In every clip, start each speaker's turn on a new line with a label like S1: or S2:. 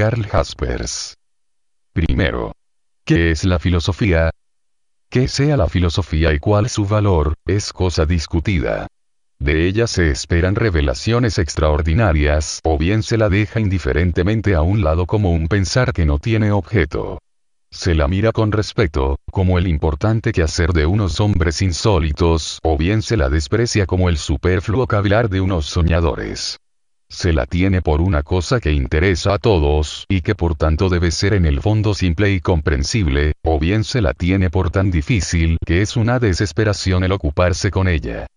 S1: Karl Jaspers. Primero. ¿Qué es la filosofía? Que sea la filosofía y cuál su valor, es cosa discutida. De ella se esperan revelaciones extraordinarias, o bien se la deja indiferentemente a un lado como un pensar que no tiene objeto. Se la mira con respeto, como el importante quehacer de unos hombres insólitos, o bien se la desprecia como el superfluo cavilar de unos soñadores. Se la tiene por una cosa que interesa a todos, y que por tanto debe ser en el fondo simple y comprensible, o bien se la tiene por tan difícil que es una desesperación el ocuparse con ella.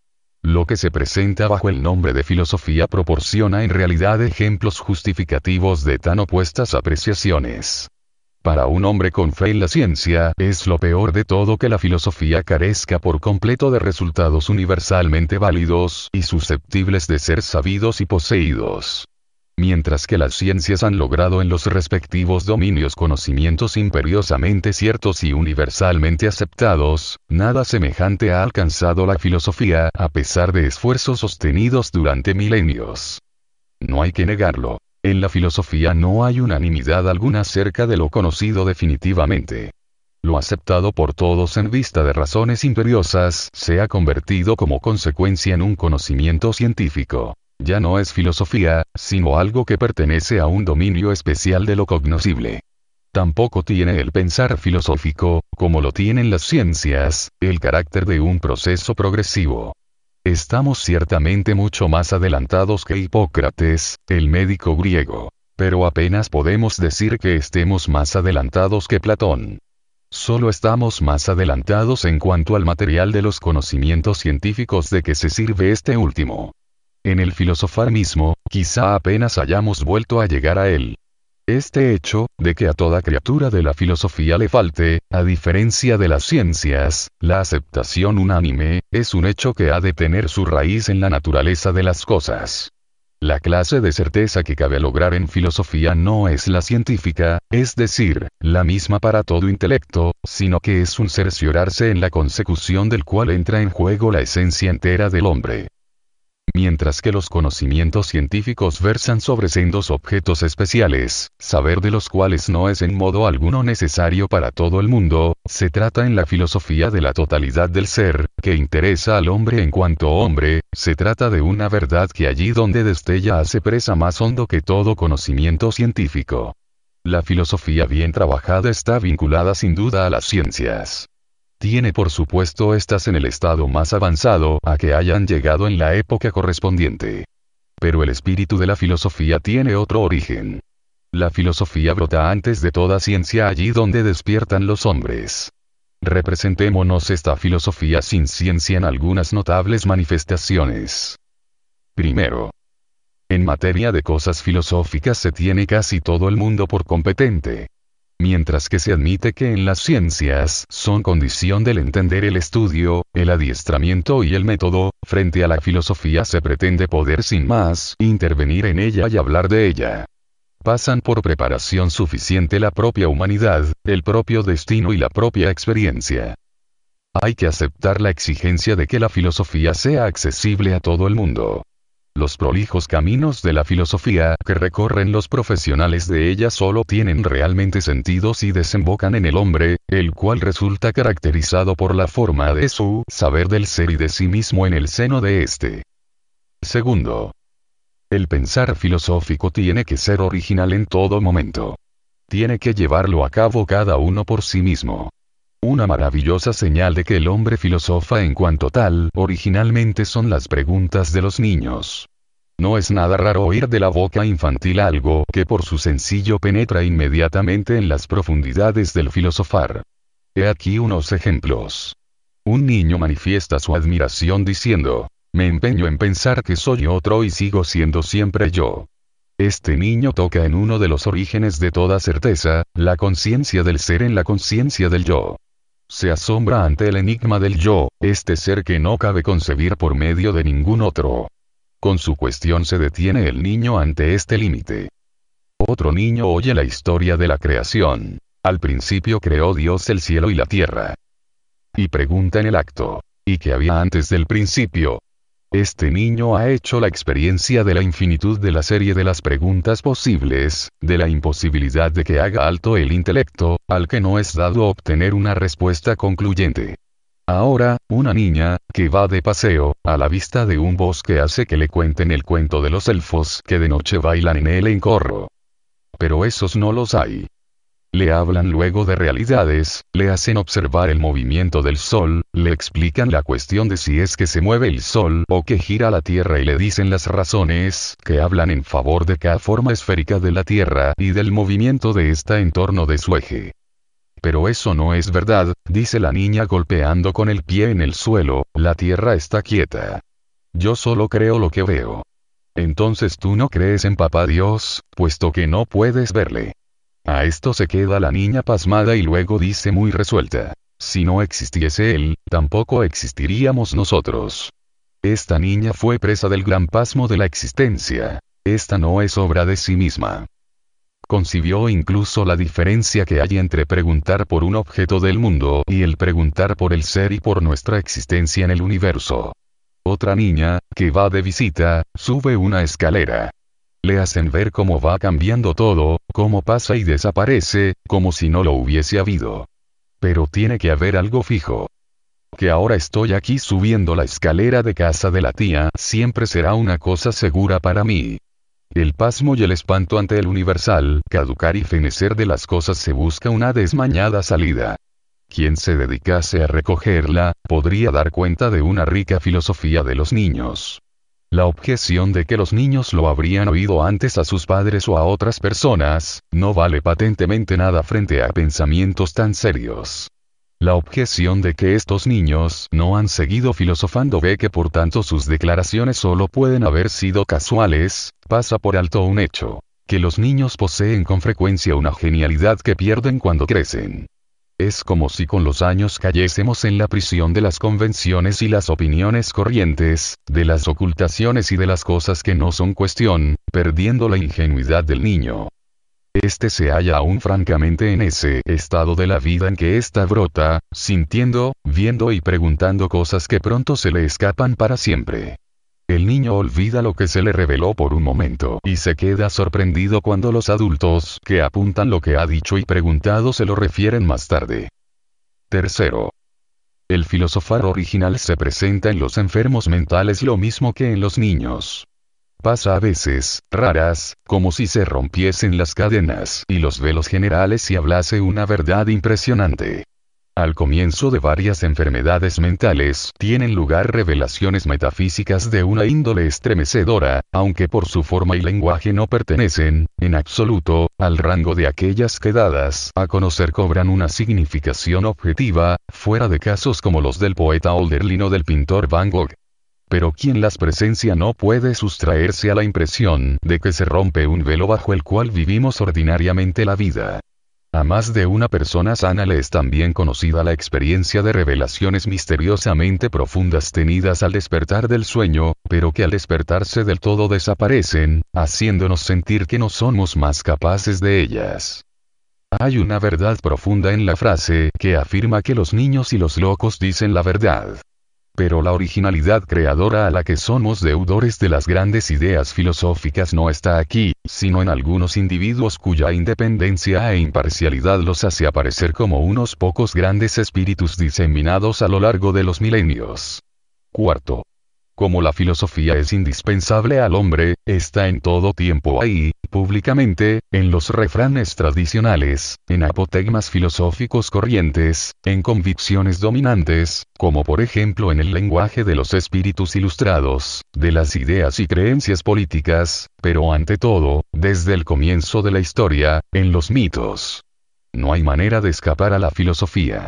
S1: Lo que se presenta bajo el nombre de filosofía proporciona en realidad ejemplos justificativos de tan opuestas apreciaciones. Para un hombre con fe en la ciencia, es lo peor de todo que la filosofía carezca por completo de resultados universalmente válidos y susceptibles de ser sabidos y poseídos. Mientras que las ciencias han logrado en los respectivos dominios conocimientos imperiosamente ciertos y universalmente aceptados, nada semejante ha alcanzado la filosofía a pesar de esfuerzos sostenidos durante milenios. No hay que negarlo. En la filosofía no hay unanimidad alguna acerca de lo conocido definitivamente. Lo aceptado por todos en vista de razones imperiosas se ha convertido como consecuencia en un conocimiento científico ya no es filosofía, sino algo que pertenece a un dominio especial de lo cognoscible. Tampoco tiene el pensar filosófico, como lo tienen las ciencias, el carácter de un proceso progresivo. Estamos ciertamente mucho más adelantados que Hipócrates, el médico griego. Pero apenas podemos decir que estemos más adelantados que Platón. Solo estamos más adelantados en cuanto al material de los conocimientos científicos de que se sirve este último. En el filosofar mismo, quizá apenas hayamos vuelto a llegar a él. Este hecho, de que a toda criatura de la filosofía le falte, a diferencia de las ciencias, la aceptación unánime, es un hecho que ha de tener su raíz en la naturaleza de las cosas. La clase de certeza que cabe lograr en filosofía no es la científica, es decir, la misma para todo intelecto, sino que es un cerciorarse en la consecución del cual entra en juego la esencia entera del hombre. Mientras que los conocimientos científicos versan sobre sendos objetos especiales, saber de los cuales no es en modo alguno necesario para todo el mundo, se trata en la filosofía de la totalidad del ser, que interesa al hombre en cuanto hombre, se trata de una verdad que allí donde destella hace presa más hondo que todo conocimiento científico. La filosofía bien trabajada está vinculada sin duda a las ciencias tiene por supuesto estas en el estado más avanzado a que hayan llegado en la época correspondiente. Pero el espíritu de la filosofía tiene otro origen. La filosofía brota antes de toda ciencia allí donde despiertan los hombres. Representémonos esta filosofía sin ciencia en algunas notables manifestaciones. Primero. En materia de cosas filosóficas se tiene casi todo el mundo por competente mientras que se admite que en las ciencias son condición del entender el estudio, el adiestramiento y el método, frente a la filosofía se pretende poder sin más intervenir en ella y hablar de ella. Pasan por preparación suficiente la propia humanidad, el propio destino y la propia experiencia. Hay que aceptar la exigencia de que la filosofía sea accesible a todo el mundo. Los prolijos caminos de la filosofía que recorren los profesionales de ella solo tienen realmente sentido si desembocan en el hombre, el cual resulta caracterizado por la forma de su saber del ser y de sí mismo en el seno de éste. Segundo. El pensar filosófico tiene que ser original en todo momento. Tiene que llevarlo a cabo cada uno por sí mismo. Una maravillosa señal de que el hombre filosofa en cuanto tal, originalmente son las preguntas de los niños. No es nada raro oír de la boca infantil algo que por su sencillo penetra inmediatamente en las profundidades del filosofar. He aquí unos ejemplos. Un niño manifiesta su admiración diciendo, me empeño en pensar que soy otro y sigo siendo siempre yo. Este niño toca en uno de los orígenes de toda certeza, la conciencia del ser en la conciencia del yo se asombra ante el enigma del yo, este ser que no cabe concebir por medio de ningún otro. Con su cuestión se detiene el niño ante este límite. Otro niño oye la historia de la creación. Al principio creó Dios el cielo y la tierra. Y pregunta en el acto, ¿y qué había antes del principio? Este niño ha hecho la experiencia de la infinitud de la serie de las preguntas posibles, de la imposibilidad de que haga alto el intelecto, al que no es dado obtener una respuesta concluyente. Ahora, una niña, que va de paseo, a la vista de un bosque hace que le cuenten el cuento de los elfos que de noche bailan en el encorro. Pero esos no los hay. Le hablan luego de realidades, le hacen observar el movimiento del sol, le explican la cuestión de si es que se mueve el sol o que gira la Tierra y le dicen las razones que hablan en favor de cada forma esférica de la Tierra y del movimiento de esta en torno de su eje. Pero eso no es verdad, dice la niña golpeando con el pie en el suelo, la Tierra está quieta. Yo solo creo lo que veo. Entonces tú no crees en Papá Dios, puesto que no puedes verle. A esto se queda la niña pasmada y luego dice muy resuelta. Si no existiese él, tampoco existiríamos nosotros. Esta niña fue presa del gran pasmo de la existencia. Esta no es obra de sí misma. Concibió incluso la diferencia que hay entre preguntar por un objeto del mundo y el preguntar por el ser y por nuestra existencia en el universo. Otra niña, que va de visita, sube una escalera. Le hacen ver cómo va cambiando todo, cómo pasa y desaparece, como si no lo hubiese habido. Pero tiene que haber algo fijo. Que ahora estoy aquí subiendo la escalera de casa de la tía, siempre será una cosa segura para mí. El pasmo y el espanto ante el universal, caducar y fenecer de las cosas se busca una desmañada salida. Quien se dedicase a recogerla, podría dar cuenta de una rica filosofía de los niños. La objeción de que los niños lo habrían oído antes a sus padres o a otras personas, no vale patentemente nada frente a pensamientos tan serios. La objeción de que estos niños no han seguido filosofando ve que por tanto sus declaraciones solo pueden haber sido casuales, pasa por alto un hecho. Que los niños poseen con frecuencia una genialidad que pierden cuando crecen. Es como si con los años cayésemos en la prisión de las convenciones y las opiniones corrientes, de las ocultaciones y de las cosas que no son cuestión, perdiendo la ingenuidad del niño. Este se halla aún francamente en ese estado de la vida en que ésta brota, sintiendo, viendo y preguntando cosas que pronto se le escapan para siempre. El niño olvida lo que se le reveló por un momento y se queda sorprendido cuando los adultos que apuntan lo que ha dicho y preguntado se lo refieren más tarde. Tercero. El filosofar original se presenta en los enfermos mentales lo mismo que en los niños. Pasa a veces, raras, como si se rompiesen las cadenas y los velos generales y hablase una verdad impresionante. Al comienzo de varias enfermedades mentales tienen lugar revelaciones metafísicas de una índole estremecedora, aunque por su forma y lenguaje no pertenecen, en absoluto, al rango de aquellas que dadas a conocer cobran una significación objetiva, fuera de casos como los del poeta Olderlin o del pintor Van Gogh. Pero quien las presencia no puede sustraerse a la impresión de que se rompe un velo bajo el cual vivimos ordinariamente la vida. A más de una persona sana le es también conocida la experiencia de revelaciones misteriosamente profundas tenidas al despertar del sueño, pero que al despertarse del todo desaparecen, haciéndonos sentir que no somos más capaces de ellas. Hay una verdad profunda en la frase que afirma que los niños y los locos dicen la verdad. Pero la originalidad creadora a la que somos deudores de las grandes ideas filosóficas no está aquí, sino en algunos individuos cuya independencia e imparcialidad los hace aparecer como unos pocos grandes espíritus diseminados a lo largo de los milenios. Cuarto. Como la filosofía es indispensable al hombre, está en todo tiempo ahí, públicamente, en los refranes tradicionales, en apotegmas filosóficos corrientes, en convicciones dominantes, como por ejemplo en el lenguaje de los espíritus ilustrados, de las ideas y creencias políticas, pero ante todo, desde el comienzo de la historia, en los mitos. No hay manera de escapar a la filosofía.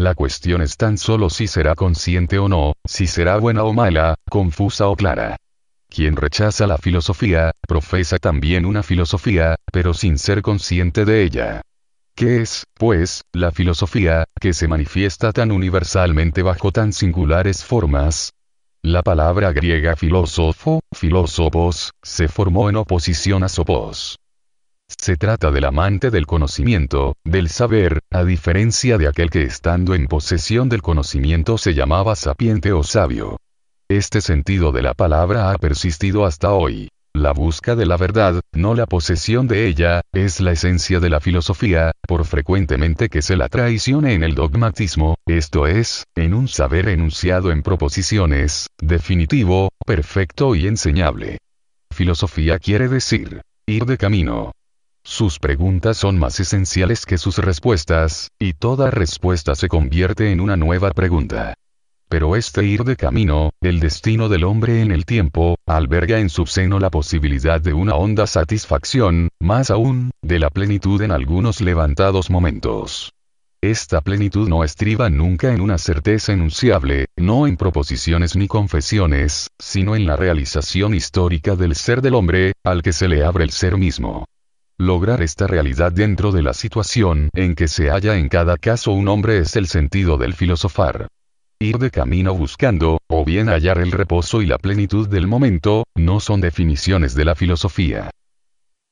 S1: La cuestión es tan solo si será consciente o no, si será buena o mala, confusa o clara. Quien rechaza la filosofía, profesa también una filosofía, pero sin ser consciente de ella. ¿Qué es, pues, la filosofía, que se manifiesta tan universalmente bajo tan singulares formas? La palabra griega filósofo, filósofos, se formó en oposición a sopos. Se trata del amante del conocimiento, del saber, a diferencia de aquel que estando en posesión del conocimiento se llamaba sapiente o sabio. Este sentido de la palabra ha persistido hasta hoy. La busca de la verdad, no la posesión de ella, es la esencia de la filosofía, por frecuentemente que se la traicione en el dogmatismo, esto es, en un saber enunciado en proposiciones, definitivo, perfecto y enseñable. Filosofía quiere decir, ir de camino. Sus preguntas son más esenciales que sus respuestas, y toda respuesta se convierte en una nueva pregunta. Pero este ir de camino, el destino del hombre en el tiempo, alberga en su seno la posibilidad de una honda satisfacción, más aún, de la plenitud en algunos levantados momentos. Esta plenitud no estriba nunca en una certeza enunciable, no en proposiciones ni confesiones, sino en la realización histórica del ser del hombre, al que se le abre el ser mismo. Lograr esta realidad dentro de la situación en que se halla en cada caso un hombre es el sentido del filosofar. Ir de camino buscando, o bien hallar el reposo y la plenitud del momento, no son definiciones de la filosofía.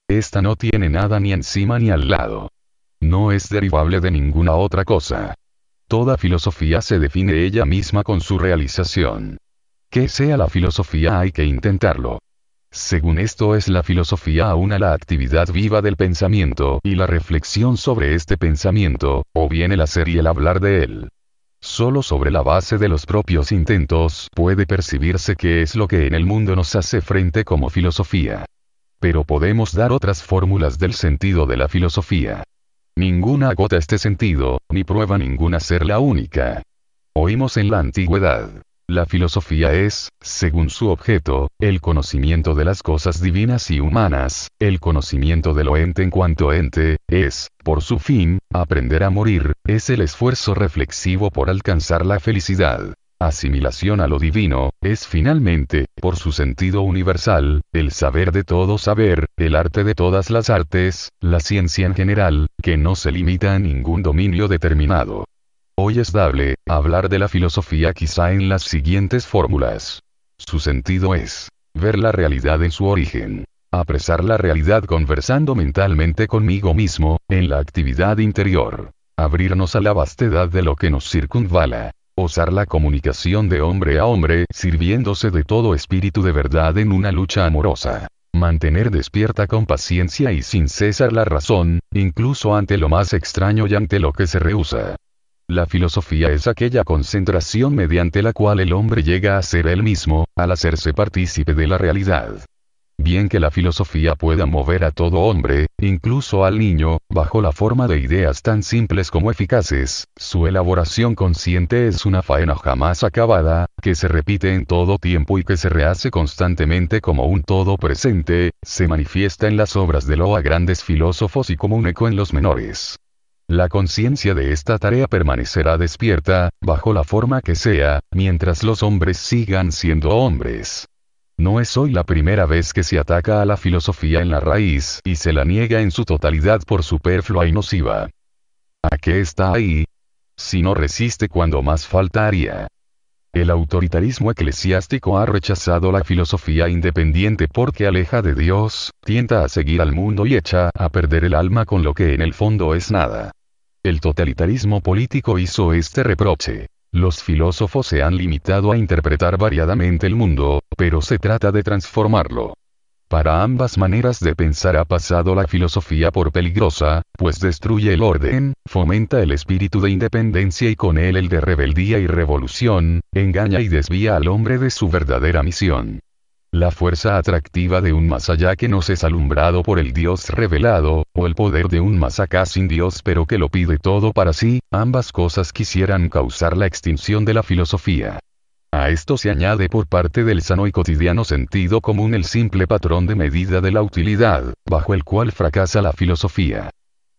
S1: Esta no tiene nada ni encima ni al lado. No es derivable de ninguna otra cosa. Toda filosofía se define ella misma con su realización. Que sea la filosofía hay que intentarlo. Según esto es la filosofía aún la actividad viva del pensamiento y la reflexión sobre este pensamiento, o bien el hacer y el hablar de él. Solo sobre la base de los propios intentos puede percibirse qué es lo que en el mundo nos hace frente como filosofía. Pero podemos dar otras fórmulas del sentido de la filosofía. Ninguna agota este sentido, ni prueba ninguna ser la única. Oímos en la antigüedad. La filosofía es, según su objeto, el conocimiento de las cosas divinas y humanas, el conocimiento de lo ente en cuanto ente, es, por su fin, aprender a morir, es el esfuerzo reflexivo por alcanzar la felicidad. Asimilación a lo divino, es finalmente, por su sentido universal, el saber de todo saber, el arte de todas las artes, la ciencia en general, que no se limita a ningún dominio determinado. Hoy es dable, hablar de la filosofía quizá en las siguientes fórmulas. Su sentido es, ver la realidad en su origen. Apresar la realidad conversando mentalmente conmigo mismo, en la actividad interior. Abrirnos a la vastedad de lo que nos circunvala. Osar la comunicación de hombre a hombre, sirviéndose de todo espíritu de verdad en una lucha amorosa. Mantener despierta con paciencia y sin cesar la razón, incluso ante lo más extraño y ante lo que se rehúsa. La filosofía es aquella concentración mediante la cual el hombre llega a ser él mismo, al hacerse partícipe de la realidad. Bien que la filosofía pueda mover a todo hombre, incluso al niño, bajo la forma de ideas tan simples como eficaces, su elaboración consciente es una faena jamás acabada, que se repite en todo tiempo y que se rehace constantemente como un todo presente, se manifiesta en las obras de los grandes filósofos y como un eco en los menores. La conciencia de esta tarea permanecerá despierta, bajo la forma que sea, mientras los hombres sigan siendo hombres. No es hoy la primera vez que se ataca a la filosofía en la raíz y se la niega en su totalidad por superflua y nociva. ¿A qué está ahí? Si no resiste cuando más falta haría. El autoritarismo eclesiástico ha rechazado la filosofía independiente porque aleja de Dios, tienta a seguir al mundo y echa a perder el alma con lo que en el fondo es nada. El totalitarismo político hizo este reproche. Los filósofos se han limitado a interpretar variadamente el mundo, pero se trata de transformarlo. Para ambas maneras de pensar ha pasado la filosofía por peligrosa, pues destruye el orden, fomenta el espíritu de independencia y con él el de rebeldía y revolución, engaña y desvía al hombre de su verdadera misión. La fuerza atractiva de un más allá que nos es alumbrado por el Dios revelado, o el poder de un más acá sin Dios pero que lo pide todo para sí, ambas cosas quisieran causar la extinción de la filosofía. A esto se añade por parte del sano y cotidiano sentido común el simple patrón de medida de la utilidad, bajo el cual fracasa la filosofía.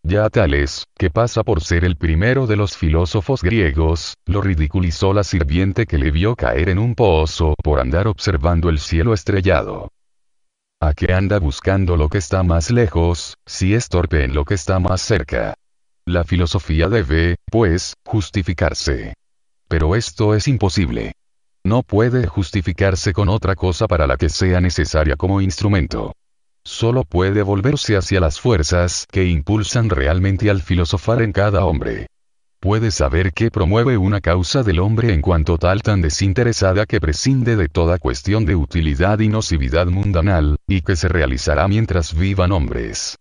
S1: Ya Tales, que pasa por ser el primero de los filósofos griegos, lo ridiculizó la sirviente que le vio caer en un pozo por andar observando el cielo estrellado. ¿A qué anda buscando lo que está más lejos, si es torpe en lo que está más cerca? La filosofía debe, pues, justificarse. Pero esto es imposible. No puede justificarse con otra cosa para la que sea necesaria como instrumento solo puede volverse hacia las fuerzas que impulsan realmente al filosofar en cada hombre. puede saber que promueve una causa del hombre en cuanto tal tan desinteresada que prescinde de toda cuestión de utilidad y nocividad mundanal, y que se realizará mientras vivan hombres.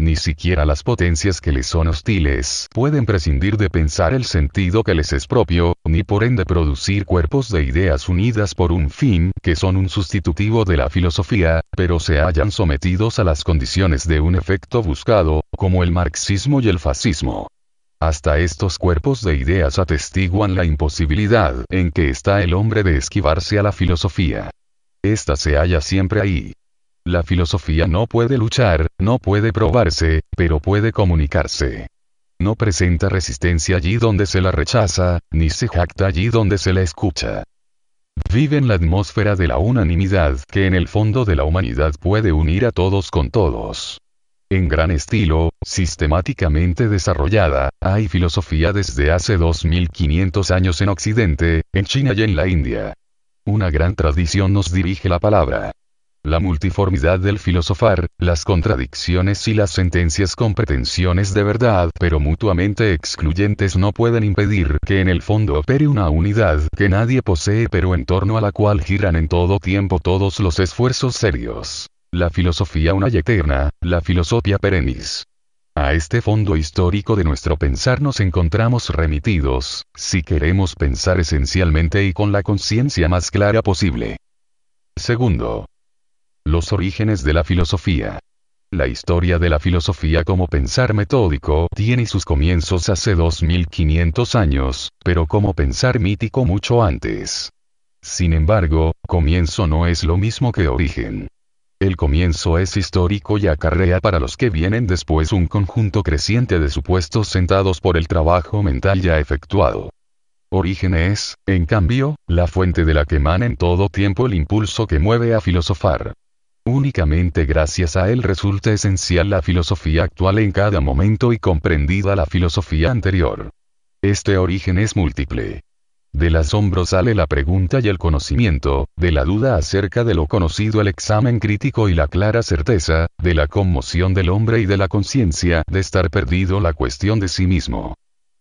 S1: Ni siquiera las potencias que les son hostiles pueden prescindir de pensar el sentido que les es propio, ni por ende producir cuerpos de ideas unidas por un fin, que son un sustitutivo de la filosofía, pero se hallan sometidos a las condiciones de un efecto buscado, como el marxismo y el fascismo. Hasta estos cuerpos de ideas atestiguan la imposibilidad en que está el hombre de esquivarse a la filosofía. Esta se halla siempre ahí. La filosofía no puede luchar, no puede probarse, pero puede comunicarse. No presenta resistencia allí donde se la rechaza, ni se jacta allí donde se la escucha. Vive en la atmósfera de la unanimidad que en el fondo de la humanidad puede unir a todos con todos. En gran estilo, sistemáticamente desarrollada, hay filosofía desde hace 2500 años en Occidente, en China y en la India. Una gran tradición nos dirige la palabra. La multiformidad del filosofar, las contradicciones y las sentencias con pretensiones de verdad pero mutuamente excluyentes no pueden impedir que en el fondo opere una unidad que nadie posee pero en torno a la cual giran en todo tiempo todos los esfuerzos serios. La filosofía una y eterna, la filosofía perennis. A este fondo histórico de nuestro pensar nos encontramos remitidos, si queremos pensar esencialmente y con la conciencia más clara posible. Segundo. Los orígenes de la filosofía. La historia de la filosofía como pensar metódico tiene sus comienzos hace 2500 años, pero como pensar mítico mucho antes. Sin embargo, comienzo no es lo mismo que origen. El comienzo es histórico y acarrea para los que vienen después un conjunto creciente de supuestos sentados por el trabajo mental ya efectuado. Origen es, en cambio, la fuente de la que emana en todo tiempo el impulso que mueve a filosofar. Únicamente gracias a él resulta esencial la filosofía actual en cada momento y comprendida la filosofía anterior. Este origen es múltiple. Del asombro sale la pregunta y el conocimiento, de la duda acerca de lo conocido el examen crítico y la clara certeza, de la conmoción del hombre y de la conciencia de estar perdido la cuestión de sí mismo.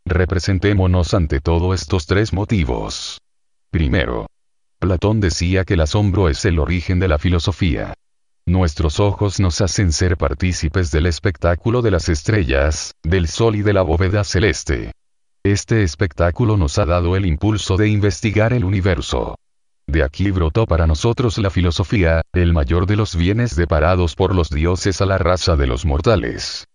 S1: Representémonos ante todo estos tres motivos. Primero. Platón decía que el asombro es el origen de la filosofía. Nuestros ojos nos hacen ser partícipes del espectáculo de las estrellas, del sol y de la bóveda celeste. Este espectáculo nos ha dado el impulso de investigar el universo. De aquí brotó para nosotros la filosofía, el mayor de los bienes deparados por los dioses a la raza de los mortales.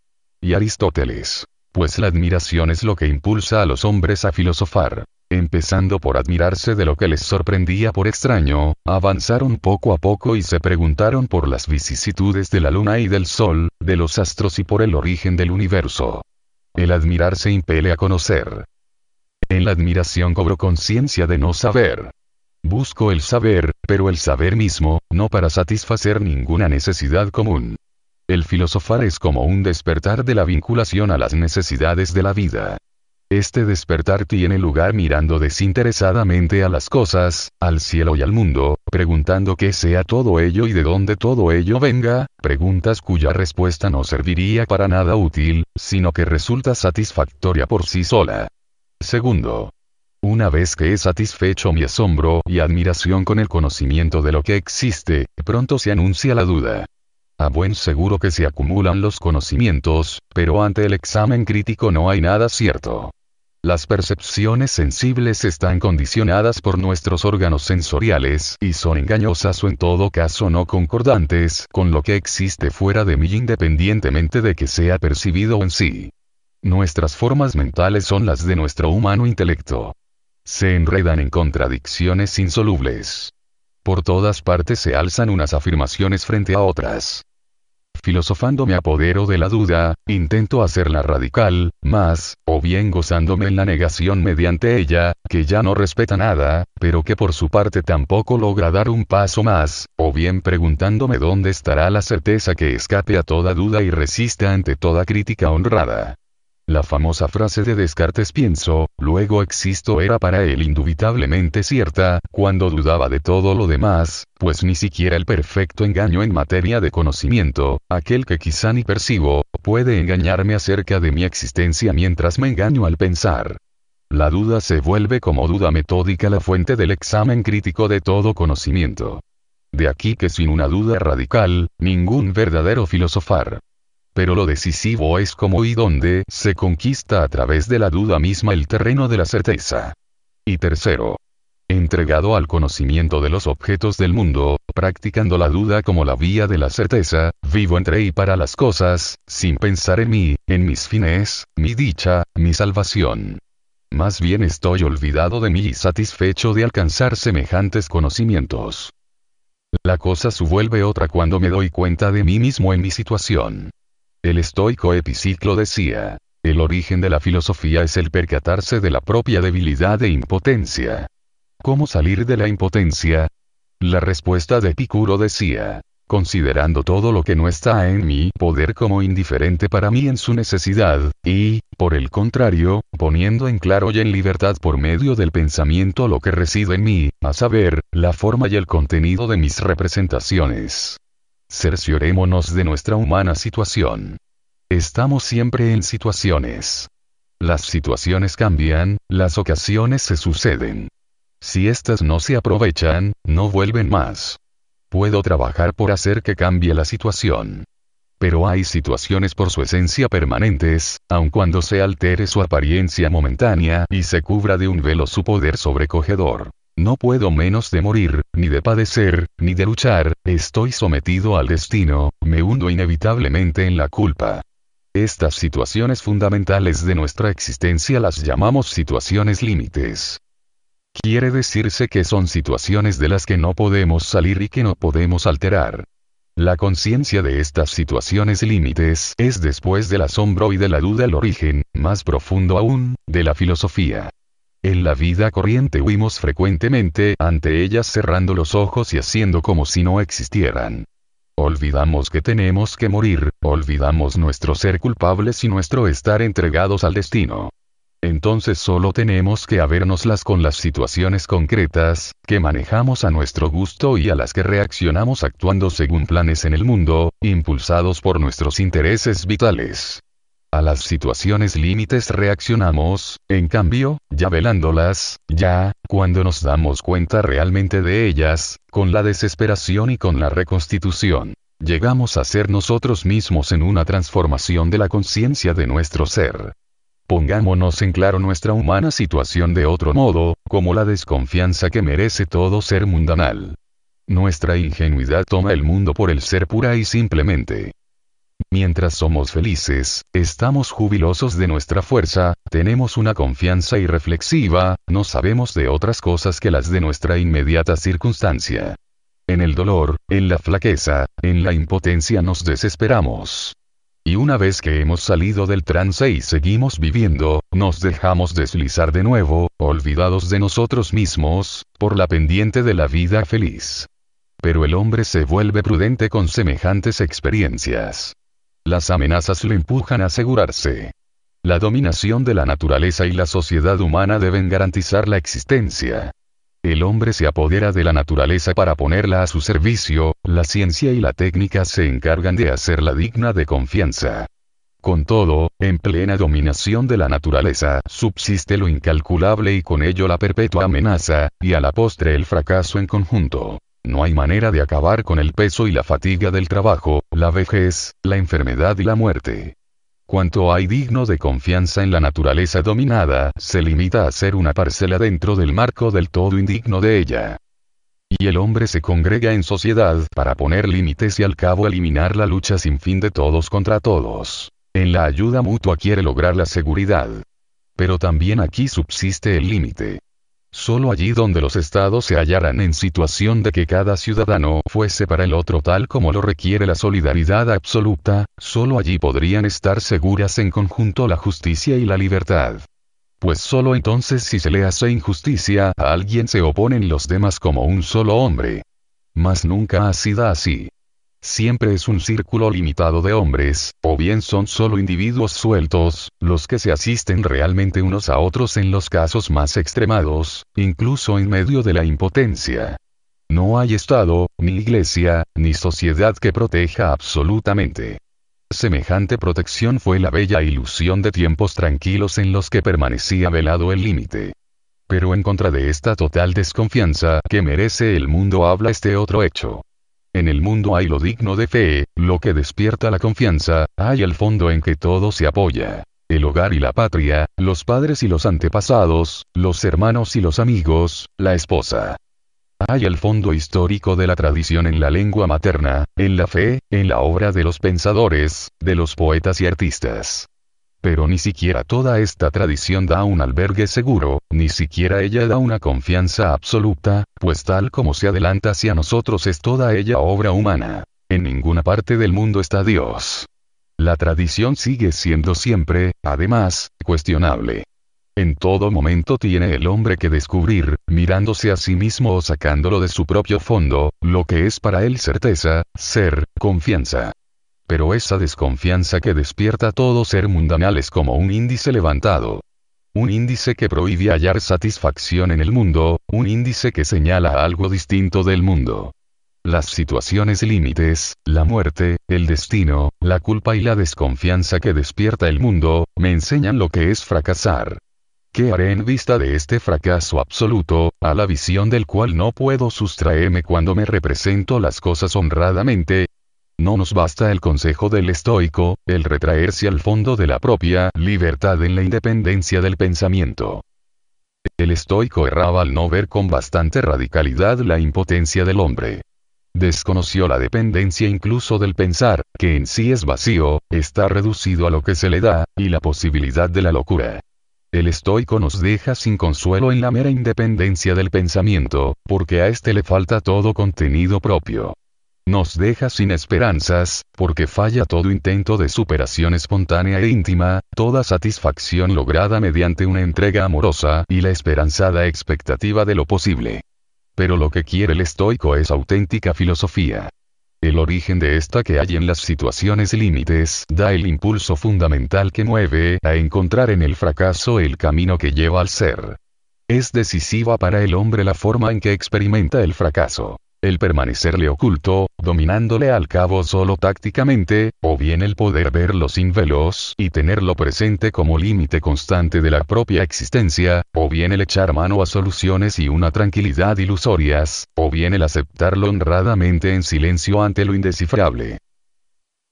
S1: Y Aristóteles. Pues la admiración es lo que impulsa a los hombres a filosofar. Empezando por admirarse de lo que les sorprendía por extraño, avanzaron poco a poco y se preguntaron por las vicisitudes de la luna y del sol, de los astros y por el origen del universo. El admirarse impele a conocer. En la admiración cobro conciencia de no saber. Busco el saber, pero el saber mismo, no para satisfacer ninguna necesidad común. El filosofar es como un despertar de la vinculación a las necesidades de la vida. Este despertar tiene lugar mirando desinteresadamente a las cosas, al cielo y al mundo, preguntando qué sea todo ello y de dónde todo ello venga, preguntas cuya respuesta no serviría para nada útil, sino que resulta satisfactoria por sí sola. Segundo. Una vez que he satisfecho mi asombro y admiración con el conocimiento de lo que existe, pronto se anuncia la duda. A buen seguro que se acumulan los conocimientos, pero ante el examen crítico no hay nada cierto. Las percepciones sensibles están condicionadas por nuestros órganos sensoriales y son engañosas o en todo caso no concordantes con lo que existe fuera de mí independientemente de que sea percibido en sí. Nuestras formas mentales son las de nuestro humano intelecto. Se enredan en contradicciones insolubles. Por todas partes se alzan unas afirmaciones frente a otras filosofando me apodero de la duda, intento hacerla radical, más, o bien gozándome en la negación mediante ella, que ya no respeta nada, pero que por su parte tampoco logra dar un paso más, o bien preguntándome dónde estará la certeza que escape a toda duda y resista ante toda crítica honrada. La famosa frase de Descartes pienso, luego existo era para él indubitablemente cierta, cuando dudaba de todo lo demás, pues ni siquiera el perfecto engaño en materia de conocimiento, aquel que quizá ni percibo, puede engañarme acerca de mi existencia mientras me engaño al pensar. la duda se vuelve como duda metódica la fuente del examen crítico de todo conocimiento. De aquí que sin una duda radical, ningún verdadero filosofar. Pero lo decisivo es cómo y dónde se conquista a través de la duda misma el terreno de la certeza. Y tercero, entregado al conocimiento de los objetos del mundo, practicando la duda como la vía de la certeza, vivo entre y para las cosas, sin pensar en mí, en mis fines, mi dicha, mi salvación. Más bien estoy olvidado de mí y satisfecho de alcanzar semejantes conocimientos. La cosa se vuelve otra cuando me doy cuenta de mí mismo en mi situación. El estoico Epiciclo decía, el origen de la filosofía es el percatarse de la propia debilidad e impotencia. ¿Cómo salir de la impotencia? La respuesta de Epicuro decía, considerando todo lo que no está en mi poder como indiferente para mí en su necesidad, y, por el contrario, poniendo en claro y en libertad por medio del pensamiento lo que reside en mí, a saber, la forma y el contenido de mis representaciones. Cerciorémonos de nuestra humana situación. Estamos siempre en situaciones. Las situaciones cambian, las ocasiones se suceden. Si éstas no se aprovechan, no vuelven más. Puedo trabajar por hacer que cambie la situación. Pero hay situaciones por su esencia permanentes, aun cuando se altere su apariencia momentánea y se cubra de un velo su poder sobrecogedor. No puedo menos de morir, ni de padecer, ni de luchar, estoy sometido al destino, me hundo inevitablemente en la culpa. Estas situaciones fundamentales de nuestra existencia las llamamos situaciones límites. Quiere decirse que son situaciones de las que no podemos salir y que no podemos alterar. La conciencia de estas situaciones límites es después del asombro y de la duda el origen, más profundo aún, de la filosofía. En la vida corriente huimos frecuentemente ante ellas cerrando los ojos y haciendo como si no existieran. Olvidamos que tenemos que morir, olvidamos nuestro ser culpables y nuestro estar entregados al destino entonces solo tenemos que habérnoslas con las situaciones concretas, que manejamos a nuestro gusto y a las que reaccionamos actuando según planes en el mundo, impulsados por nuestros intereses vitales. A las situaciones límites reaccionamos, en cambio, ya velándolas, ya, cuando nos damos cuenta realmente de ellas, con la desesperación y con la reconstitución. Llegamos a ser nosotros mismos en una transformación de la conciencia de nuestro ser. Pongámonos en claro nuestra humana situación de otro modo, como la desconfianza que merece todo ser mundanal. Nuestra ingenuidad toma el mundo por el ser pura y simplemente. Mientras somos felices, estamos jubilosos de nuestra fuerza, tenemos una confianza irreflexiva, no sabemos de otras cosas que las de nuestra inmediata circunstancia. En el dolor, en la flaqueza, en la impotencia nos desesperamos. Y una vez que hemos salido del trance y seguimos viviendo, nos dejamos deslizar de nuevo, olvidados de nosotros mismos, por la pendiente de la vida feliz. Pero el hombre se vuelve prudente con semejantes experiencias. Las amenazas lo empujan a asegurarse. La dominación de la naturaleza y la sociedad humana deben garantizar la existencia. El hombre se apodera de la naturaleza para ponerla a su servicio, la ciencia y la técnica se encargan de hacerla digna de confianza. Con todo, en plena dominación de la naturaleza, subsiste lo incalculable y con ello la perpetua amenaza, y a la postre el fracaso en conjunto. No hay manera de acabar con el peso y la fatiga del trabajo, la vejez, la enfermedad y la muerte. Cuanto hay digno de confianza en la naturaleza dominada, se limita a ser una parcela dentro del marco del todo indigno de ella. Y el hombre se congrega en sociedad para poner límites y al cabo eliminar la lucha sin fin de todos contra todos. En la ayuda mutua quiere lograr la seguridad. Pero también aquí subsiste el límite. Solo allí donde los estados se hallaran en situación de que cada ciudadano fuese para el otro tal como lo requiere la solidaridad absoluta, solo allí podrían estar seguras en conjunto la justicia y la libertad. Pues solo entonces si se le hace injusticia a alguien se oponen los demás como un solo hombre. Mas nunca ha sido así siempre es un círculo limitado de hombres, o bien son solo individuos sueltos, los que se asisten realmente unos a otros en los casos más extremados, incluso en medio de la impotencia. No hay Estado, ni Iglesia, ni sociedad que proteja absolutamente. Semejante protección fue la bella ilusión de tiempos tranquilos en los que permanecía velado el límite. Pero en contra de esta total desconfianza que merece el mundo habla este otro hecho. En el mundo hay lo digno de fe, lo que despierta la confianza, hay el fondo en que todo se apoya. El hogar y la patria, los padres y los antepasados, los hermanos y los amigos, la esposa. Hay el fondo histórico de la tradición en la lengua materna, en la fe, en la obra de los pensadores, de los poetas y artistas. Pero ni siquiera toda esta tradición da un albergue seguro, ni siquiera ella da una confianza absoluta, pues tal como se adelanta hacia nosotros es toda ella obra humana. En ninguna parte del mundo está Dios. La tradición sigue siendo siempre, además, cuestionable. En todo momento tiene el hombre que descubrir, mirándose a sí mismo o sacándolo de su propio fondo, lo que es para él certeza, ser, confianza. Pero esa desconfianza que despierta todo ser mundanal es como un índice levantado. Un índice que prohíbe hallar satisfacción en el mundo, un índice que señala algo distinto del mundo. Las situaciones límites, la muerte, el destino, la culpa y la desconfianza que despierta el mundo, me enseñan lo que es fracasar. ¿Qué haré en vista de este fracaso absoluto, a la visión del cual no puedo sustraerme cuando me represento las cosas honradamente? No nos basta el consejo del estoico, el retraerse al fondo de la propia libertad en la independencia del pensamiento. El estoico erraba al no ver con bastante radicalidad la impotencia del hombre. Desconoció la dependencia incluso del pensar, que en sí es vacío, está reducido a lo que se le da, y la posibilidad de la locura. El estoico nos deja sin consuelo en la mera independencia del pensamiento, porque a éste le falta todo contenido propio. Nos deja sin esperanzas, porque falla todo intento de superación espontánea e íntima, toda satisfacción lograda mediante una entrega amorosa y la esperanzada expectativa de lo posible. Pero lo que quiere el estoico es auténtica filosofía. El origen de esta que hay en las situaciones límites da el impulso fundamental que mueve a encontrar en el fracaso el camino que lleva al ser. Es decisiva para el hombre la forma en que experimenta el fracaso el permanecerle oculto, dominándole al cabo solo tácticamente, o bien el poder verlo sin velos y tenerlo presente como límite constante de la propia existencia, o bien el echar mano a soluciones y una tranquilidad ilusorias, o bien el aceptarlo honradamente en silencio ante lo indescifrable.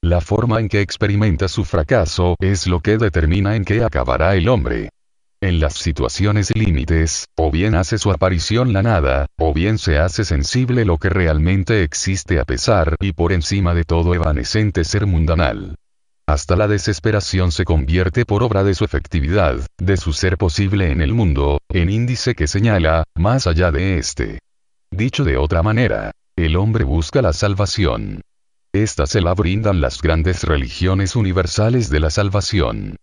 S1: La forma en que experimenta su fracaso es lo que determina en qué acabará el hombre. En las situaciones límites, o bien hace su aparición la nada, o bien se hace sensible lo que realmente existe a pesar y por encima de todo evanescente ser mundanal. Hasta la desesperación se convierte por obra de su efectividad, de su ser posible en el mundo, en índice que señala, más allá de este. Dicho de otra manera, el hombre busca la salvación. Esta se la brindan las grandes religiones universales de la salvación.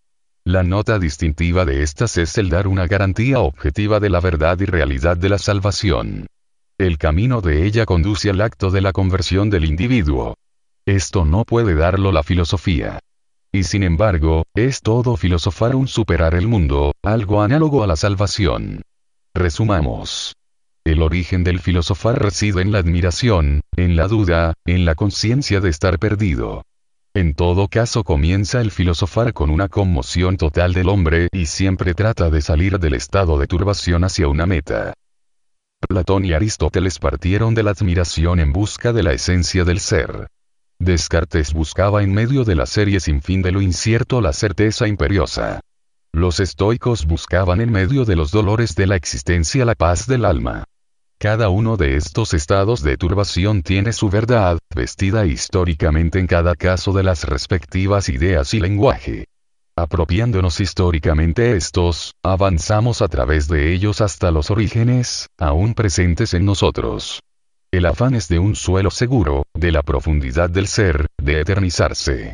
S1: La nota distintiva de estas es el dar una garantía objetiva de la verdad y realidad de la salvación. El camino de ella conduce al acto de la conversión del individuo. Esto no puede darlo la filosofía. Y sin embargo, es todo filosofar un superar el mundo, algo análogo a la salvación. Resumamos. El origen del filosofar reside en la admiración, en la duda, en la conciencia de estar perdido. En todo caso comienza el filosofar con una conmoción total del hombre y siempre trata de salir del estado de turbación hacia una meta. Platón y Aristóteles partieron de la admiración en busca de la esencia del ser. Descartes buscaba en medio de la serie sin fin de lo incierto la certeza imperiosa. Los estoicos buscaban en medio de los dolores de la existencia la paz del alma. Cada uno de estos estados de turbación tiene su verdad, vestida históricamente en cada caso de las respectivas ideas y lenguaje. Apropiándonos históricamente estos, avanzamos a través de ellos hasta los orígenes, aún presentes en nosotros. El afán es de un suelo seguro, de la profundidad del ser, de eternizarse.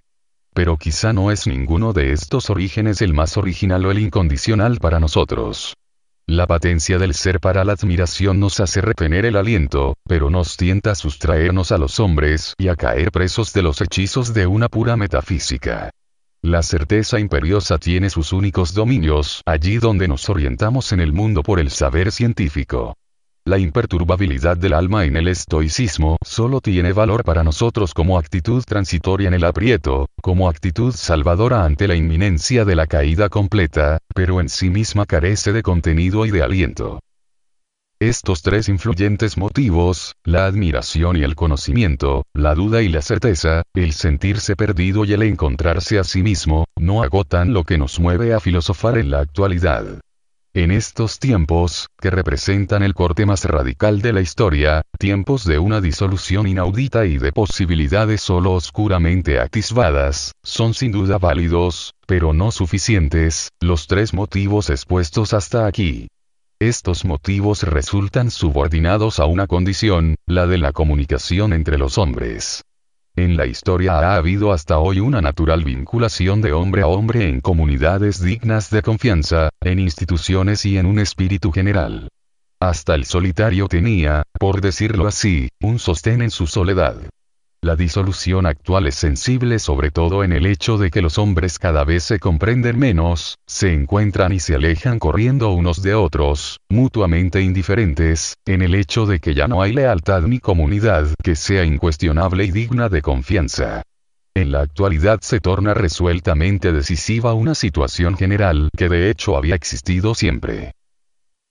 S1: Pero quizá no es ninguno de estos orígenes el más original o el incondicional para nosotros. La patencia del ser para la admiración nos hace retener el aliento, pero nos tienta a sustraernos a los hombres y a caer presos de los hechizos de una pura metafísica. La certeza imperiosa tiene sus únicos dominios allí donde nos orientamos en el mundo por el saber científico. La imperturbabilidad del alma en el estoicismo solo tiene valor para nosotros como actitud transitoria en el aprieto, como actitud salvadora ante la inminencia de la caída completa, pero en sí misma carece de contenido y de aliento. Estos tres influyentes motivos, la admiración y el conocimiento, la duda y la certeza, el sentirse perdido y el encontrarse a sí mismo, no agotan lo que nos mueve a filosofar en la actualidad. En estos tiempos, que representan el corte más radical de la historia, tiempos de una disolución inaudita y de posibilidades solo oscuramente atisbadas, son sin duda válidos, pero no suficientes, los tres motivos expuestos hasta aquí. Estos motivos resultan subordinados a una condición, la de la comunicación entre los hombres. En la historia ha habido hasta hoy una natural vinculación de hombre a hombre en comunidades dignas de confianza, en instituciones y en un espíritu general. Hasta el solitario tenía, por decirlo así, un sostén en su soledad. La disolución actual es sensible sobre todo en el hecho de que los hombres cada vez se comprenden menos, se encuentran y se alejan corriendo unos de otros, mutuamente indiferentes, en el hecho de que ya no hay lealtad ni comunidad que sea incuestionable y digna de confianza. En la actualidad se torna resueltamente decisiva una situación general que de hecho había existido siempre.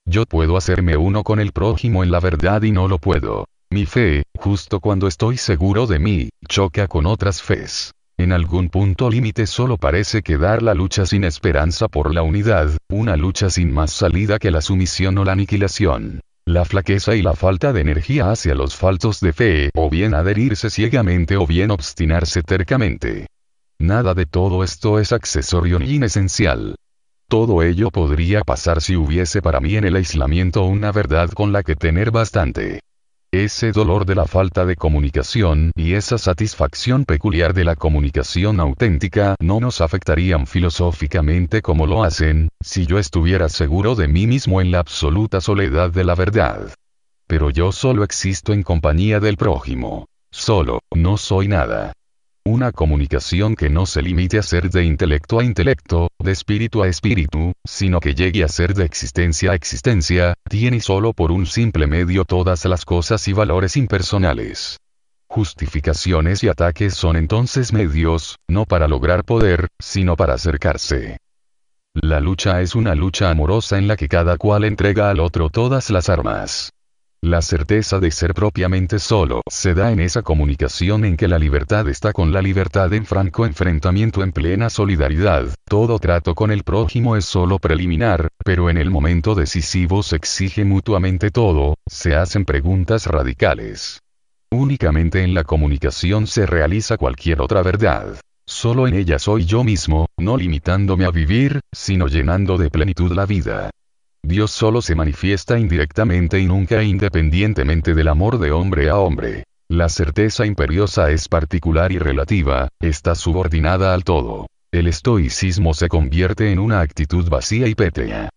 S1: Yo puedo hacerme uno con el prójimo en la verdad y no lo puedo. Mi fe, justo cuando estoy seguro de mí, choca con otras fes. En algún punto límite solo parece quedar la lucha sin esperanza por la unidad, una lucha sin más salida que la sumisión o la aniquilación. La flaqueza y la falta de energía hacia los faltos de fe, o bien adherirse ciegamente o bien obstinarse tercamente. Nada de todo esto es accesorio ni inesencial. Todo ello podría pasar si hubiese para mí en el aislamiento una verdad con la que tener bastante. Ese dolor de la falta de comunicación y esa satisfacción peculiar de la comunicación auténtica no nos afectarían filosóficamente como lo hacen, si yo estuviera seguro de mí mismo en la absoluta soledad de la verdad. Pero yo solo existo en compañía del prójimo. Solo, no soy nada. Una comunicación que no se limite a ser de intelecto a intelecto, de espíritu a espíritu, sino que llegue a ser de existencia a existencia, tiene solo por un simple medio todas las cosas y valores impersonales. Justificaciones y ataques son entonces medios, no para lograr poder, sino para acercarse. La lucha es una lucha amorosa en la que cada cual entrega al otro todas las armas. La certeza de ser propiamente solo se da en esa comunicación en que la libertad está con la libertad en franco enfrentamiento en plena solidaridad, todo trato con el prójimo es solo preliminar, pero en el momento decisivo se exige mutuamente todo, se hacen preguntas radicales. Únicamente en la comunicación se realiza cualquier otra verdad. Solo en ella soy yo mismo, no limitándome a vivir, sino llenando de plenitud la vida. Dios solo se manifiesta indirectamente y nunca independientemente del amor de hombre a hombre. La certeza imperiosa es particular y relativa, está subordinada al todo. El estoicismo se convierte en una actitud vacía y pétrea.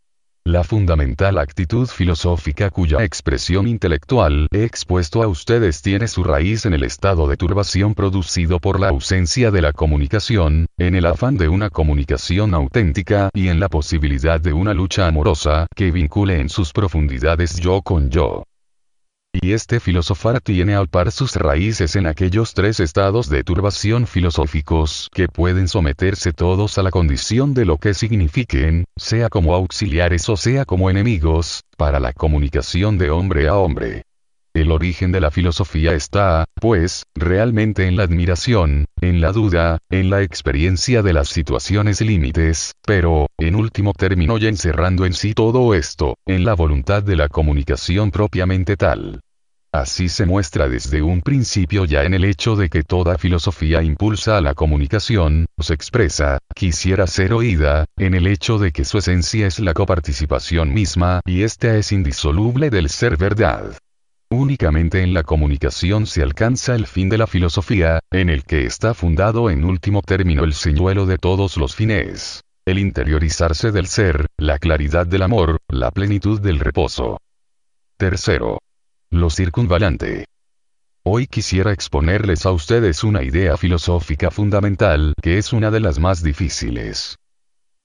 S1: La fundamental actitud filosófica cuya expresión intelectual he expuesto a ustedes tiene su raíz en el estado de turbación producido por la ausencia de la comunicación, en el afán de una comunicación auténtica y en la posibilidad de una lucha amorosa que vincule en sus profundidades yo con yo. Y este filosofar tiene al par sus raíces en aquellos tres estados de turbación filosóficos que pueden someterse todos a la condición de lo que signifiquen, sea como auxiliares o sea como enemigos, para la comunicación de hombre a hombre. El origen de la filosofía está, pues, realmente en la admiración, en la duda, en la experiencia de las situaciones límites, pero, en último término y encerrando en sí todo esto, en la voluntad de la comunicación propiamente tal. Así se muestra desde un principio ya en el hecho de que toda filosofía impulsa a la comunicación, se expresa, quisiera ser oída, en el hecho de que su esencia es la coparticipación misma y ésta es indisoluble del ser verdad. Únicamente en la comunicación se alcanza el fin de la filosofía, en el que está fundado en último término el señuelo de todos los fines. El interiorizarse del ser, la claridad del amor, la plenitud del reposo. Tercero. Lo circunvalante. Hoy quisiera exponerles a ustedes una idea filosófica fundamental que es una de las más difíciles.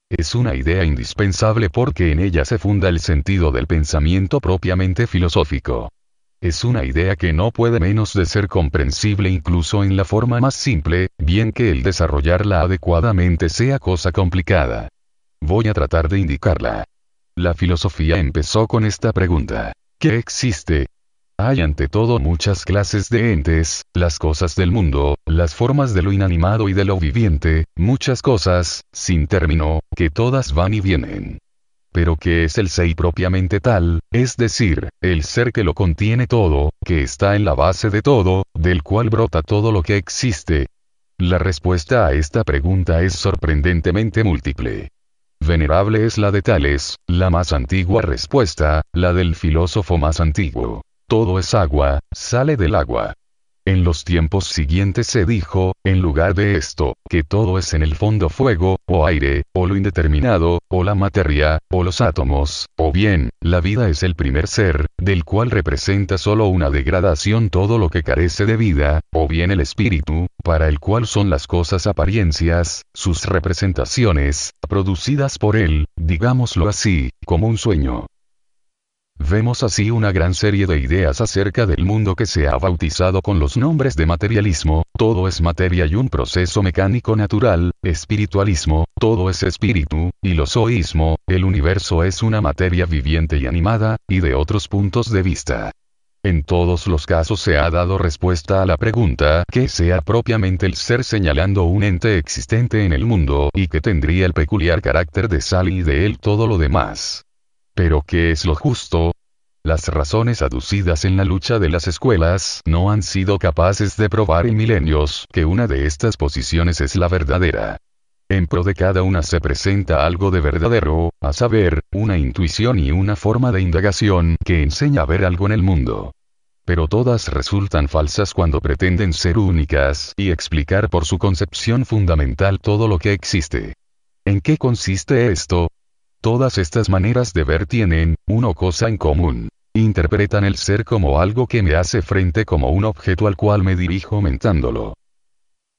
S1: Es una idea indispensable porque en ella se funda el sentido del pensamiento propiamente filosófico. Es una idea que no puede menos de ser comprensible incluso en la forma más simple, bien que el desarrollarla adecuadamente sea cosa complicada. Voy a tratar de indicarla. La filosofía empezó con esta pregunta. ¿Qué existe? Hay ante todo muchas clases de entes, las cosas del mundo, las formas de lo inanimado y de lo viviente, muchas cosas, sin término, que todas van y vienen. Pero ¿qué es el ser propiamente tal? Es decir, el ser que lo contiene todo, que está en la base de todo, del cual brota todo lo que existe. La respuesta a esta pregunta es sorprendentemente múltiple. Venerable es la de Tales, la más antigua respuesta, la del filósofo más antiguo. Todo es agua, sale del agua. En los tiempos siguientes se dijo, en lugar de esto, que todo es en el fondo fuego, o aire, o lo indeterminado, o la materia, o los átomos, o bien, la vida es el primer ser, del cual representa solo una degradación todo lo que carece de vida, o bien el espíritu, para el cual son las cosas apariencias, sus representaciones, producidas por él, digámoslo así, como un sueño. Vemos así una gran serie de ideas acerca del mundo que se ha bautizado con los nombres de materialismo, todo es materia y un proceso mecánico natural, espiritualismo, todo es espíritu, y lo soísmo, el universo es una materia viviente y animada, y de otros puntos de vista. En todos los casos se ha dado respuesta a la pregunta ¿qué sea propiamente el ser señalando un ente existente en el mundo y que tendría el peculiar carácter de sal y de él todo lo demás. Pero ¿qué es lo justo? Las razones aducidas en la lucha de las escuelas no han sido capaces de probar en milenios que una de estas posiciones es la verdadera. En pro de cada una se presenta algo de verdadero, a saber, una intuición y una forma de indagación que enseña a ver algo en el mundo. Pero todas resultan falsas cuando pretenden ser únicas y explicar por su concepción fundamental todo lo que existe. ¿En qué consiste esto? Todas estas maneras de ver tienen, una cosa en común. Interpretan el ser como algo que me hace frente como un objeto al cual me dirijo mentándolo.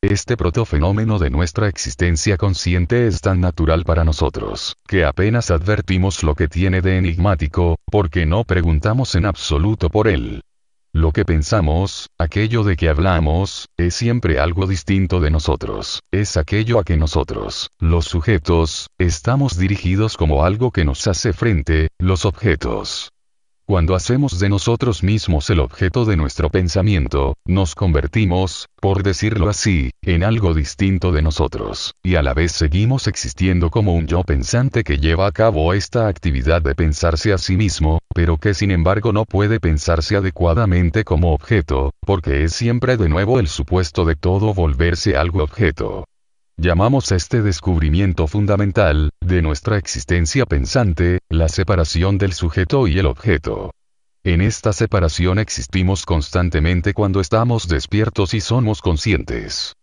S1: Este protofenómeno de nuestra existencia consciente es tan natural para nosotros, que apenas advertimos lo que tiene de enigmático, porque no preguntamos en absoluto por él. Lo que pensamos, aquello de que hablamos, es siempre algo distinto de nosotros, es aquello a que nosotros, los sujetos, estamos dirigidos como algo que nos hace frente, los objetos. Cuando hacemos de nosotros mismos el objeto de nuestro pensamiento, nos convertimos, por decirlo así, en algo distinto de nosotros, y a la vez seguimos existiendo como un yo pensante que lleva a cabo esta actividad de pensarse a sí mismo, pero que sin embargo no puede pensarse adecuadamente como objeto, porque es siempre de nuevo el supuesto de todo volverse algo objeto. Llamamos este descubrimiento fundamental, de nuestra existencia pensante, la separación del sujeto y el objeto. En esta separación existimos constantemente cuando estamos despiertos y somos conscientes.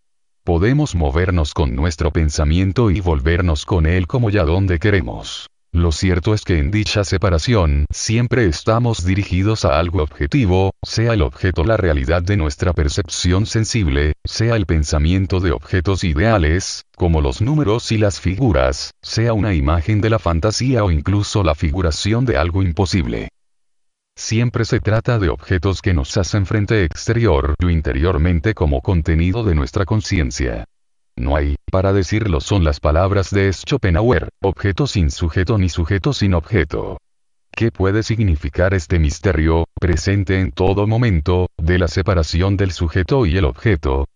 S1: Podemos movernos con nuestro pensamiento y volvernos con él como ya donde queremos. Lo cierto es que en dicha separación, siempre estamos dirigidos a algo objetivo, sea el objeto la realidad de nuestra percepción sensible, sea el pensamiento de objetos ideales, como los números y las figuras, sea una imagen de la fantasía o incluso la figuración de algo imposible. Siempre se trata de objetos que nos hacen frente exterior o interiormente como contenido de nuestra conciencia. No hay, para decirlo son las palabras de Schopenhauer, objeto sin sujeto ni sujeto sin objeto. ¿Qué puede significar este misterio, presente en todo momento, de la separación del sujeto y el objeto?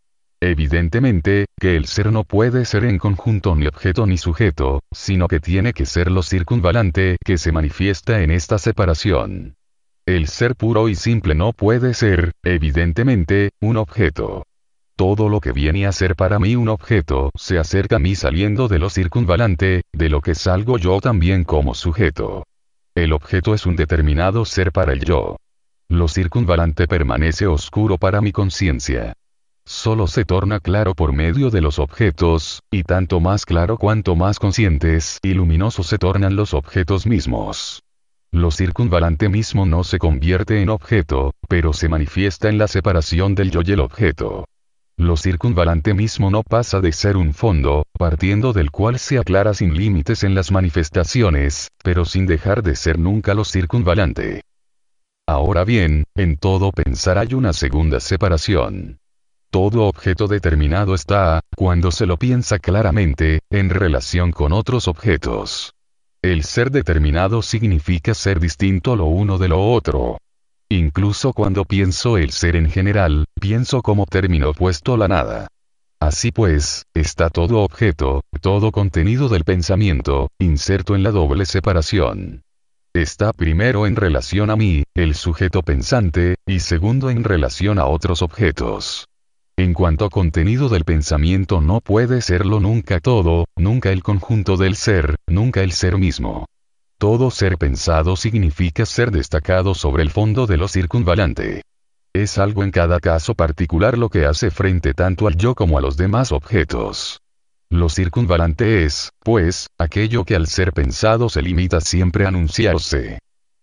S1: Evidentemente, que el ser no puede ser en conjunto ni objeto ni sujeto, sino que tiene que ser lo circunvalante que se manifiesta en esta separación. El ser puro y simple no puede ser, evidentemente, un objeto. Todo lo que viene a ser para mí un objeto se acerca a mí saliendo de lo circunvalante, de lo que salgo yo también como sujeto. El objeto es un determinado ser para el yo. Lo circunvalante permanece oscuro para mi conciencia. Solo se torna claro por medio de los objetos, y tanto más claro cuanto más conscientes y luminosos se tornan los objetos mismos. Lo circunvalante mismo no se convierte en objeto, pero se manifiesta en la separación del yo y el objeto. Lo circunvalante mismo no pasa de ser un fondo, partiendo del cual se aclara sin límites en las manifestaciones, pero sin dejar de ser nunca lo circunvalante. Ahora bien, en todo pensar hay una segunda separación. Todo objeto determinado está, cuando se lo piensa claramente, en relación con otros objetos. El ser determinado significa ser distinto lo uno de lo otro. Incluso cuando pienso el ser en general, pienso como término opuesto a la nada. Así pues, está todo objeto, todo contenido del pensamiento, inserto en la doble separación. Está primero en relación a mí, el sujeto pensante, y segundo en relación a otros objetos. En cuanto a contenido del pensamiento no puede serlo nunca todo, nunca el conjunto del ser, nunca el ser mismo. Todo ser pensado significa ser destacado sobre el fondo de lo circunvalante. Es algo en cada caso particular lo que hace frente tanto al yo como a los demás objetos. Lo circunvalante es, pues, aquello que al ser pensado se limita siempre a anunciarse.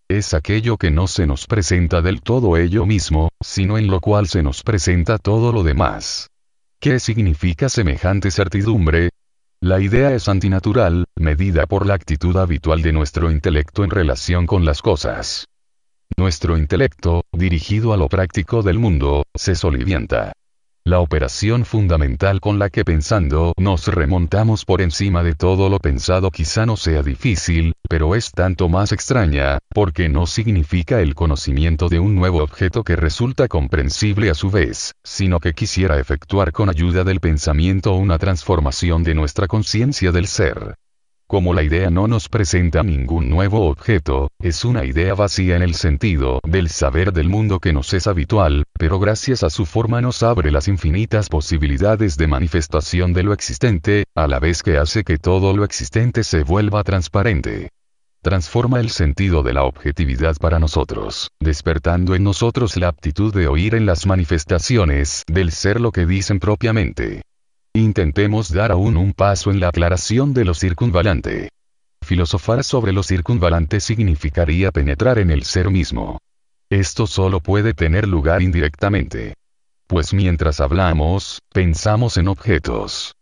S1: Es aquello que no se nos presenta del todo ello mismo, sino en lo cual se nos presenta todo lo demás. ¿Qué significa semejante certidumbre? La idea es antinatural, medida por la actitud habitual de nuestro intelecto en relación con las cosas. Nuestro intelecto, dirigido a lo práctico del mundo, se solivianta. La operación fundamental con la que pensando nos remontamos por encima de todo lo pensado quizá no sea difícil, pero es tanto más extraña, porque no significa el conocimiento de un nuevo objeto que resulta comprensible a su vez, sino que quisiera efectuar con ayuda del pensamiento una transformación de nuestra conciencia del ser. Como la idea no nos presenta ningún nuevo objeto, es una idea vacía en el sentido del saber del mundo que nos es habitual, pero gracias a su forma nos abre las infinitas posibilidades de manifestación de lo existente, a la vez que hace que todo lo existente se vuelva transparente transforma el sentido de la objetividad para nosotros, despertando en nosotros la aptitud de oír en las manifestaciones del ser lo que dicen propiamente. Intentemos dar aún un paso en la aclaración de lo circunvalante. Filosofar sobre lo circunvalante significaría penetrar en el ser mismo. Esto solo puede tener lugar indirectamente. Pues mientras hablamos, pensamos en objetos.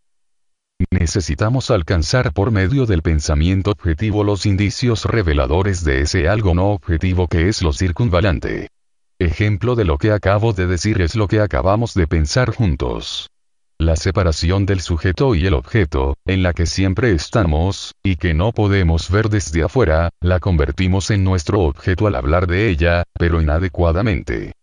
S1: Necesitamos alcanzar por medio del pensamiento objetivo los indicios reveladores de ese algo no objetivo que es lo circunvalante. Ejemplo de lo que acabo de decir es lo que acabamos de pensar juntos la separación del sujeto y el objeto, en la que siempre estamos, y que no podemos ver desde afuera, la convertimos en nuestro objeto al hablar de ella, pero inadecuadamente.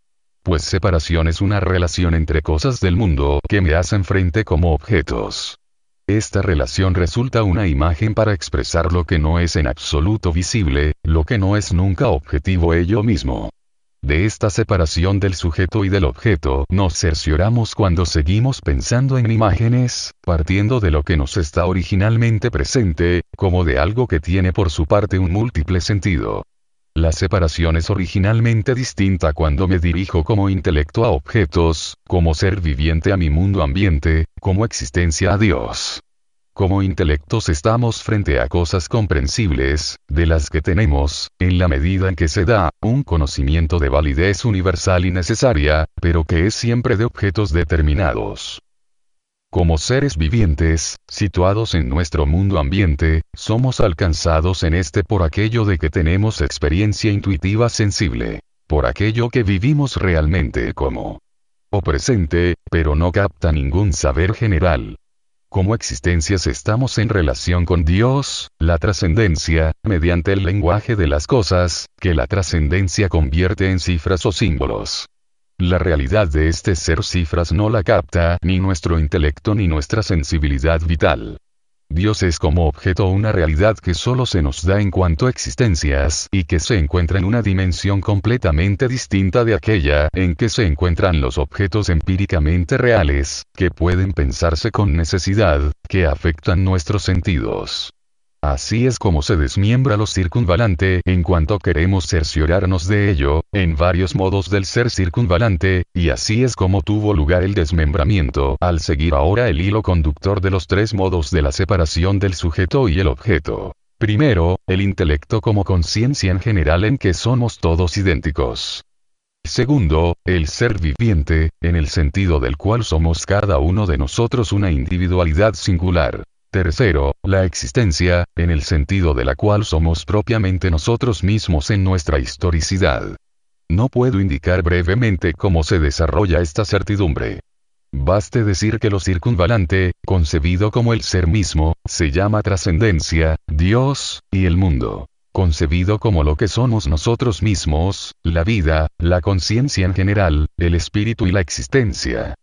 S1: Pues separación es una relación entre cosas del mundo que me hacen frente como objetos. Esta relación resulta una imagen para expresar lo que no es en absoluto visible, lo que no es nunca objetivo ello mismo. De esta separación del sujeto y del objeto nos cercioramos cuando seguimos pensando en imágenes, partiendo de lo que nos está originalmente presente, como de algo que tiene por su parte un múltiple sentido. La separación es originalmente distinta cuando me dirijo como intelecto a objetos, como ser viviente a mi mundo ambiente, como existencia a Dios. Como intelectos estamos frente a cosas comprensibles, de las que tenemos, en la medida en que se da, un conocimiento de validez universal y necesaria, pero que es siempre de objetos determinados. Como seres vivientes, situados en nuestro mundo ambiente, somos alcanzados en este por aquello de que tenemos experiencia intuitiva sensible, por aquello que vivimos realmente como o presente, pero no capta ningún saber general, como existencias estamos en relación con Dios, la trascendencia, mediante el lenguaje de las cosas, que la trascendencia convierte en cifras o símbolos. La realidad de este ser cifras no la capta ni nuestro intelecto ni nuestra sensibilidad vital. Dios es como objeto una realidad que solo se nos da en cuanto a existencias y que se encuentra en una dimensión completamente distinta de aquella en que se encuentran los objetos empíricamente reales, que pueden pensarse con necesidad, que afectan nuestros sentidos. Así es como se desmiembra lo circunvalante en cuanto queremos cerciorarnos de ello, en varios modos del ser circunvalante, y así es como tuvo lugar el desmembramiento al seguir ahora el hilo conductor de los tres modos de la separación del sujeto y el objeto. Primero, el intelecto como conciencia en general en que somos todos idénticos. Segundo, el ser viviente, en el sentido del cual somos cada uno de nosotros una individualidad singular. Tercero, la existencia, en el sentido de la cual somos propiamente nosotros mismos en nuestra historicidad. No puedo indicar brevemente cómo se desarrolla esta certidumbre. Baste decir que lo circunvalante, concebido como el ser mismo, se llama trascendencia, Dios, y el mundo concebido como lo que somos nosotros mismos, la vida, la conciencia en general, el espíritu y la existencia.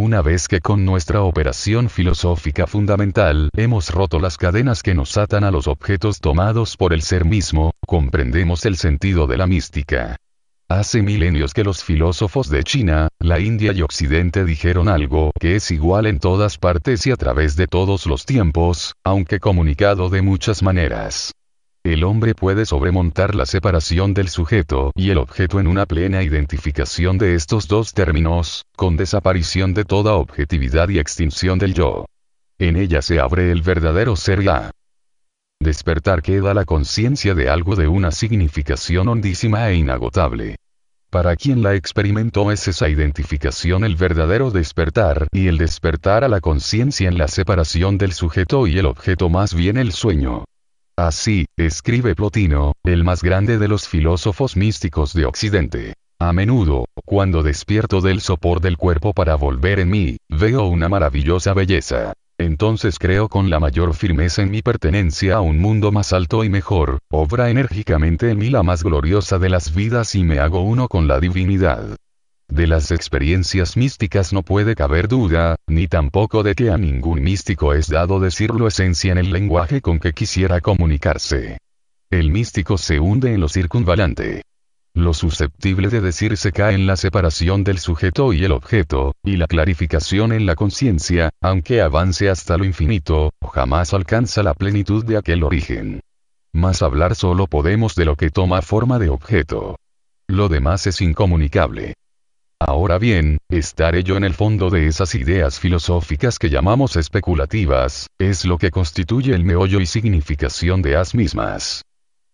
S1: Una vez que con nuestra operación filosófica fundamental hemos roto las cadenas que nos atan a los objetos tomados por el ser mismo, comprendemos el sentido de la mística. Hace milenios que los filósofos de China, la India y Occidente dijeron algo que es igual en todas partes y a través de todos los tiempos, aunque comunicado de muchas maneras. El hombre puede sobremontar la separación del sujeto y el objeto en una plena identificación de estos dos términos, con desaparición de toda objetividad y extinción del yo. En ella se abre el verdadero ser ya. Despertar queda la conciencia de algo de una significación hondísima e inagotable. Para quien la experimentó es esa identificación el verdadero despertar, y el despertar a la conciencia en la separación del sujeto y el objeto más bien el sueño. Así, escribe Plotino, el más grande de los filósofos místicos de Occidente. A menudo, cuando despierto del sopor del cuerpo para volver en mí, veo una maravillosa belleza. Entonces creo con la mayor firmeza en mi pertenencia a un mundo más alto y mejor, obra enérgicamente en mí la más gloriosa de las vidas y me hago uno con la divinidad. De las experiencias místicas no puede caber duda, ni tampoco de que a ningún místico es dado decirlo esencia en el lenguaje con que quisiera comunicarse. El místico se hunde en lo circunvalante. Lo susceptible de decirse cae en la separación del sujeto y el objeto, y la clarificación en la conciencia, aunque avance hasta lo infinito, jamás alcanza la plenitud de aquel origen. Mas hablar solo podemos de lo que toma forma de objeto. Lo demás es incomunicable. Ahora bien, estar yo en el fondo de esas ideas filosóficas que llamamos especulativas, es lo que constituye el meollo y significación de as mismas.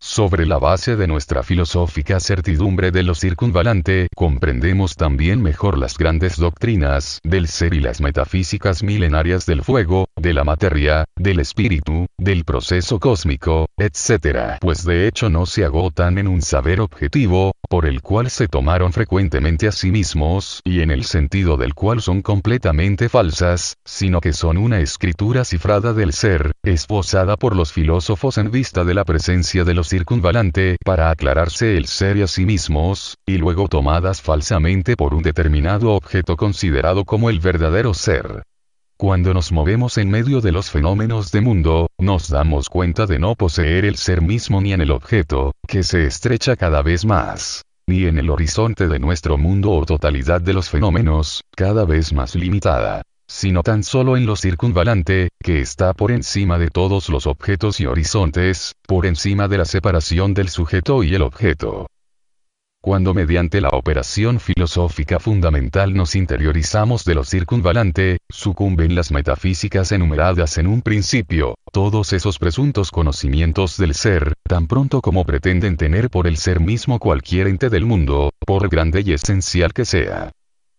S1: Sobre la base de nuestra filosófica certidumbre de lo circunvalante, comprendemos también mejor las grandes doctrinas del ser y las metafísicas milenarias del fuego, de la materia, del espíritu, del proceso cósmico, etc. Pues de hecho no se agotan en un saber objetivo, por el cual se tomaron frecuentemente a sí mismos, y en el sentido del cual son completamente falsas, sino que son una escritura cifrada del ser, esbozada por los filósofos en vista de la presencia de los circunvalante para aclararse el ser y a sí mismos, y luego tomadas falsamente por un determinado objeto considerado como el verdadero ser. Cuando nos movemos en medio de los fenómenos de mundo, nos damos cuenta de no poseer el ser mismo ni en el objeto, que se estrecha cada vez más, ni en el horizonte de nuestro mundo o totalidad de los fenómenos, cada vez más limitada sino tan solo en lo circunvalante, que está por encima de todos los objetos y horizontes, por encima de la separación del sujeto y el objeto. Cuando mediante la operación filosófica fundamental nos interiorizamos de lo circunvalante, sucumben las metafísicas enumeradas en un principio, todos esos presuntos conocimientos del ser, tan pronto como pretenden tener por el ser mismo cualquier ente del mundo, por grande y esencial que sea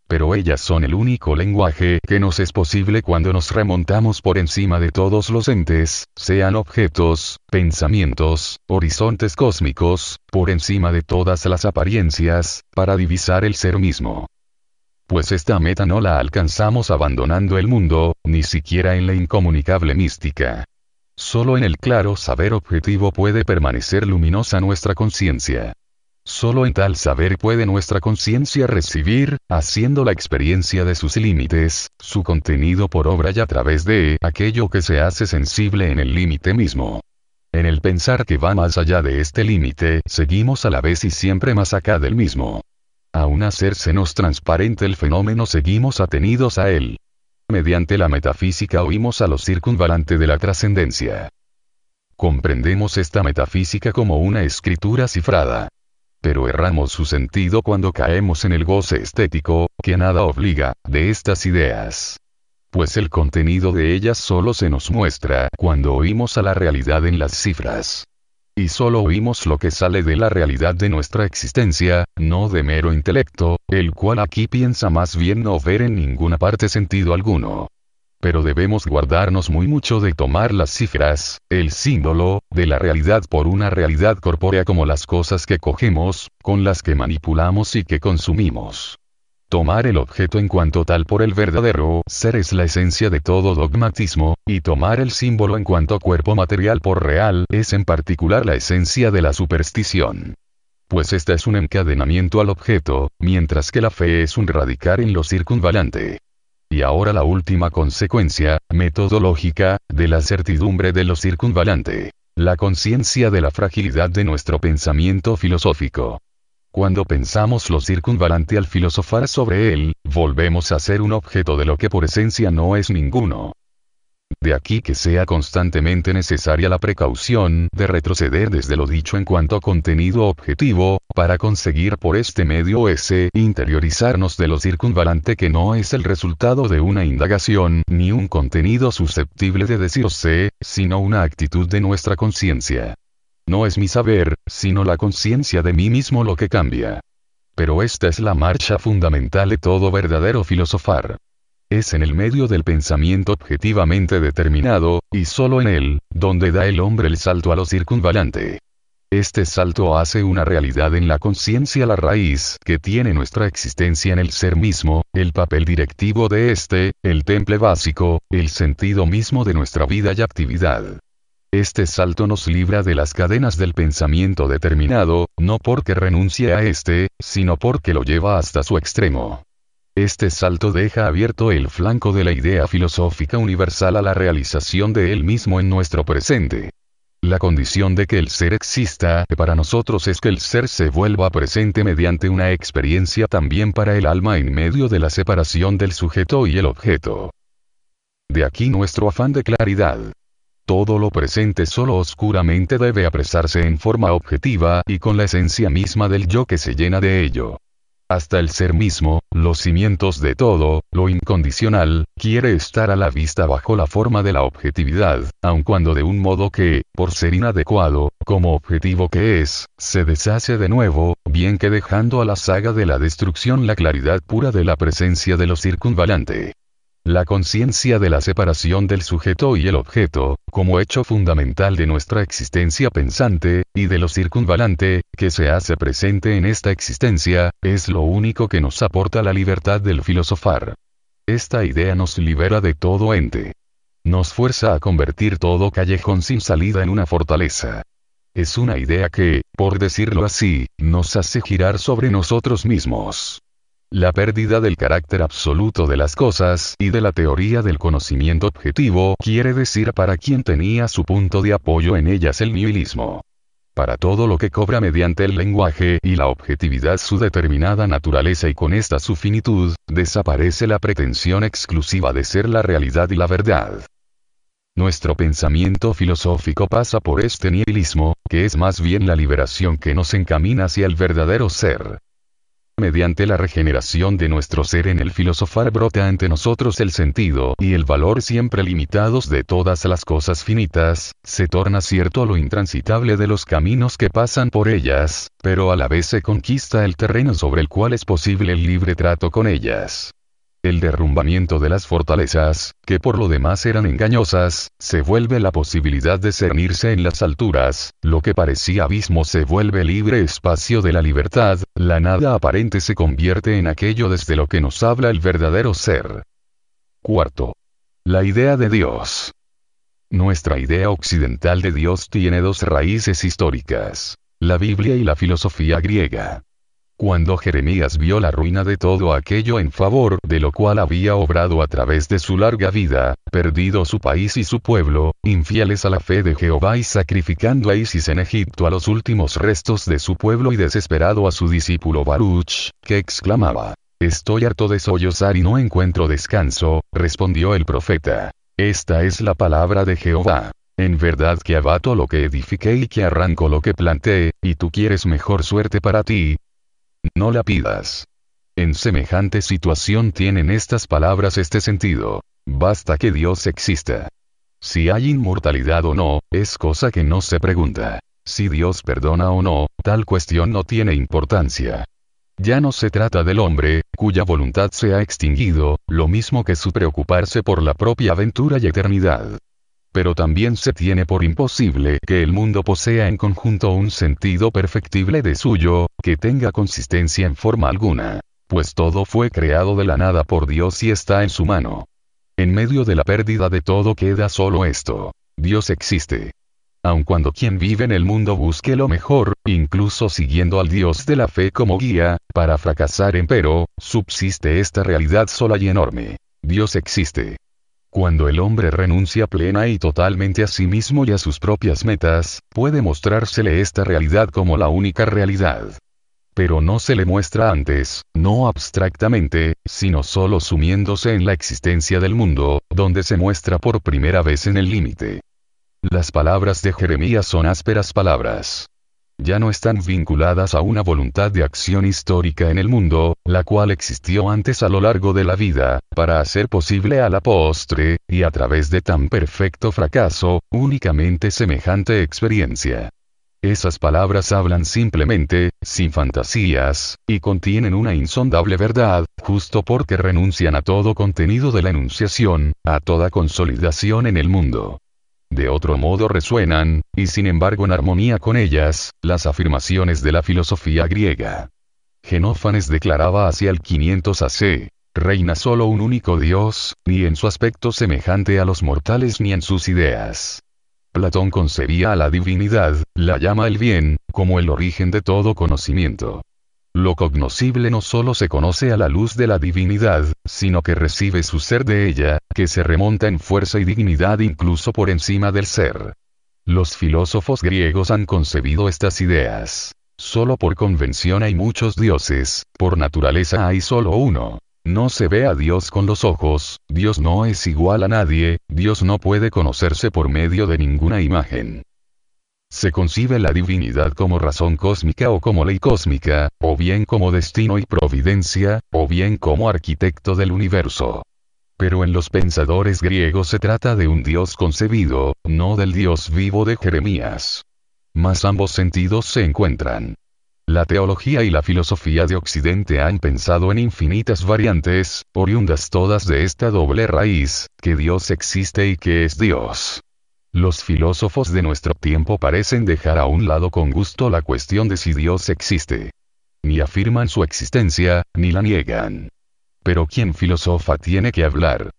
S1: pero ellas son el único lenguaje que nos es posible cuando nos remontamos por encima de todos los entes, sean objetos, pensamientos, horizontes cósmicos, por encima de todas las apariencias, para divisar el ser mismo. Pues esta meta no la alcanzamos abandonando el mundo, ni siquiera en la incomunicable mística. Solo en el claro saber objetivo puede permanecer luminosa nuestra conciencia. Solo en tal saber puede nuestra conciencia recibir, haciendo la experiencia de sus límites, su contenido por obra y a través de aquello que se hace sensible en el límite mismo. En el pensar que va más allá de este límite, seguimos a la vez y siempre más acá del mismo. Aun hacérsenos transparente el fenómeno seguimos atenidos a él. Mediante la metafísica oímos a lo circunvalante de la trascendencia. Comprendemos esta metafísica como una escritura cifrada pero erramos su sentido cuando caemos en el goce estético, que nada obliga, de estas ideas. Pues el contenido de ellas solo se nos muestra cuando oímos a la realidad en las cifras. y solo oímos lo que sale de la realidad de nuestra existencia, no de mero intelecto, el cual aquí piensa más bien no ver en ninguna parte sentido alguno. Pero debemos guardarnos muy mucho de tomar las cifras, el símbolo, de la realidad por una realidad corpórea como las cosas que cogemos, con las que manipulamos y que consumimos. Tomar el objeto en cuanto tal por el verdadero ser es la esencia de todo dogmatismo, y tomar el símbolo en cuanto cuerpo material por real es en particular la esencia de la superstición. Pues esta es un encadenamiento al objeto, mientras que la fe es un radicar en lo circunvalante. Y ahora la última consecuencia, metodológica, de la certidumbre de lo circunvalante. La conciencia de la fragilidad de nuestro pensamiento filosófico. Cuando pensamos lo circunvalante al filosofar sobre él, volvemos a ser un objeto de lo que por esencia no es ninguno. De aquí que sea constantemente necesaria la precaución de retroceder desde lo dicho en cuanto a contenido objetivo, para conseguir por este medio ese interiorizarnos de lo circunvalante que no es el resultado de una indagación ni un contenido susceptible de decirse, sino una actitud de nuestra conciencia. No es mi saber, sino la conciencia de mí mismo lo que cambia. Pero esta es la marcha fundamental de todo verdadero filosofar. Es en el medio del pensamiento objetivamente determinado, y solo en él, donde da el hombre el salto a lo circunvalante. Este salto hace una realidad en la conciencia la raíz que tiene nuestra existencia en el ser mismo, el papel directivo de este, el temple básico, el sentido mismo de nuestra vida y actividad. Este salto nos libra de las cadenas del pensamiento determinado, no porque renuncie a este, sino porque lo lleva hasta su extremo. Este salto deja abierto el flanco de la idea filosófica universal a la realización de él mismo en nuestro presente. La condición de que el ser exista para nosotros es que el ser se vuelva presente mediante una experiencia también para el alma en medio de la separación del sujeto y el objeto. De aquí nuestro afán de claridad. Todo lo presente solo oscuramente debe apresarse en forma objetiva y con la esencia misma del yo que se llena de ello. Hasta el ser mismo, los cimientos de todo, lo incondicional, quiere estar a la vista bajo la forma de la objetividad, aun cuando de un modo que, por ser inadecuado, como objetivo que es, se deshace de nuevo, bien que dejando a la saga de la destrucción la claridad pura de la presencia de lo circunvalante. La conciencia de la separación del sujeto y el objeto, como hecho fundamental de nuestra existencia pensante, y de lo circunvalante, que se hace presente en esta existencia, es lo único que nos aporta la libertad del filosofar. Esta idea nos libera de todo ente. Nos fuerza a convertir todo callejón sin salida en una fortaleza. Es una idea que, por decirlo así, nos hace girar sobre nosotros mismos. La pérdida del carácter absoluto de las cosas y de la teoría del conocimiento objetivo quiere decir para quien tenía su punto de apoyo en ellas el nihilismo. Para todo lo que cobra mediante el lenguaje y la objetividad su determinada naturaleza y con esta su finitud, desaparece la pretensión exclusiva de ser la realidad y la verdad. Nuestro pensamiento filosófico pasa por este nihilismo, que es más bien la liberación que nos encamina hacia el verdadero ser. Mediante la regeneración de nuestro ser en el filosofar brota ante nosotros el sentido y el valor siempre limitados de todas las cosas finitas, se torna cierto lo intransitable de los caminos que pasan por ellas, pero a la vez se conquista el terreno sobre el cual es posible el libre trato con ellas. El derrumbamiento de las fortalezas, que por lo demás eran engañosas, se vuelve la posibilidad de cernirse en las alturas, lo que parecía abismo se vuelve libre espacio de la libertad, la nada aparente se convierte en aquello desde lo que nos habla el verdadero ser. Cuarto. La idea de Dios. Nuestra idea occidental de Dios tiene dos raíces históricas. La Biblia y la filosofía griega. Cuando Jeremías vio la ruina de todo aquello en favor de lo cual había obrado a través de su larga vida, perdido su país y su pueblo, infieles a la fe de Jehová y sacrificando a Isis en Egipto a los últimos restos de su pueblo y desesperado a su discípulo Baruch, que exclamaba, Estoy harto de sollozar y no encuentro descanso, respondió el profeta. Esta es la palabra de Jehová. En verdad que abato lo que edifiqué y que arranco lo que planté, y tú quieres mejor suerte para ti, no la pidas. En semejante situación tienen estas palabras este sentido. Basta que Dios exista. Si hay inmortalidad o no, es cosa que no se pregunta. Si Dios perdona o no, tal cuestión no tiene importancia. Ya no se trata del hombre, cuya voluntad se ha extinguido, lo mismo que su preocuparse por la propia aventura y eternidad. Pero también se tiene por imposible que el mundo posea en conjunto un sentido perfectible de suyo, que tenga consistencia en forma alguna. Pues todo fue creado de la nada por Dios y está en su mano. En medio de la pérdida de todo queda solo esto. Dios existe. Aun cuando quien vive en el mundo busque lo mejor, incluso siguiendo al Dios de la fe como guía, para fracasar empero, subsiste esta realidad sola y enorme. Dios existe. Cuando el hombre renuncia plena y totalmente a sí mismo y a sus propias metas, puede mostrársele esta realidad como la única realidad. Pero no se le muestra antes, no abstractamente, sino solo sumiéndose en la existencia del mundo, donde se muestra por primera vez en el límite. Las palabras de Jeremías son ásperas palabras ya no están vinculadas a una voluntad de acción histórica en el mundo, la cual existió antes a lo largo de la vida, para hacer posible a la postre, y a través de tan perfecto fracaso, únicamente semejante experiencia. Esas palabras hablan simplemente, sin fantasías, y contienen una insondable verdad, justo porque renuncian a todo contenido de la enunciación, a toda consolidación en el mundo de otro modo resuenan, y sin embargo en armonía con ellas, las afirmaciones de la filosofía griega. Genófanes declaraba hacia el 500 AC, reina solo un único Dios, ni en su aspecto semejante a los mortales ni en sus ideas. Platón concebía a la divinidad, la llama el bien, como el origen de todo conocimiento. Lo cognoscible no solo se conoce a la luz de la divinidad, sino que recibe su ser de ella, que se remonta en fuerza y dignidad incluso por encima del ser. Los filósofos griegos han concebido estas ideas. Solo por convención hay muchos dioses, por naturaleza hay solo uno. No se ve a Dios con los ojos, Dios no es igual a nadie, Dios no puede conocerse por medio de ninguna imagen. Se concibe la divinidad como razón cósmica o como ley cósmica, o bien como destino y providencia, o bien como arquitecto del universo. Pero en los pensadores griegos se trata de un Dios concebido, no del Dios vivo de Jeremías. Mas ambos sentidos se encuentran. La teología y la filosofía de Occidente han pensado en infinitas variantes, oriundas todas de esta doble raíz, que Dios existe y que es Dios. Los filósofos de nuestro tiempo parecen dejar a un lado con gusto la cuestión de si Dios existe. Ni afirman su existencia, ni la niegan. Pero quien filosofa tiene que hablar.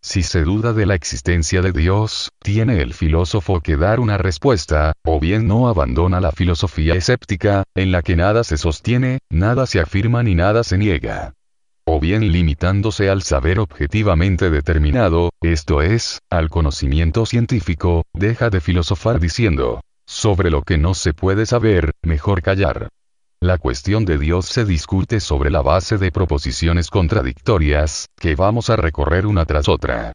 S1: Si se duda de la existencia de Dios, tiene el filósofo que dar una respuesta, o bien no abandona la filosofía escéptica, en la que nada se sostiene, nada se afirma ni nada se niega o bien limitándose al saber objetivamente determinado, esto es, al conocimiento científico, deja de filosofar diciendo, sobre lo que no se puede saber, mejor callar. La cuestión de Dios se discute sobre la base de proposiciones contradictorias, que vamos a recorrer una tras otra.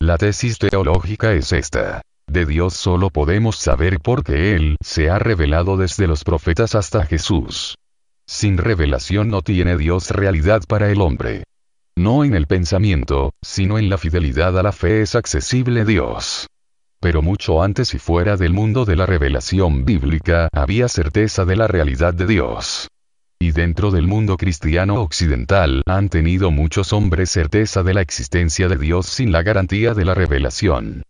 S1: La tesis teológica es esta. De Dios solo podemos saber porque Él se ha revelado desde los profetas hasta Jesús. Sin revelación no tiene Dios realidad para el hombre. No en el pensamiento, sino en la fidelidad a la fe es accesible Dios. Pero mucho antes y fuera del mundo de la revelación bíblica había certeza de la realidad de Dios. Y dentro del mundo cristiano occidental han tenido muchos hombres certeza de la existencia de Dios sin la garantía de la revelación.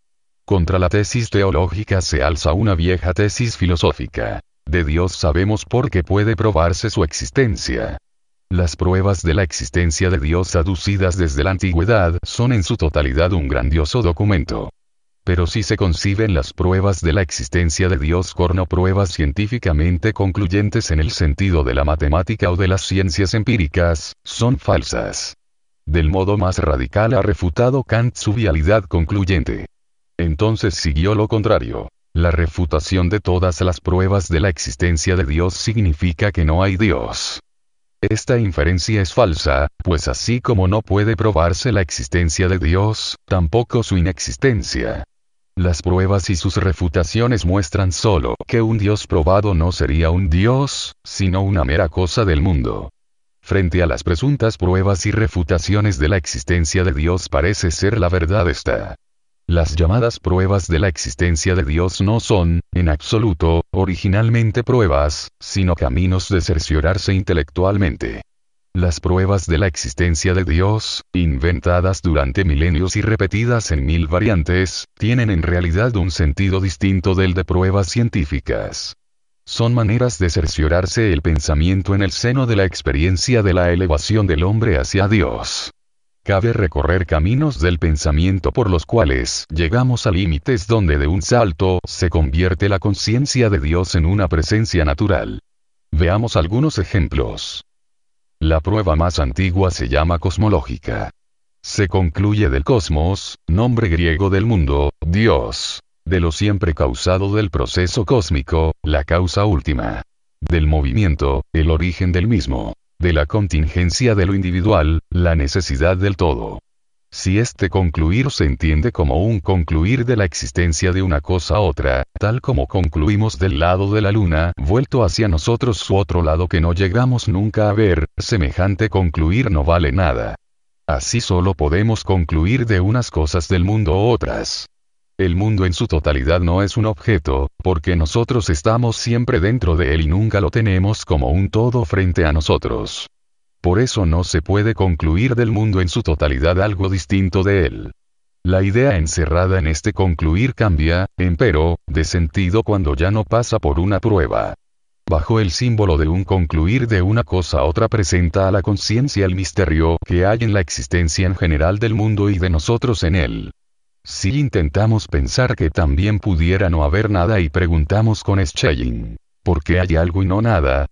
S1: Contra la tesis teológica se alza una vieja tesis filosófica. De Dios sabemos porque puede probarse su existencia. Las pruebas de la existencia de Dios aducidas desde la antigüedad son en su totalidad un grandioso documento. Pero si se conciben las pruebas de la existencia de Dios como pruebas científicamente concluyentes en el sentido de la matemática o de las ciencias empíricas, son falsas. Del modo más radical ha refutado Kant su vialidad concluyente. Entonces siguió lo contrario. La refutación de todas las pruebas de la existencia de Dios significa que no hay Dios. Esta inferencia es falsa, pues así como no puede probarse la existencia de Dios, tampoco su inexistencia. Las pruebas y sus refutaciones muestran solo que un Dios probado no sería un Dios, sino una mera cosa del mundo. Frente a las presuntas pruebas y refutaciones de la existencia de Dios parece ser la verdad esta. Las llamadas pruebas de la existencia de Dios no son, en absoluto, originalmente pruebas, sino caminos de cerciorarse intelectualmente. Las pruebas de la existencia de Dios, inventadas durante milenios y repetidas en mil variantes, tienen en realidad un sentido distinto del de pruebas científicas. Son maneras de cerciorarse el pensamiento en el seno de la experiencia de la elevación del hombre hacia Dios. Cabe recorrer caminos del pensamiento por los cuales llegamos a límites donde de un salto se convierte la conciencia de Dios en una presencia natural. Veamos algunos ejemplos. La prueba más antigua se llama cosmológica. Se concluye del cosmos, nombre griego del mundo, Dios. De lo siempre causado del proceso cósmico, la causa última. Del movimiento, el origen del mismo de la contingencia de lo individual, la necesidad del todo. Si este concluir se entiende como un concluir de la existencia de una cosa a otra, tal como concluimos del lado de la luna, vuelto hacia nosotros su otro lado que no llegamos nunca a ver, semejante concluir no vale nada. Así solo podemos concluir de unas cosas del mundo u otras. El mundo en su totalidad no es un objeto, porque nosotros estamos siempre dentro de él y nunca lo tenemos como un todo frente a nosotros. Por eso no se puede concluir del mundo en su totalidad algo distinto de él. La idea encerrada en este concluir cambia, empero, de sentido cuando ya no pasa por una prueba. Bajo el símbolo de un concluir de una cosa a otra presenta a la conciencia el misterio que hay en la existencia en general del mundo y de nosotros en él. Si intentamos pensar que también pudiera no haber nada y preguntamos con Schelling, ¿por qué hay algo y no nada?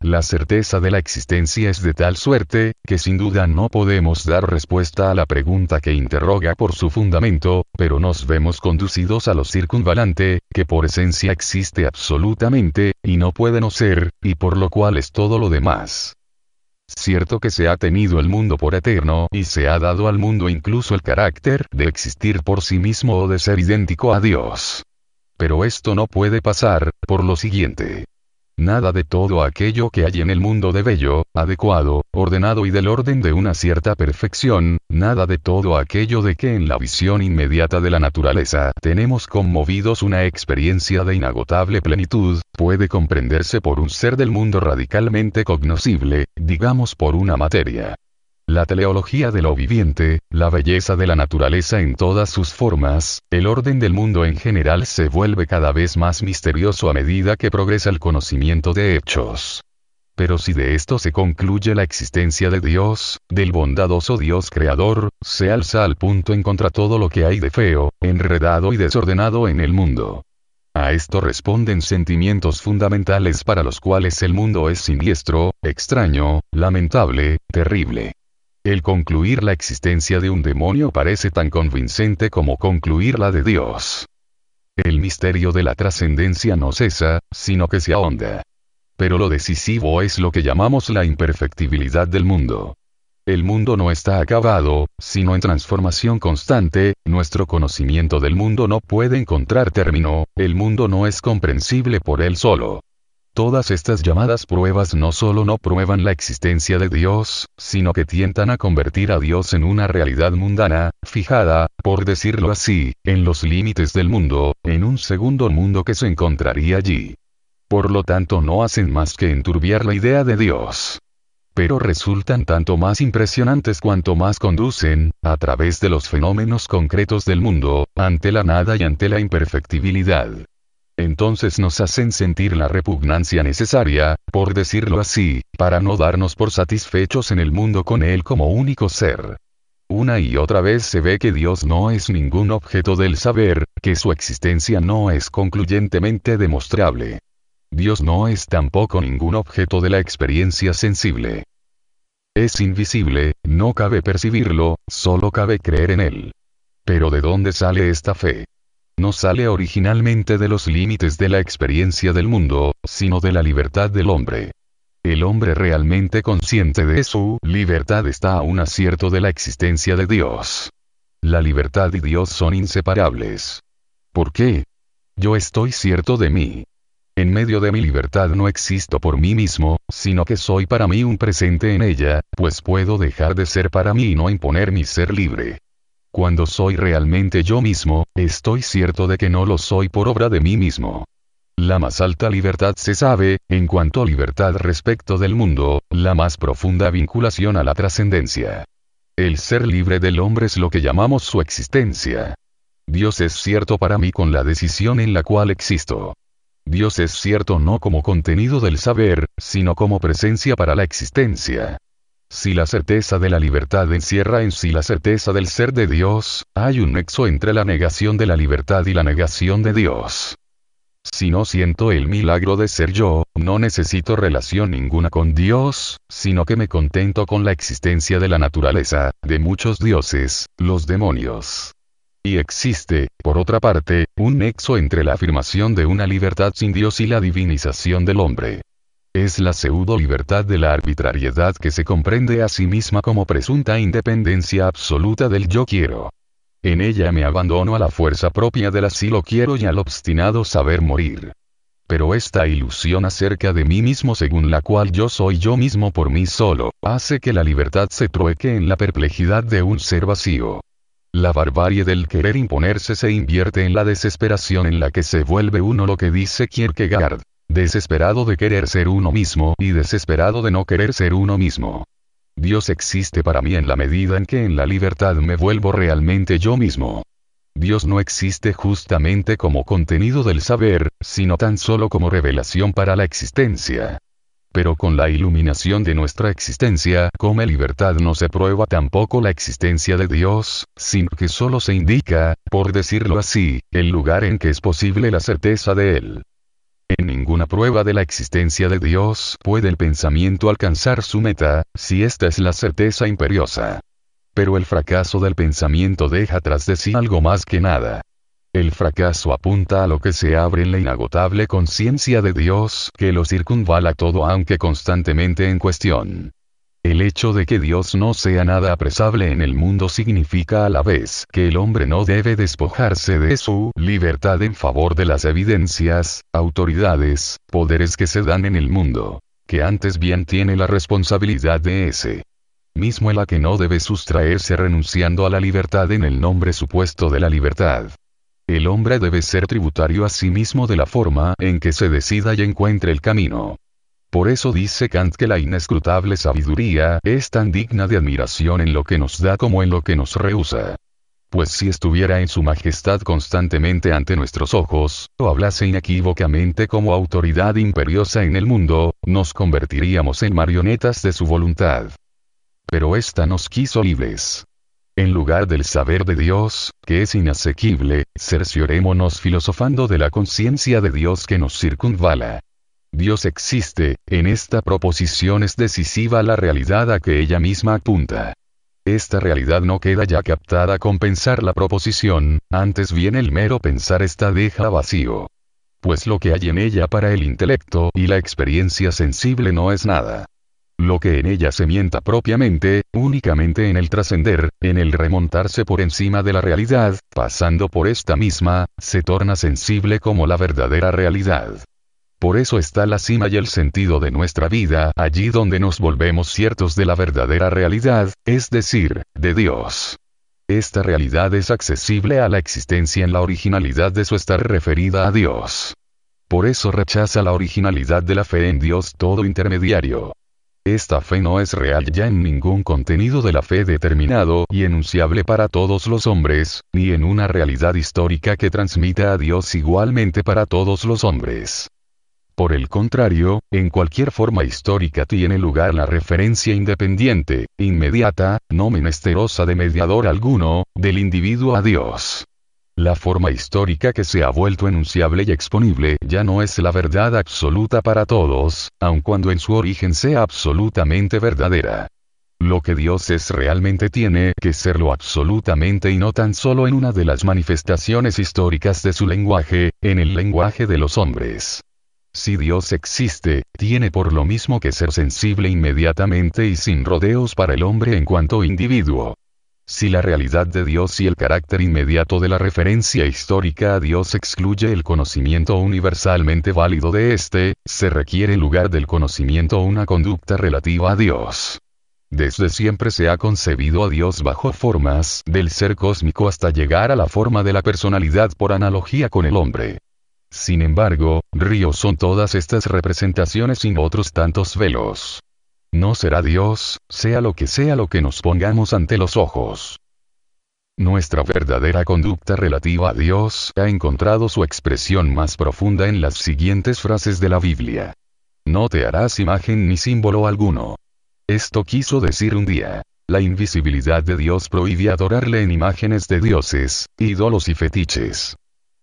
S1: La certeza de la existencia es de tal suerte, que sin duda no podemos dar respuesta a la pregunta que interroga por su fundamento, pero nos vemos conducidos a lo circunvalante, que por esencia existe absolutamente, y no puede no ser, y por lo cual es todo lo demás. Cierto que se ha tenido el mundo por eterno y se ha dado al mundo incluso el carácter de existir por sí mismo o de ser idéntico a Dios. Pero esto no puede pasar, por lo siguiente. Nada de todo aquello que hay en el mundo de bello, adecuado, ordenado y del orden de una cierta perfección, nada de todo aquello de que en la visión inmediata de la naturaleza tenemos conmovidos una experiencia de inagotable plenitud, puede comprenderse por un ser del mundo radicalmente cognoscible, digamos por una materia. La teleología de lo viviente, la belleza de la naturaleza en todas sus formas, el orden del mundo en general se vuelve cada vez más misterioso a medida que progresa el conocimiento de hechos. Pero si de esto se concluye la existencia de Dios, del bondadoso Dios creador, se alza al punto en contra todo lo que hay de feo, enredado y desordenado en el mundo. A esto responden sentimientos fundamentales para los cuales el mundo es siniestro, extraño, lamentable, terrible. El concluir la existencia de un demonio parece tan convincente como concluir la de Dios. El misterio de la trascendencia no cesa, sino que se ahonda. Pero lo decisivo es lo que llamamos la imperfectibilidad del mundo. El mundo no está acabado, sino en transformación constante, nuestro conocimiento del mundo no puede encontrar término, el mundo no es comprensible por él solo. Todas estas llamadas pruebas no solo no prueban la existencia de Dios, sino que tientan a convertir a Dios en una realidad mundana, fijada, por decirlo así, en los límites del mundo, en un segundo mundo que se encontraría allí. Por lo tanto no hacen más que enturbiar la idea de Dios. Pero resultan tanto más impresionantes cuanto más conducen, a través de los fenómenos concretos del mundo, ante la nada y ante la imperfectibilidad entonces nos hacen sentir la repugnancia necesaria, por decirlo así, para no darnos por satisfechos en el mundo con Él como único ser. Una y otra vez se ve que Dios no es ningún objeto del saber, que su existencia no es concluyentemente demostrable. Dios no es tampoco ningún objeto de la experiencia sensible. Es invisible, no cabe percibirlo, solo cabe creer en Él. Pero ¿de dónde sale esta fe? No sale originalmente de los límites de la experiencia del mundo, sino de la libertad del hombre. El hombre realmente consciente de su libertad está a un acierto de la existencia de Dios. La libertad y Dios son inseparables. ¿Por qué? Yo estoy cierto de mí. En medio de mi libertad no existo por mí mismo, sino que soy para mí un presente en ella, pues puedo dejar de ser para mí y no imponer mi ser libre. Cuando soy realmente yo mismo, estoy cierto de que no lo soy por obra de mí mismo. La más alta libertad se sabe, en cuanto a libertad respecto del mundo, la más profunda vinculación a la trascendencia. El ser libre del hombre es lo que llamamos su existencia. Dios es cierto para mí con la decisión en la cual existo. Dios es cierto no como contenido del saber, sino como presencia para la existencia. Si la certeza de la libertad encierra en sí la certeza del ser de Dios, hay un nexo entre la negación de la libertad y la negación de Dios. Si no siento el milagro de ser yo, no necesito relación ninguna con Dios, sino que me contento con la existencia de la naturaleza, de muchos dioses, los demonios. Y existe, por otra parte, un nexo entre la afirmación de una libertad sin Dios y la divinización del hombre. Es la pseudo libertad de la arbitrariedad que se comprende a sí misma como presunta independencia absoluta del yo quiero. En ella me abandono a la fuerza propia del así lo quiero y al obstinado saber morir. Pero esta ilusión acerca de mí mismo según la cual yo soy yo mismo por mí solo, hace que la libertad se trueque en la perplejidad de un ser vacío. La barbarie del querer imponerse se invierte en la desesperación en la que se vuelve uno lo que dice Kierkegaard desesperado de querer ser uno mismo y desesperado de no querer ser uno mismo. Dios existe para mí en la medida en que en la libertad me vuelvo realmente yo mismo. Dios no existe justamente como contenido del saber, sino tan solo como revelación para la existencia. Pero con la iluminación de nuestra existencia, como libertad no se prueba tampoco la existencia de Dios, sino que solo se indica, por decirlo así, el lugar en que es posible la certeza de Él. En ninguna prueba de la existencia de Dios puede el pensamiento alcanzar su meta, si esta es la certeza imperiosa. Pero el fracaso del pensamiento deja tras de sí algo más que nada. El fracaso apunta a lo que se abre en la inagotable conciencia de Dios que lo circunvala todo aunque constantemente en cuestión. El hecho de que Dios no sea nada apresable en el mundo significa a la vez que el hombre no debe despojarse de su libertad en favor de las evidencias, autoridades, poderes que se dan en el mundo. Que antes bien tiene la responsabilidad de ese mismo la que no debe sustraerse renunciando a la libertad en el nombre supuesto de la libertad. El hombre debe ser tributario a sí mismo de la forma en que se decida y encuentre el camino. Por eso dice Kant que la inescrutable sabiduría es tan digna de admiración en lo que nos da como en lo que nos rehúsa. Pues si estuviera en su majestad constantemente ante nuestros ojos, o hablase inequívocamente como autoridad imperiosa en el mundo, nos convertiríamos en marionetas de su voluntad. Pero ésta nos quiso libres. En lugar del saber de Dios, que es inasequible, cerciorémonos filosofando de la conciencia de Dios que nos circunvala. Dios existe, en esta proposición es decisiva la realidad a que ella misma apunta. Esta realidad no queda ya captada con pensar la proposición, antes bien el mero pensar esta deja vacío. Pues lo que hay en ella para el intelecto y la experiencia sensible no es nada. Lo que en ella se mienta propiamente, únicamente en el trascender, en el remontarse por encima de la realidad, pasando por esta misma, se torna sensible como la verdadera realidad. Por eso está la cima y el sentido de nuestra vida, allí donde nos volvemos ciertos de la verdadera realidad, es decir, de Dios. Esta realidad es accesible a la existencia en la originalidad de su estar referida a Dios. Por eso rechaza la originalidad de la fe en Dios todo intermediario. Esta fe no es real ya en ningún contenido de la fe determinado y enunciable para todos los hombres, ni en una realidad histórica que transmita a Dios igualmente para todos los hombres. Por el contrario, en cualquier forma histórica tiene lugar la referencia independiente, inmediata, no menesterosa de mediador alguno, del individuo a Dios. La forma histórica que se ha vuelto enunciable y exponible ya no es la verdad absoluta para todos, aun cuando en su origen sea absolutamente verdadera. Lo que Dios es realmente tiene que serlo absolutamente y no tan solo en una de las manifestaciones históricas de su lenguaje, en el lenguaje de los hombres. Si Dios existe, tiene por lo mismo que ser sensible inmediatamente y sin rodeos para el hombre en cuanto individuo. Si la realidad de Dios y el carácter inmediato de la referencia histórica a Dios excluye el conocimiento universalmente válido de éste, se requiere en lugar del conocimiento una conducta relativa a Dios. Desde siempre se ha concebido a Dios bajo formas del ser cósmico hasta llegar a la forma de la personalidad por analogía con el hombre. Sin embargo, ríos son todas estas representaciones sin otros tantos velos. No será Dios, sea lo que sea lo que nos pongamos ante los ojos. Nuestra verdadera conducta relativa a Dios ha encontrado su expresión más profunda en las siguientes frases de la Biblia. No te harás imagen ni símbolo alguno. Esto quiso decir un día. La invisibilidad de Dios prohíbe adorarle en imágenes de dioses, ídolos y fetiches.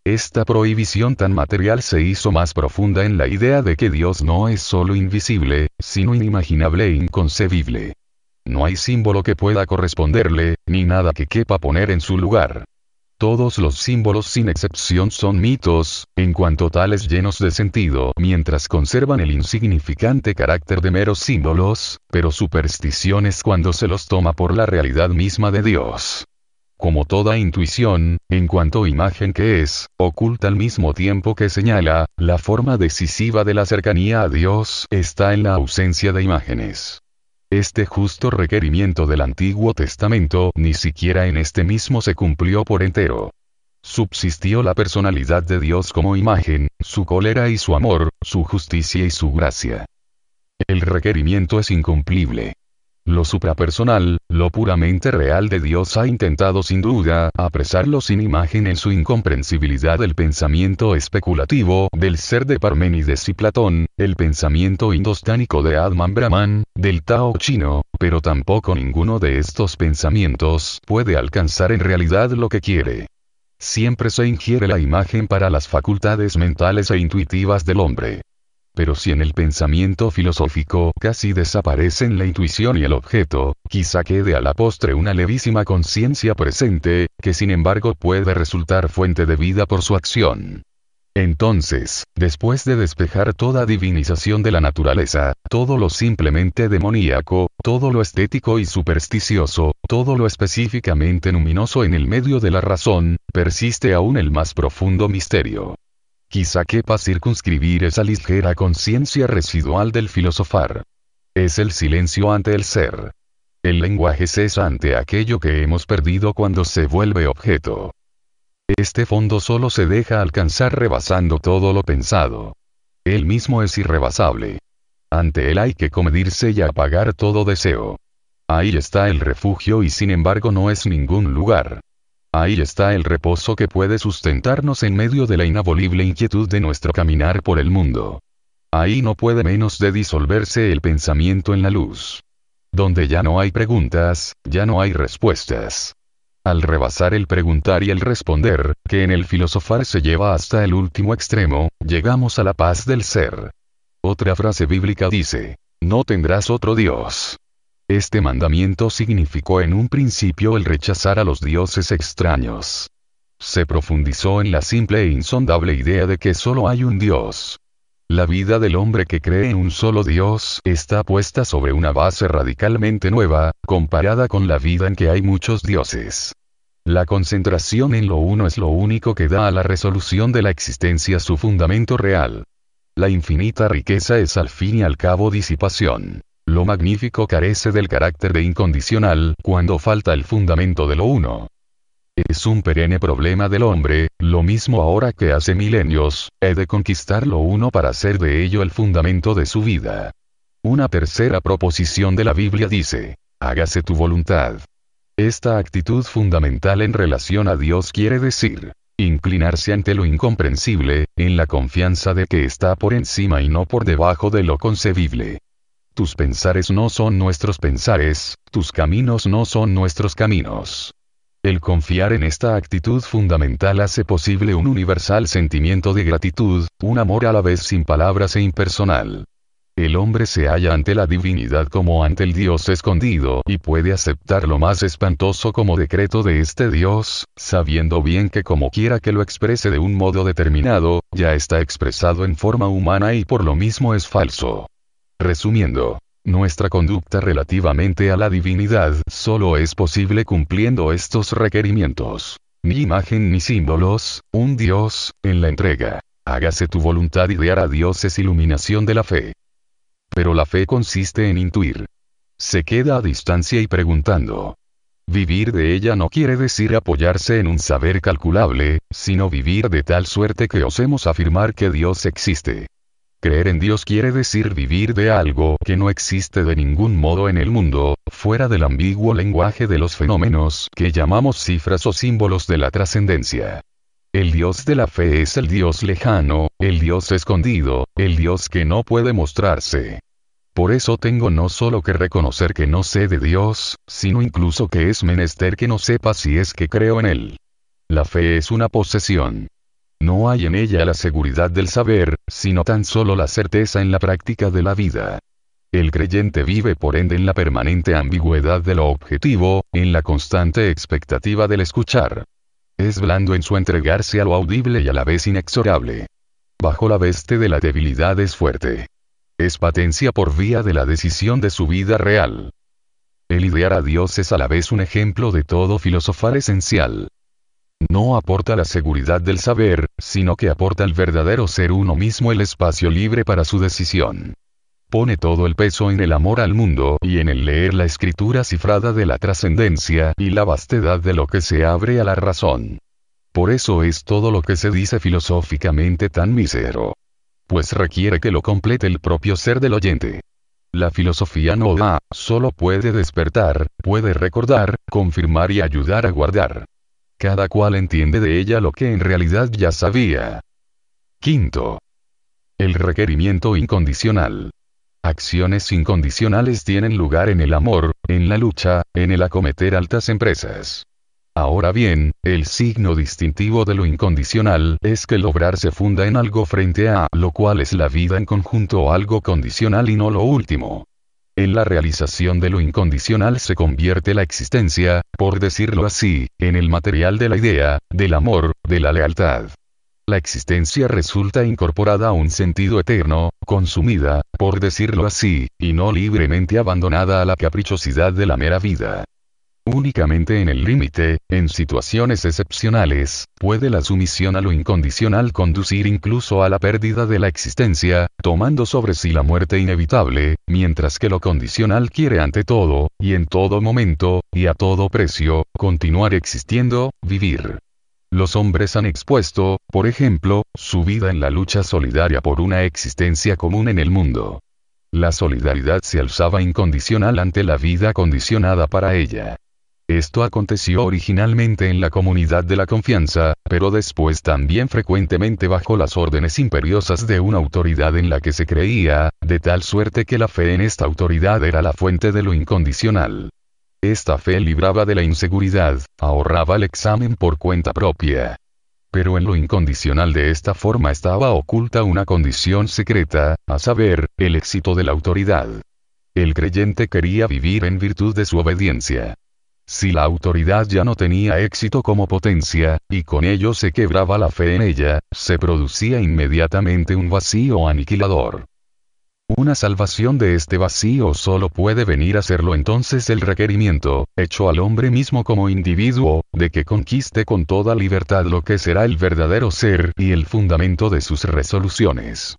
S1: Esta prohibición tan material se hizo más profunda en la idea de que Dios no es solo invisible, sino inimaginable e inconcebible. No hay símbolo que pueda corresponderle, ni nada que quepa poner en su lugar. Todos los símbolos sin excepción son mitos, en cuanto tales llenos de sentido, mientras conservan el insignificante carácter de meros símbolos, pero supersticiones cuando se los toma por la realidad misma de Dios. Como toda intuición, en cuanto imagen que es, oculta al mismo tiempo que señala, la forma decisiva de la cercanía a Dios está en la ausencia de imágenes. Este justo requerimiento del Antiguo Testamento ni siquiera en este mismo se cumplió por entero. Subsistió la personalidad de Dios como imagen, su cólera y su amor, su justicia y su gracia. El requerimiento es incumplible. Lo suprapersonal, lo puramente real de Dios ha intentado sin duda apresarlo sin imagen en su incomprensibilidad del pensamiento especulativo del ser de Parménides y Platón, el pensamiento indostánico de Adman Brahman, del Tao chino, pero tampoco ninguno de estos pensamientos puede alcanzar en realidad lo que quiere. Siempre se ingiere la imagen para las facultades mentales e intuitivas del hombre. Pero si en el pensamiento filosófico casi desaparecen la intuición y el objeto, quizá quede a la postre una levísima conciencia presente, que sin embargo puede resultar fuente de vida por su acción. Entonces, después de despejar toda divinización de la naturaleza, todo lo simplemente demoníaco, todo lo estético y supersticioso, todo lo específicamente luminoso en el medio de la razón, persiste aún el más profundo misterio. Quizá quepa circunscribir esa ligera conciencia residual del filosofar. Es el silencio ante el ser. El lenguaje cesa ante aquello que hemos perdido cuando se vuelve objeto. Este fondo solo se deja alcanzar rebasando todo lo pensado. Él mismo es irrebasable. Ante él hay que comedirse y apagar todo deseo. Ahí está el refugio y sin embargo no es ningún lugar. Ahí está el reposo que puede sustentarnos en medio de la inabolible inquietud de nuestro caminar por el mundo. Ahí no puede menos de disolverse el pensamiento en la luz. Donde ya no hay preguntas, ya no hay respuestas. Al rebasar el preguntar y el responder, que en el filosofar se lleva hasta el último extremo, llegamos a la paz del ser. Otra frase bíblica dice, no tendrás otro Dios. Este mandamiento significó en un principio el rechazar a los dioses extraños. Se profundizó en la simple e insondable idea de que solo hay un Dios. La vida del hombre que cree en un solo Dios está puesta sobre una base radicalmente nueva, comparada con la vida en que hay muchos dioses. La concentración en lo uno es lo único que da a la resolución de la existencia su fundamento real. La infinita riqueza es al fin y al cabo disipación. Lo magnífico carece del carácter de incondicional cuando falta el fundamento de lo uno. Es un perenne problema del hombre, lo mismo ahora que hace milenios, he de conquistar lo uno para hacer de ello el fundamento de su vida. Una tercera proposición de la Biblia dice, hágase tu voluntad. Esta actitud fundamental en relación a Dios quiere decir, inclinarse ante lo incomprensible, en la confianza de que está por encima y no por debajo de lo concebible. Tus pensares no son nuestros pensares, tus caminos no son nuestros caminos. El confiar en esta actitud fundamental hace posible un universal sentimiento de gratitud, un amor a la vez sin palabras e impersonal. El hombre se halla ante la divinidad como ante el Dios escondido y puede aceptar lo más espantoso como decreto de este Dios, sabiendo bien que como quiera que lo exprese de un modo determinado, ya está expresado en forma humana y por lo mismo es falso. Resumiendo, nuestra conducta relativamente a la divinidad solo es posible cumpliendo estos requerimientos. Ni imagen ni símbolos, un Dios, en la entrega. Hágase tu voluntad y a Dios es iluminación de la fe. Pero la fe consiste en intuir. se queda a distancia y preguntando. Vivir de ella no quiere decir apoyarse en un saber calculable, sino vivir de tal suerte que osemos afirmar que Dios existe. Creer en Dios quiere decir vivir de algo que no existe de ningún modo en el mundo, fuera del ambiguo lenguaje de los fenómenos que llamamos cifras o símbolos de la trascendencia. El Dios de la fe es el Dios lejano, el Dios escondido, el Dios que no puede mostrarse. Por eso tengo no solo que reconocer que no sé de Dios, sino incluso que es menester que no sepa si es que creo en Él. La fe es una posesión. No hay en ella la seguridad del saber, sino tan solo la certeza en la práctica de la vida. El creyente vive por ende en la permanente ambigüedad de lo objetivo, en la constante expectativa del escuchar. Es blando en su entregarse a lo audible y a la vez inexorable. Bajo la veste de la debilidad es fuerte. Es patencia por vía de la decisión de su vida real. El idear a Dios es a la vez un ejemplo de todo filosofar esencial. No aporta la seguridad del saber, sino que aporta al verdadero ser uno mismo el espacio libre para su decisión. Pone todo el peso en el amor al mundo y en el leer la escritura cifrada de la trascendencia y la vastedad de lo que se abre a la razón. Por eso es todo lo que se dice filosóficamente tan mísero pues requiere que lo complete el propio ser del oyente. La filosofía no da, solo puede despertar, puede recordar, confirmar y ayudar a guardar. Cada cual entiende de ella lo que en realidad ya sabía. Quinto. El requerimiento incondicional. Acciones incondicionales tienen lugar en el amor, en la lucha, en el acometer altas empresas. Ahora bien, el signo distintivo de lo incondicional es que el obrar se funda en algo frente a lo cual es la vida en conjunto o algo condicional y no lo último. En la realización de lo incondicional se convierte la existencia, por decirlo así, en el material de la idea, del amor, de la lealtad. La existencia resulta incorporada a un sentido eterno, consumida, por decirlo así, y no libremente abandonada a la caprichosidad de la mera vida. Únicamente en el límite, en situaciones excepcionales, puede la sumisión a lo incondicional conducir incluso a la pérdida de la existencia, tomando sobre sí la muerte inevitable, mientras que lo condicional quiere ante todo, y en todo momento, y a todo precio, continuar existiendo, vivir. Los hombres han expuesto, por ejemplo, su vida en la lucha solidaria por una existencia común en el mundo. La solidaridad se alzaba incondicional ante la vida condicionada para ella. Esto aconteció originalmente en la comunidad de la confianza, pero después también frecuentemente bajo las órdenes imperiosas de una autoridad en la que se creía, de tal suerte que la fe en esta autoridad era la fuente de lo incondicional. Esta fe libraba de la inseguridad, ahorraba el examen por cuenta propia. Pero en lo incondicional de esta forma estaba oculta una condición secreta, a saber, el éxito de la autoridad. El creyente quería vivir en virtud de su obediencia. Si la autoridad ya no tenía éxito como potencia, y con ello se quebraba la fe en ella, se producía inmediatamente un vacío aniquilador. Una salvación de este vacío solo puede venir a serlo entonces el requerimiento, hecho al hombre mismo como individuo, de que conquiste con toda libertad lo que será el verdadero ser y el fundamento de sus resoluciones.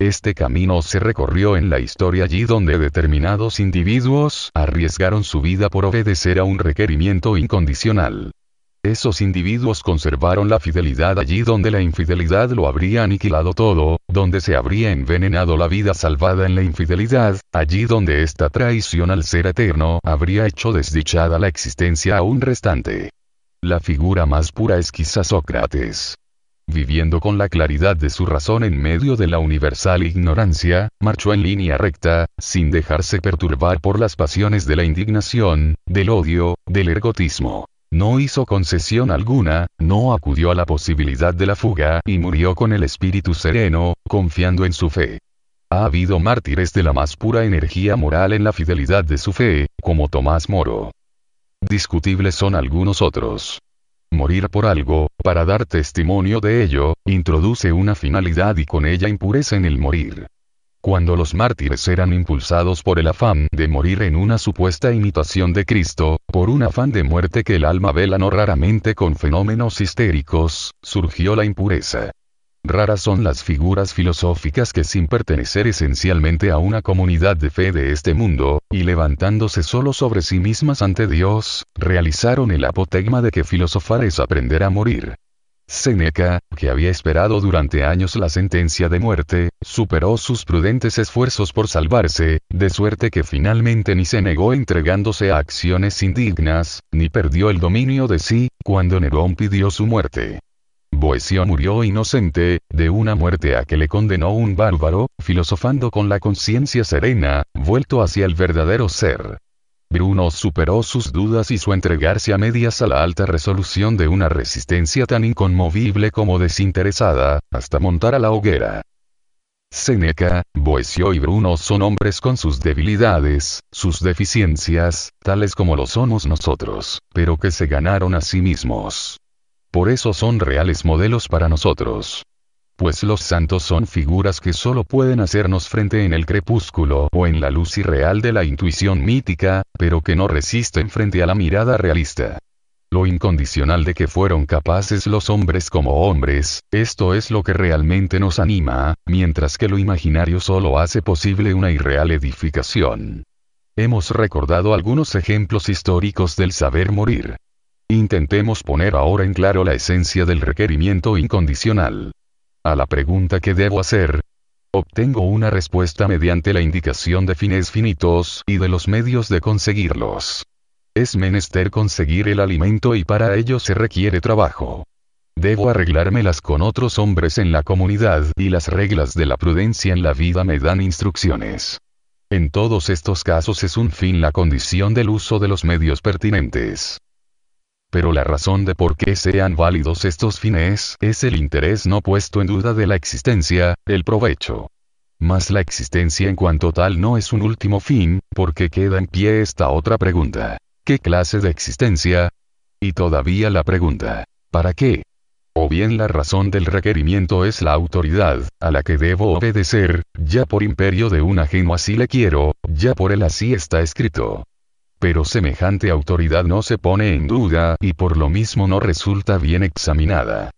S1: Este camino se recorrió en la historia allí donde determinados individuos arriesgaron su vida por obedecer a un requerimiento incondicional. Esos individuos conservaron la fidelidad allí donde la infidelidad lo habría aniquilado todo, donde se habría envenenado la vida salvada en la infidelidad, allí donde esta traición al ser eterno habría hecho desdichada la existencia aún restante. La figura más pura es quizás Sócrates viviendo con la claridad de su razón en medio de la universal ignorancia, marchó en línea recta, sin dejarse perturbar por las pasiones de la indignación, del odio, del ergotismo. No hizo concesión alguna, no acudió a la posibilidad de la fuga y murió con el espíritu sereno, confiando en su fe. Ha habido mártires de la más pura energía moral en la fidelidad de su fe, como Tomás Moro. Discutibles son algunos otros. Morir por algo, para dar testimonio de ello, introduce una finalidad y con ella impureza en el morir. Cuando los mártires eran impulsados por el afán de morir en una supuesta imitación de Cristo, por un afán de muerte que el alma vela no raramente con fenómenos histéricos, surgió la impureza. Raras son las figuras filosóficas que sin pertenecer esencialmente a una comunidad de fe de este mundo, y levantándose solo sobre sí mismas ante Dios, realizaron el apotegma de que filosofar es aprender a morir. Seneca, que había esperado durante años la sentencia de muerte, superó sus prudentes esfuerzos por salvarse, de suerte que finalmente ni se negó entregándose a acciones indignas, ni perdió el dominio de sí, cuando Nerón pidió su muerte. Boesio murió inocente, de una muerte a que le condenó un bárbaro, filosofando con la conciencia serena, vuelto hacia el verdadero ser. Bruno superó sus dudas y su entregarse a medias a la alta resolución de una resistencia tan inconmovible como desinteresada, hasta montar a la hoguera. Seneca, Boesio y Bruno son hombres con sus debilidades, sus deficiencias, tales como lo somos nosotros, pero que se ganaron a sí mismos. Por eso son reales modelos para nosotros. Pues los santos son figuras que solo pueden hacernos frente en el crepúsculo o en la luz irreal de la intuición mítica, pero que no resisten frente a la mirada realista. Lo incondicional de que fueron capaces los hombres como hombres, esto es lo que realmente nos anima, mientras que lo imaginario solo hace posible una irreal edificación. Hemos recordado algunos ejemplos históricos del saber morir. Intentemos poner ahora en claro la esencia del requerimiento incondicional. A la pregunta que debo hacer, obtengo una respuesta mediante la indicación de fines finitos y de los medios de conseguirlos. Es menester conseguir el alimento y para ello se requiere trabajo. Debo arreglármelas con otros hombres en la comunidad y las reglas de la prudencia en la vida me dan instrucciones. En todos estos casos es un fin la condición del uso de los medios pertinentes pero la razón de por qué sean válidos estos fines es el interés no puesto en duda de la existencia, el provecho. Mas la existencia en cuanto tal no es un último fin, porque queda en pie esta otra pregunta. ¿Qué clase de existencia? Y todavía la pregunta, ¿para qué? O bien la razón del requerimiento es la autoridad, a la que debo obedecer, ya por imperio de un ajeno así le quiero, ya por él así está escrito pero semejante autoridad no se pone en duda y por lo mismo no resulta bien examinada.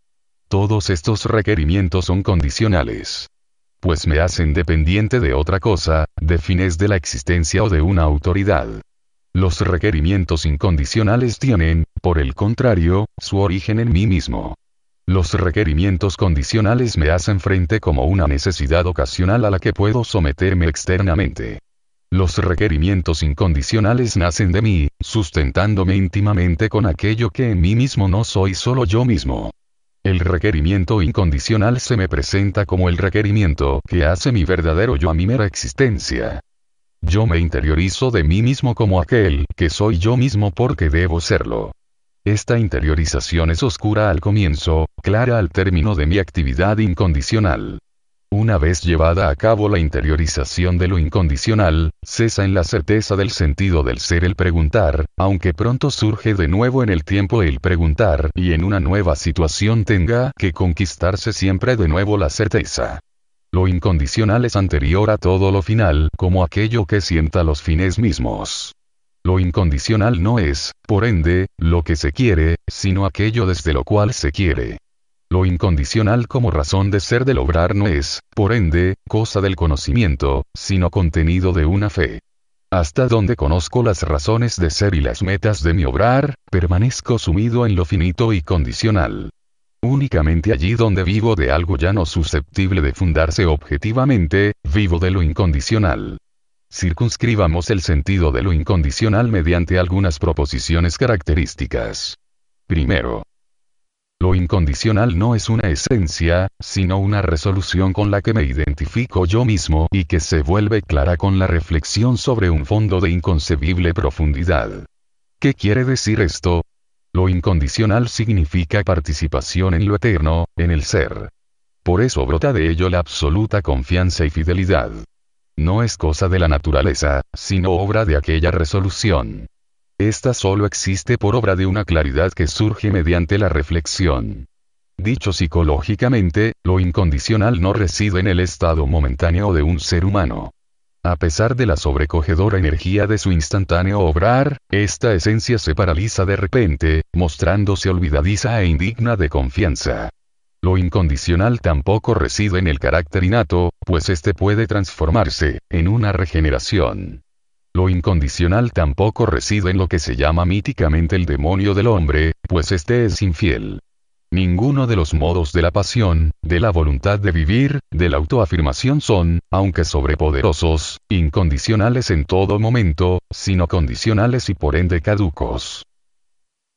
S1: Todos estos requerimientos son condicionales. Pues me hacen dependiente de otra cosa, de fines de la existencia o de una autoridad. Los requerimientos incondicionales tienen, por el contrario, su origen en mí mismo. Los requerimientos condicionales me hacen frente como una necesidad ocasional a la que puedo someterme externamente. Los requerimientos incondicionales nacen de mí, sustentándome íntimamente con aquello que en mí mismo no soy solo yo mismo. El requerimiento incondicional se me presenta como el requerimiento que hace mi verdadero yo a mi mera existencia. Yo me interiorizo de mí mismo como aquel que soy yo mismo porque debo serlo. Esta interiorización es oscura al comienzo, clara al término de mi actividad incondicional. Una vez llevada a cabo la interiorización de lo incondicional, cesa en la certeza del sentido del ser el preguntar, aunque pronto surge de nuevo en el tiempo el preguntar y en una nueva situación tenga que conquistarse siempre de nuevo la certeza. Lo incondicional es anterior a todo lo final, como aquello que sienta los fines mismos. Lo incondicional no es, por ende, lo que se quiere, sino aquello desde lo cual se quiere. Lo incondicional como razón de ser del obrar no es, por ende, cosa del conocimiento, sino contenido de una fe. Hasta donde conozco las razones de ser y las metas de mi obrar, permanezco sumido en lo finito y condicional. Únicamente allí donde vivo de algo ya no susceptible de fundarse objetivamente, vivo de lo incondicional. Circunscribamos el sentido de lo incondicional mediante algunas proposiciones características. Primero, lo incondicional no es una esencia, sino una resolución con la que me identifico yo mismo y que se vuelve clara con la reflexión sobre un fondo de inconcebible profundidad. ¿Qué quiere decir esto? Lo incondicional significa participación en lo eterno, en el ser. Por eso brota de ello la absoluta confianza y fidelidad. No es cosa de la naturaleza, sino obra de aquella resolución. Esta solo existe por obra de una claridad que surge mediante la reflexión. Dicho psicológicamente, lo incondicional no reside en el estado momentáneo de un ser humano. A pesar de la sobrecogedora energía de su instantáneo obrar, esta esencia se paraliza de repente, mostrándose olvidadiza e indigna de confianza. Lo incondicional tampoco reside en el carácter innato, pues éste puede transformarse, en una regeneración. Lo incondicional tampoco reside en lo que se llama míticamente el demonio del hombre, pues éste es infiel. Ninguno de los modos de la pasión, de la voluntad de vivir, de la autoafirmación son, aunque sobrepoderosos, incondicionales en todo momento, sino condicionales y por ende caducos.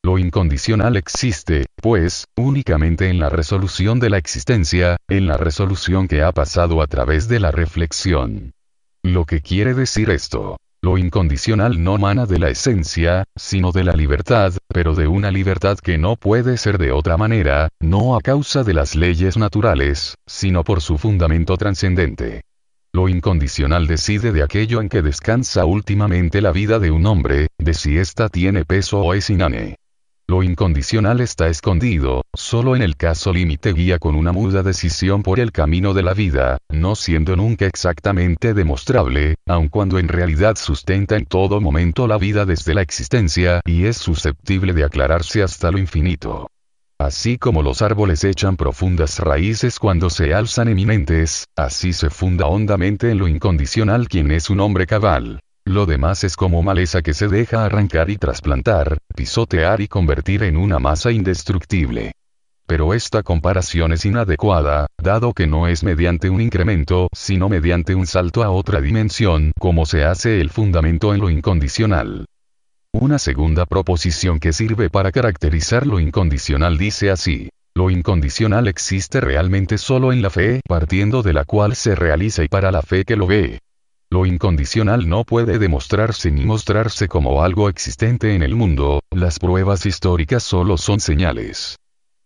S1: Lo incondicional existe, pues, únicamente en la resolución de la existencia, en la resolución que ha pasado a través de la reflexión. Lo que quiere decir esto. Lo incondicional no mana de la esencia, sino de la libertad, pero de una libertad que no puede ser de otra manera, no a causa de las leyes naturales, sino por su fundamento trascendente. Lo incondicional decide de aquello en que descansa últimamente la vida de un hombre, de si ésta tiene peso o es inane. Lo incondicional está escondido, solo en el caso límite guía con una muda decisión por el camino de la vida, no siendo nunca exactamente demostrable, aun cuando en realidad sustenta en todo momento la vida desde la existencia y es susceptible de aclararse hasta lo infinito. Así como los árboles echan profundas raíces cuando se alzan eminentes, así se funda hondamente en lo incondicional quien es un hombre cabal. Lo demás es como maleza que se deja arrancar y trasplantar, pisotear y convertir en una masa indestructible. Pero esta comparación es inadecuada, dado que no es mediante un incremento, sino mediante un salto a otra dimensión, como se hace el fundamento en lo incondicional. Una segunda proposición que sirve para caracterizar lo incondicional dice así. Lo incondicional existe realmente solo en la fe, partiendo de la cual se realiza y para la fe que lo ve. Lo incondicional no puede demostrarse ni mostrarse como algo existente en el mundo, las pruebas históricas solo son señales.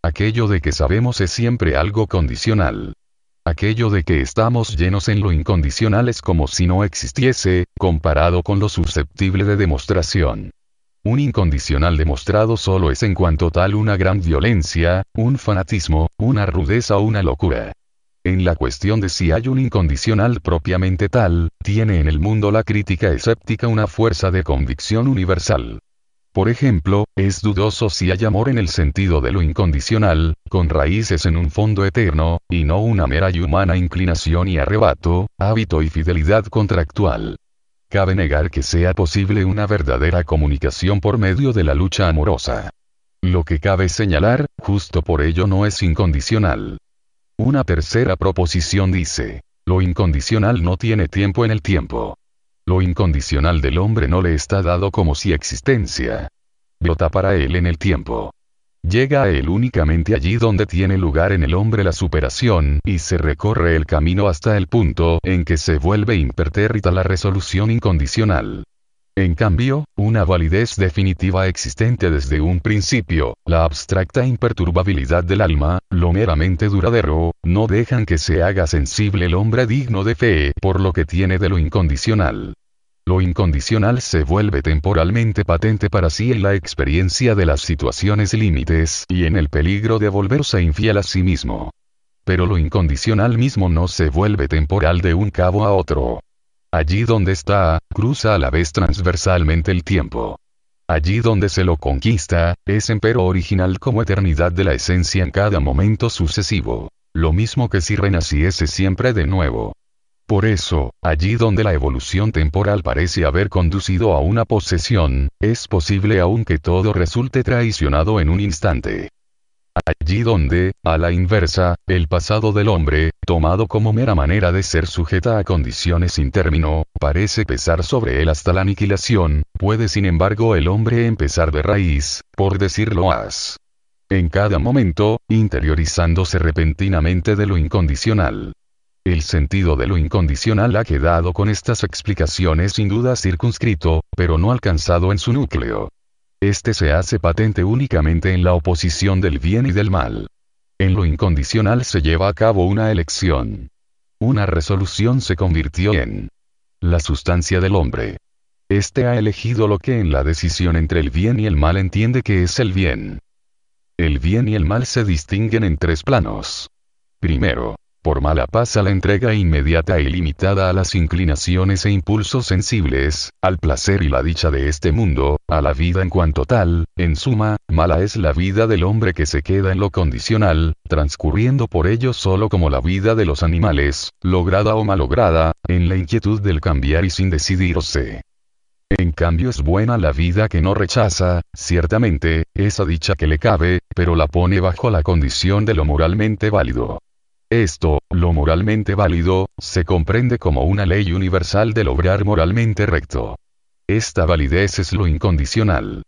S1: Aquello de que sabemos es siempre algo condicional. Aquello de que estamos llenos en lo incondicional es como si no existiese, comparado con lo susceptible de demostración. Un incondicional demostrado solo es en cuanto tal una gran violencia, un fanatismo, una rudeza o una locura. En la cuestión de si hay un incondicional propiamente tal, tiene en el mundo la crítica escéptica una fuerza de convicción universal. Por ejemplo, es dudoso si hay amor en el sentido de lo incondicional, con raíces en un fondo eterno, y no una mera y humana inclinación y arrebato, hábito y fidelidad contractual. Cabe negar que sea posible una verdadera comunicación por medio de la lucha amorosa. Lo que cabe señalar, justo por ello no es incondicional. Una tercera proposición dice, lo incondicional no tiene tiempo en el tiempo. Lo incondicional del hombre no le está dado como si existencia. Brota para él en el tiempo. Llega a él únicamente allí donde tiene lugar en el hombre la superación, y se recorre el camino hasta el punto en que se vuelve impertérrita la resolución incondicional. En cambio, una validez definitiva existente desde un principio, la abstracta imperturbabilidad del alma, lo meramente duradero, no dejan que se haga sensible el hombre digno de fe por lo que tiene de lo incondicional. Lo incondicional se vuelve temporalmente patente para sí en la experiencia de las situaciones límites y en el peligro de volverse infiel a sí mismo. Pero lo incondicional mismo no se vuelve temporal de un cabo a otro. Allí donde está, cruza a la vez transversalmente el tiempo. Allí donde se lo conquista, es empero original como eternidad de la esencia en cada momento sucesivo. Lo mismo que si renaciese siempre de nuevo. Por eso, allí donde la evolución temporal parece haber conducido a una posesión, es posible aún que todo resulte traicionado en un instante. Allí donde, a la inversa, el pasado del hombre, tomado como mera manera de ser sujeta a condiciones sin término, parece pesar sobre él hasta la aniquilación, puede sin embargo el hombre empezar de raíz, por decirlo as. En cada momento, interiorizándose repentinamente de lo incondicional. El sentido de lo incondicional ha quedado con estas explicaciones sin duda circunscrito, pero no alcanzado en su núcleo. Este se hace patente únicamente en la oposición del bien y del mal. En lo incondicional se lleva a cabo una elección. Una resolución se convirtió en la sustancia del hombre. Este ha elegido lo que en la decisión entre el bien y el mal entiende que es el bien. El bien y el mal se distinguen en tres planos. Primero, Por mala pasa la entrega inmediata e ilimitada a las inclinaciones e impulsos sensibles, al placer y la dicha de este mundo, a la vida en cuanto tal, en suma, mala es la vida del hombre que se queda en lo condicional, transcurriendo por ello solo como la vida de los animales, lograda o malograda, en la inquietud del cambiar y sin decidirse. En cambio es buena la vida que no rechaza, ciertamente, esa dicha que le cabe, pero la pone bajo la condición de lo moralmente válido. Esto, lo moralmente válido, se comprende como una ley universal del obrar moralmente recto. Esta validez es lo incondicional.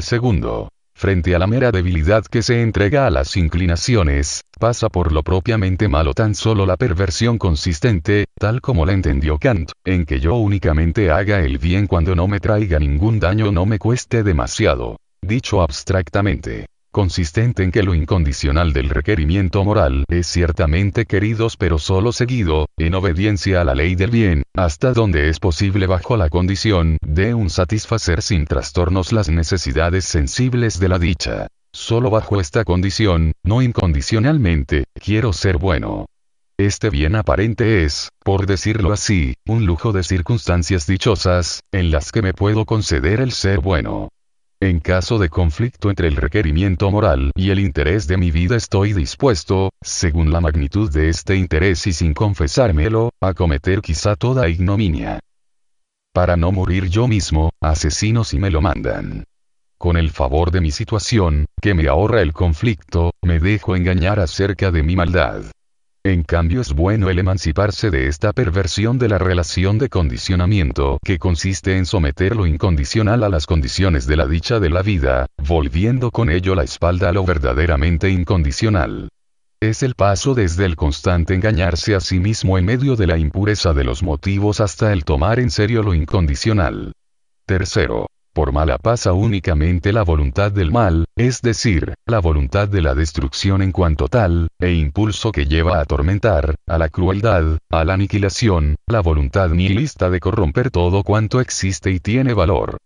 S1: Segundo, frente a la mera debilidad que se entrega a las inclinaciones, pasa por lo propiamente malo tan solo la perversión consistente, tal como la entendió Kant, en que yo únicamente haga el bien cuando no me traiga ningún daño o no me cueste demasiado. Dicho abstractamente consistente en que lo incondicional del requerimiento moral es ciertamente queridos pero solo seguido, en obediencia a la ley del bien, hasta donde es posible bajo la condición de un satisfacer sin trastornos las necesidades sensibles de la dicha. Solo bajo esta condición, no incondicionalmente, quiero ser bueno. Este bien aparente es, por decirlo así, un lujo de circunstancias dichosas, en las que me puedo conceder el ser bueno. En caso de conflicto entre el requerimiento moral y el interés de mi vida estoy dispuesto, según la magnitud de este interés y sin confesármelo, a cometer quizá toda ignominia. Para no morir yo mismo, asesino si me lo mandan. Con el favor de mi situación, que me ahorra el conflicto, me dejo engañar acerca de mi maldad. En cambio es bueno el emanciparse de esta perversión de la relación de condicionamiento que consiste en someter lo incondicional a las condiciones de la dicha de la vida, volviendo con ello la espalda a lo verdaderamente incondicional. Es el paso desde el constante engañarse a sí mismo en medio de la impureza de los motivos hasta el tomar en serio lo incondicional. Tercero, por mala pasa únicamente la voluntad del mal, es decir, la voluntad de la destrucción en cuanto tal, e impulso que lleva a atormentar, a la crueldad, a la aniquilación, la voluntad nihilista de corromper todo cuanto existe y tiene valor.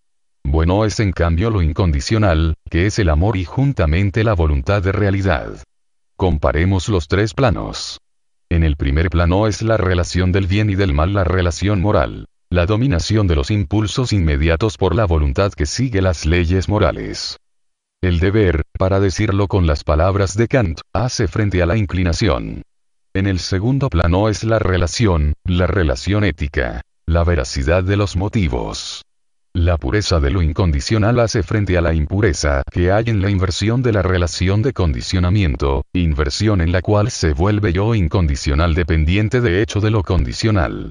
S1: Bueno es en cambio lo incondicional, que es el amor y juntamente la voluntad de realidad. Comparemos los tres planos. En el primer plano es la relación del bien y del mal la relación moral la dominación de los impulsos inmediatos por la voluntad que sigue las leyes morales. El deber, para decirlo con las palabras de Kant, hace frente a la inclinación. En el segundo plano es la relación, la relación ética, la veracidad de los motivos. La pureza de lo incondicional hace frente a la impureza que hay en la inversión de la relación de condicionamiento, inversión en la cual se vuelve yo incondicional dependiente de hecho de lo condicional.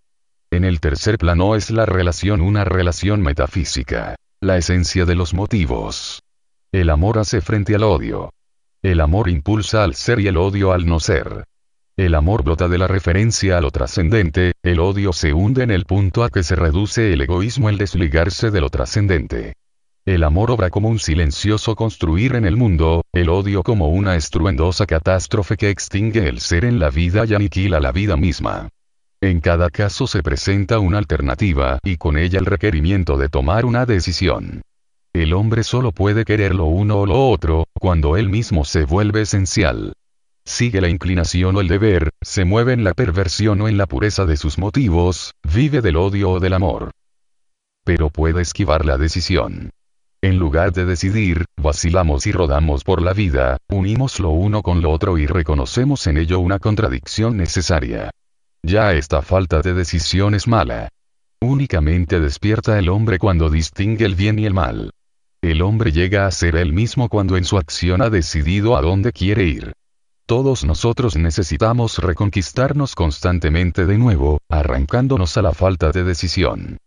S1: En el tercer plano es la relación una relación metafísica. La esencia de los motivos. El amor hace frente al odio. El amor impulsa al ser y el odio al no ser. El amor brota de la referencia a lo trascendente, el odio se hunde en el punto a que se reduce el egoísmo el desligarse de lo trascendente. El amor obra como un silencioso construir en el mundo, el odio como una estruendosa catástrofe que extingue el ser en la vida y aniquila la vida misma. En cada caso se presenta una alternativa y con ella el requerimiento de tomar una decisión. El hombre solo puede querer lo uno o lo otro, cuando él mismo se vuelve esencial. Sigue la inclinación o el deber, se mueve en la perversión o en la pureza de sus motivos, vive del odio o del amor. Pero puede esquivar la decisión. En lugar de decidir, vacilamos y rodamos por la vida, unimos lo uno con lo otro y reconocemos en ello una contradicción necesaria. Ya esta falta de decisión es mala. Únicamente despierta el hombre cuando distingue el bien y el mal. El hombre llega a ser él mismo cuando en su acción ha decidido a dónde quiere ir. Todos nosotros necesitamos reconquistarnos constantemente de nuevo, arrancándonos a la falta de decisión.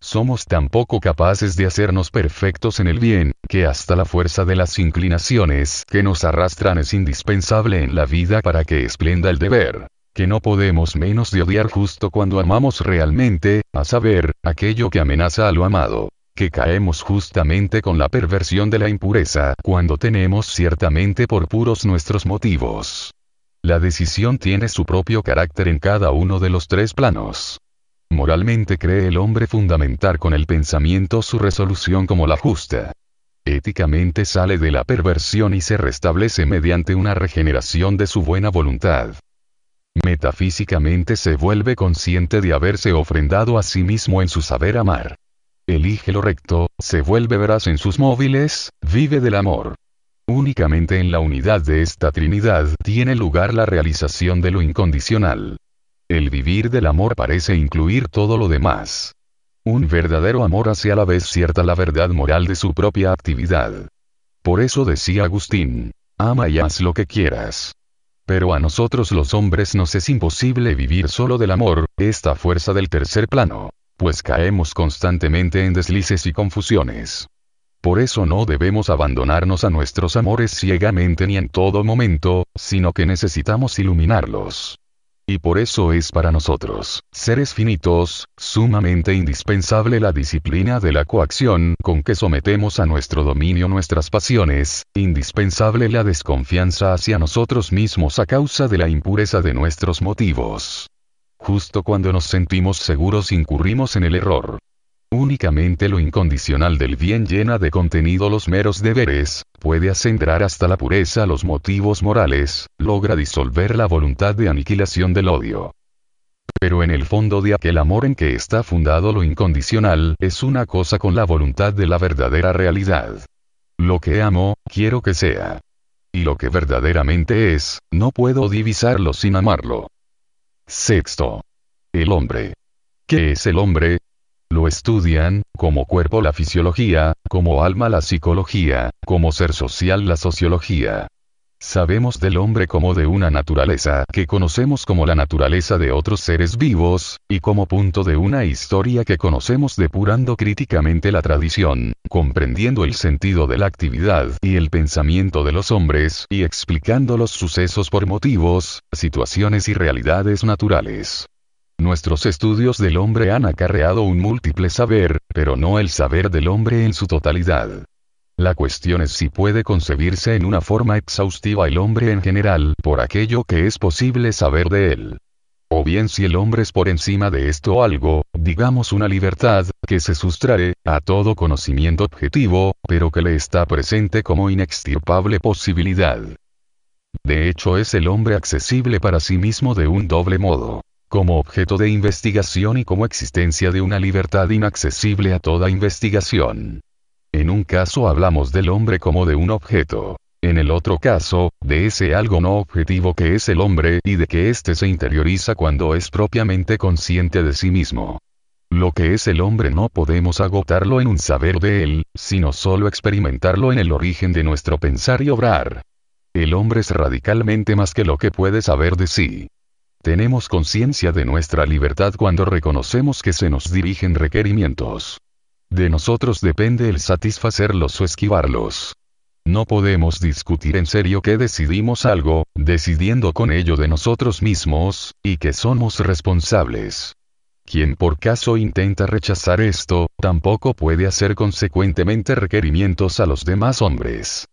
S1: Somos tan poco capaces de hacernos perfectos en el bien, que hasta la fuerza de las inclinaciones que nos arrastran es indispensable en la vida para que esplenda el deber que no podemos menos de odiar justo cuando amamos realmente, a saber, aquello que amenaza a lo amado. Que caemos justamente con la perversión de la impureza cuando tenemos ciertamente por puros nuestros motivos. La decisión tiene su propio carácter en cada uno de los tres planos. Moralmente cree el hombre fundamentar con el pensamiento su resolución como la justa. Éticamente sale de la perversión y se restablece mediante una regeneración de su buena voluntad. Metafísicamente se vuelve consciente de haberse ofrendado a sí mismo en su saber amar. Elige lo recto, se vuelve veraz en sus móviles, vive del amor. Únicamente en la unidad de esta Trinidad tiene lugar la realización de lo incondicional. El vivir del amor parece incluir todo lo demás. Un verdadero amor hace a la vez cierta la verdad moral de su propia actividad. Por eso decía Agustín, ama y haz lo que quieras. Pero a nosotros los hombres nos es imposible vivir solo del amor, esta fuerza del tercer plano, pues caemos constantemente en deslices y confusiones. Por eso no debemos abandonarnos a nuestros amores ciegamente ni en todo momento, sino que necesitamos iluminarlos. Y por eso es para nosotros, seres finitos, sumamente indispensable la disciplina de la coacción con que sometemos a nuestro dominio nuestras pasiones, indispensable la desconfianza hacia nosotros mismos a causa de la impureza de nuestros motivos. Justo cuando nos sentimos seguros incurrimos en el error. Únicamente lo incondicional del bien llena de contenido los meros deberes, puede ascender hasta la pureza los motivos morales, logra disolver la voluntad de aniquilación del odio. Pero en el fondo de aquel amor en que está fundado lo incondicional es una cosa con la voluntad de la verdadera realidad. Lo que amo, quiero que sea. Y lo que verdaderamente es, no puedo divisarlo sin amarlo. Sexto. El hombre. ¿Qué es el hombre? Lo estudian, como cuerpo la fisiología, como alma la psicología, como ser social la sociología. Sabemos del hombre como de una naturaleza que conocemos como la naturaleza de otros seres vivos, y como punto de una historia que conocemos depurando críticamente la tradición, comprendiendo el sentido de la actividad y el pensamiento de los hombres y explicando los sucesos por motivos, situaciones y realidades naturales. Nuestros estudios del hombre han acarreado un múltiple saber, pero no el saber del hombre en su totalidad. La cuestión es si puede concebirse en una forma exhaustiva el hombre en general, por aquello que es posible saber de él. O bien si el hombre es por encima de esto algo, digamos una libertad, que se sustrae, a todo conocimiento objetivo, pero que le está presente como inextirpable posibilidad. De hecho es el hombre accesible para sí mismo de un doble modo como objeto de investigación y como existencia de una libertad inaccesible a toda investigación. En un caso hablamos del hombre como de un objeto. En el otro caso, de ese algo no objetivo que es el hombre y de que éste se interioriza cuando es propiamente consciente de sí mismo. Lo que es el hombre no podemos agotarlo en un saber de él, sino solo experimentarlo en el origen de nuestro pensar y obrar. El hombre es radicalmente más que lo que puede saber de sí. Tenemos conciencia de nuestra libertad cuando reconocemos que se nos dirigen requerimientos. De nosotros depende el satisfacerlos o esquivarlos. No podemos discutir en serio que decidimos algo, decidiendo con ello de nosotros mismos, y que somos responsables. Quien por caso intenta rechazar esto, tampoco puede hacer consecuentemente requerimientos a los demás hombres.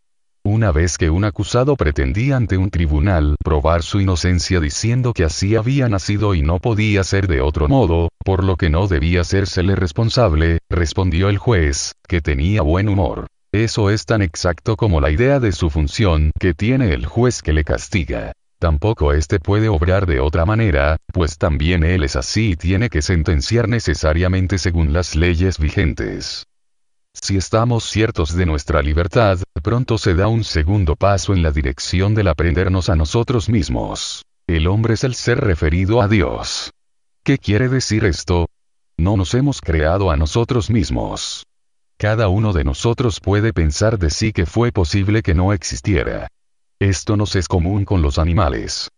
S1: Una vez que un acusado pretendía ante un tribunal probar su inocencia diciendo que así había nacido y no podía ser de otro modo, por lo que no debía hacérsele responsable, respondió el juez, que tenía buen humor. Eso es tan exacto como la idea de su función que tiene el juez que le castiga. Tampoco éste puede obrar de otra manera, pues también él es así y tiene que sentenciar necesariamente según las leyes vigentes. Si estamos ciertos de nuestra libertad, pronto se da un segundo paso en la dirección del aprendernos a nosotros mismos. El hombre es el ser referido a Dios. ¿Qué quiere decir esto? No nos hemos creado a nosotros mismos. Cada uno de nosotros puede pensar de sí que fue posible que no existiera. Esto nos es común con los animales.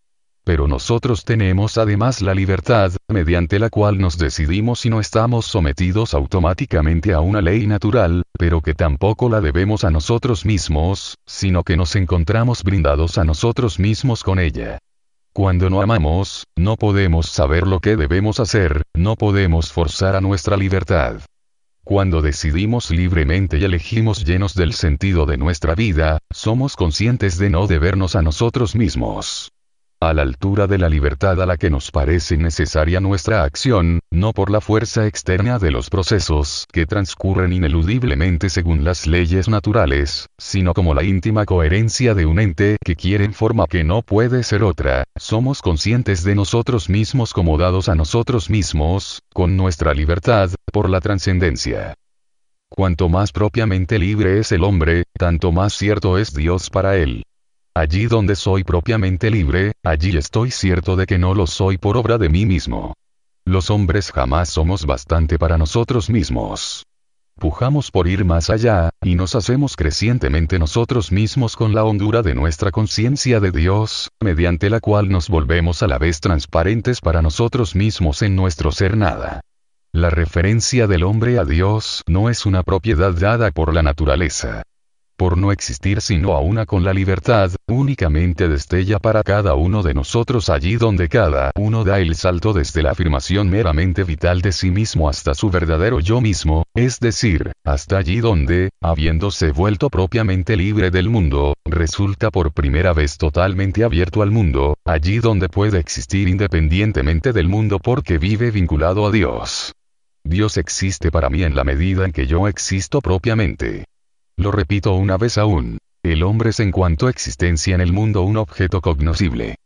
S1: Pero nosotros tenemos además la libertad, mediante la cual nos decidimos y no estamos sometidos automáticamente a una ley natural, pero que tampoco la debemos a nosotros mismos, sino que nos encontramos brindados a nosotros mismos con ella. Cuando no amamos, no podemos saber lo que debemos hacer, no podemos forzar a nuestra libertad. Cuando decidimos libremente y elegimos llenos del sentido de nuestra vida, somos conscientes de no debernos a nosotros mismos. A la altura de la libertad a la que nos parece necesaria nuestra acción, no por la fuerza externa de los procesos que transcurren ineludiblemente según las leyes naturales, sino como la íntima coherencia de un ente que quiere en forma que no puede ser otra, somos conscientes de nosotros mismos como dados a nosotros mismos, con nuestra libertad, por la trascendencia. Cuanto más propiamente libre es el hombre, tanto más cierto es Dios para él. Allí donde soy propiamente libre, allí estoy cierto de que no lo soy por obra de mí mismo. Los hombres jamás somos bastante para nosotros mismos. Pujamos por ir más allá, y nos hacemos crecientemente nosotros mismos con la hondura de nuestra conciencia de Dios, mediante la cual nos volvemos a la vez transparentes para nosotros mismos en nuestro ser nada. La referencia del hombre a Dios no es una propiedad dada por la naturaleza por no existir sino a una con la libertad, únicamente destella para cada uno de nosotros allí donde cada uno da el salto desde la afirmación meramente vital de sí mismo hasta su verdadero yo mismo, es decir, hasta allí donde, habiéndose vuelto propiamente libre del mundo, resulta por primera vez totalmente abierto al mundo, allí donde puede existir independientemente del mundo porque vive vinculado a Dios. Dios existe para mí en la medida en que yo existo propiamente. Lo repito una vez aún. El hombre es en cuanto a existencia en el mundo un objeto cognoscible.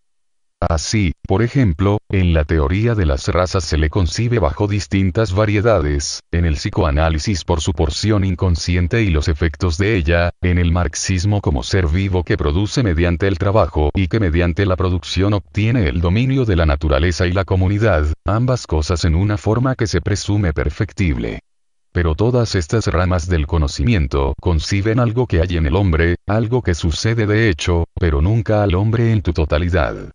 S1: Así, por ejemplo, en la teoría de las razas se le concibe bajo distintas variedades, en el psicoanálisis por su porción inconsciente y los efectos de ella, en el marxismo como ser vivo que produce mediante el trabajo y que mediante la producción obtiene el dominio de la naturaleza y la comunidad, ambas cosas en una forma que se presume perfectible. Pero todas estas ramas del conocimiento conciben algo que hay en el hombre, algo que sucede de hecho, pero nunca al hombre en tu totalidad.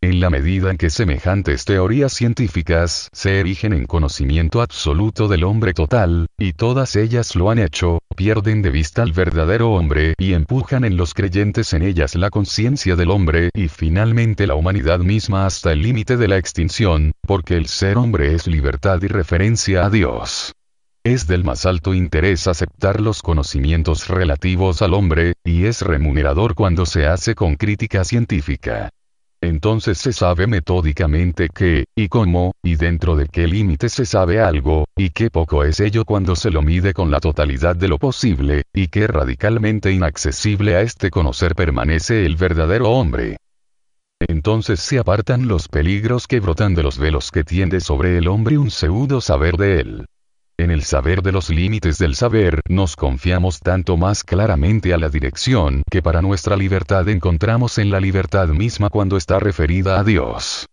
S1: En la medida en que semejantes teorías científicas se erigen en conocimiento absoluto del hombre total, y todas ellas lo han hecho, pierden de vista al verdadero hombre y empujan en los creyentes en ellas la conciencia del hombre y finalmente la humanidad misma hasta el límite de la extinción, porque el ser hombre es libertad y referencia a Dios. Es del más alto interés aceptar los conocimientos relativos al hombre, y es remunerador cuando se hace con crítica científica. Entonces se sabe metódicamente qué, y cómo, y dentro de qué límite se sabe algo, y qué poco es ello cuando se lo mide con la totalidad de lo posible, y qué radicalmente inaccesible a este conocer permanece el verdadero hombre. Entonces se apartan los peligros que brotan de los velos que tiende sobre el hombre un pseudo saber de él. En el saber de los límites del saber nos confiamos tanto más claramente a la dirección que para nuestra libertad encontramos en la libertad misma cuando está referida a Dios.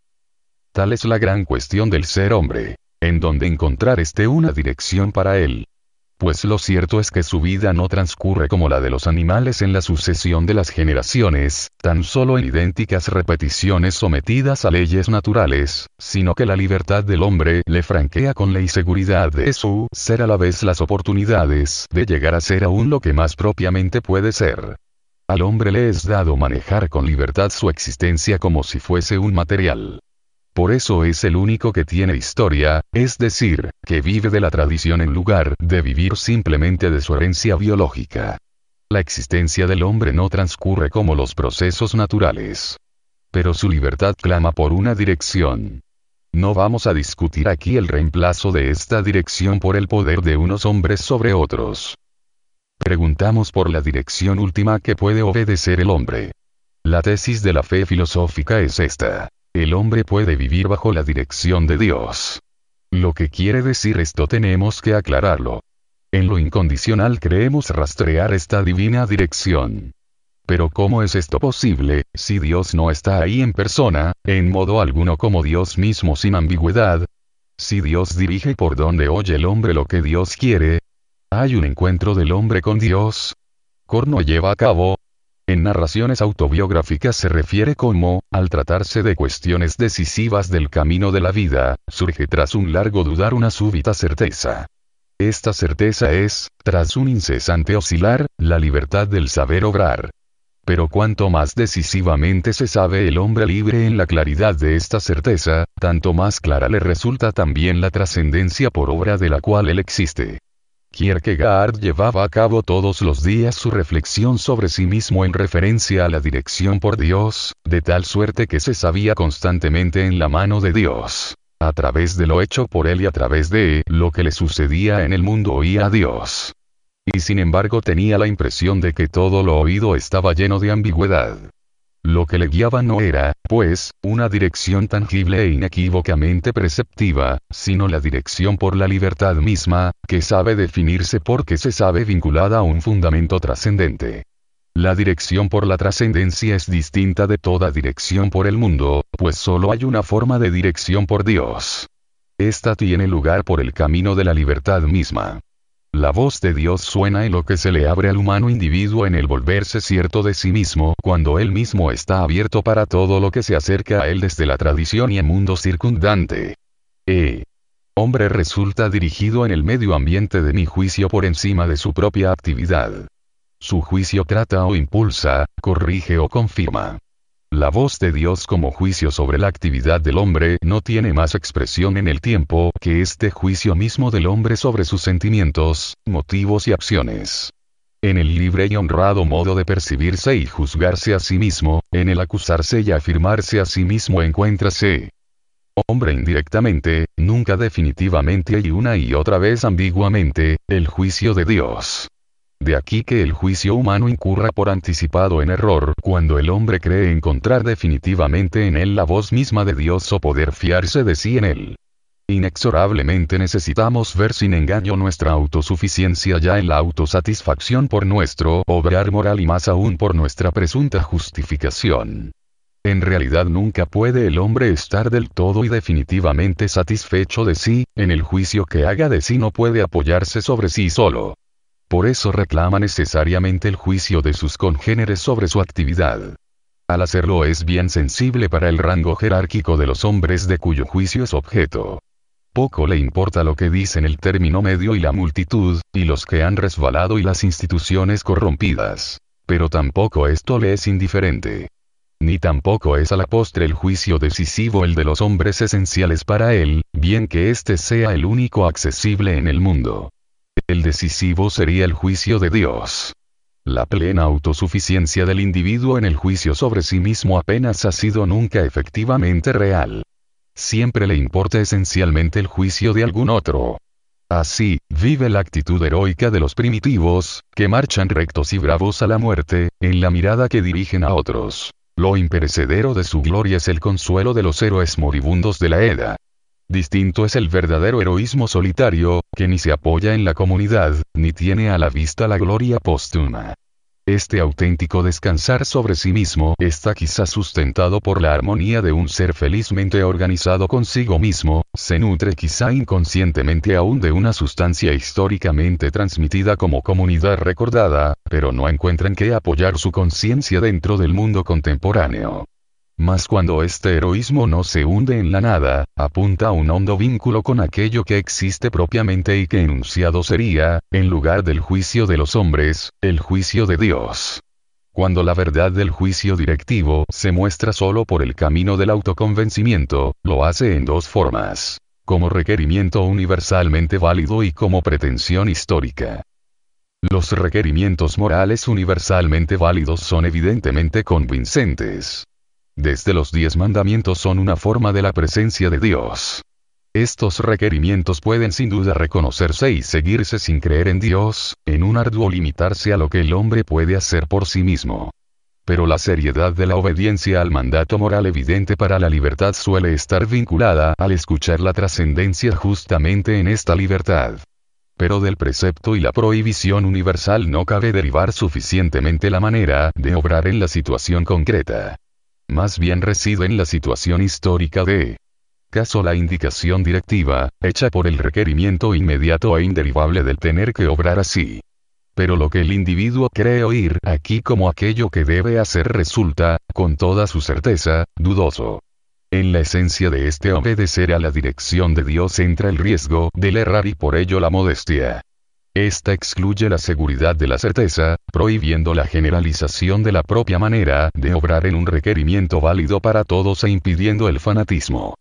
S1: Tal es la gran cuestión del ser hombre, en donde encontrar este una dirección para él pues lo cierto es que su vida no transcurre como la de los animales en la sucesión de las generaciones, tan solo en idénticas repeticiones sometidas a leyes naturales, sino que la libertad del hombre le franquea con la inseguridad de su ser a la vez las oportunidades de llegar a ser aún lo que más propiamente puede ser. Al hombre le es dado manejar con libertad su existencia como si fuese un material. Por eso es el único que tiene historia, es decir, que vive de la tradición en lugar de vivir simplemente de su herencia biológica. La existencia del hombre no transcurre como los procesos naturales. Pero su libertad clama por una dirección. No vamos a discutir aquí el reemplazo de esta dirección por el poder de unos hombres sobre otros. Preguntamos por la dirección última que puede obedecer el hombre. La tesis de la fe filosófica es esta. El hombre puede vivir bajo la dirección de Dios. Lo que quiere decir esto tenemos que aclararlo. En lo incondicional creemos rastrear esta divina dirección. Pero ¿cómo es esto posible, si Dios no está ahí en persona, en modo alguno como Dios mismo sin ambigüedad? Si Dios dirige por donde oye el hombre lo que Dios quiere, ¿hay un encuentro del hombre con Dios? Corno lleva a cabo, en narraciones autobiográficas se refiere como, al tratarse de cuestiones decisivas del camino de la vida, surge tras un largo dudar una súbita certeza. Esta certeza es, tras un incesante oscilar, la libertad del saber obrar. Pero cuanto más decisivamente se sabe el hombre libre en la claridad de esta certeza, tanto más clara le resulta también la trascendencia por obra de la cual él existe. Kierkegaard llevaba a cabo todos los días su reflexión sobre sí mismo en referencia a la dirección por Dios, de tal suerte que se sabía constantemente en la mano de Dios. A través de lo hecho por él y a través de lo que le sucedía en el mundo oía a Dios. Y sin embargo tenía la impresión de que todo lo oído estaba lleno de ambigüedad. Lo que le guiaba no era, pues, una dirección tangible e inequívocamente preceptiva, sino la dirección por la libertad misma, que sabe definirse porque se sabe vinculada a un fundamento trascendente. La dirección por la trascendencia es distinta de toda dirección por el mundo, pues solo hay una forma de dirección por Dios. Esta tiene lugar por el camino de la libertad misma. La voz de Dios suena en lo que se le abre al humano individuo en el volverse cierto de sí mismo, cuando él mismo está abierto para todo lo que se acerca a él desde la tradición y el mundo circundante. E. Hombre resulta dirigido en el medio ambiente de mi juicio por encima de su propia actividad. Su juicio trata o impulsa, corrige o confirma. La voz de Dios como juicio sobre la actividad del hombre no tiene más expresión en el tiempo que este juicio mismo del hombre sobre sus sentimientos, motivos y acciones. En el libre y honrado modo de percibirse y juzgarse a sí mismo, en el acusarse y afirmarse a sí mismo encuéntrase. Hombre indirectamente, nunca definitivamente y una y otra vez ambiguamente, el juicio de Dios. De aquí que el juicio humano incurra por anticipado en error cuando el hombre cree encontrar definitivamente en él la voz misma de Dios o poder fiarse de sí en él. Inexorablemente necesitamos ver sin engaño nuestra autosuficiencia ya en la autosatisfacción por nuestro obrar moral y más aún por nuestra presunta justificación. En realidad nunca puede el hombre estar del todo y definitivamente satisfecho de sí, en el juicio que haga de sí no puede apoyarse sobre sí solo. Por eso reclama necesariamente el juicio de sus congéneres sobre su actividad. Al hacerlo es bien sensible para el rango jerárquico de los hombres de cuyo juicio es objeto. Poco le importa lo que dicen el término medio y la multitud, y los que han resbalado y las instituciones corrompidas. Pero tampoco esto le es indiferente. Ni tampoco es a la postre el juicio decisivo el de los hombres esenciales para él, bien que éste sea el único accesible en el mundo. El decisivo sería el juicio de Dios. La plena autosuficiencia del individuo en el juicio sobre sí mismo apenas ha sido nunca efectivamente real. Siempre le importa esencialmente el juicio de algún otro. Así, vive la actitud heroica de los primitivos, que marchan rectos y bravos a la muerte, en la mirada que dirigen a otros. Lo imperecedero de su gloria es el consuelo de los héroes moribundos de la edad. Distinto es el verdadero heroísmo solitario, que ni se apoya en la comunidad, ni tiene a la vista la gloria póstuma. Este auténtico descansar sobre sí mismo está quizá sustentado por la armonía de un ser felizmente organizado consigo mismo, se nutre quizá inconscientemente aún de una sustancia históricamente transmitida como comunidad recordada, pero no encuentra en qué apoyar su conciencia dentro del mundo contemporáneo. Mas cuando este heroísmo no se hunde en la nada, apunta a un hondo vínculo con aquello que existe propiamente y que enunciado sería, en lugar del juicio de los hombres, el juicio de Dios. Cuando la verdad del juicio directivo se muestra solo por el camino del autoconvencimiento, lo hace en dos formas. Como requerimiento universalmente válido y como pretensión histórica. Los requerimientos morales universalmente válidos son evidentemente convincentes. Desde los diez mandamientos son una forma de la presencia de Dios. Estos requerimientos pueden sin duda reconocerse y seguirse sin creer en Dios, en un arduo limitarse a lo que el hombre puede hacer por sí mismo. Pero la seriedad de la obediencia al mandato moral evidente para la libertad suele estar vinculada al escuchar la trascendencia justamente en esta libertad. Pero del precepto y la prohibición universal no cabe derivar suficientemente la manera de obrar en la situación concreta más bien reside en la situación histórica de caso la indicación directiva, hecha por el requerimiento inmediato e inderivable del tener que obrar así. Pero lo que el individuo cree oír aquí como aquello que debe hacer resulta, con toda su certeza, dudoso. En la esencia de este obedecer a la dirección de Dios entra el riesgo del errar y por ello la modestia. Esta excluye la seguridad de la certeza, prohibiendo la generalización de la propia manera de obrar en un requerimiento válido para todos e impidiendo el fanatismo.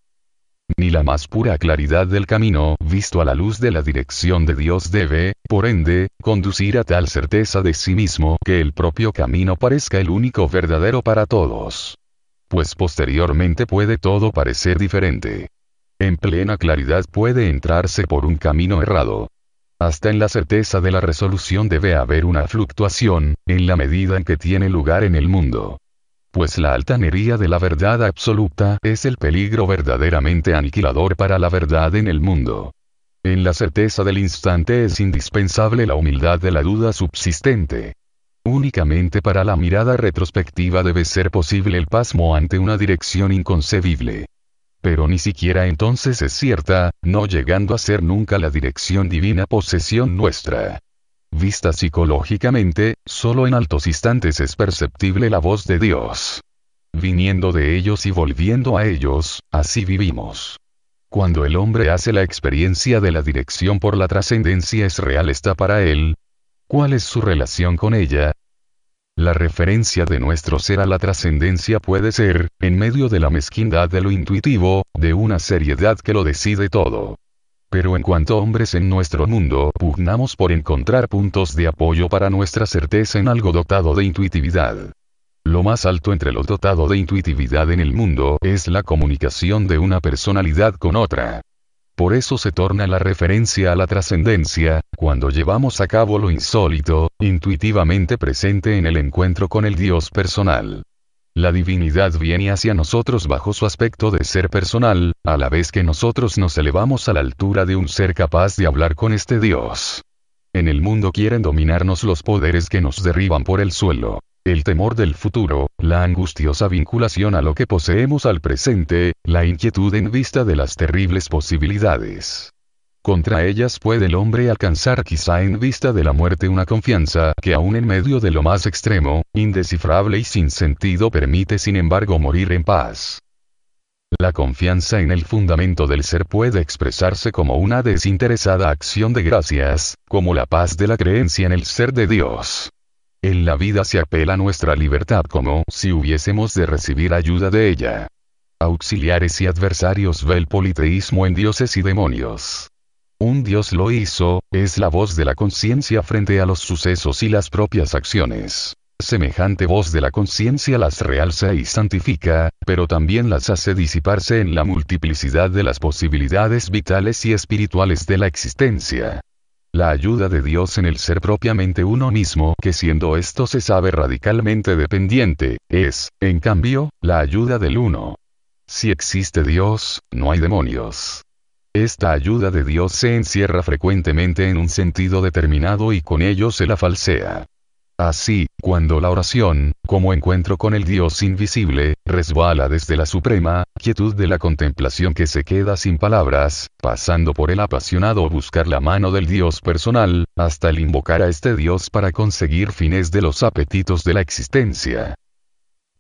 S1: ni la más pura claridad del camino visto a la luz de la dirección de Dios debe, por ende, conducir a tal certeza de sí mismo que el propio camino parezca el único verdadero para todos. Pues posteriormente puede todo parecer diferente. En plena claridad puede entrarse por un camino errado. Hasta en la certeza de la resolución debe haber una fluctuación, en la medida en que tiene lugar en el mundo. Pues la altanería de la verdad absoluta es el peligro verdaderamente aniquilador para la verdad en el mundo. En la certeza del instante es indispensable la humildad de la duda subsistente. Únicamente para la mirada retrospectiva debe ser posible el pasmo ante una dirección inconcebible. Pero ni siquiera entonces es cierta, no llegando a ser nunca la dirección divina posesión nuestra. Vista psicológicamente, solo en altos instantes es perceptible la voz de Dios. Viniendo de ellos y volviendo a ellos, así vivimos. Cuando el hombre hace la experiencia de la dirección por la trascendencia es real está para él. ¿Cuál es su relación con ella? La referencia de nuestro ser a la trascendencia puede ser, en medio de la mezquindad de lo intuitivo, de una seriedad que lo decide todo. Pero en cuanto hombres en nuestro mundo, pugnamos por encontrar puntos de apoyo para nuestra certeza en algo dotado de intuitividad. Lo más alto entre lo dotado de intuitividad en el mundo es la comunicación de una personalidad con otra. Por eso se torna la referencia a la trascendencia, cuando llevamos a cabo lo insólito, intuitivamente presente en el encuentro con el Dios personal. La divinidad viene hacia nosotros bajo su aspecto de ser personal, a la vez que nosotros nos elevamos a la altura de un ser capaz de hablar con este Dios. En el mundo quieren dominarnos los poderes que nos derriban por el suelo. El temor del futuro, la angustiosa vinculación a lo que poseemos al presente, la inquietud en vista de las terribles posibilidades. Contra ellas puede el hombre alcanzar quizá en vista de la muerte una confianza que aún en medio de lo más extremo, indescifrable y sin sentido permite sin embargo morir en paz. La confianza en el fundamento del ser puede expresarse como una desinteresada acción de gracias, como la paz de la creencia en el ser de Dios. En la vida se apela a nuestra libertad como si hubiésemos de recibir ayuda de ella. Auxiliares y adversarios ve el politeísmo en dioses y demonios. Un Dios lo hizo, es la voz de la conciencia frente a los sucesos y las propias acciones. Semejante voz de la conciencia las realza y santifica, pero también las hace disiparse en la multiplicidad de las posibilidades vitales y espirituales de la existencia. La ayuda de Dios en el ser propiamente uno mismo, que siendo esto se sabe radicalmente dependiente, es, en cambio, la ayuda del uno. Si existe Dios, no hay demonios. Esta ayuda de Dios se encierra frecuentemente en un sentido determinado y con ello se la falsea. Así, cuando la oración, como encuentro con el Dios invisible, resbala desde la suprema quietud de la contemplación que se queda sin palabras, pasando por el apasionado buscar la mano del Dios personal, hasta el invocar a este Dios para conseguir fines de los apetitos de la existencia.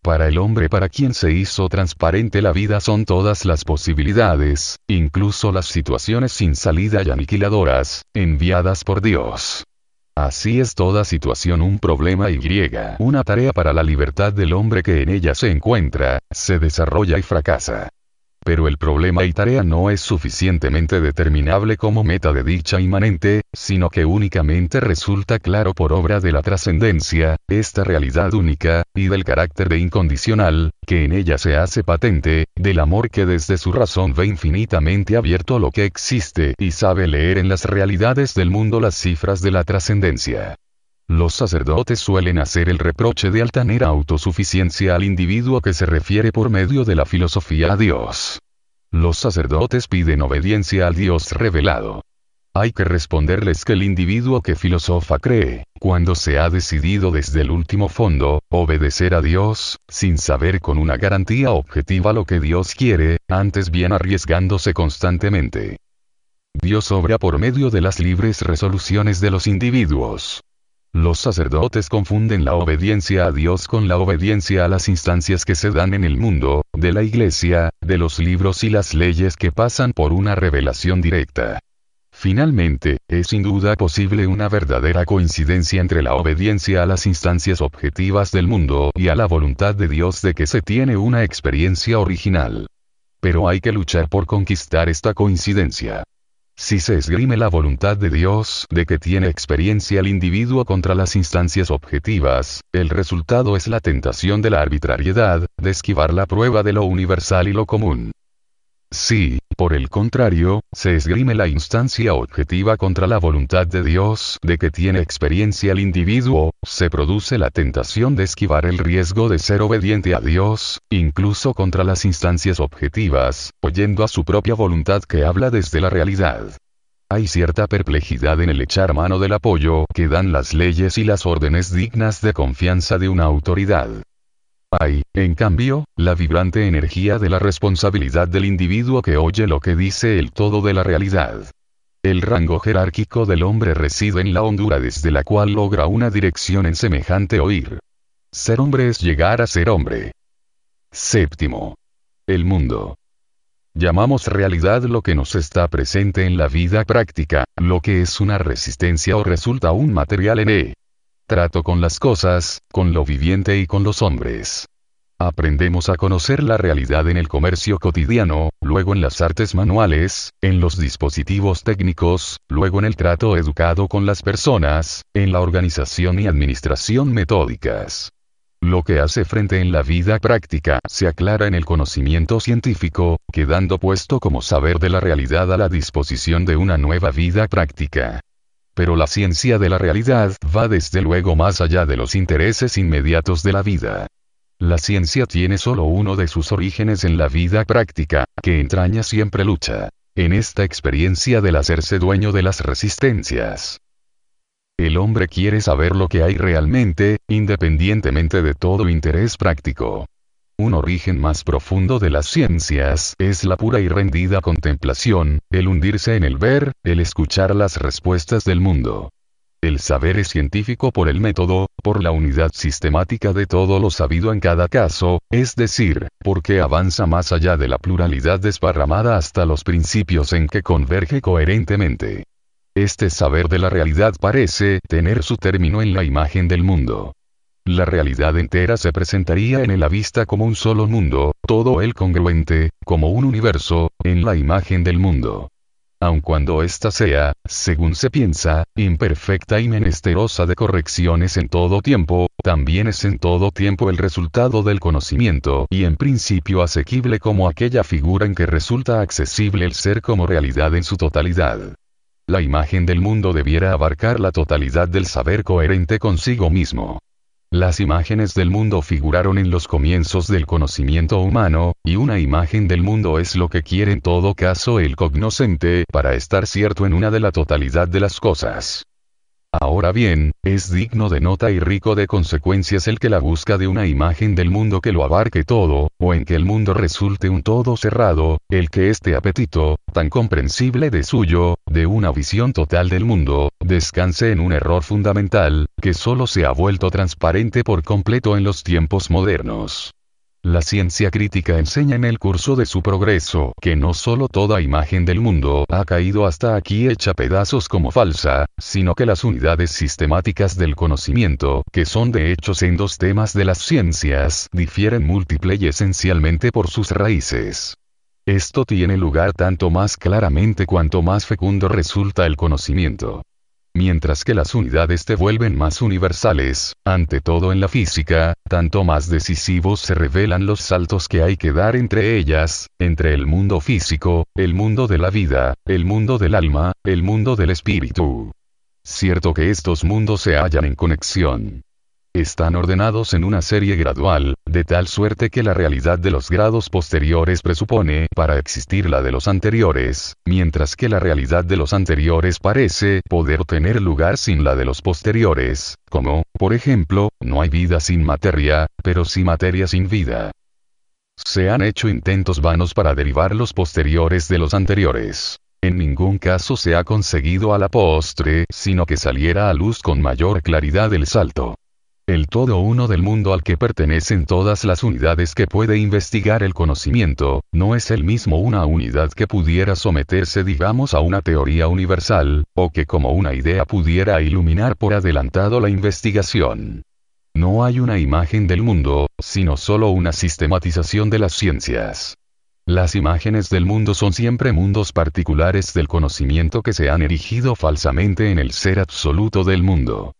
S1: Para el hombre para quien se hizo transparente la vida son todas las posibilidades, incluso las situaciones sin salida y aniquiladoras, enviadas por Dios. Así es toda situación un problema y griega, una tarea para la libertad del hombre que en ella se encuentra, se desarrolla y fracasa. Pero el problema y tarea no es suficientemente determinable como meta de dicha inmanente, sino que únicamente resulta claro por obra de la trascendencia, esta realidad única, y del carácter de incondicional, que en ella se hace patente, del amor que desde su razón ve infinitamente abierto lo que existe y sabe leer en las realidades del mundo las cifras de la trascendencia. Los sacerdotes suelen hacer el reproche de altanera autosuficiencia al individuo que se refiere por medio de la filosofía a Dios. Los sacerdotes piden obediencia al Dios revelado. Hay que responderles que el individuo que filosofa cree, cuando se ha decidido desde el último fondo, obedecer a Dios, sin saber con una garantía objetiva lo que Dios quiere, antes bien arriesgándose constantemente. Dios obra por medio de las libres resoluciones de los individuos. Los sacerdotes confunden la obediencia a Dios con la obediencia a las instancias que se dan en el mundo, de la iglesia, de los libros y las leyes que pasan por una revelación directa. Finalmente, es sin duda posible una verdadera coincidencia entre la obediencia a las instancias objetivas del mundo y a la voluntad de Dios de que se tiene una experiencia original. Pero hay que luchar por conquistar esta coincidencia. Si se esgrime la voluntad de Dios de que tiene experiencia el individuo contra las instancias objetivas, el resultado es la tentación de la arbitrariedad, de esquivar la prueba de lo universal y lo común. Si, por el contrario, se esgrime la instancia objetiva contra la voluntad de Dios de que tiene experiencia el individuo, se produce la tentación de esquivar el riesgo de ser obediente a Dios, incluso contra las instancias objetivas, oyendo a su propia voluntad que habla desde la realidad. Hay cierta perplejidad en el echar mano del apoyo que dan las leyes y las órdenes dignas de confianza de una autoridad. Hay, en cambio, la vibrante energía de la responsabilidad del individuo que oye lo que dice el todo de la realidad. El rango jerárquico del hombre reside en la hondura desde la cual logra una dirección en semejante oír. Ser hombre es llegar a ser hombre. Séptimo. El mundo. Llamamos realidad lo que nos está presente en la vida práctica, lo que es una resistencia o resulta un material en E trato con las cosas, con lo viviente y con los hombres. Aprendemos a conocer la realidad en el comercio cotidiano, luego en las artes manuales, en los dispositivos técnicos, luego en el trato educado con las personas, en la organización y administración metódicas. Lo que hace frente en la vida práctica se aclara en el conocimiento científico, quedando puesto como saber de la realidad a la disposición de una nueva vida práctica. Pero la ciencia de la realidad va desde luego más allá de los intereses inmediatos de la vida. La ciencia tiene solo uno de sus orígenes en la vida práctica, que entraña siempre lucha. En esta experiencia del hacerse dueño de las resistencias. El hombre quiere saber lo que hay realmente, independientemente de todo interés práctico. Un origen más profundo de las ciencias es la pura y rendida contemplación, el hundirse en el ver, el escuchar las respuestas del mundo. El saber es científico por el método, por la unidad sistemática de todo lo sabido en cada caso, es decir, porque avanza más allá de la pluralidad desparramada hasta los principios en que converge coherentemente. Este saber de la realidad parece tener su término en la imagen del mundo. La realidad entera se presentaría en la vista como un solo mundo, todo él congruente, como un universo, en la imagen del mundo. Aun cuando ésta sea, según se piensa, imperfecta y menesterosa de correcciones en todo tiempo, también es en todo tiempo el resultado del conocimiento y en principio asequible como aquella figura en que resulta accesible el ser como realidad en su totalidad. La imagen del mundo debiera abarcar la totalidad del saber coherente consigo mismo. Las imágenes del mundo figuraron en los comienzos del conocimiento humano, y una imagen del mundo es lo que quiere en todo caso el cognoscente para estar cierto en una de la totalidad de las cosas. Ahora bien, es digno de nota y rico de consecuencias el que la busca de una imagen del mundo que lo abarque todo, o en que el mundo resulte un todo cerrado, el que este apetito, tan comprensible de suyo, de una visión total del mundo, descanse en un error fundamental, que solo se ha vuelto transparente por completo en los tiempos modernos. La ciencia crítica enseña en el curso de su progreso que no solo toda imagen del mundo ha caído hasta aquí hecha pedazos como falsa, sino que las unidades sistemáticas del conocimiento, que son de hecho sendos temas de las ciencias, difieren múltiple y esencialmente por sus raíces. Esto tiene lugar tanto más claramente cuanto más fecundo resulta el conocimiento. Mientras que las unidades te vuelven más universales, ante todo en la física, tanto más decisivos se revelan los saltos que hay que dar entre ellas, entre el mundo físico, el mundo de la vida, el mundo del alma, el mundo del espíritu. Cierto que estos mundos se hallan en conexión. Están ordenados en una serie gradual, de tal suerte que la realidad de los grados posteriores presupone para existir la de los anteriores, mientras que la realidad de los anteriores parece poder tener lugar sin la de los posteriores, como, por ejemplo, no hay vida sin materia, pero sí materia sin vida. Se han hecho intentos vanos para derivar los posteriores de los anteriores. En ningún caso se ha conseguido a la postre, sino que saliera a luz con mayor claridad el salto el todo uno del mundo al que pertenecen todas las unidades que puede investigar el conocimiento, no es el mismo una unidad que pudiera someterse digamos a una teoría universal, o que como una idea pudiera iluminar por adelantado la investigación. No hay una imagen del mundo, sino solo una sistematización de las ciencias. Las imágenes del mundo son siempre mundos particulares del conocimiento que se han erigido falsamente en el ser absoluto del mundo.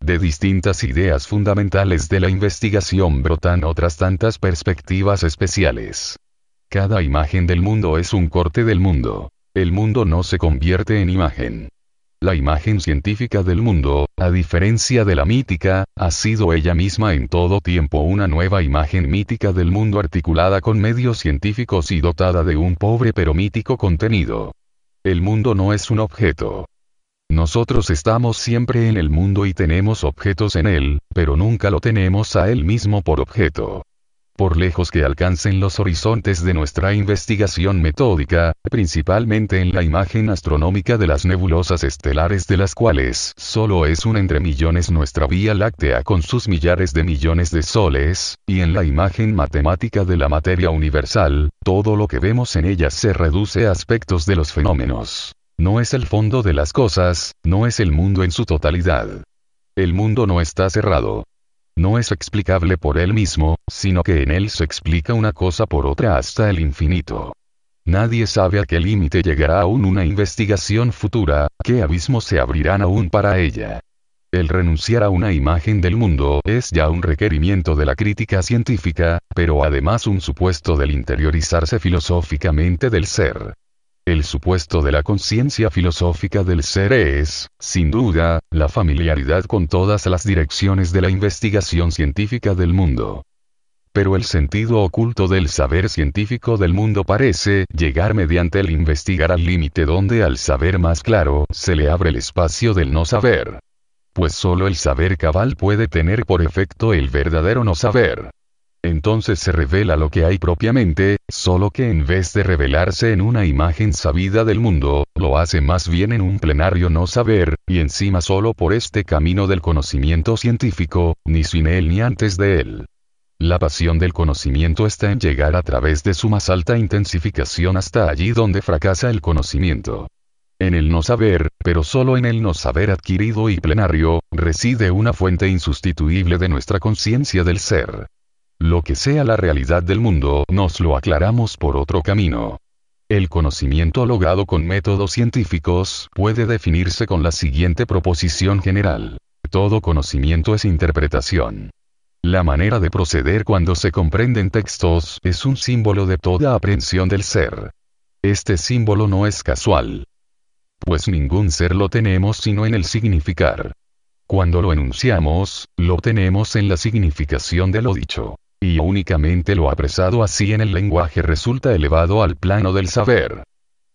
S1: De distintas ideas fundamentales de la investigación brotan otras tantas perspectivas especiales. Cada imagen del mundo es un corte del mundo. El mundo no se convierte en imagen. La imagen científica del mundo, a diferencia de la mítica, ha sido ella misma en todo tiempo una nueva imagen mítica del mundo articulada con medios científicos y dotada de un pobre pero mítico contenido. El mundo no es un objeto. Nosotros estamos siempre en el mundo y tenemos objetos en él, pero nunca lo tenemos a él mismo por objeto por lejos que alcancen los horizontes de nuestra investigación metódica, principalmente en la imagen astronómica de las nebulosas estelares de las cuales solo es una entre millones nuestra Vía Láctea con sus millares de millones de soles, y en la imagen matemática de la materia universal, todo lo que vemos en ella se reduce a aspectos de los fenómenos. No es el fondo de las cosas, no es el mundo en su totalidad. El mundo no está cerrado, no es explicable por él mismo, sino que en él se explica una cosa por otra hasta el infinito. Nadie sabe a qué límite llegará aún una investigación futura, qué abismos se abrirán aún para ella. El renunciar a una imagen del mundo es ya un requerimiento de la crítica científica, pero además un supuesto del interiorizarse filosóficamente del ser. El supuesto de la conciencia filosófica del ser es, sin duda, la familiaridad con todas las direcciones de la investigación científica del mundo. Pero el sentido oculto del saber científico del mundo parece llegar mediante el investigar al límite donde al saber más claro se le abre el espacio del no saber. Pues solo el saber cabal puede tener por efecto el verdadero no saber entonces se revela lo que hay propiamente, solo que en vez de revelarse en una imagen sabida del mundo, lo hace más bien en un plenario no saber, y encima solo por este camino del conocimiento científico, ni sin él ni antes de él. La pasión del conocimiento está en llegar a través de su más alta intensificación hasta allí donde fracasa el conocimiento. En el no saber, pero solo en el no saber adquirido y plenario, reside una fuente insustituible de nuestra conciencia del ser. Lo que sea la realidad del mundo nos lo aclaramos por otro camino. El conocimiento logrado con métodos científicos puede definirse con la siguiente proposición general. Todo conocimiento es interpretación. La manera de proceder cuando se comprenden textos es un símbolo de toda aprehensión del ser. Este símbolo no es casual. Pues ningún ser lo tenemos sino en el significar. Cuando lo enunciamos, lo tenemos en la significación de lo dicho. Y únicamente lo apresado así en el lenguaje resulta elevado al plano del saber.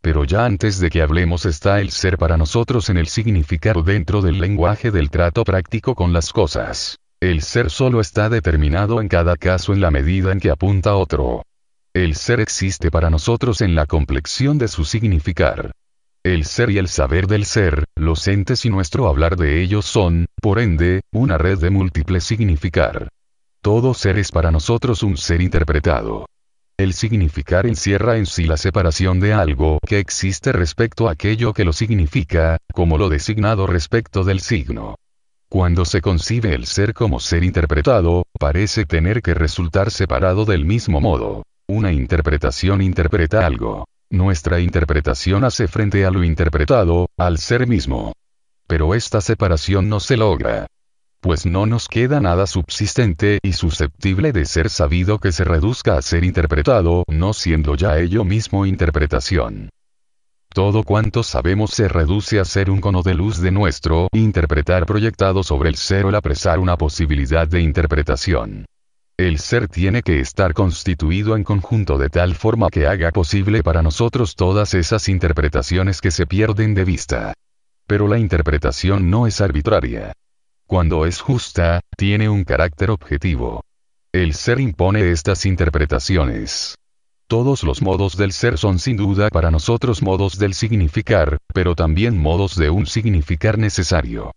S1: Pero ya antes de que hablemos está el ser para nosotros en el significado dentro del lenguaje del trato práctico con las cosas. El ser solo está determinado en cada caso en la medida en que apunta otro. El ser existe para nosotros en la complexión de su significar. El ser y el saber del ser, los entes y nuestro hablar de ellos son, por ende, una red de múltiples significar. Todo ser es para nosotros un ser interpretado. El significar encierra en sí la separación de algo que existe respecto a aquello que lo significa, como lo designado respecto del signo. Cuando se concibe el ser como ser interpretado, parece tener que resultar separado del mismo modo. Una interpretación interpreta algo. Nuestra interpretación hace frente a lo interpretado, al ser mismo. Pero esta separación no se logra pues no nos queda nada subsistente y susceptible de ser sabido que se reduzca a ser interpretado, no siendo ya ello mismo interpretación. Todo cuanto sabemos se reduce a ser un cono de luz de nuestro interpretar proyectado sobre el ser o el apresar una posibilidad de interpretación. El ser tiene que estar constituido en conjunto de tal forma que haga posible para nosotros todas esas interpretaciones que se pierden de vista. Pero la interpretación no es arbitraria. Cuando es justa, tiene un carácter objetivo. El ser impone estas interpretaciones. Todos los modos del ser son sin duda para nosotros modos del significar, pero también modos de un significar necesario.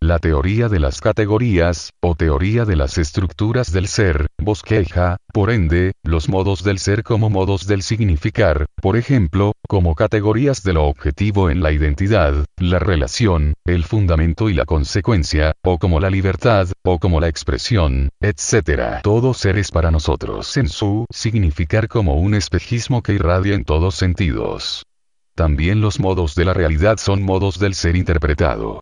S1: La teoría de las categorías, o teoría de las estructuras del ser, bosqueja, por ende, los modos del ser como modos del significar, por ejemplo, como categorías de lo objetivo en la identidad, la relación, el fundamento y la consecuencia, o como la libertad, o como la expresión, etc. Todo ser es para nosotros en su significar como un espejismo que irradia en todos sentidos. También los modos de la realidad son modos del ser interpretado.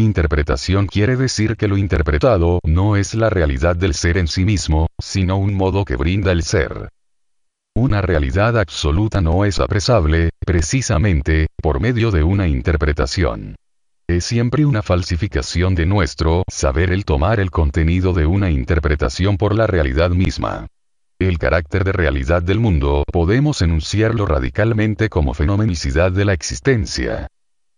S1: Interpretación quiere decir que lo interpretado no es la realidad del ser en sí mismo, sino un modo que brinda el ser. Una realidad absoluta no es apresable, precisamente, por medio de una interpretación. Es siempre una falsificación de nuestro saber el tomar el contenido de una interpretación por la realidad misma. El carácter de realidad del mundo podemos enunciarlo radicalmente como fenomenicidad de la existencia.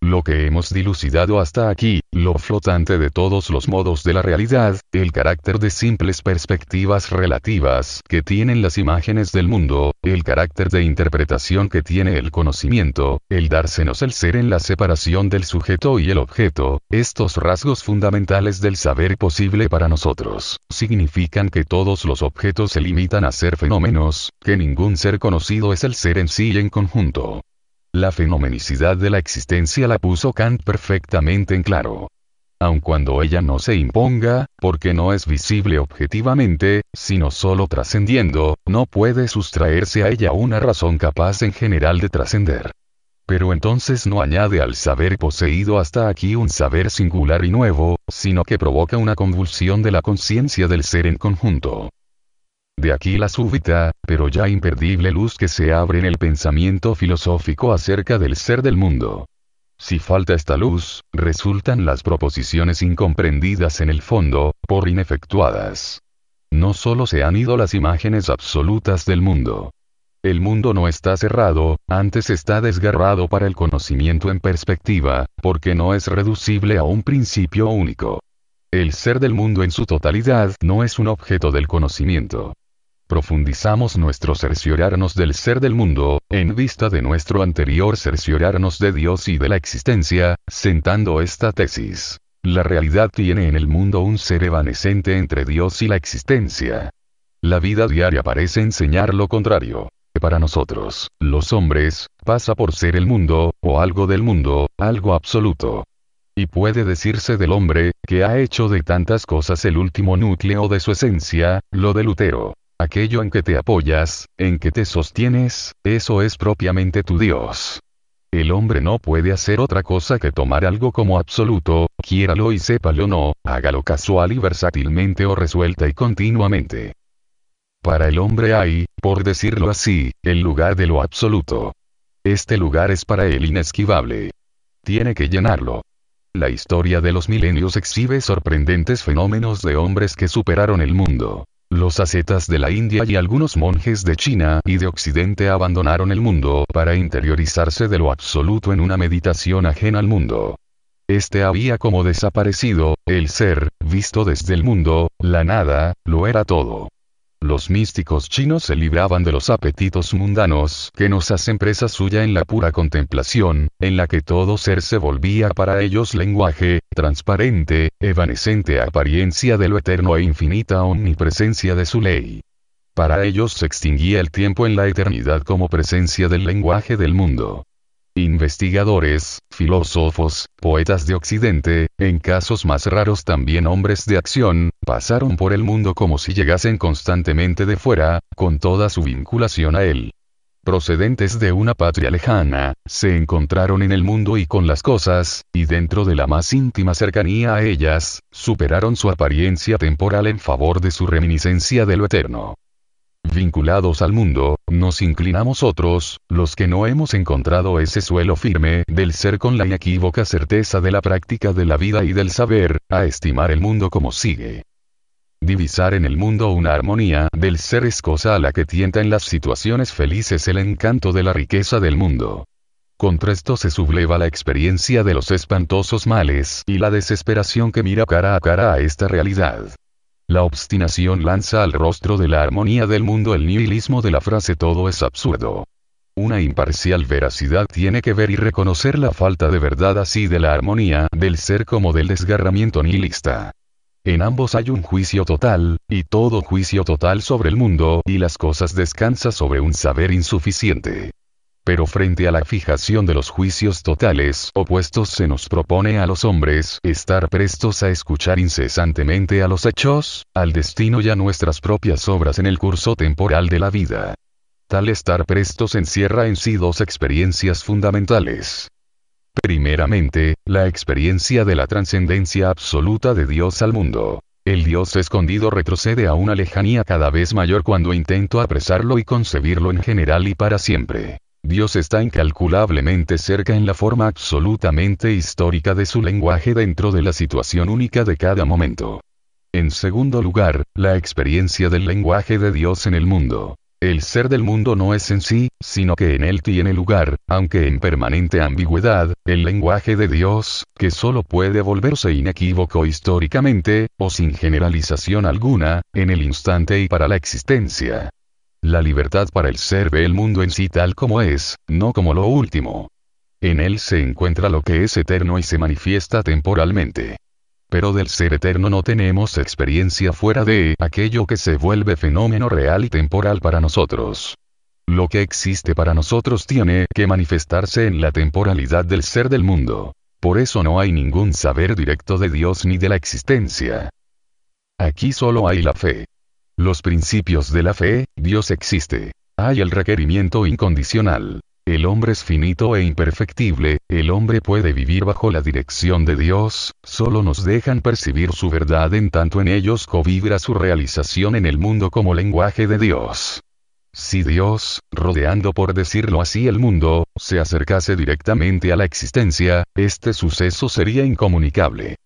S1: Lo que hemos dilucidado hasta aquí, lo flotante de todos los modos de la realidad, el carácter de simples perspectivas relativas que tienen las imágenes del mundo, el carácter de interpretación que tiene el conocimiento, el dársenos el ser en la separación del sujeto y el objeto, estos rasgos fundamentales del saber posible para nosotros, significan que todos los objetos se limitan a ser fenómenos, que ningún ser conocido es el ser en sí y en conjunto. La fenomenicidad de la existencia la puso Kant perfectamente en claro. Aun cuando ella no se imponga, porque no es visible objetivamente, sino solo trascendiendo, no puede sustraerse a ella una razón capaz en general de trascender. Pero entonces no añade al saber poseído hasta aquí un saber singular y nuevo, sino que provoca una convulsión de la conciencia del ser en conjunto. De aquí la súbita, pero ya imperdible luz que se abre en el pensamiento filosófico acerca del ser del mundo. Si falta esta luz, resultan las proposiciones incomprendidas en el fondo, por inefectuadas. No solo se han ido las imágenes absolutas del mundo. El mundo no está cerrado, antes está desgarrado para el conocimiento en perspectiva, porque no es reducible a un principio único. El ser del mundo en su totalidad no es un objeto del conocimiento profundizamos nuestro cerciorarnos del ser del mundo, en vista de nuestro anterior cerciorarnos de Dios y de la existencia, sentando esta tesis. La realidad tiene en el mundo un ser evanescente entre Dios y la existencia. La vida diaria parece enseñar lo contrario. Para nosotros, los hombres, pasa por ser el mundo, o algo del mundo, algo absoluto. Y puede decirse del hombre, que ha hecho de tantas cosas el último núcleo de su esencia, lo de Lutero. Aquello en que te apoyas, en que te sostienes, eso es propiamente tu Dios. El hombre no puede hacer otra cosa que tomar algo como absoluto, quiéralo y sépalo no, hágalo casual y versátilmente o resuelta y continuamente. Para el hombre hay, por decirlo así, el lugar de lo absoluto. Este lugar es para él inesquivable. Tiene que llenarlo. La historia de los milenios exhibe sorprendentes fenómenos de hombres que superaron el mundo. Los ascetas de la India y algunos monjes de China y de Occidente abandonaron el mundo para interiorizarse de lo absoluto en una meditación ajena al mundo. Este había como desaparecido, el ser, visto desde el mundo, la nada, lo era todo. Los místicos chinos se libraban de los apetitos mundanos que nos hacen presa suya en la pura contemplación, en la que todo ser se volvía para ellos lenguaje, transparente, evanescente apariencia de lo eterno e infinita omnipresencia de su ley. Para ellos se extinguía el tiempo en la eternidad como presencia del lenguaje del mundo. Investigadores, filósofos, poetas de Occidente, en casos más raros también hombres de acción, pasaron por el mundo como si llegasen constantemente de fuera, con toda su vinculación a él. Procedentes de una patria lejana, se encontraron en el mundo y con las cosas, y dentro de la más íntima cercanía a ellas, superaron su apariencia temporal en favor de su reminiscencia de lo eterno vinculados al mundo, nos inclinamos otros, los que no hemos encontrado ese suelo firme del ser con la inequívoca certeza de la práctica de la vida y del saber, a estimar el mundo como sigue. Divisar en el mundo una armonía del ser es cosa a la que tienta en las situaciones felices el encanto de la riqueza del mundo. Contra esto se subleva la experiencia de los espantosos males y la desesperación que mira cara a cara a esta realidad. La obstinación lanza al rostro de la armonía del mundo el nihilismo de la frase todo es absurdo. una imparcial veracidad tiene que ver y reconocer la falta de verdad así de la armonía del ser como del desgarramiento nihilista. En ambos hay un juicio total, y todo juicio total sobre el mundo y las cosas descansa sobre un saber insuficiente. Pero frente a la fijación de los juicios totales opuestos se nos propone a los hombres estar prestos a escuchar incesantemente a los hechos, al destino y a nuestras propias obras en el curso temporal de la vida. Tal estar prestos encierra en sí dos experiencias fundamentales. Primeramente, la experiencia de la trascendencia absoluta de Dios al mundo. El Dios escondido retrocede a una lejanía cada vez mayor cuando intento apresarlo y concebirlo en general y para siempre. Dios está incalculablemente cerca en la forma absolutamente histórica de su lenguaje dentro de la situación única de cada momento. En segundo lugar, la experiencia del lenguaje de Dios en el mundo. El ser del mundo no es en sí, sino que en él tiene lugar, aunque en permanente ambigüedad, el lenguaje de Dios, que solo puede volverse inequívoco históricamente, o sin generalización alguna, en el instante y para la existencia. La libertad para el ser ve el mundo en sí tal como es, no como lo último. En él se encuentra lo que es eterno y se manifiesta temporalmente pero del ser eterno no tenemos experiencia fuera de aquello que se vuelve fenómeno real y temporal para nosotros. Lo que existe para nosotros tiene que manifestarse en la temporalidad del ser del mundo. Por eso no hay ningún saber directo de Dios ni de la existencia. Aquí solo hay la fe. Los principios de la fe, Dios existe. Hay el requerimiento incondicional. El hombre es finito e imperfectible, el hombre puede vivir bajo la dirección de Dios, solo nos dejan percibir su verdad en tanto en ellos covibra su realización en el mundo como lenguaje de Dios. Si Dios, rodeando por decirlo así el mundo, se acercase directamente a la existencia, este suceso sería incomunicable.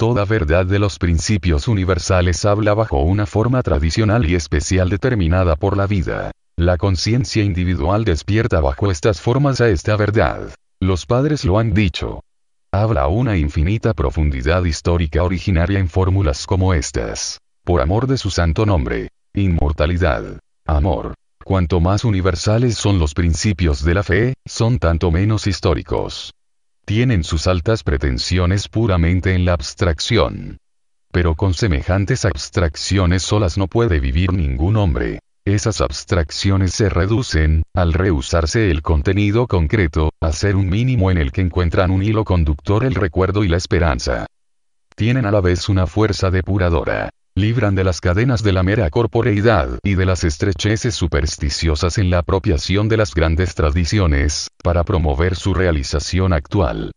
S1: Toda verdad de los principios universales habla bajo una forma tradicional y especial determinada por la vida. La conciencia individual despierta bajo estas formas a esta verdad. Los padres lo han dicho. Habla una infinita profundidad histórica originaria en fórmulas como estas. Por amor de su santo nombre. Inmortalidad. Amor. Cuanto más universales son los principios de la fe, son tanto menos históricos. Tienen sus altas pretensiones puramente en la abstracción. Pero con semejantes abstracciones solas no puede vivir ningún hombre. Esas abstracciones se reducen, al rehusarse el contenido concreto, a ser un mínimo en el que encuentran un hilo conductor el recuerdo y la esperanza. Tienen a la vez una fuerza depuradora. Libran de las cadenas de la mera corporeidad y de las estrecheces supersticiosas en la apropiación de las grandes tradiciones, para promover su realización actual.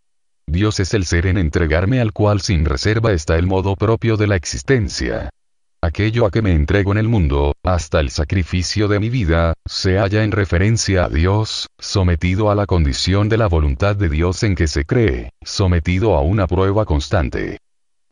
S1: Dios es el ser en entregarme al cual sin reserva está el modo propio de la existencia. Aquello a que me entrego en el mundo, hasta el sacrificio de mi vida, se halla en referencia a Dios, sometido a la condición de la voluntad de Dios en que se cree, sometido a una prueba constante.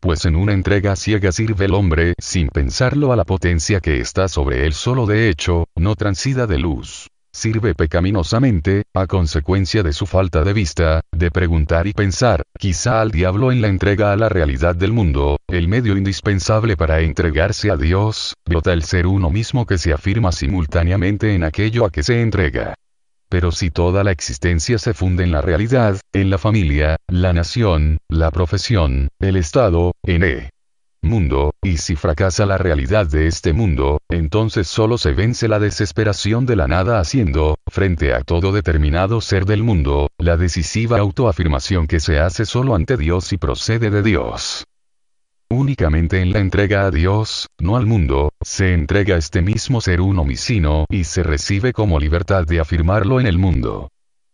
S1: Pues en una entrega ciega sirve el hombre sin pensarlo a la potencia que está sobre él. Solo de hecho, no transida de luz. Sirve pecaminosamente, a consecuencia de su falta de vista, de preguntar y pensar, quizá al diablo en la entrega a la realidad del mundo, el medio indispensable para entregarse a Dios, brota el ser uno mismo que se afirma simultáneamente en aquello a que se entrega. Pero si toda la existencia se funde en la realidad, en la familia, la nación, la profesión, el Estado, en E mundo, y si fracasa la realidad de este mundo, entonces solo se vence la desesperación de la nada haciendo, frente a todo determinado ser del mundo, la decisiva autoafirmación que se hace solo ante Dios y procede de Dios. Únicamente en la entrega a Dios, no al mundo, se entrega este mismo ser un homicino y se recibe como libertad de afirmarlo en el mundo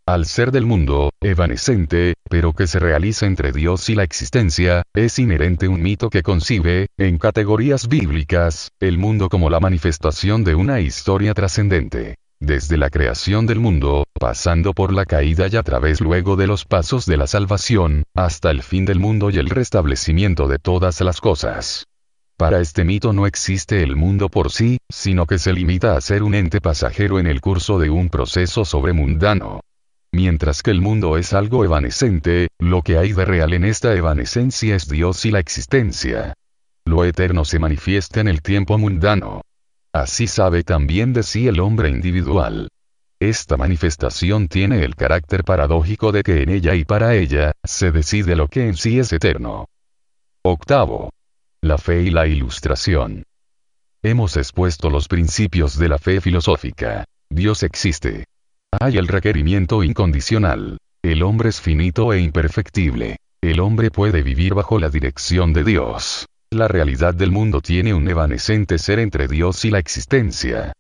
S1: al ser del mundo, evanescente, pero que se realiza entre Dios y la existencia, es inherente un mito que concibe, en categorías bíblicas, el mundo como la manifestación de una historia trascendente. Desde la creación del mundo, pasando por la caída y a través luego de los pasos de la salvación, hasta el fin del mundo y el restablecimiento de todas las cosas. Para este mito no existe el mundo por sí, sino que se limita a ser un ente pasajero en el curso de un proceso sobremundano. Mientras que el mundo es algo evanescente, lo que hay de real en esta evanescencia es Dios y la existencia. Lo eterno se manifiesta en el tiempo mundano. Así sabe también de sí el hombre individual. Esta manifestación tiene el carácter paradójico de que en ella y para ella, se decide lo que en sí es eterno. Octavo. La fe y la ilustración. Hemos expuesto los principios de la fe filosófica. Dios existe. Hay el requerimiento incondicional. El hombre es finito e imperfectible. El hombre puede vivir bajo la dirección de Dios. La realidad del mundo tiene un evanescente ser entre Dios y la existencia.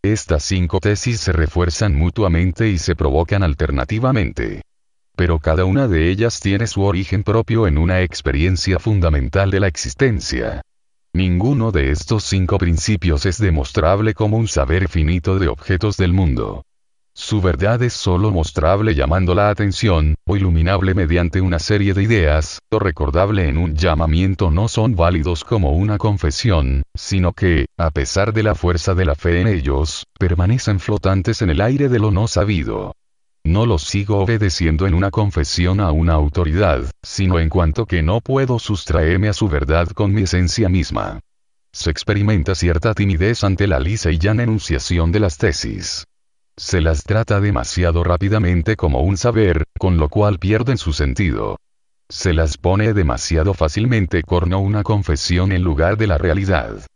S1: Estas cinco tesis se refuerzan mutuamente y se provocan alternativamente. Pero cada una de ellas tiene su origen propio en una experiencia fundamental de la existencia. Ninguno de estos cinco principios es demostrable como un saber finito de objetos del mundo. Su verdad es sólo mostrable llamando la atención, o iluminable mediante una serie de ideas, o recordable en un llamamiento no son válidos como una confesión, sino que, a pesar de la fuerza de la fe en ellos, permanecen flotantes en el aire de lo no sabido. No los sigo obedeciendo en una confesión a una autoridad, sino en cuanto que no puedo sustraerme a su verdad con mi esencia misma. Se experimenta cierta timidez ante la lisa y llana enunciación de las tesis. Se las trata demasiado rápidamente como un saber, con lo cual pierden su sentido. Se las pone demasiado fácilmente como una confesión en lugar de la realidad.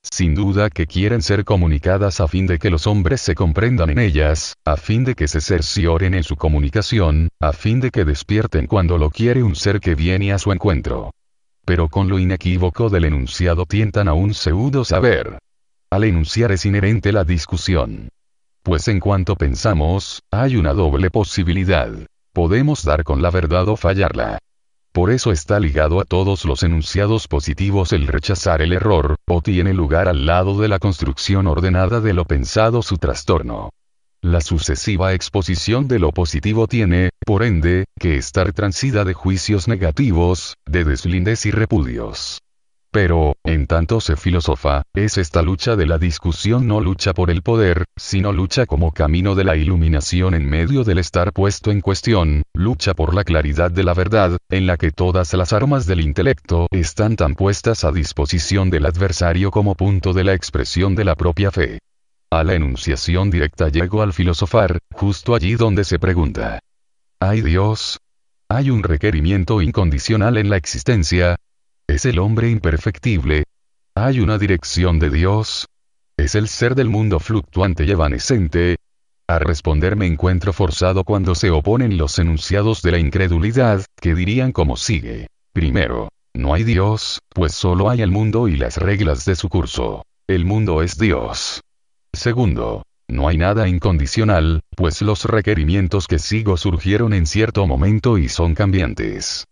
S1: Sin duda que quieren ser comunicadas a fin de que los hombres se comprendan en ellas, a fin de que se cercioren en su comunicación, a fin de que despierten cuando lo quiere un ser que viene a su encuentro. Pero con lo inequívoco del enunciado tientan a un pseudo saber. Al enunciar es inherente la discusión. Pues en cuanto pensamos, hay una doble posibilidad. Podemos dar con la verdad o fallarla. Por eso está ligado a todos los enunciados positivos el rechazar el error, o tiene lugar al lado de la construcción ordenada de lo pensado su trastorno. La sucesiva exposición de lo positivo tiene, por ende, que estar transida de juicios negativos, de deslindes y repudios. Pero, en tanto se filosofa, es esta lucha de la discusión no lucha por el poder, sino lucha como camino de la iluminación en medio del estar puesto en cuestión, lucha por la claridad de la verdad, en la que todas las armas del intelecto están tan puestas a disposición del adversario como punto de la expresión de la propia fe. A la enunciación directa llego al filosofar, justo allí donde se pregunta. ¿Hay Dios? ¿Hay un requerimiento incondicional en la existencia? ¿Es el hombre imperfectible? ¿Hay una dirección de Dios? ¿Es el ser del mundo fluctuante y evanescente? A responder me encuentro forzado cuando se oponen los enunciados de la incredulidad, que dirían como sigue. Primero, no hay Dios, pues solo hay el mundo y las reglas de su curso. El mundo es Dios. Segundo, no hay nada incondicional, pues los requerimientos que sigo surgieron en cierto momento y son cambiantes.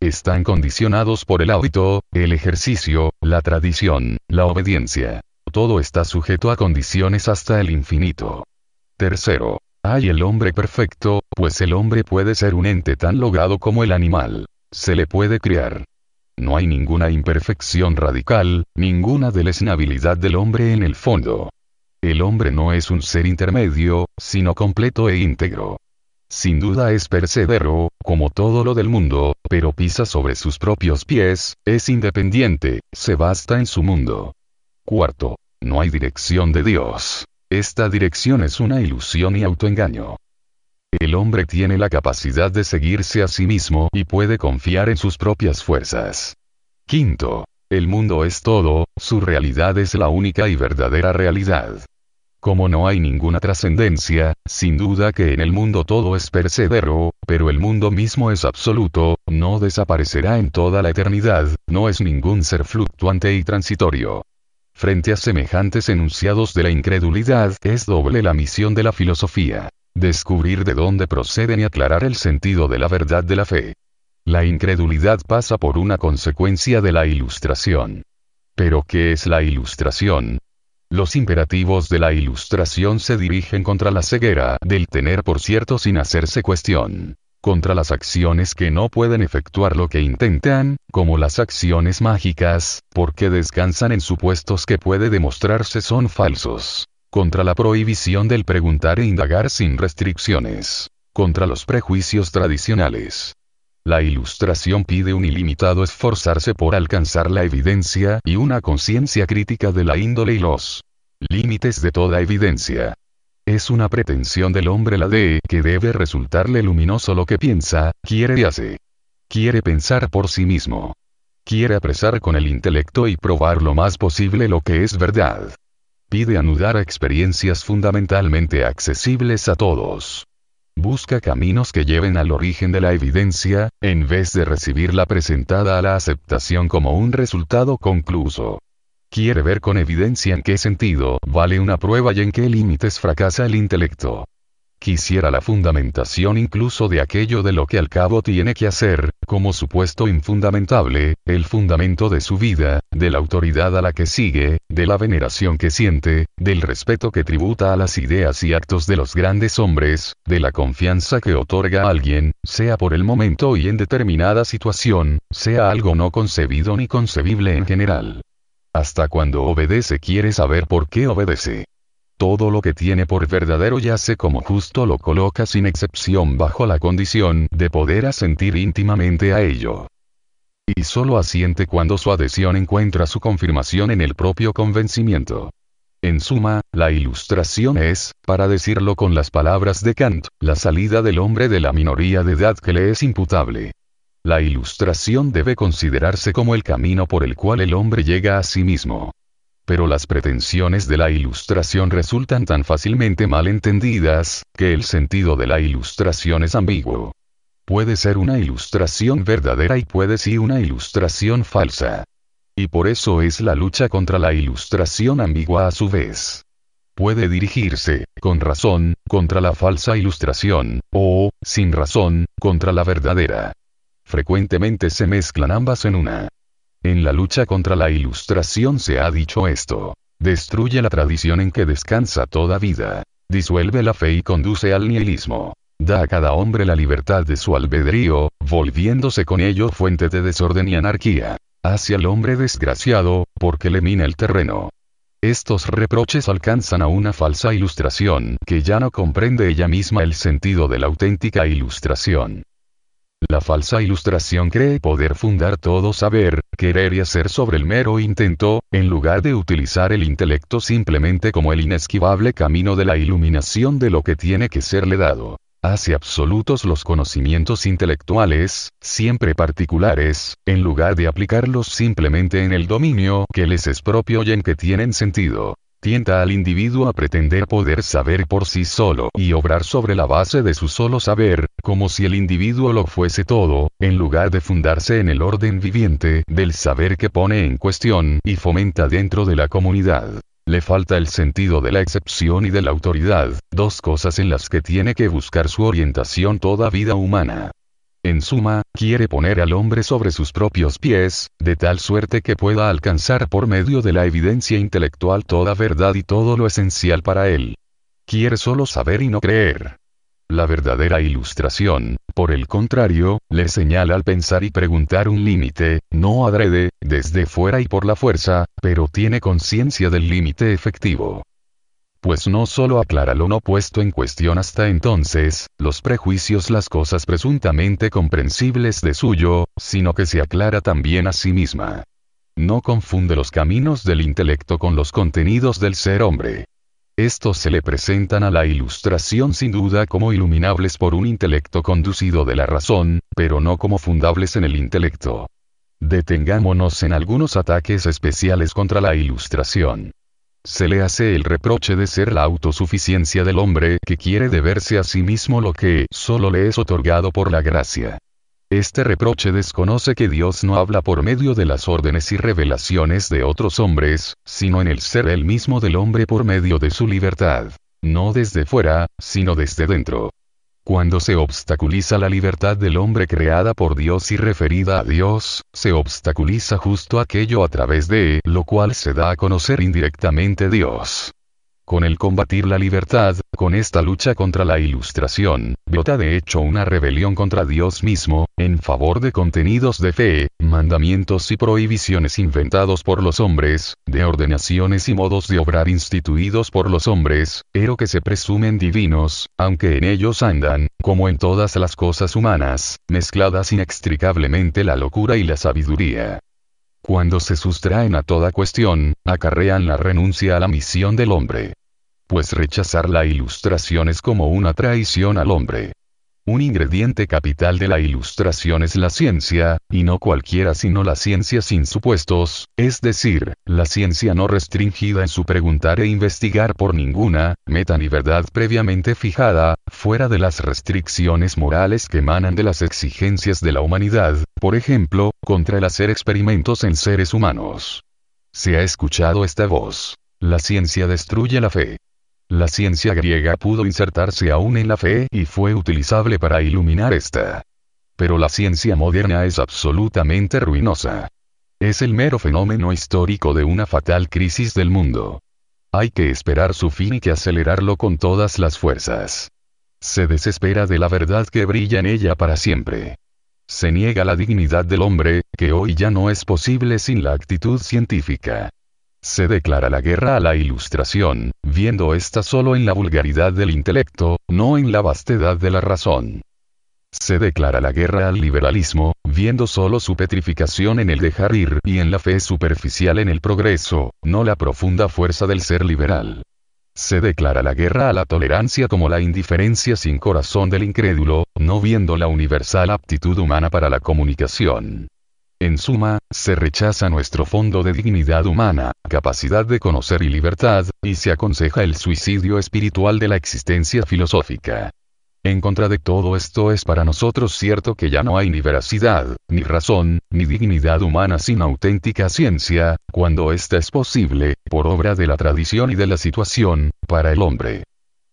S1: Están condicionados por el hábito, el ejercicio, la tradición, la obediencia. Todo está sujeto a condiciones hasta el infinito. Tercero. Hay el hombre perfecto, pues el hombre puede ser un ente tan logrado como el animal. Se le puede criar. No hay ninguna imperfección radical, ninguna deleznabilidad del hombre en el fondo. El hombre no es un ser intermedio, sino completo e íntegro. Sin duda es percedero, como todo lo del mundo, pero pisa sobre sus propios pies, es independiente, se basta en su mundo. Cuarto. No hay dirección de Dios. Esta dirección es una ilusión y autoengaño. El hombre tiene la capacidad de seguirse a sí mismo y puede confiar en sus propias fuerzas. Quinto. El mundo es todo, su realidad es la única y verdadera realidad. Como no hay ninguna trascendencia, sin duda que en el mundo todo es percedero, pero el mundo mismo es absoluto, no desaparecerá en toda la eternidad, no es ningún ser fluctuante y transitorio. Frente a semejantes enunciados de la incredulidad, es doble la misión de la filosofía. Descubrir de dónde proceden y aclarar el sentido de la verdad de la fe. La incredulidad pasa por una consecuencia de la ilustración. Pero ¿qué es la ilustración? Los imperativos de la ilustración se dirigen contra la ceguera del tener por cierto sin hacerse cuestión. Contra las acciones que no pueden efectuar lo que intentan, como las acciones mágicas, porque descansan en supuestos que puede demostrarse son falsos. Contra la prohibición del preguntar e indagar sin restricciones. Contra los prejuicios tradicionales. La ilustración pide un ilimitado esforzarse por alcanzar la evidencia y una conciencia crítica de la índole y los límites de toda evidencia. Es una pretensión del hombre la de que debe resultarle luminoso lo que piensa, quiere y hace. Quiere pensar por sí mismo. Quiere apresar con el intelecto y probar lo más posible lo que es verdad. Pide anudar experiencias fundamentalmente accesibles a todos. Busca caminos que lleven al origen de la evidencia, en vez de recibirla presentada a la aceptación como un resultado concluso. Quiere ver con evidencia en qué sentido vale una prueba y en qué límites fracasa el intelecto. Quisiera la fundamentación incluso de aquello de lo que al cabo tiene que hacer, como supuesto infundamentable, el fundamento de su vida, de la autoridad a la que sigue, de la veneración que siente, del respeto que tributa a las ideas y actos de los grandes hombres, de la confianza que otorga a alguien, sea por el momento y en determinada situación, sea algo no concebido ni concebible en general. Hasta cuando obedece quiere saber por qué obedece. Todo lo que tiene por verdadero yace como justo lo coloca sin excepción bajo la condición de poder asentir íntimamente a ello. Y solo asiente cuando su adhesión encuentra su confirmación en el propio convencimiento. En suma, la ilustración es, para decirlo con las palabras de Kant, la salida del hombre de la minoría de edad que le es imputable. La ilustración debe considerarse como el camino por el cual el hombre llega a sí mismo. Pero las pretensiones de la ilustración resultan tan fácilmente mal entendidas, que el sentido de la ilustración es ambiguo. Puede ser una ilustración verdadera y puede ser una ilustración falsa. Y por eso es la lucha contra la ilustración ambigua a su vez. Puede dirigirse, con razón, contra la falsa ilustración, o, sin razón, contra la verdadera. Frecuentemente se mezclan ambas en una. En la lucha contra la ilustración se ha dicho esto. Destruye la tradición en que descansa toda vida. Disuelve la fe y conduce al nihilismo. Da a cada hombre la libertad de su albedrío, volviéndose con ello fuente de desorden y anarquía. Hacia el hombre desgraciado, porque le mina el terreno. Estos reproches alcanzan a una falsa ilustración, que ya no comprende ella misma el sentido de la auténtica ilustración. La falsa ilustración cree poder fundar todo saber, querer y hacer sobre el mero intento, en lugar de utilizar el intelecto simplemente como el inesquivable camino de la iluminación de lo que tiene que serle dado. Hace absolutos los conocimientos intelectuales, siempre particulares, en lugar de aplicarlos simplemente en el dominio que les es propio y en que tienen sentido tienta al individuo a pretender poder saber por sí solo y obrar sobre la base de su solo saber, como si el individuo lo fuese todo, en lugar de fundarse en el orden viviente del saber que pone en cuestión y fomenta dentro de la comunidad. Le falta el sentido de la excepción y de la autoridad, dos cosas en las que tiene que buscar su orientación toda vida humana. En suma, quiere poner al hombre sobre sus propios pies, de tal suerte que pueda alcanzar por medio de la evidencia intelectual toda verdad y todo lo esencial para él. Quiere solo saber y no creer. La verdadera ilustración, por el contrario, le señala al pensar y preguntar un límite, no adrede, desde fuera y por la fuerza, pero tiene conciencia del límite efectivo pues no solo aclara lo no puesto en cuestión hasta entonces, los prejuicios las cosas presuntamente comprensibles de suyo, sino que se aclara también a sí misma. No confunde los caminos del intelecto con los contenidos del ser hombre. Estos se le presentan a la ilustración sin duda como iluminables por un intelecto conducido de la razón, pero no como fundables en el intelecto. Detengámonos en algunos ataques especiales contra la ilustración. Se le hace el reproche de ser la autosuficiencia del hombre que quiere deberse a sí mismo lo que solo le es otorgado por la gracia. Este reproche desconoce que Dios no habla por medio de las órdenes y revelaciones de otros hombres, sino en el ser el mismo del hombre por medio de su libertad. No desde fuera, sino desde dentro. Cuando se obstaculiza la libertad del hombre creada por Dios y referida a Dios, se obstaculiza justo aquello a través de lo cual se da a conocer indirectamente Dios. Con el combatir la libertad, con esta lucha contra la ilustración, brota de hecho una rebelión contra Dios mismo, en favor de contenidos de fe, mandamientos y prohibiciones inventados por los hombres, de ordenaciones y modos de obrar instituidos por los hombres, pero que se presumen divinos, aunque en ellos andan, como en todas las cosas humanas, mezcladas inextricablemente la locura y la sabiduría. Cuando se sustraen a toda cuestión, acarrean la renuncia a la misión del hombre. Pues rechazar la ilustración es como una traición al hombre. Un ingrediente capital de la ilustración es la ciencia, y no cualquiera sino la ciencia sin supuestos, es decir, la ciencia no restringida en su preguntar e investigar por ninguna, meta ni verdad previamente fijada, fuera de las restricciones morales que emanan de las exigencias de la humanidad, por ejemplo, contra el hacer experimentos en seres humanos. Se ha escuchado esta voz. La ciencia destruye la fe. La ciencia griega pudo insertarse aún en la fe y fue utilizable para iluminar esta. Pero la ciencia moderna es absolutamente ruinosa. Es el mero fenómeno histórico de una fatal crisis del mundo. Hay que esperar su fin y que acelerarlo con todas las fuerzas. Se desespera de la verdad que brilla en ella para siempre. Se niega la dignidad del hombre, que hoy ya no es posible sin la actitud científica. Se declara la guerra a la ilustración, viendo esta solo en la vulgaridad del intelecto, no en la vastedad de la razón. Se declara la guerra al liberalismo, viendo solo su petrificación en el dejar ir y en la fe superficial en el progreso, no la profunda fuerza del ser liberal. Se declara la guerra a la tolerancia como la indiferencia sin corazón del incrédulo, no viendo la universal aptitud humana para la comunicación. En suma, se rechaza nuestro fondo de dignidad humana, capacidad de conocer y libertad, y se aconseja el suicidio espiritual de la existencia filosófica. En contra de todo esto es para nosotros cierto que ya no hay ni veracidad, ni razón, ni dignidad humana sin auténtica ciencia, cuando ésta es posible, por obra de la tradición y de la situación, para el hombre.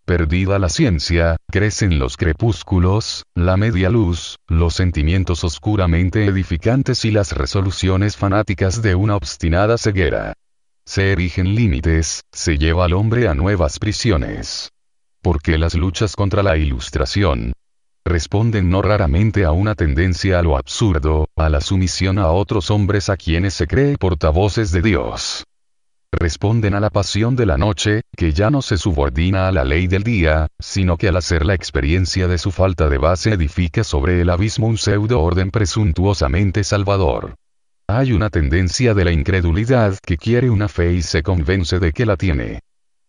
S1: Perdida la ciencia, crecen los crepúsculos, la media luz, los sentimientos oscuramente edificantes y las resoluciones fanáticas de una obstinada ceguera. Se erigen límites, se lleva al hombre a nuevas prisiones. Porque las luchas contra la ilustración, responden no raramente a una tendencia a lo absurdo, a la sumisión a otros hombres a quienes se cree portavoces de Dios responden a la pasión de la noche, que ya no se subordina a la ley del día, sino que al hacer la experiencia de su falta de base edifica sobre el abismo un pseudo orden presuntuosamente salvador. Hay una tendencia de la incredulidad que quiere una fe y se convence de que la tiene.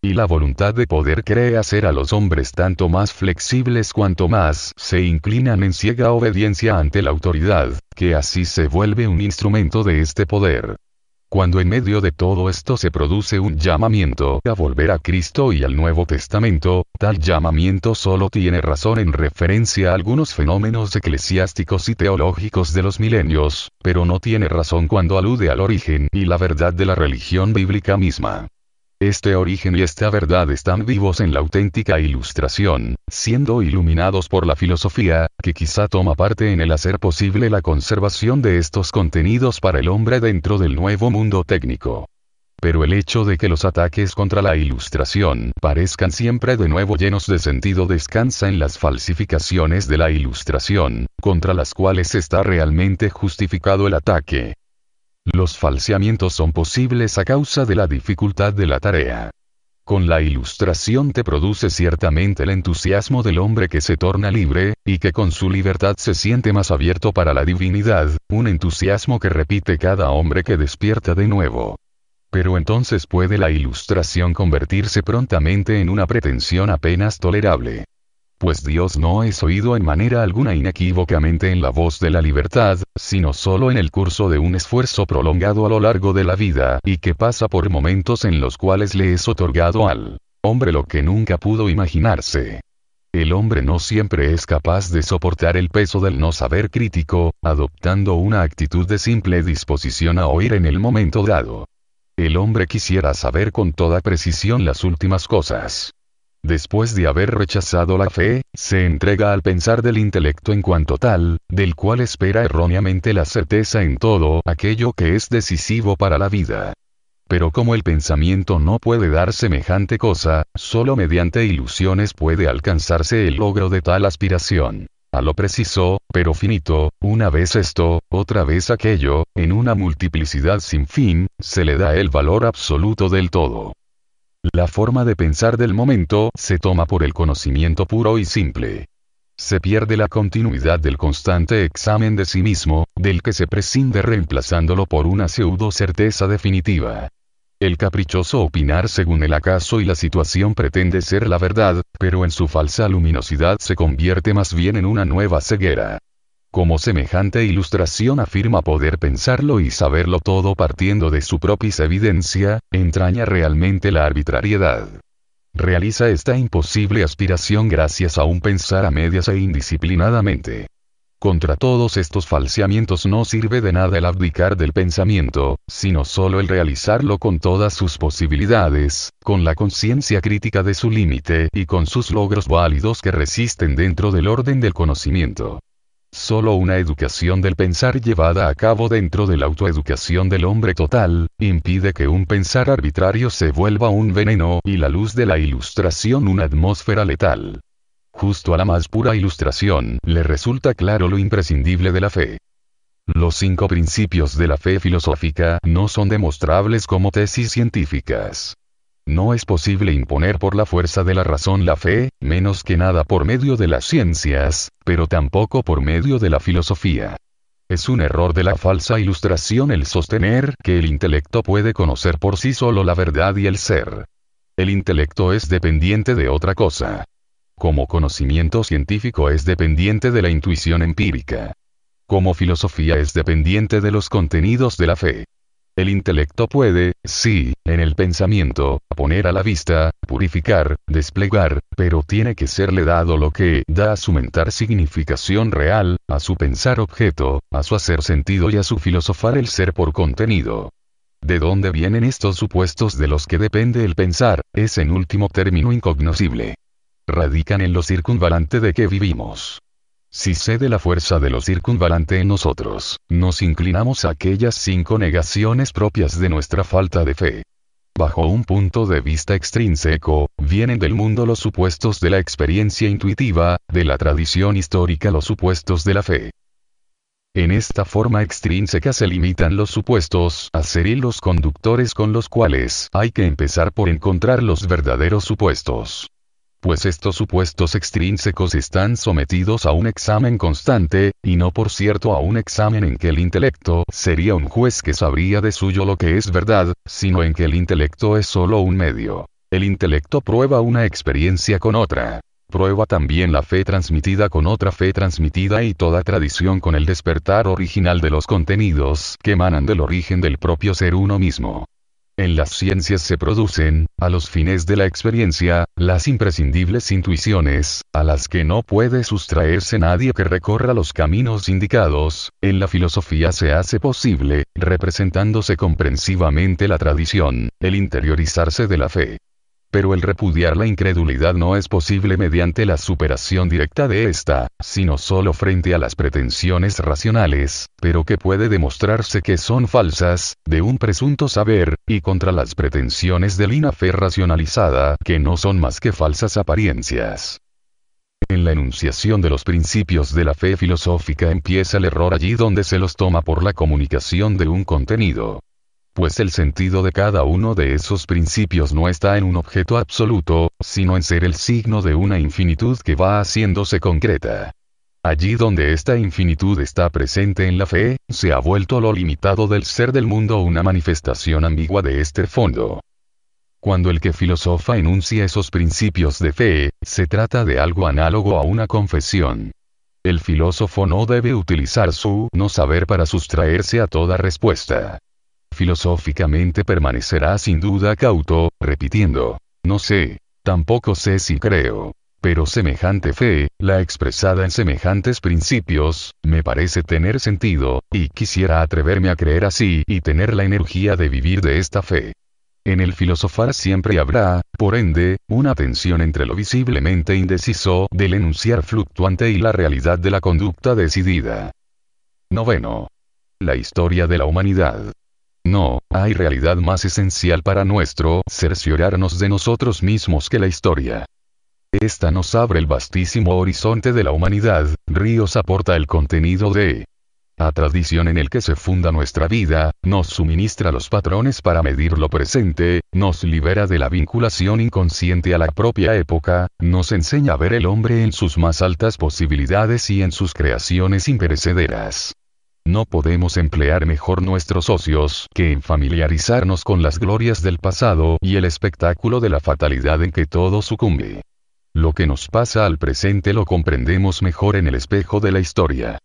S1: Y la voluntad de poder cree hacer a los hombres tanto más flexibles cuanto más se inclinan en ciega obediencia ante la autoridad, que así se vuelve un instrumento de este poder. Cuando en medio de todo esto se produce un llamamiento a volver a Cristo y al Nuevo Testamento, tal llamamiento solo tiene razón en referencia a algunos fenómenos eclesiásticos y teológicos de los milenios, pero no tiene razón cuando alude al origen y la verdad de la religión bíblica misma. Este origen y esta verdad están vivos en la auténtica ilustración, siendo iluminados por la filosofía, que quizá toma parte en el hacer posible la conservación de estos contenidos para el hombre dentro del nuevo mundo técnico. Pero el hecho de que los ataques contra la ilustración parezcan siempre de nuevo llenos de sentido descansa en las falsificaciones de la ilustración, contra las cuales está realmente justificado el ataque. Los falseamientos son posibles a causa de la dificultad de la tarea. Con la ilustración te produce ciertamente el entusiasmo del hombre que se torna libre, y que con su libertad se siente más abierto para la divinidad, un entusiasmo que repite cada hombre que despierta de nuevo. Pero entonces puede la ilustración convertirse prontamente en una pretensión apenas tolerable pues Dios no es oído en manera alguna inequívocamente en la voz de la libertad, sino solo en el curso de un esfuerzo prolongado a lo largo de la vida, y que pasa por momentos en los cuales le es otorgado al hombre lo que nunca pudo imaginarse. El hombre no siempre es capaz de soportar el peso del no saber crítico, adoptando una actitud de simple disposición a oír en el momento dado. El hombre quisiera saber con toda precisión las últimas cosas. Después de haber rechazado la fe, se entrega al pensar del intelecto en cuanto tal, del cual espera erróneamente la certeza en todo aquello que es decisivo para la vida. Pero como el pensamiento no puede dar semejante cosa, solo mediante ilusiones puede alcanzarse el logro de tal aspiración. A lo preciso, pero finito, una vez esto, otra vez aquello, en una multiplicidad sin fin, se le da el valor absoluto del todo. La forma de pensar del momento se toma por el conocimiento puro y simple. Se pierde la continuidad del constante examen de sí mismo, del que se prescinde reemplazándolo por una pseudo certeza definitiva. El caprichoso opinar según el acaso y la situación pretende ser la verdad, pero en su falsa luminosidad se convierte más bien en una nueva ceguera. Como semejante ilustración afirma poder pensarlo y saberlo todo partiendo de su propia evidencia, entraña realmente la arbitrariedad. Realiza esta imposible aspiración gracias a un pensar a medias e indisciplinadamente. Contra todos estos falseamientos no sirve de nada el abdicar del pensamiento, sino solo el realizarlo con todas sus posibilidades, con la conciencia crítica de su límite y con sus logros válidos que resisten dentro del orden del conocimiento. Solo una educación del pensar llevada a cabo dentro de la autoeducación del hombre total, impide que un pensar arbitrario se vuelva un veneno y la luz de la ilustración una atmósfera letal. Justo a la más pura ilustración, le resulta claro lo imprescindible de la fe. Los cinco principios de la fe filosófica no son demostrables como tesis científicas. No es posible imponer por la fuerza de la razón la fe, menos que nada por medio de las ciencias, pero tampoco por medio de la filosofía. Es un error de la falsa ilustración el sostener que el intelecto puede conocer por sí solo la verdad y el ser. El intelecto es dependiente de otra cosa. Como conocimiento científico es dependiente de la intuición empírica. Como filosofía es dependiente de los contenidos de la fe. El intelecto puede, sí, en el pensamiento, poner a la vista, purificar, desplegar, pero tiene que serle dado lo que da a su mentar significación real, a su pensar objeto, a su hacer sentido y a su filosofar el ser por contenido. ¿De dónde vienen estos supuestos de los que depende el pensar? Es en último término incognoscible. Radican en lo circunvalante de que vivimos. Si cede la fuerza de lo circunvalante en nosotros, nos inclinamos a aquellas cinco negaciones propias de nuestra falta de fe. Bajo un punto de vista extrínseco, vienen del mundo los supuestos de la experiencia intuitiva, de la tradición histórica los supuestos de la fe. En esta forma extrínseca se limitan los supuestos a ser los conductores con los cuales hay que empezar por encontrar los verdaderos supuestos pues estos supuestos extrínsecos están sometidos a un examen constante, y no por cierto a un examen en que el intelecto sería un juez que sabría de suyo lo que es verdad, sino en que el intelecto es solo un medio. El intelecto prueba una experiencia con otra. Prueba también la fe transmitida con otra fe transmitida y toda tradición con el despertar original de los contenidos que emanan del origen del propio ser uno mismo. En las ciencias se producen, a los fines de la experiencia, las imprescindibles intuiciones, a las que no puede sustraerse nadie que recorra los caminos indicados, en la filosofía se hace posible, representándose comprensivamente la tradición, el interiorizarse de la fe pero el repudiar la incredulidad no es posible mediante la superación directa de esta, sino solo frente a las pretensiones racionales, pero que puede demostrarse que son falsas, de un presunto saber, y contra las pretensiones de la fe racionalizada, que no son más que falsas apariencias. En la enunciación de los principios de la fe filosófica empieza el error allí donde se los toma por la comunicación de un contenido pues el sentido de cada uno de esos principios no está en un objeto absoluto, sino en ser el signo de una infinitud que va haciéndose concreta. Allí donde esta infinitud está presente en la fe, se ha vuelto lo limitado del ser del mundo una manifestación ambigua de este fondo. Cuando el que filosofa enuncia esos principios de fe, se trata de algo análogo a una confesión. El filósofo no debe utilizar su no saber para sustraerse a toda respuesta filosóficamente permanecerá sin duda cauto, repitiendo, no sé, tampoco sé si creo. Pero semejante fe, la expresada en semejantes principios, me parece tener sentido, y quisiera atreverme a creer así y tener la energía de vivir de esta fe. En el filosofar siempre habrá, por ende, una tensión entre lo visiblemente indeciso del enunciar fluctuante y la realidad de la conducta decidida. Noveno. La historia de la humanidad. No, hay realidad más esencial para nuestro cerciorarnos de nosotros mismos que la historia. Esta nos abre el vastísimo horizonte de la humanidad, Ríos aporta el contenido de la tradición en el que se funda nuestra vida, nos suministra los patrones para medir lo presente, nos libera de la vinculación inconsciente a la propia época, nos enseña a ver el hombre en sus más altas posibilidades y en sus creaciones imperecederas. No podemos emplear mejor nuestros ocios que en familiarizarnos con las glorias del pasado y el espectáculo de la fatalidad en que todo sucumbe. Lo que nos pasa al presente lo comprendemos mejor en el espejo de la historia.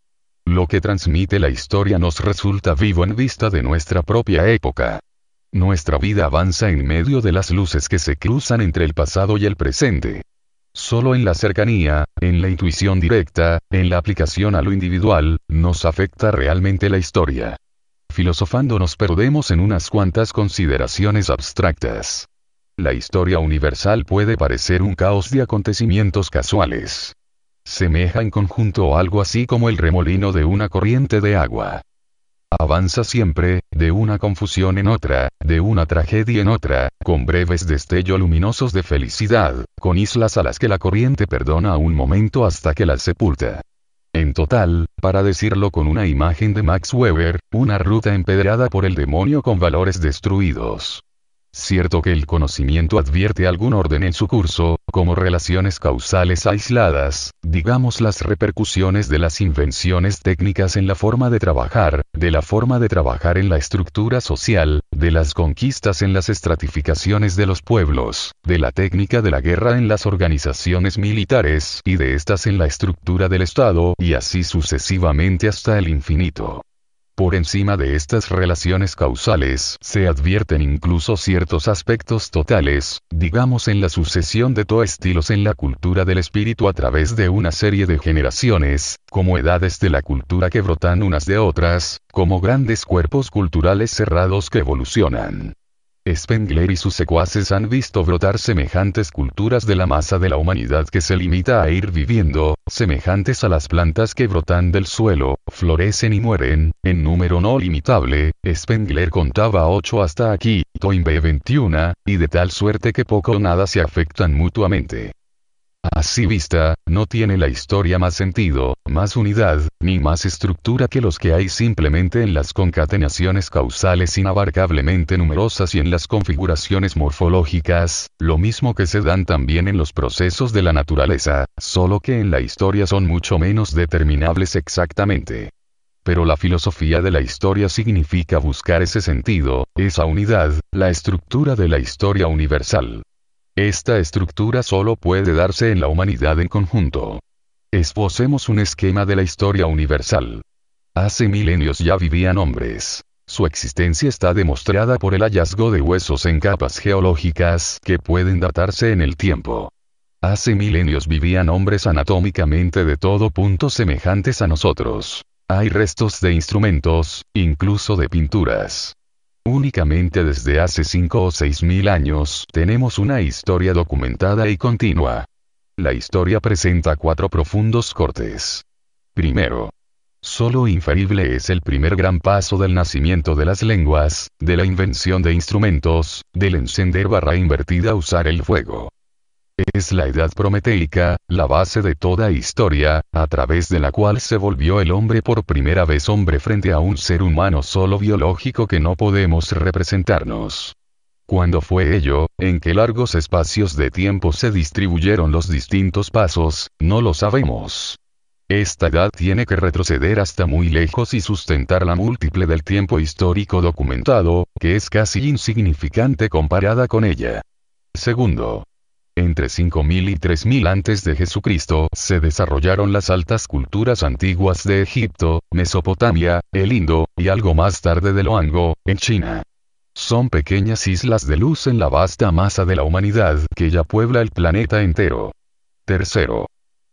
S1: Lo que transmite la historia nos resulta vivo en vista de nuestra propia época. Nuestra vida avanza en medio de las luces que se cruzan entre el pasado y el presente. Solo en la cercanía, en la intuición directa, en la aplicación a lo individual, nos afecta realmente la historia. Filosofando nos perdemos en unas cuantas consideraciones abstractas. La historia universal puede parecer un caos de acontecimientos casuales. Semeja en conjunto algo así como el remolino de una corriente de agua. Avanza siempre, de una confusión en otra, de una tragedia en otra, con breves destellos luminosos de felicidad, con islas a las que la corriente perdona un momento hasta que las sepulta. En total, para decirlo con una imagen de Max Weber, una ruta empedrada por el demonio con valores destruidos. Cierto que el conocimiento advierte algún orden en su curso, como relaciones causales aisladas, digamos las repercusiones de las invenciones técnicas en la forma de trabajar, de la forma de trabajar en la estructura social, de las conquistas en las estratificaciones de los pueblos, de la técnica de la guerra en las organizaciones militares, y de estas en la estructura del Estado, y así sucesivamente hasta el infinito. Por encima de estas relaciones causales se advierten incluso ciertos aspectos totales, digamos en la sucesión de todo estilos en la cultura del espíritu a través de una serie de generaciones, como edades de la cultura que brotan unas de otras, como grandes cuerpos culturales cerrados que evolucionan. Spengler y sus secuaces han visto brotar semejantes culturas de la masa de la humanidad que se limita a ir viviendo, semejantes a las plantas que brotan del suelo, florecen y mueren, en número no limitable, Spengler contaba 8 hasta aquí, Toynbee 21, y de tal suerte que poco o nada se afectan mutuamente. Así vista, no tiene la historia más sentido, más unidad, ni más estructura que los que hay simplemente en las concatenaciones causales inabarcablemente numerosas y en las configuraciones morfológicas, lo mismo que se dan también en los procesos de la naturaleza, solo que en la historia son mucho menos determinables exactamente. Pero la filosofía de la historia significa buscar ese sentido, esa unidad, la estructura de la historia universal. Esta estructura solo puede darse en la humanidad en conjunto. Esbocemos un esquema de la historia universal. Hace milenios ya vivían hombres. Su existencia está demostrada por el hallazgo de huesos en capas geológicas que pueden datarse en el tiempo. Hace milenios vivían hombres anatómicamente de todo punto semejantes a nosotros. Hay restos de instrumentos, incluso de pinturas. Únicamente desde hace 5 o 6 mil años tenemos una historia documentada y continua. La historia presenta cuatro profundos cortes. Primero. Solo inferible es el primer gran paso del nacimiento de las lenguas, de la invención de instrumentos, del encender barra invertida usar el fuego. Es la edad prometeica, la base de toda historia, a través de la cual se volvió el hombre por primera vez hombre frente a un ser humano solo biológico que no podemos representarnos. ¿Cuándo fue ello? ¿En qué largos espacios de tiempo se distribuyeron los distintos pasos? No lo sabemos. Esta edad tiene que retroceder hasta muy lejos y sustentar la múltiple del tiempo histórico documentado, que es casi insignificante comparada con ella. Segundo, entre 5000 y 3000 antes de Jesucristo se desarrollaron las altas culturas antiguas de Egipto, Mesopotamia, el Indo, y algo más tarde de Loango, en China. Son pequeñas islas de luz en la vasta masa de la humanidad que ya puebla el planeta entero. Tercero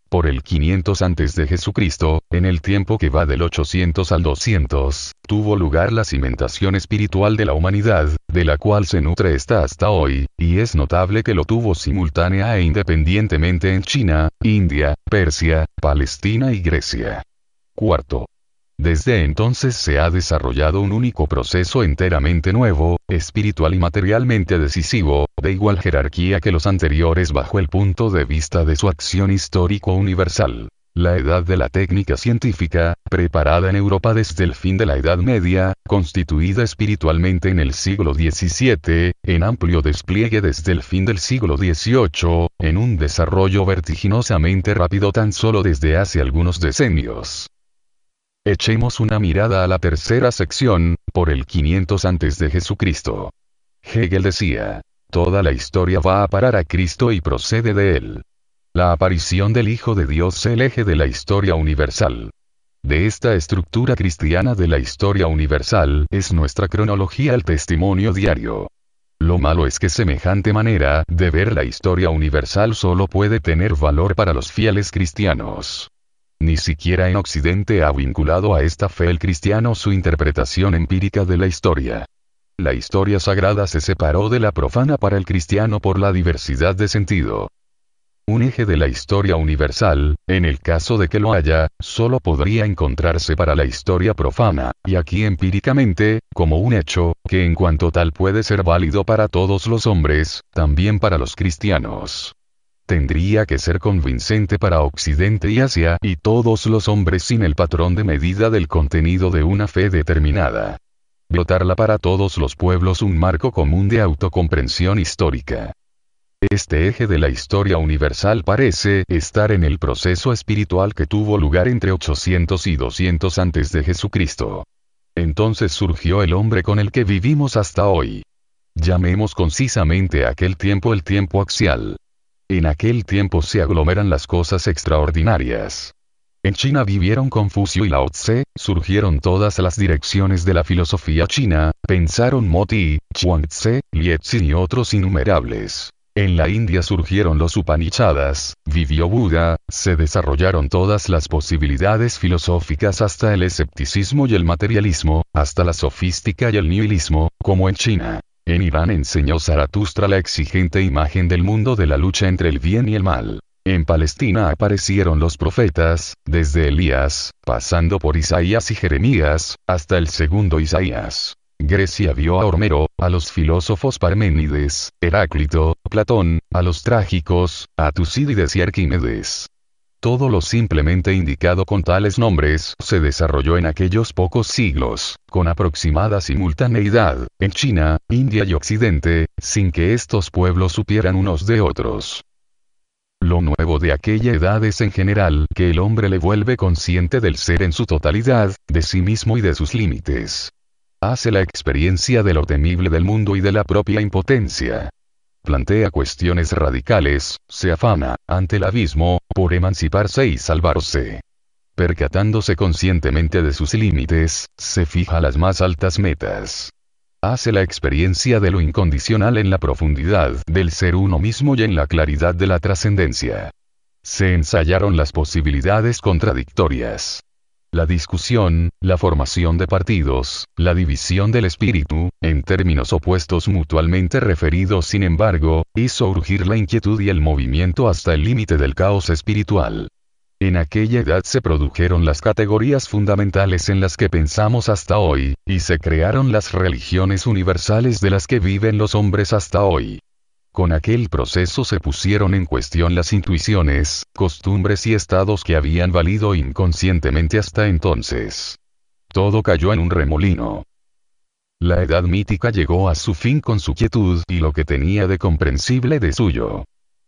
S1: por el 500 antes de Jesucristo, en el tiempo que va del 800 al 200, tuvo lugar la cimentación espiritual de la humanidad, de la cual se nutre esta hasta hoy, y es notable que lo tuvo simultánea e independientemente en China, India, Persia, Palestina y Grecia. Cuarto. Desde entonces se ha desarrollado un único proceso enteramente nuevo, espiritual y materialmente decisivo, de igual jerarquía que los anteriores bajo el punto de vista de su acción histórico universal. La edad de la técnica científica, preparada en Europa desde el fin de la Edad Media, constituida espiritualmente en el siglo XVII, en amplio despliegue desde el fin del siglo XVIII, en un desarrollo vertiginosamente rápido tan solo desde hace algunos decenios. Echemos una mirada a la tercera sección, por el 500 antes de Jesucristo. Hegel decía, toda la historia va a parar a Cristo y procede de él. La aparición del Hijo de Dios es el eje de la historia universal. De esta estructura cristiana de la historia universal es nuestra cronología el testimonio diario. Lo malo es que semejante manera de ver la historia universal solo puede tener valor para los fieles cristianos. Ni siquiera en Occidente ha vinculado a esta fe el cristiano su interpretación empírica de la historia. La historia sagrada se separó de la profana para el cristiano por la diversidad de sentido. Un eje de la historia universal, en el caso de que lo haya, solo podría encontrarse para la historia profana, y aquí empíricamente, como un hecho, que en cuanto tal puede ser válido para todos los hombres, también para los cristianos. Tendría que ser convincente para Occidente y Asia y todos los hombres sin el patrón de medida del contenido de una fe determinada. Votarla para todos los pueblos un marco común de autocomprensión histórica. Este eje de la historia universal parece estar en el proceso espiritual que tuvo lugar entre 800 y 200 antes de Jesucristo. Entonces surgió el hombre con el que vivimos hasta hoy. Llamemos concisamente aquel tiempo el tiempo axial. En aquel tiempo se aglomeran las cosas extraordinarias. En China vivieron Confucio y Lao Tse, surgieron todas las direcciones de la filosofía china, pensaron Moti, Chuang-tse, Lietzi y otros innumerables. En la India surgieron los Upanishadas, vivió Buda, se desarrollaron todas las posibilidades filosóficas hasta el escepticismo y el materialismo, hasta la sofística y el nihilismo, como en China. En Irán enseñó Zaratustra la exigente imagen del mundo de la lucha entre el bien y el mal. En Palestina aparecieron los profetas, desde Elías, pasando por Isaías y Jeremías, hasta el segundo Isaías. Grecia vio a Hormero, a los filósofos Parménides, Heráclito, Platón, a los trágicos, a Tucídides y Arquímedes. Todo lo simplemente indicado con tales nombres se desarrolló en aquellos pocos siglos, con aproximada simultaneidad, en China, India y Occidente, sin que estos pueblos supieran unos de otros. Lo nuevo de aquella edad es en general que el hombre le vuelve consciente del ser en su totalidad, de sí mismo y de sus límites. Hace la experiencia de lo temible del mundo y de la propia impotencia. Plantea cuestiones radicales, se afana, ante el abismo, por emanciparse y salvarse. Percatándose conscientemente de sus límites, se fija las más altas metas. Hace la experiencia de lo incondicional en la profundidad del ser uno mismo y en la claridad de la trascendencia. Se ensayaron las posibilidades contradictorias. La discusión, la formación de partidos, la división del espíritu, en términos opuestos mutuamente referidos sin embargo, hizo urgir la inquietud y el movimiento hasta el límite del caos espiritual. En aquella edad se produjeron las categorías fundamentales en las que pensamos hasta hoy, y se crearon las religiones universales de las que viven los hombres hasta hoy. Con aquel proceso se pusieron en cuestión las intuiciones, costumbres y estados que habían valido inconscientemente hasta entonces. Todo cayó en un remolino. La edad mítica llegó a su fin con su quietud y lo que tenía de comprensible de suyo.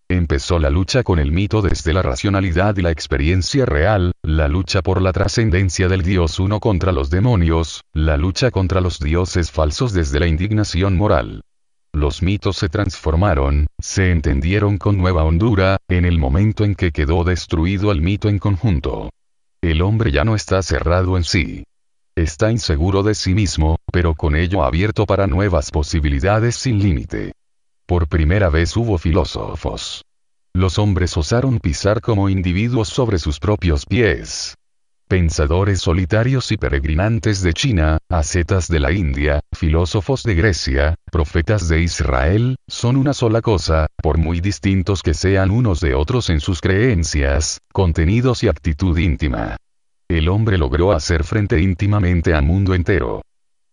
S1: Empezó la lucha con el mito desde la racionalidad y la experiencia real, la lucha por la trascendencia del Dios uno contra los demonios, la lucha contra los dioses falsos desde la indignación moral. Los mitos se transformaron, se entendieron con nueva hondura, en el momento en que quedó destruido el mito en conjunto. El hombre ya no está cerrado en sí. Está inseguro de sí mismo, pero con ello abierto para nuevas posibilidades sin límite. Por primera vez hubo filósofos. Los hombres osaron pisar como individuos sobre sus propios pies. Pensadores solitarios y peregrinantes de China, ascetas de la India, filósofos de Grecia, profetas de Israel, son una sola cosa, por muy distintos que sean unos de otros en sus creencias, contenidos y actitud íntima. El hombre logró hacer frente íntimamente al mundo entero.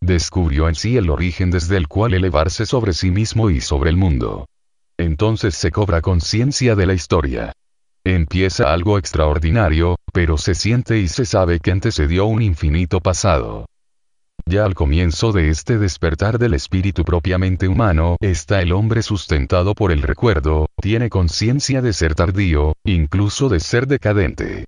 S1: Descubrió en sí el origen desde el cual elevarse sobre sí mismo y sobre el mundo. Entonces se cobra conciencia de la historia. Empieza algo extraordinario, pero se siente y se sabe que antecedió un infinito pasado. Ya al comienzo de este despertar del espíritu propiamente humano está el hombre sustentado por el recuerdo, tiene conciencia de ser tardío, incluso de ser decadente.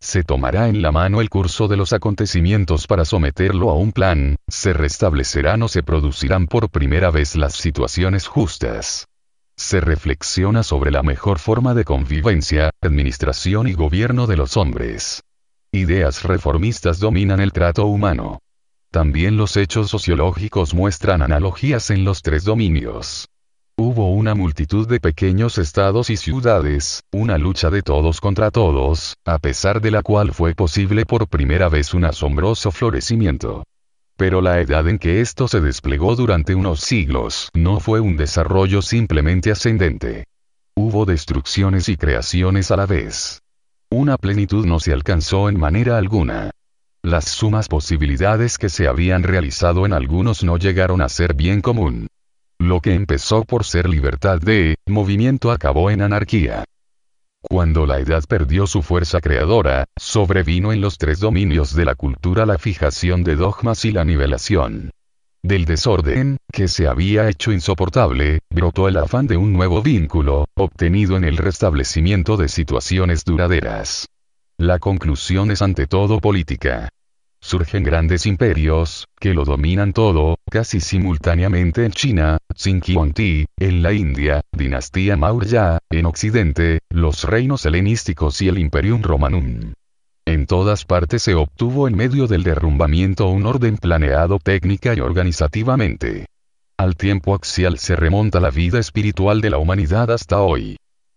S1: Se tomará en la mano el curso de los acontecimientos para someterlo a un plan, se restablecerán o se producirán por primera vez las situaciones justas. Se reflexiona sobre la mejor forma de convivencia, administración y gobierno de los hombres. Ideas reformistas dominan el trato humano. También los hechos sociológicos muestran analogías en los tres dominios. Hubo una multitud de pequeños estados y ciudades, una lucha de todos contra todos, a pesar de la cual fue posible por primera vez un asombroso florecimiento. Pero la edad en que esto se desplegó durante unos siglos no fue un desarrollo simplemente ascendente. Hubo destrucciones y creaciones a la vez. Una plenitud no se alcanzó en manera alguna. Las sumas posibilidades que se habían realizado en algunos no llegaron a ser bien común. Lo que empezó por ser libertad de movimiento acabó en anarquía. Cuando la edad perdió su fuerza creadora, sobrevino en los tres dominios de la cultura la fijación de dogmas y la nivelación. Del desorden, que se había hecho insoportable, brotó el afán de un nuevo vínculo, obtenido en el restablecimiento de situaciones duraderas. La conclusión es ante todo política. Surgen grandes imperios, que lo dominan todo, casi simultáneamente en China, Xinjiang, en la India, dinastía Maurya, en Occidente, los reinos helenísticos y el Imperium Romanum. En todas partes se obtuvo en medio del derrumbamiento un orden planeado técnica y organizativamente. Al tiempo axial se remonta la vida espiritual de la humanidad hasta hoy.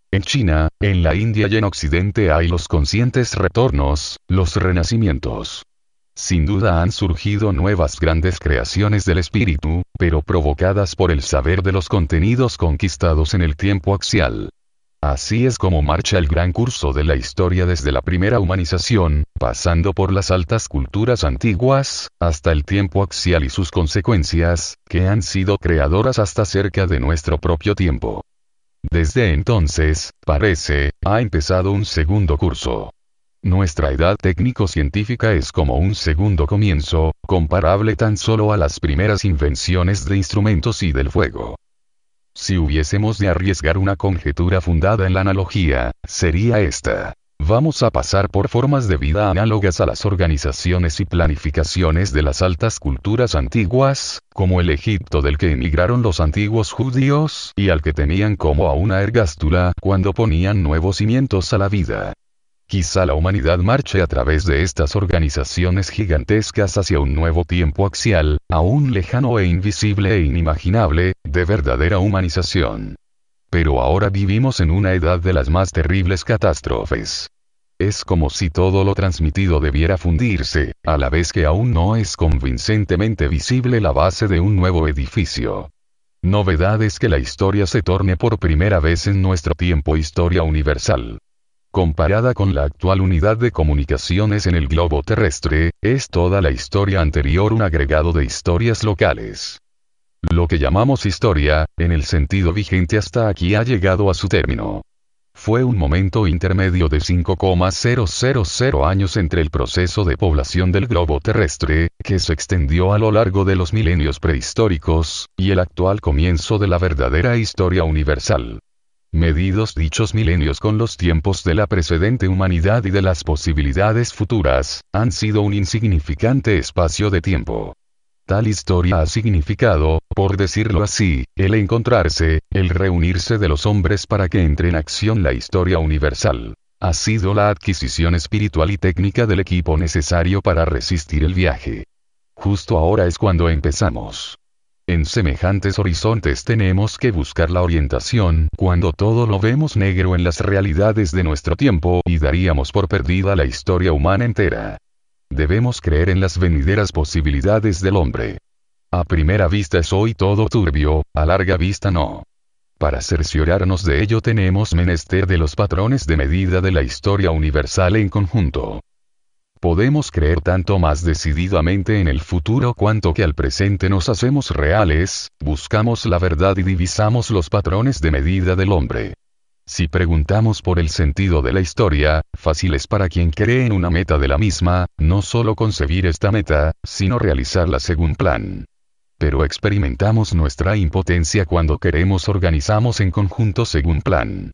S1: En China, en la India y en Occidente hay los conscientes retornos, los renacimientos. Sin duda han surgido nuevas grandes creaciones del espíritu, pero provocadas por el saber de los contenidos conquistados en el tiempo axial. Así es como marcha el gran curso de la historia desde la primera humanización, pasando por las altas culturas antiguas, hasta el tiempo axial y sus consecuencias, que han sido creadoras hasta cerca de nuestro propio tiempo. Desde entonces, parece, ha empezado un segundo curso. Nuestra edad técnico-científica es como un segundo comienzo, comparable tan solo a las primeras invenciones de instrumentos y del fuego. Si hubiésemos de arriesgar una conjetura fundada en la analogía, sería esta. Vamos a pasar por formas de vida análogas a las organizaciones y planificaciones de las altas culturas antiguas, como el Egipto del que emigraron los antiguos judíos, y al que tenían como a una ergástula cuando ponían nuevos cimientos a la vida. Quizá la humanidad marche a través de estas organizaciones gigantescas hacia un nuevo tiempo axial, aún lejano e invisible e inimaginable, de verdadera humanización. Pero ahora vivimos en una edad de las más terribles catástrofes. Es como si todo lo transmitido debiera fundirse, a la vez que aún no es convincentemente visible la base de un nuevo edificio. Novedad es que la historia se torne por primera vez en nuestro tiempo historia universal. Comparada con la actual unidad de comunicaciones en el globo terrestre, es toda la historia anterior un agregado de historias locales. Lo que llamamos historia, en el sentido vigente hasta aquí ha llegado a su término. Fue un momento intermedio de 5,000 años entre el proceso de población del globo terrestre, que se extendió a lo largo de los milenios prehistóricos, y el actual comienzo de la verdadera historia universal. Medidos dichos milenios con los tiempos de la precedente humanidad y de las posibilidades futuras, han sido un insignificante espacio de tiempo. Tal historia ha significado, por decirlo así, el encontrarse, el reunirse de los hombres para que entre en acción la historia universal. Ha sido la adquisición espiritual y técnica del equipo necesario para resistir el viaje. Justo ahora es cuando empezamos. En semejantes horizontes tenemos que buscar la orientación cuando todo lo vemos negro en las realidades de nuestro tiempo y daríamos por perdida la historia humana entera. Debemos creer en las venideras posibilidades del hombre. A primera vista es hoy todo turbio, a larga vista no. Para cerciorarnos de ello tenemos menester de los patrones de medida de la historia universal en conjunto. Podemos creer tanto más decididamente en el futuro cuanto que al presente nos hacemos reales, buscamos la verdad y divisamos los patrones de medida del hombre. Si preguntamos por el sentido de la historia, fácil es para quien cree en una meta de la misma, no solo concebir esta meta, sino realizarla según plan. Pero experimentamos nuestra impotencia cuando queremos organizamos en conjunto según plan.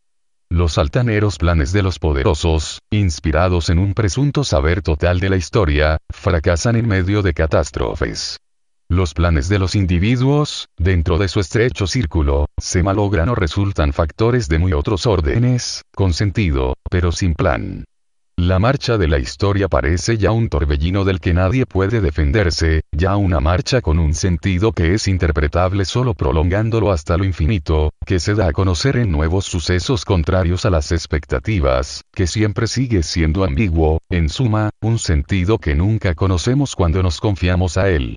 S1: Los altaneros planes de los poderosos, inspirados en un presunto saber total de la historia, fracasan en medio de catástrofes. Los planes de los individuos, dentro de su estrecho círculo, se malogran o resultan factores de muy otros órdenes, con sentido, pero sin plan. La marcha de la historia parece ya un torbellino del que nadie puede defenderse, ya una marcha con un sentido que es interpretable solo prolongándolo hasta lo infinito, que se da a conocer en nuevos sucesos contrarios a las expectativas, que siempre sigue siendo ambiguo, en suma, un sentido que nunca conocemos cuando nos confiamos a él.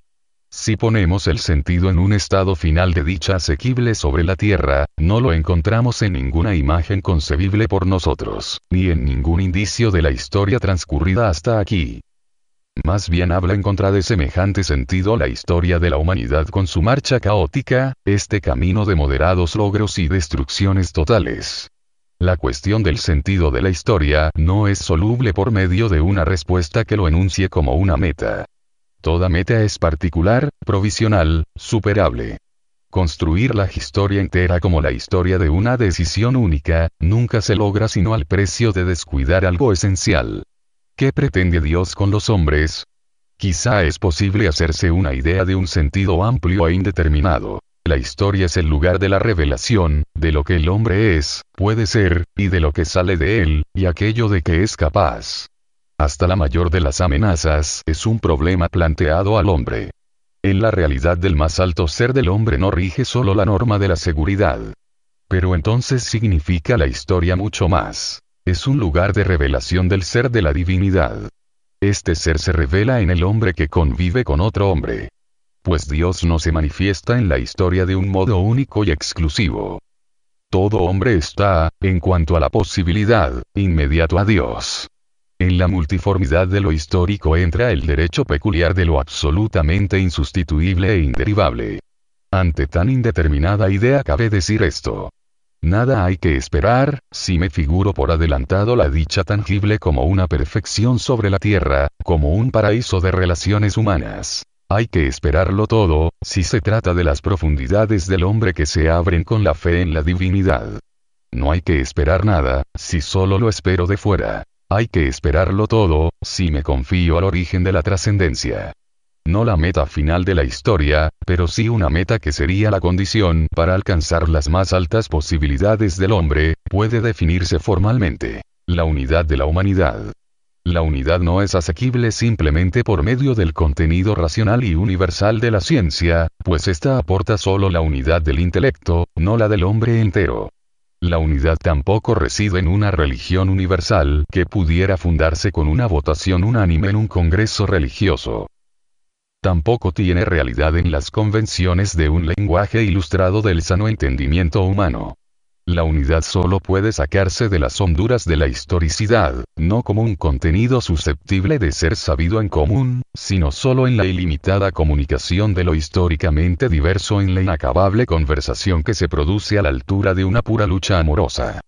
S1: Si ponemos el sentido en un estado final de dicha asequible sobre la Tierra, no lo encontramos en ninguna imagen concebible por nosotros, ni en ningún indicio de la historia transcurrida hasta aquí. Más bien habla en contra de semejante sentido la historia de la humanidad con su marcha caótica, este camino de moderados logros y destrucciones totales. La cuestión del sentido de la historia no es soluble por medio de una respuesta que lo enuncie como una meta. Toda meta es particular, provisional, superable. Construir la historia entera como la historia de una decisión única, nunca se logra sino al precio de descuidar algo esencial. ¿Qué pretende Dios con los hombres? Quizá es posible hacerse una idea de un sentido amplio e indeterminado. La historia es el lugar de la revelación, de lo que el hombre es, puede ser, y de lo que sale de él, y aquello de que es capaz hasta la mayor de las amenazas, es un problema planteado al hombre. En la realidad del más alto ser del hombre no rige solo la norma de la seguridad. Pero entonces significa la historia mucho más. Es un lugar de revelación del ser de la divinidad. Este ser se revela en el hombre que convive con otro hombre. Pues Dios no se manifiesta en la historia de un modo único y exclusivo. Todo hombre está, en cuanto a la posibilidad, inmediato a Dios. En la multiformidad de lo histórico entra el derecho peculiar de lo absolutamente insustituible e inderivable. Ante tan indeterminada idea cabe decir esto. Nada hay que esperar, si me figuro por adelantado la dicha tangible como una perfección sobre la tierra, como un paraíso de relaciones humanas. Hay que esperarlo todo, si se trata de las profundidades del hombre que se abren con la fe en la divinidad. No hay que esperar nada, si solo lo espero de fuera. Hay que esperarlo todo, si me confío al origen de la trascendencia. No la meta final de la historia, pero sí una meta que sería la condición para alcanzar las más altas posibilidades del hombre, puede definirse formalmente. La unidad de la humanidad. La unidad no es asequible simplemente por medio del contenido racional y universal de la ciencia, pues ésta aporta solo la unidad del intelecto, no la del hombre entero. La unidad tampoco reside en una religión universal que pudiera fundarse con una votación unánime en un congreso religioso. Tampoco tiene realidad en las convenciones de un lenguaje ilustrado del sano entendimiento humano. La unidad solo puede sacarse de las honduras de la historicidad, no como un contenido susceptible de ser sabido en común, sino solo en la ilimitada comunicación de lo históricamente diverso en la inacabable conversación que se produce a la altura de una pura lucha amorosa.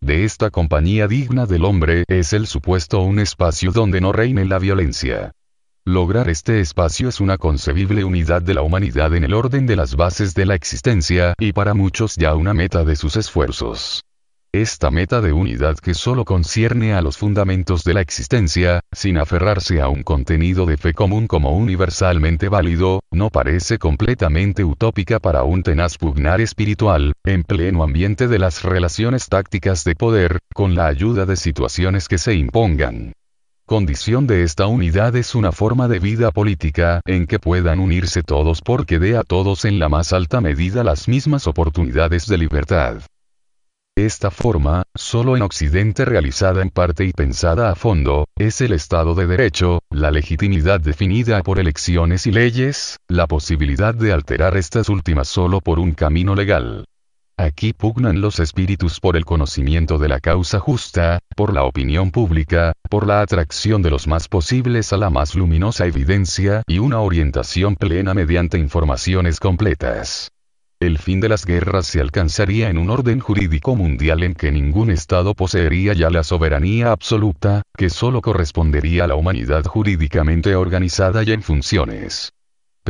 S1: De esta compañía digna del hombre es el supuesto un espacio donde no reine la violencia. Lograr este espacio es una concebible unidad de la humanidad en el orden de las bases de la existencia, y para muchos ya una meta de sus esfuerzos. Esta meta de unidad que solo concierne a los fundamentos de la existencia, sin aferrarse a un contenido de fe común como universalmente válido, no parece completamente utópica para un tenaz pugnar espiritual, en pleno ambiente de las relaciones tácticas de poder, con la ayuda de situaciones que se impongan. Condición de esta unidad es una forma de vida política en que puedan unirse todos porque dé a todos en la más alta medida las mismas oportunidades de libertad. Esta forma, solo en Occidente realizada en parte y pensada a fondo, es el Estado de Derecho, la legitimidad definida por elecciones y leyes, la posibilidad de alterar estas últimas solo por un camino legal. Aquí pugnan los espíritus por el conocimiento de la causa justa, por la opinión pública, por la atracción de los más posibles a la más luminosa evidencia y una orientación plena mediante informaciones completas. El fin de las guerras se alcanzaría en un orden jurídico mundial en que ningún Estado poseería ya la soberanía absoluta, que solo correspondería a la humanidad jurídicamente organizada y en funciones.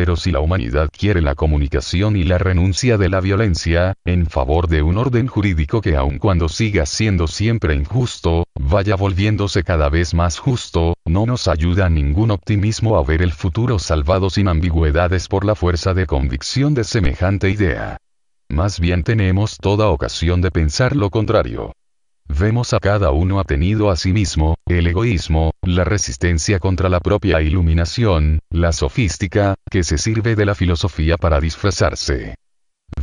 S1: Pero si la humanidad quiere la comunicación y la renuncia de la violencia, en favor de un orden jurídico que aun cuando siga siendo siempre injusto, vaya volviéndose cada vez más justo, no nos ayuda ningún optimismo a ver el futuro salvado sin ambigüedades por la fuerza de convicción de semejante idea. Más bien tenemos toda ocasión de pensar lo contrario. Vemos a cada uno atenido a sí mismo, el egoísmo, la resistencia contra la propia iluminación, la sofística, que se sirve de la filosofía para disfrazarse.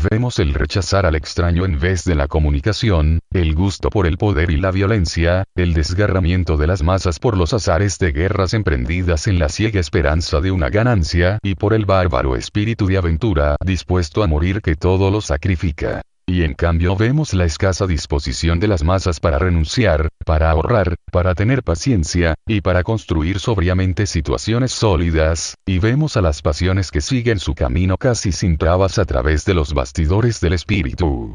S1: Vemos el rechazar al extraño en vez de la comunicación, el gusto por el poder y la violencia, el desgarramiento de las masas por los azares de guerras emprendidas en la ciega esperanza de una ganancia y por el bárbaro espíritu de aventura dispuesto a morir que todo lo sacrifica. Y en cambio vemos la escasa disposición de las masas para renunciar, para ahorrar, para tener paciencia, y para construir sobriamente situaciones sólidas, y vemos a las pasiones que siguen su camino casi sin trabas a través de los bastidores del espíritu.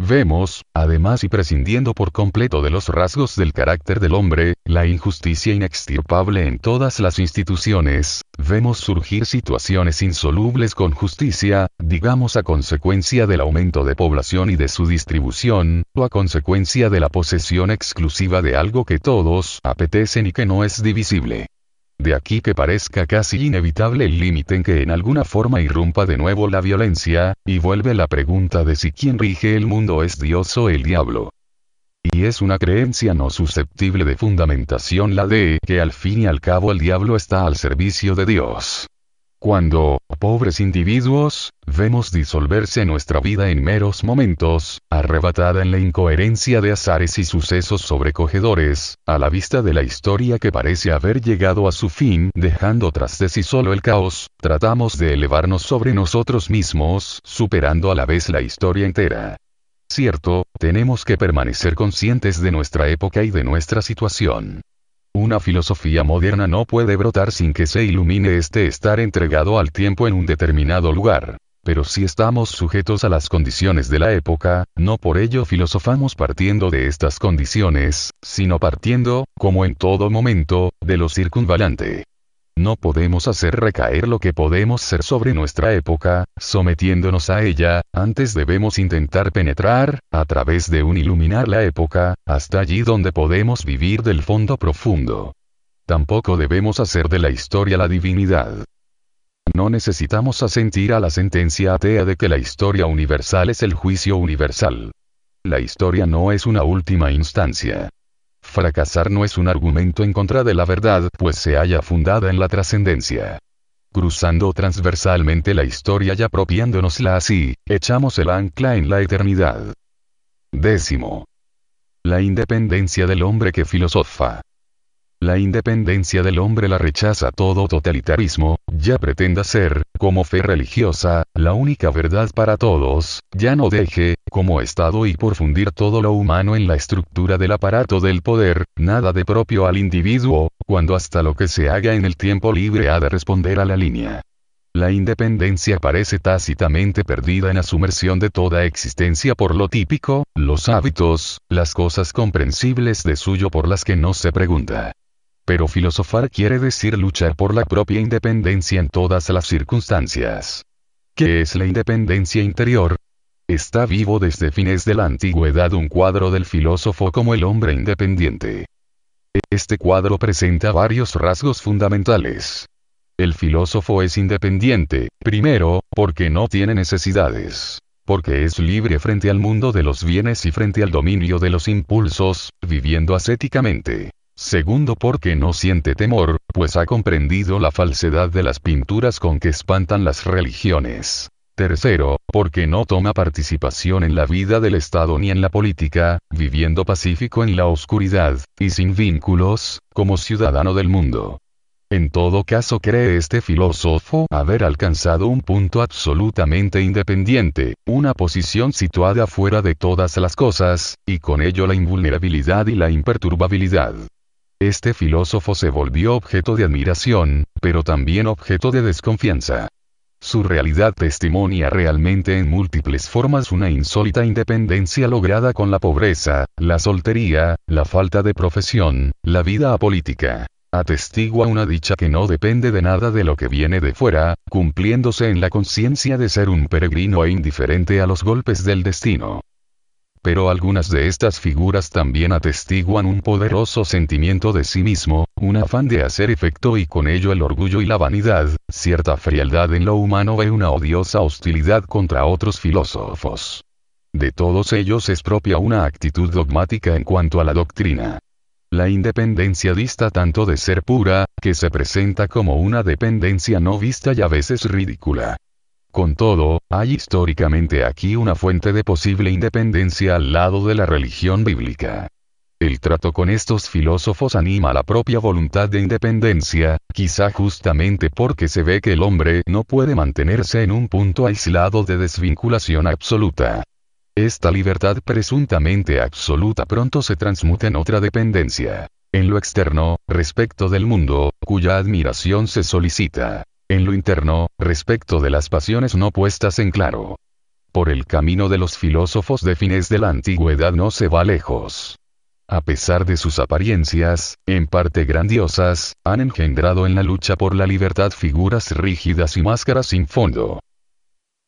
S1: Vemos, además y prescindiendo por completo de los rasgos del carácter del hombre, la injusticia inextirpable en todas las instituciones, vemos surgir situaciones insolubles con justicia, digamos a consecuencia del aumento de población y de su distribución, o a consecuencia de la posesión exclusiva de algo que todos apetecen y que no es divisible. De aquí que parezca casi inevitable el límite en que en alguna forma irrumpa de nuevo la violencia, y vuelve la pregunta de si quien rige el mundo es Dios o el diablo. Y es una creencia no susceptible de fundamentación la de que al fin y al cabo el diablo está al servicio de Dios. Cuando, pobres individuos, vemos disolverse nuestra vida en meros momentos, arrebatada en la incoherencia de azares y sucesos sobrecogedores, a la vista de la historia que parece haber llegado a su fin, dejando tras de sí solo el caos, tratamos de elevarnos sobre nosotros mismos, superando a la vez la historia entera. Cierto, tenemos que permanecer conscientes de nuestra época y de nuestra situación. Una filosofía moderna no puede brotar sin que se ilumine este estar entregado al tiempo en un determinado lugar. Pero si estamos sujetos a las condiciones de la época, no por ello filosofamos partiendo de estas condiciones, sino partiendo, como en todo momento, de lo circunvalante. No podemos hacer recaer lo que podemos ser sobre nuestra época, sometiéndonos a ella, antes debemos intentar penetrar, a través de un iluminar la época, hasta allí donde podemos vivir del fondo profundo. Tampoco debemos hacer de la historia la divinidad. No necesitamos asentir a la sentencia atea de que la historia universal es el juicio universal. La historia no es una última instancia. Fracasar no es un argumento en contra de la verdad, pues se halla fundada en la trascendencia. Cruzando transversalmente la historia y apropiándonosla así, echamos el ancla en la eternidad. Décimo. La independencia del hombre que filosofa. La independencia del hombre la rechaza todo totalitarismo, ya pretenda ser, como fe religiosa, la única verdad para todos, ya no deje, como Estado y por fundir todo lo humano en la estructura del aparato del poder, nada de propio al individuo, cuando hasta lo que se haga en el tiempo libre ha de responder a la línea. La independencia parece tácitamente perdida en la sumersión de toda existencia por lo típico, los hábitos, las cosas comprensibles de suyo por las que no se pregunta. Pero filosofar quiere decir luchar por la propia independencia en todas las circunstancias. ¿Qué es la independencia interior? Está vivo desde fines de la antigüedad un cuadro del filósofo como el hombre independiente. Este cuadro presenta varios rasgos fundamentales. El filósofo es independiente, primero, porque no tiene necesidades. Porque es libre frente al mundo de los bienes y frente al dominio de los impulsos, viviendo ascéticamente. Segundo porque no siente temor, pues ha comprendido la falsedad de las pinturas con que espantan las religiones. Tercero, porque no toma participación en la vida del Estado ni en la política, viviendo pacífico en la oscuridad, y sin vínculos, como ciudadano del mundo. En todo caso cree este filósofo haber alcanzado un punto absolutamente independiente, una posición situada fuera de todas las cosas, y con ello la invulnerabilidad y la imperturbabilidad. Este filósofo se volvió objeto de admiración, pero también objeto de desconfianza. Su realidad testimonia realmente en múltiples formas una insólita independencia lograda con la pobreza, la soltería, la falta de profesión, la vida apolítica. Atestigua una dicha que no depende de nada de lo que viene de fuera, cumpliéndose en la conciencia de ser un peregrino e indiferente a los golpes del destino. Pero algunas de estas figuras también atestiguan un poderoso sentimiento de sí mismo, un afán de hacer efecto y con ello el orgullo y la vanidad, cierta frialdad en lo humano e una odiosa hostilidad contra otros filósofos. De todos ellos es propia una actitud dogmática en cuanto a la doctrina. La independencia dista tanto de ser pura, que se presenta como una dependencia no vista y a veces ridícula. Con todo, hay históricamente aquí una fuente de posible independencia al lado de la religión bíblica. El trato con estos filósofos anima la propia voluntad de independencia, quizá justamente porque se ve que el hombre no puede mantenerse en un punto aislado de desvinculación absoluta. Esta libertad presuntamente absoluta pronto se transmuta en otra dependencia. En lo externo, respecto del mundo, cuya admiración se solicita. En lo interno, respecto de las pasiones no puestas en claro. Por el camino de los filósofos de fines de la antigüedad no se va lejos. A pesar de sus apariencias, en parte grandiosas, han engendrado en la lucha por la libertad figuras rígidas y máscaras sin fondo.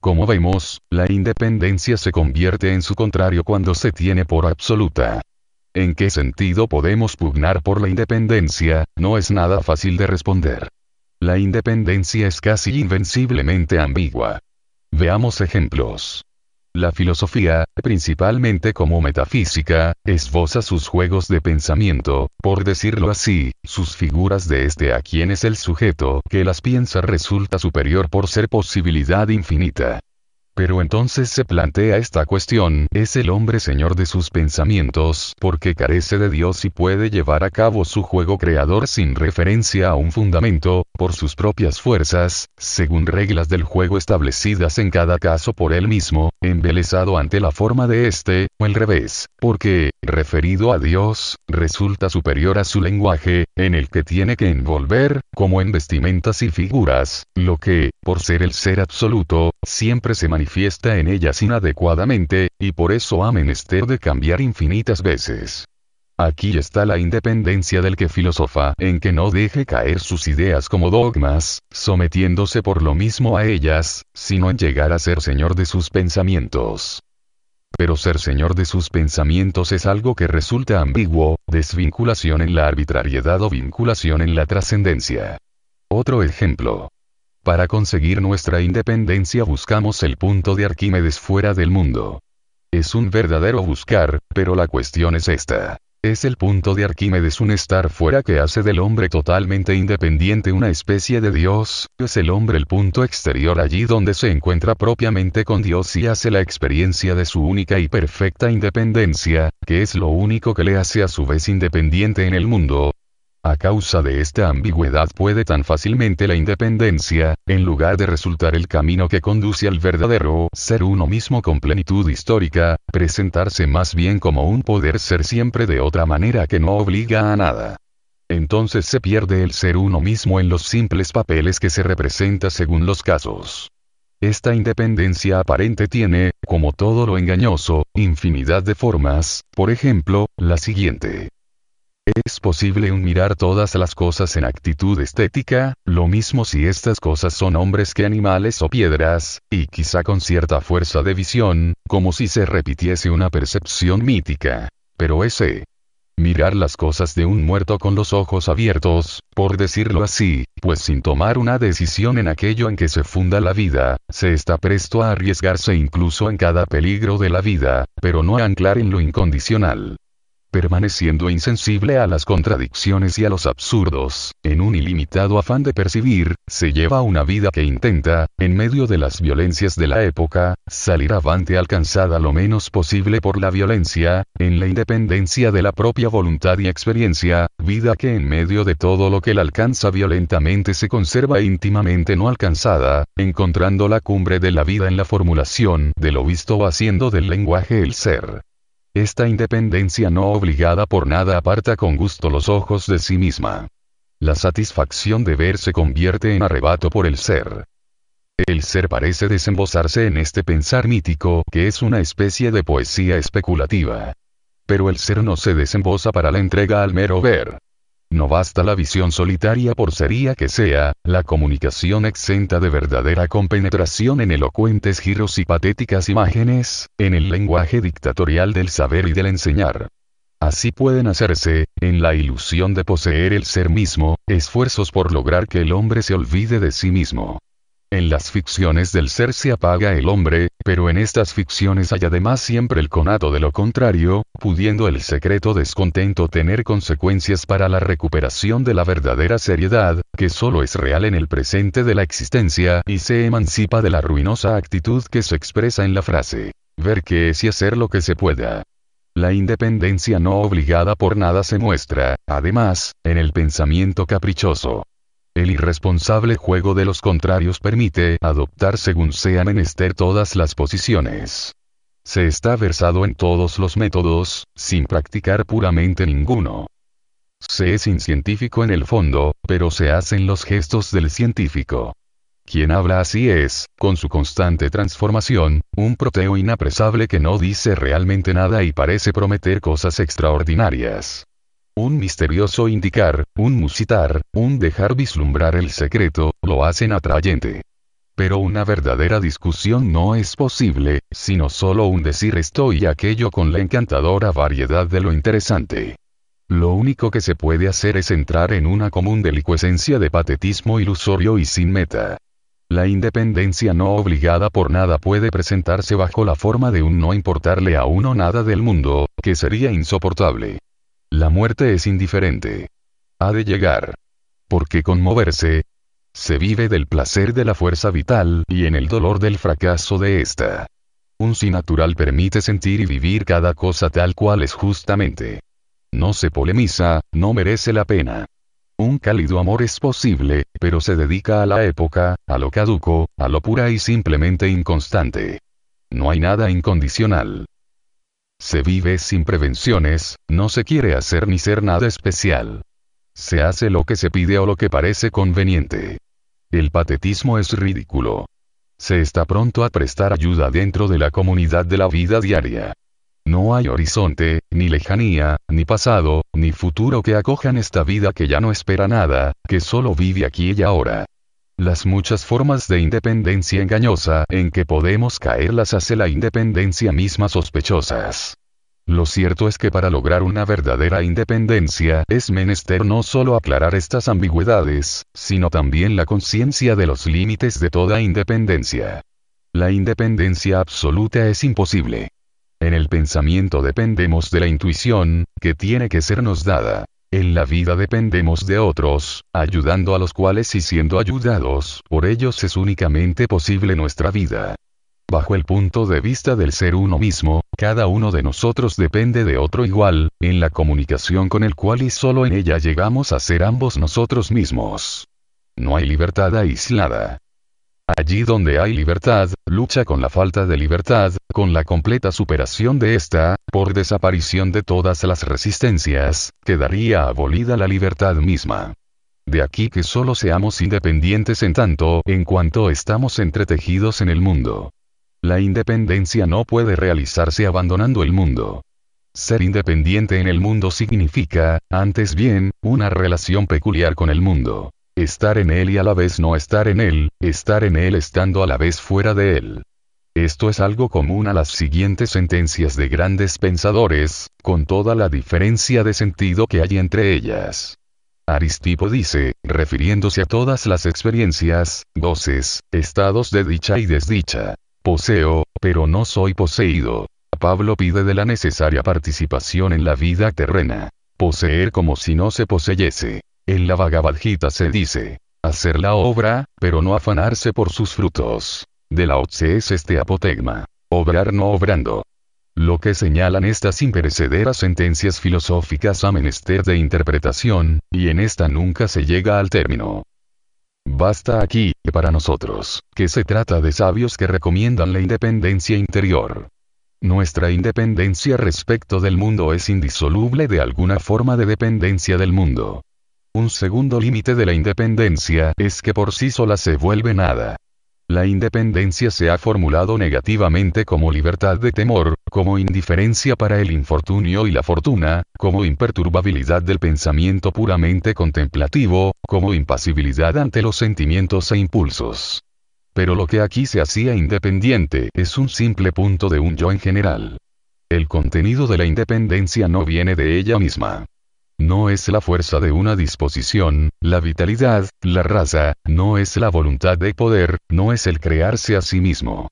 S1: Como vemos, la independencia se convierte en su contrario cuando se tiene por absoluta. ¿En qué sentido podemos pugnar por la independencia? No es nada fácil de responder. La independencia es casi invenciblemente ambigua. Veamos ejemplos. La filosofía, principalmente como metafísica, esboza sus juegos de pensamiento, por decirlo así, sus figuras de este a quien es el sujeto que las piensa resulta superior por ser posibilidad infinita. Pero entonces se plantea esta cuestión, ¿es el hombre señor de sus pensamientos porque carece de Dios y puede llevar a cabo su juego creador sin referencia a un fundamento, por sus propias fuerzas, según reglas del juego establecidas en cada caso por él mismo, embelesado ante la forma de éste, o al revés, porque, referido a Dios, resulta superior a su lenguaje, en el que tiene que envolver, como en vestimentas y figuras, lo que, por ser el ser absoluto, siempre se manifiesta en ellas inadecuadamente, y por eso ha menester de cambiar infinitas veces. Aquí está la independencia del que filosofa, en que no deje caer sus ideas como dogmas, sometiéndose por lo mismo a ellas, sino en llegar a ser señor de sus pensamientos. Pero ser señor de sus pensamientos es algo que resulta ambiguo, desvinculación en la arbitrariedad o vinculación en la trascendencia. Otro ejemplo. Para conseguir nuestra independencia buscamos el punto de Arquímedes fuera del mundo. Es un verdadero buscar, pero la cuestión es esta. Es el punto de Arquímedes un estar fuera que hace del hombre totalmente independiente una especie de Dios, es el hombre el punto exterior allí donde se encuentra propiamente con Dios y hace la experiencia de su única y perfecta independencia, que es lo único que le hace a su vez independiente en el mundo, a causa de esta ambigüedad puede tan fácilmente la independencia, en lugar de resultar el camino que conduce al verdadero ser uno mismo con plenitud histórica, presentarse más bien como un poder ser siempre de otra manera que no obliga a nada. Entonces se pierde el ser uno mismo en los simples papeles que se representa según los casos. Esta independencia aparente tiene, como todo lo engañoso, infinidad de formas, por ejemplo, la siguiente. Es posible un mirar todas las cosas en actitud estética, lo mismo si estas cosas son hombres que animales o piedras, y quizá con cierta fuerza de visión, como si se repitiese una percepción mítica. Pero ese mirar las cosas de un muerto con los ojos abiertos, por decirlo así, pues sin tomar una decisión en aquello en que se funda la vida, se está presto a arriesgarse incluso en cada peligro de la vida, pero no a anclar en lo incondicional permaneciendo insensible a las contradicciones y a los absurdos, en un ilimitado afán de percibir, se lleva una vida que intenta, en medio de las violencias de la época, salir avante alcanzada lo menos posible por la violencia, en la independencia de la propia voluntad y experiencia, vida que en medio de todo lo que la alcanza violentamente se conserva íntimamente no alcanzada, encontrando la cumbre de la vida en la formulación de lo visto o haciendo del lenguaje el ser. Esta independencia no obligada por nada aparta con gusto los ojos de sí misma. La satisfacción de ver se convierte en arrebato por el ser. El ser parece desembosarse en este pensar mítico, que es una especie de poesía especulativa. Pero el ser no se desembosa para la entrega al mero ver. No basta la visión solitaria por sería que sea, la comunicación exenta de verdadera compenetración en elocuentes giros y patéticas imágenes, en el lenguaje dictatorial del saber y del enseñar. Así pueden hacerse, en la ilusión de poseer el ser mismo, esfuerzos por lograr que el hombre se olvide de sí mismo. En las ficciones del ser se apaga el hombre, pero en estas ficciones hay además siempre el conato de lo contrario, pudiendo el secreto descontento tener consecuencias para la recuperación de la verdadera seriedad, que solo es real en el presente de la existencia y se emancipa de la ruinosa actitud que se expresa en la frase. Ver qué es y hacer lo que se pueda. La independencia no obligada por nada se muestra, además, en el pensamiento caprichoso. El irresponsable juego de los contrarios permite adoptar según sea menester todas las posiciones. Se está versado en todos los métodos, sin practicar puramente ninguno. Se es incientífico en el fondo, pero se hacen los gestos del científico. Quien habla así es, con su constante transformación, un proteo inapresable que no dice realmente nada y parece prometer cosas extraordinarias un misterioso indicar, un musitar, un dejar vislumbrar el secreto, lo hacen atrayente. Pero una verdadera discusión no es posible, sino solo un decir esto y aquello con la encantadora variedad de lo interesante. Lo único que se puede hacer es entrar en una común delicuescencia de patetismo ilusorio y sin meta. La independencia no obligada por nada puede presentarse bajo la forma de un no importarle a uno nada del mundo, que sería insoportable. La muerte es indiferente. Ha de llegar. Porque conmoverse. Se vive del placer de la fuerza vital y en el dolor del fracaso de esta. Un sí natural permite sentir y vivir cada cosa tal cual es justamente. No se polemiza, no merece la pena. Un cálido amor es posible, pero se dedica a la época, a lo caduco, a lo pura y simplemente inconstante. No hay nada incondicional. Se vive sin prevenciones, no se quiere hacer ni ser nada especial. Se hace lo que se pide o lo que parece conveniente. El patetismo es ridículo. Se está pronto a prestar ayuda dentro de la comunidad de la vida diaria. No hay horizonte, ni lejanía, ni pasado, ni futuro que acojan esta vida que ya no espera nada, que solo vive aquí y ahora. Las muchas formas de independencia engañosa en que podemos caer las hace la independencia misma sospechosas. Lo cierto es que para lograr una verdadera independencia es menester no solo aclarar estas ambigüedades, sino también la conciencia de los límites de toda independencia. La independencia absoluta es imposible. En el pensamiento dependemos de la intuición, que tiene que sernos dada. En la vida dependemos de otros, ayudando a los cuales y siendo ayudados por ellos es únicamente posible nuestra vida. Bajo el punto de vista del ser uno mismo, cada uno de nosotros depende de otro igual, en la comunicación con el cual y solo en ella llegamos a ser ambos nosotros mismos. No hay libertad aislada. Allí donde hay libertad, lucha con la falta de libertad, con la completa superación de esta, por desaparición de todas las resistencias, quedaría abolida la libertad misma. De aquí que solo seamos independientes en tanto en cuanto estamos entretejidos en el mundo. La independencia no puede realizarse abandonando el mundo. Ser independiente en el mundo significa, antes bien, una relación peculiar con el mundo. Estar en él y a la vez no estar en él, estar en él estando a la vez fuera de él. Esto es algo común a las siguientes sentencias de grandes pensadores, con toda la diferencia de sentido que hay entre ellas. Aristipo dice, refiriéndose a todas las experiencias, goces, estados de dicha y desdicha. Poseo, pero no soy poseído. Pablo pide de la necesaria participación en la vida terrena. Poseer como si no se poseyese. En la Bhagavad Gita se dice, hacer la obra, pero no afanarse por sus frutos. De la Otse es este apotegma. Obrar no obrando. Lo que señalan estas imperecederas sentencias filosóficas a menester de interpretación, y en esta nunca se llega al término. Basta aquí, para nosotros, que se trata de sabios que recomiendan la independencia interior. Nuestra independencia respecto del mundo es indisoluble de alguna forma de dependencia del mundo. Un segundo límite de la independencia es que por sí sola se vuelve nada. La independencia se ha formulado negativamente como libertad de temor, como indiferencia para el infortunio y la fortuna, como imperturbabilidad del pensamiento puramente contemplativo, como impasibilidad ante los sentimientos e impulsos. Pero lo que aquí se hacía independiente es un simple punto de un yo en general. El contenido de la independencia no viene de ella misma. No es la fuerza de una disposición, la vitalidad, la raza, no es la voluntad de poder, no es el crearse a sí mismo.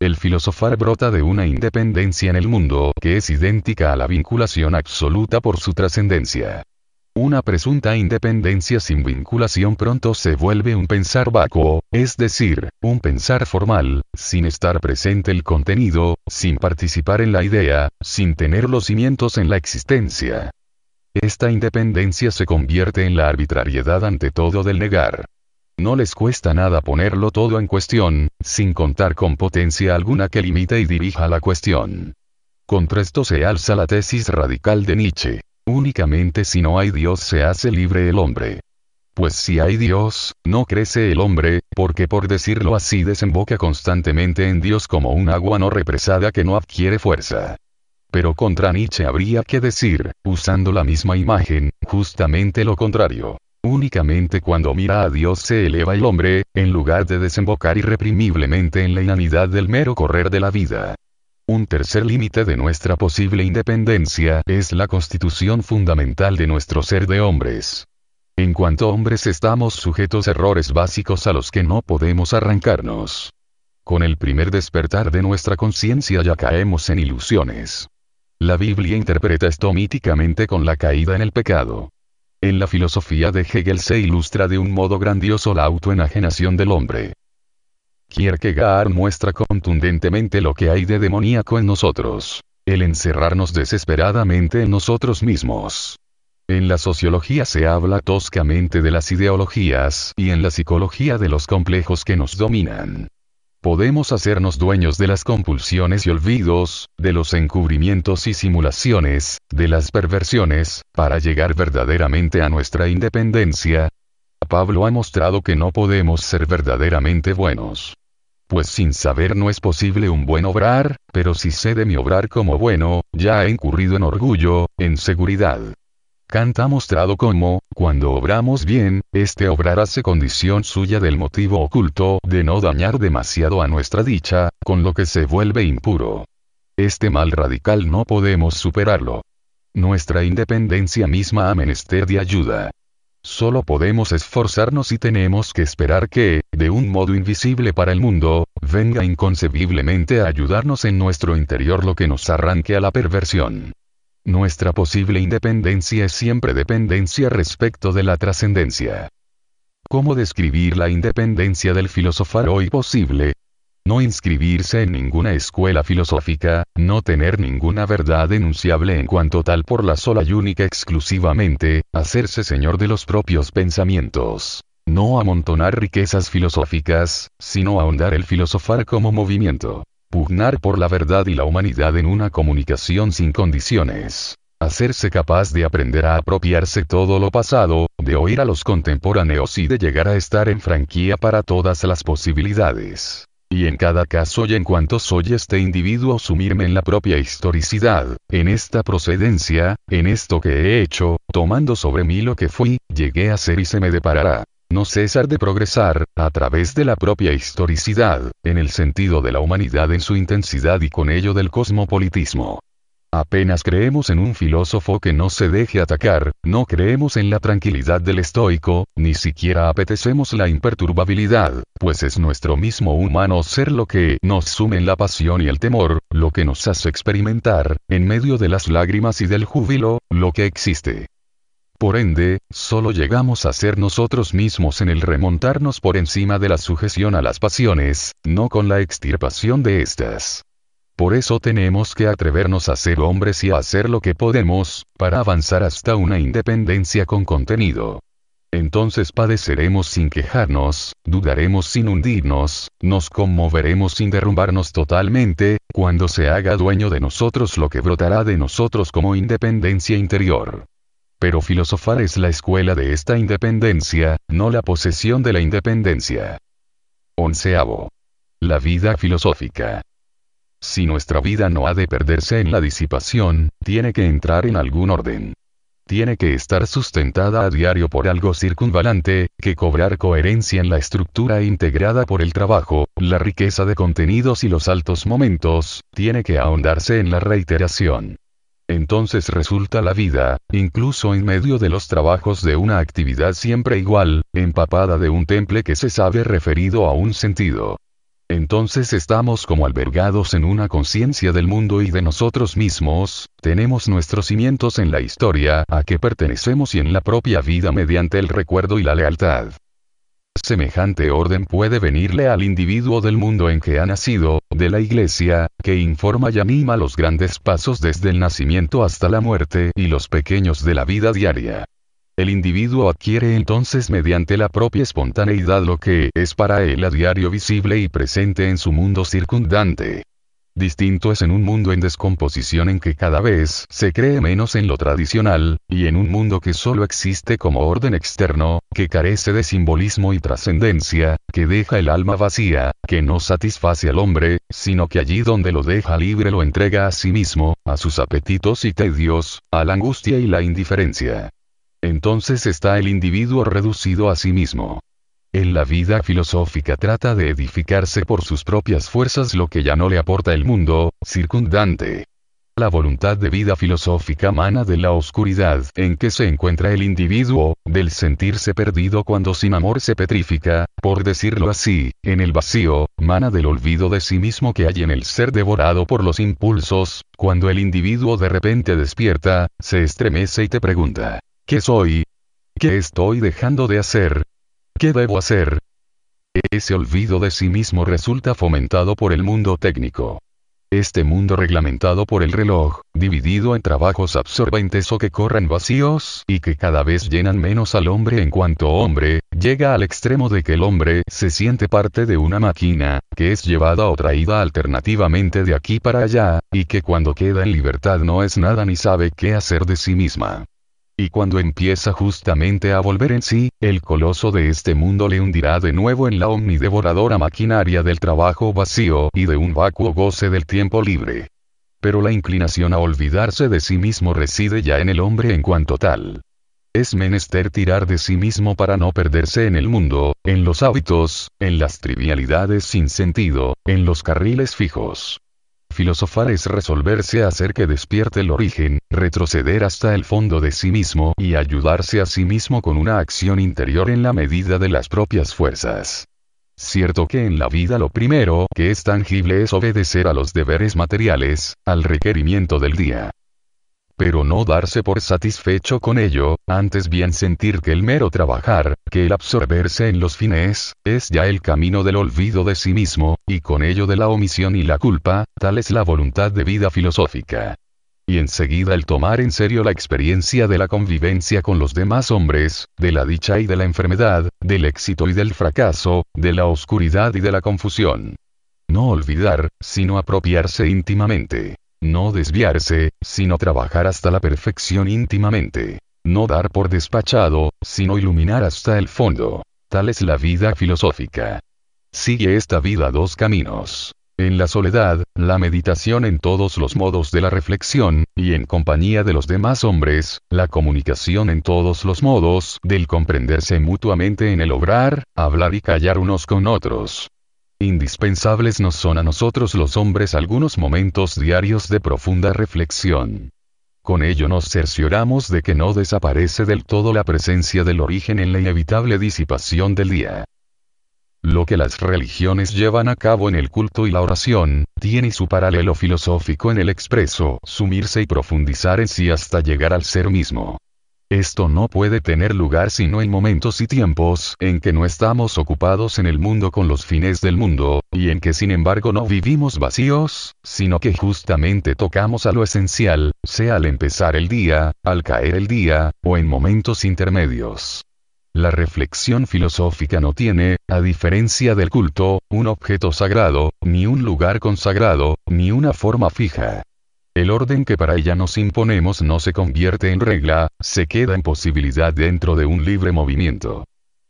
S1: El filosofar brota de una independencia en el mundo que es idéntica a la vinculación absoluta por su trascendencia. Una presunta independencia sin vinculación pronto se vuelve un pensar vacuo, es decir, un pensar formal, sin estar presente el contenido, sin participar en la idea, sin tener los cimientos en la existencia. Esta independencia se convierte en la arbitrariedad ante todo del negar. No les cuesta nada ponerlo todo en cuestión, sin contar con potencia alguna que limite y dirija la cuestión. Contra esto se alza la tesis radical de Nietzsche. Únicamente si no hay Dios se hace libre el hombre. Pues si hay Dios, no crece el hombre, porque por decirlo así desemboca constantemente en Dios como un agua no represada que no adquiere fuerza. Pero contra Nietzsche habría que decir, usando la misma imagen, justamente lo contrario. Únicamente cuando mira a Dios se eleva el hombre, en lugar de desembocar irreprimiblemente en la inanidad del mero correr de la vida. Un tercer límite de nuestra posible independencia es la constitución fundamental de nuestro ser de hombres. En cuanto hombres estamos sujetos a errores básicos a los que no podemos arrancarnos. Con el primer despertar de nuestra conciencia ya caemos en ilusiones. La Biblia interpreta esto míticamente con la caída en el pecado. En la filosofía de Hegel se ilustra de un modo grandioso la autoenajenación del hombre. Kierkegaard muestra contundentemente lo que hay de demoníaco en nosotros. El encerrarnos desesperadamente en nosotros mismos. En la sociología se habla toscamente de las ideologías y en la psicología de los complejos que nos dominan. Podemos hacernos dueños de las compulsiones y olvidos, de los encubrimientos y simulaciones, de las perversiones, para llegar verdaderamente a nuestra independencia. Pablo ha mostrado que no podemos ser verdaderamente buenos. Pues sin saber no es posible un buen obrar, pero si sé de mi obrar como bueno, ya he incurrido en orgullo, en seguridad. Kant ha mostrado cómo, cuando obramos bien, este obrar hace condición suya del motivo oculto de no dañar demasiado a nuestra dicha, con lo que se vuelve impuro. Este mal radical no podemos superarlo. Nuestra independencia misma ha menester de ayuda. Solo podemos esforzarnos y tenemos que esperar que, de un modo invisible para el mundo, venga inconcebiblemente a ayudarnos en nuestro interior lo que nos arranque a la perversión. Nuestra posible independencia es siempre dependencia respecto de la trascendencia. ¿Cómo describir la independencia del filosofar hoy posible? No inscribirse en ninguna escuela filosófica, no tener ninguna verdad enunciable en cuanto tal por la sola y única exclusivamente, hacerse señor de los propios pensamientos. No amontonar riquezas filosóficas, sino ahondar el filosofar como movimiento. Pugnar por la verdad y la humanidad en una comunicación sin condiciones. Hacerse capaz de aprender a apropiarse todo lo pasado, de oír a los contemporáneos y de llegar a estar en franquía para todas las posibilidades. Y en cada caso y en cuanto soy este individuo sumirme en la propia historicidad, en esta procedencia, en esto que he hecho, tomando sobre mí lo que fui, llegué a ser y se me deparará no cesar de progresar, a través de la propia historicidad, en el sentido de la humanidad en su intensidad y con ello del cosmopolitismo. Apenas creemos en un filósofo que no se deje atacar, no creemos en la tranquilidad del estoico, ni siquiera apetecemos la imperturbabilidad, pues es nuestro mismo humano ser lo que nos sume en la pasión y el temor, lo que nos hace experimentar, en medio de las lágrimas y del júbilo, lo que existe. Por ende, solo llegamos a ser nosotros mismos en el remontarnos por encima de la sujeción a las pasiones, no con la extirpación de estas. Por eso tenemos que atrevernos a ser hombres y a hacer lo que podemos, para avanzar hasta una independencia con contenido. Entonces padeceremos sin quejarnos, dudaremos sin hundirnos, nos conmoveremos sin derrumbarnos totalmente, cuando se haga dueño de nosotros lo que brotará de nosotros como independencia interior. Pero filosofar es la escuela de esta independencia, no la posesión de la independencia. Onceavo. La vida filosófica. si nuestra vida no ha de perderse en la disipación, tiene que entrar en algún orden. Tiene que estar sustentada a diario por algo circunvalante, que cobrar coherencia en la estructura integrada por el trabajo, la riqueza de contenidos y los altos momentos, tiene que ahondarse en la reiteración. Entonces resulta la vida, incluso en medio de los trabajos de una actividad siempre igual, empapada de un temple que se sabe referido a un sentido. Entonces estamos como albergados en una conciencia del mundo y de nosotros mismos, tenemos nuestros cimientos en la historia a que pertenecemos y en la propia vida mediante el recuerdo y la lealtad. Semejante orden puede venirle al individuo del mundo en que ha nacido, de la iglesia, que informa y anima los grandes pasos desde el nacimiento hasta la muerte y los pequeños de la vida diaria. El individuo adquiere entonces mediante la propia espontaneidad lo que es para él a diario visible y presente en su mundo circundante. Distinto es en un mundo en descomposición en que cada vez se cree menos en lo tradicional, y en un mundo que solo existe como orden externo, que carece de simbolismo y trascendencia, que deja el alma vacía, que no satisface al hombre, sino que allí donde lo deja libre lo entrega a sí mismo, a sus apetitos y tedios, a la angustia y la indiferencia. Entonces está el individuo reducido a sí mismo. En la vida filosófica trata de edificarse por sus propias fuerzas lo que ya no le aporta el mundo circundante. La voluntad de vida filosófica mana de la oscuridad en que se encuentra el individuo, del sentirse perdido cuando sin amor se petrifica, por decirlo así, en el vacío, mana del olvido de sí mismo que hay en el ser devorado por los impulsos, cuando el individuo de repente despierta, se estremece y te pregunta, ¿Qué soy? ¿Qué estoy dejando de hacer? ¿Qué debo hacer? Ese olvido de sí mismo resulta fomentado por el mundo técnico. Este mundo reglamentado por el reloj, dividido en trabajos absorbentes o que corren vacíos, y que cada vez llenan menos al hombre en cuanto hombre, llega al extremo de que el hombre se siente parte de una máquina, que es llevada o traída alternativamente de aquí para allá, y que cuando queda en libertad no es nada ni sabe qué hacer de sí misma. Y cuando empieza justamente a volver en sí, el coloso de este mundo le hundirá de nuevo en la omnidevoradora maquinaria del trabajo vacío y de un vacuo goce del tiempo libre. Pero la inclinación a olvidarse de sí mismo reside ya en el hombre en cuanto tal. Es menester tirar de sí mismo para no perderse en el mundo, en los hábitos, en las trivialidades sin sentido, en los carriles fijos. Filosofar es resolverse a hacer que despierte el origen, retroceder hasta el fondo de sí mismo y ayudarse a sí mismo con una acción interior en la medida de las propias fuerzas. Cierto que en la vida lo primero que es tangible es obedecer a los deberes materiales, al requerimiento del día pero no darse por satisfecho con ello, antes bien sentir que el mero trabajar, que el absorberse en los fines, es ya el camino del olvido de sí mismo, y con ello de la omisión y la culpa, tal es la voluntad de vida filosófica. Y enseguida el tomar en serio la experiencia de la convivencia con los demás hombres, de la dicha y de la enfermedad, del éxito y del fracaso, de la oscuridad y de la confusión. No olvidar, sino apropiarse íntimamente. No desviarse, sino trabajar hasta la perfección íntimamente. No dar por despachado, sino iluminar hasta el fondo. Tal es la vida filosófica. Sigue esta vida dos caminos. En la soledad, la meditación en todos los modos de la reflexión, y en compañía de los demás hombres, la comunicación en todos los modos del comprenderse mutuamente en el obrar, hablar y callar unos con otros. Indispensables nos son a nosotros los hombres algunos momentos diarios de profunda reflexión. Con ello nos cercioramos de que no desaparece del todo la presencia del origen en la inevitable disipación del día. Lo que las religiones llevan a cabo en el culto y la oración, tiene su paralelo filosófico en el expreso, sumirse y profundizar en sí hasta llegar al ser mismo. Esto no puede tener lugar sino en momentos y tiempos en que no estamos ocupados en el mundo con los fines del mundo, y en que sin embargo no vivimos vacíos, sino que justamente tocamos a lo esencial, sea al empezar el día, al caer el día, o en momentos intermedios. La reflexión filosófica no tiene, a diferencia del culto, un objeto sagrado, ni un lugar consagrado, ni una forma fija. El orden que para ella nos imponemos no se convierte en regla, se queda en posibilidad dentro de un libre movimiento.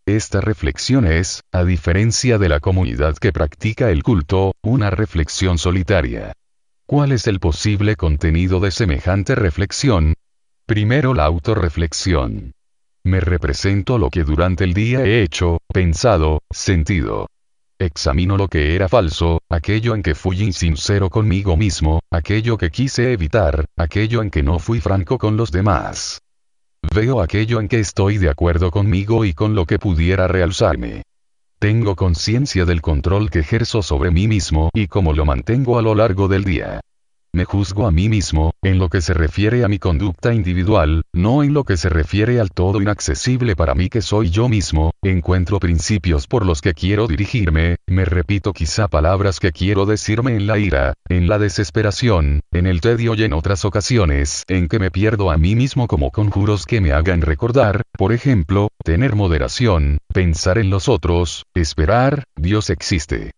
S1: Esta reflexión es, a diferencia de la comunidad que practica el culto, una reflexión solitaria. ¿Cuál es el posible contenido de semejante reflexión? Primero la autorreflexión. Me represento lo que durante el día he hecho, pensado, sentido. Examino lo que era falso, aquello en que fui insincero conmigo mismo, aquello que quise evitar, aquello en que no fui franco con los demás. Veo aquello en que estoy de acuerdo conmigo y con lo que pudiera realzarme. Tengo conciencia del control que ejerzo sobre mí mismo y cómo lo mantengo a lo largo del día. Me juzgo a mí mismo, en lo que se refiere a mi conducta individual, no en lo que se refiere al todo inaccesible para mí que soy yo mismo, encuentro principios por los que quiero dirigirme, me repito quizá palabras que quiero decirme en la ira, en la desesperación, en el tedio y en otras ocasiones en que me pierdo a mí mismo como conjuros que me hagan recordar, por ejemplo, tener moderación, pensar en los otros, esperar, Dios existe.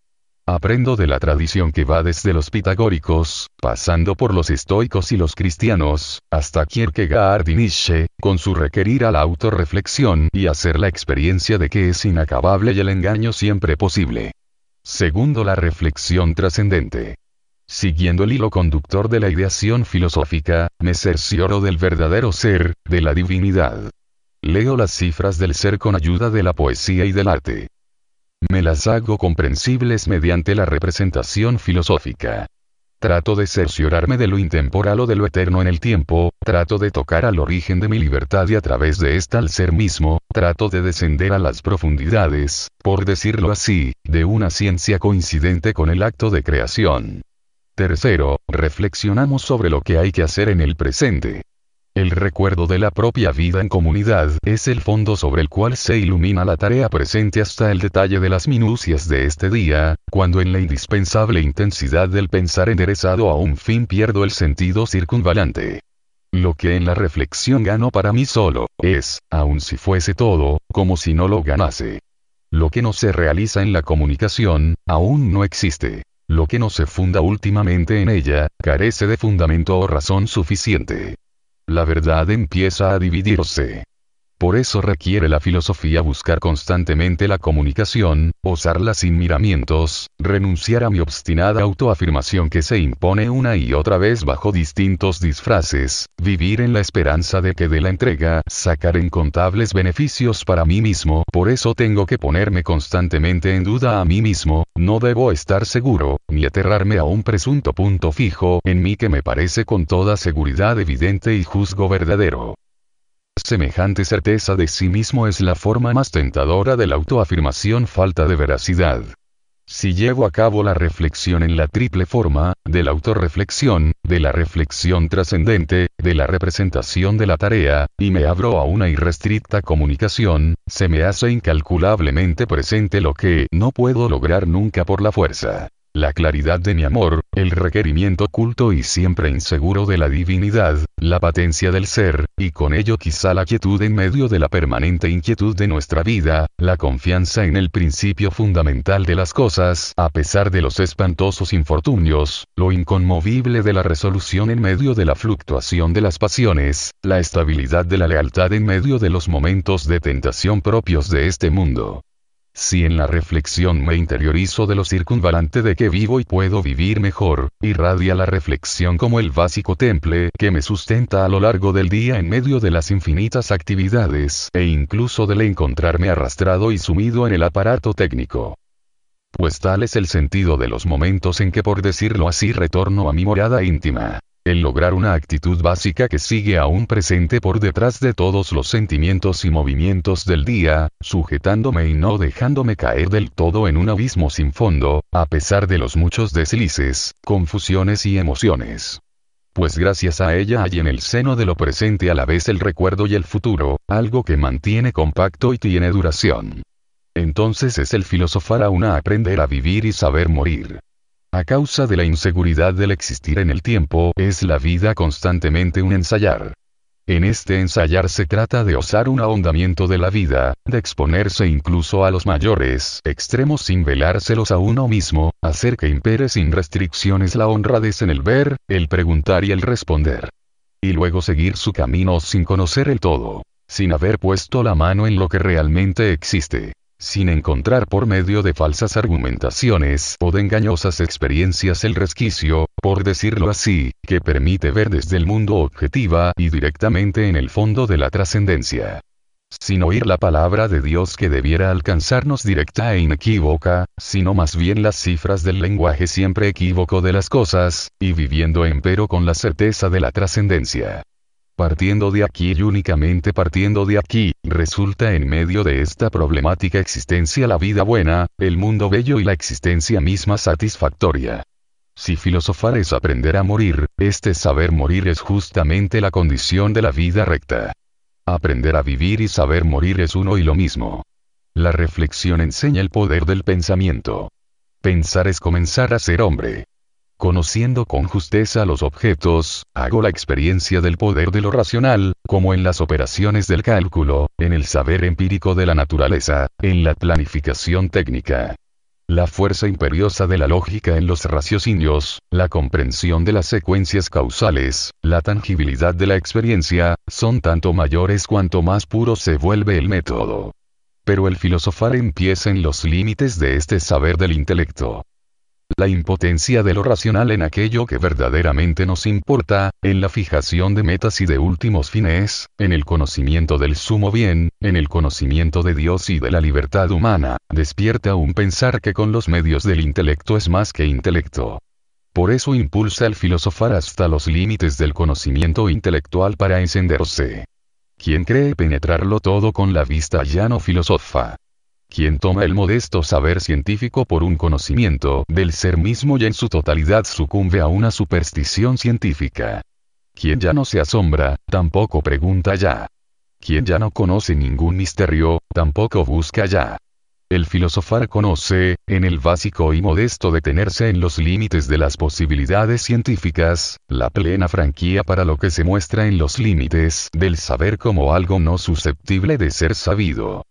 S1: Aprendo de la tradición que va desde los pitagóricos, pasando por los estoicos y los cristianos, hasta Kierkegaard y Nietzsche, con su requerir a la autorreflexión y hacer la experiencia de que es inacabable y el engaño siempre posible. Segundo la reflexión trascendente. Siguiendo el hilo conductor de la ideación filosófica, me cercioro del verdadero ser, de la divinidad. Leo las cifras del ser con ayuda de la poesía y del arte. Me las hago comprensibles mediante la representación filosófica. Trato de cerciorarme de lo intemporal o de lo eterno en el tiempo, trato de tocar al origen de mi libertad y a través de esta al ser mismo, trato de descender a las profundidades, por decirlo así, de una ciencia coincidente con el acto de creación. Tercero, reflexionamos sobre lo que hay que hacer en el presente. El recuerdo de la propia vida en comunidad es el fondo sobre el cual se ilumina la tarea presente hasta el detalle de las minucias de este día, cuando en la indispensable intensidad del pensar enderezado a un fin pierdo el sentido circunvalante. Lo que en la reflexión gano para mí solo, es, aun si fuese todo, como si no lo ganase. Lo que no se realiza en la comunicación, aún no existe. Lo que no se funda últimamente en ella, carece de fundamento o razón suficiente la verdad empieza a dividirse. Por eso requiere la filosofía buscar constantemente la comunicación, osarla sin miramientos, renunciar a mi obstinada autoafirmación que se impone una y otra vez bajo distintos disfraces, vivir en la esperanza de que de la entrega sacar incontables beneficios para mí mismo. Por eso tengo que ponerme constantemente en duda a mí mismo, no debo estar seguro, ni aterrarme a un presunto punto fijo en mí que me parece con toda seguridad evidente y juzgo verdadero. Semejante certeza de sí mismo es la forma más tentadora de la autoafirmación falta de veracidad. Si llevo a cabo la reflexión en la triple forma, de la autorreflexión, de la reflexión trascendente, de la representación de la tarea, y me abro a una irrestricta comunicación, se me hace incalculablemente presente lo que no puedo lograr nunca por la fuerza la claridad de mi amor, el requerimiento oculto y siempre inseguro de la divinidad, la patencia del ser, y con ello quizá la quietud en medio de la permanente inquietud de nuestra vida, la confianza en el principio fundamental de las cosas, a pesar de los espantosos infortunios, lo inconmovible de la resolución en medio de la fluctuación de las pasiones, la estabilidad de la lealtad en medio de los momentos de tentación propios de este mundo. Si en la reflexión me interiorizo de lo circunvalante de que vivo y puedo vivir mejor, irradia la reflexión como el básico temple que me sustenta a lo largo del día en medio de las infinitas actividades, e incluso del encontrarme arrastrado y sumido en el aparato técnico. Pues tal es el sentido de los momentos en que por decirlo así retorno a mi morada íntima el lograr una actitud básica que sigue aún presente por detrás de todos los sentimientos y movimientos del día, sujetándome y no dejándome caer del todo en un abismo sin fondo, a pesar de los muchos deslices, confusiones y emociones. Pues gracias a ella hay en el seno de lo presente a la vez el recuerdo y el futuro, algo que mantiene compacto y tiene duración. Entonces es el filosofar a una aprender a vivir y saber morir. A causa de la inseguridad del existir en el tiempo, es la vida constantemente un ensayar. En este ensayar se trata de osar un ahondamiento de la vida, de exponerse incluso a los mayores extremos sin velárselos a uno mismo, hacer que impere sin restricciones la honradez en el ver, el preguntar y el responder. Y luego seguir su camino sin conocer el todo, sin haber puesto la mano en lo que realmente existe sin encontrar por medio de falsas argumentaciones o de engañosas experiencias el resquicio, por decirlo así, que permite ver desde el mundo objetiva y directamente en el fondo de la trascendencia sin oír la palabra de Dios que debiera alcanzarnos directa e inequívoca, sino más bien las cifras del lenguaje siempre equívoco de las cosas, y viviendo empero con la certeza de la trascendencia. Partiendo de aquí y únicamente partiendo de aquí, resulta en medio de esta problemática existencia la vida buena, el mundo bello y la existencia misma satisfactoria. Si filosofar es aprender a morir, este saber morir es justamente la condición de la vida recta. Aprender a vivir y saber morir es uno y lo mismo. La reflexión enseña el poder del pensamiento. Pensar es comenzar a ser hombre. Conociendo con justeza los objetos, hago la experiencia del poder de lo racional, como en las operaciones del cálculo, en el saber empírico de la naturaleza, en la planificación técnica. La fuerza imperiosa de la lógica en los raciocinios, la comprensión de las secuencias causales, la tangibilidad de la experiencia, son tanto mayores cuanto más puro se vuelve el método. Pero el filosofar empieza en los límites de este saber del intelecto la impotencia de lo racional en aquello que verdaderamente nos importa, en la fijación de metas y de últimos fines, en el conocimiento del sumo bien, en el conocimiento de Dios y de la libertad humana, despierta un pensar que con los medios del intelecto es más que intelecto. Por eso impulsa el filosofar hasta los límites del conocimiento intelectual para encenderse. Quien cree penetrarlo todo con la vista ya no filosofa quien toma el modesto saber científico por un conocimiento del ser mismo y en su totalidad sucumbe a una superstición científica. Quien ya no se asombra, tampoco pregunta ya. Quien ya no conoce ningún misterio, tampoco busca ya. El filosofar conoce, en el básico y modesto detenerse en los límites de las posibilidades científicas, la plena franquía para lo que se muestra en los límites del saber como algo no susceptible de ser sabido.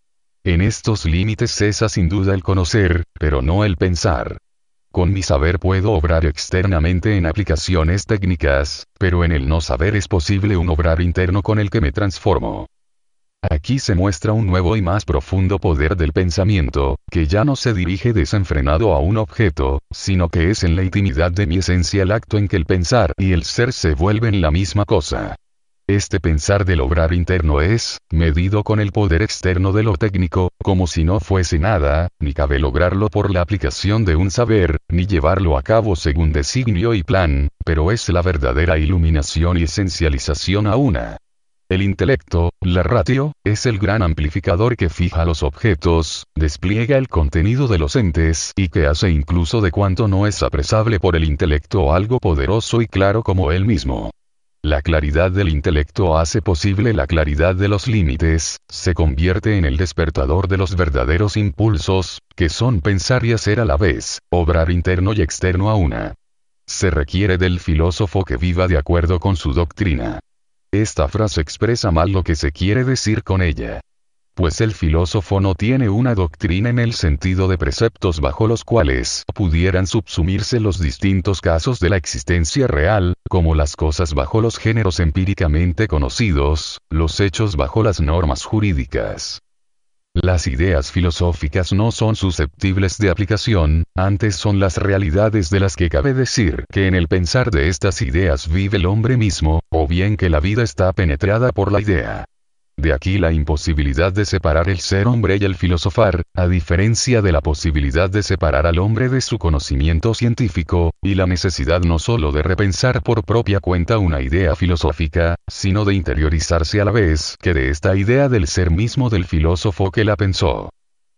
S1: En estos límites cesa sin duda el conocer, pero no el pensar. Con mi saber puedo obrar externamente en aplicaciones técnicas, pero en el no saber es posible un obrar interno con el que me transformo. Aquí se muestra un nuevo y más profundo poder del pensamiento, que ya no se dirige desenfrenado a un objeto, sino que es en la intimidad de mi esencia el acto en que el pensar y el ser se vuelven la misma cosa. Este pensar del obrar interno es, medido con el poder externo de lo técnico, como si no fuese nada, ni cabe lograrlo por la aplicación de un saber, ni llevarlo a cabo según designio y plan, pero es la verdadera iluminación y esencialización a una. El intelecto, la ratio, es el gran amplificador que fija los objetos, despliega el contenido de los entes y que hace incluso de cuanto no es apresable por el intelecto algo poderoso y claro como él mismo. La claridad del intelecto hace posible la claridad de los límites, se convierte en el despertador de los verdaderos impulsos, que son pensar y hacer a la vez, obrar interno y externo a una. Se requiere del filósofo que viva de acuerdo con su doctrina. Esta frase expresa mal lo que se quiere decir con ella pues el filósofo no tiene una doctrina en el sentido de preceptos bajo los cuales pudieran subsumirse los distintos casos de la existencia real, como las cosas bajo los géneros empíricamente conocidos, los hechos bajo las normas jurídicas. Las ideas filosóficas no son susceptibles de aplicación, antes son las realidades de las que cabe decir que en el pensar de estas ideas vive el hombre mismo, o bien que la vida está penetrada por la idea. De aquí la imposibilidad de separar el ser hombre y el filosofar, a diferencia de la posibilidad de separar al hombre de su conocimiento científico, y la necesidad no sólo de repensar por propia cuenta una idea filosófica, sino de interiorizarse a la vez que de esta idea del ser mismo del filósofo que la pensó.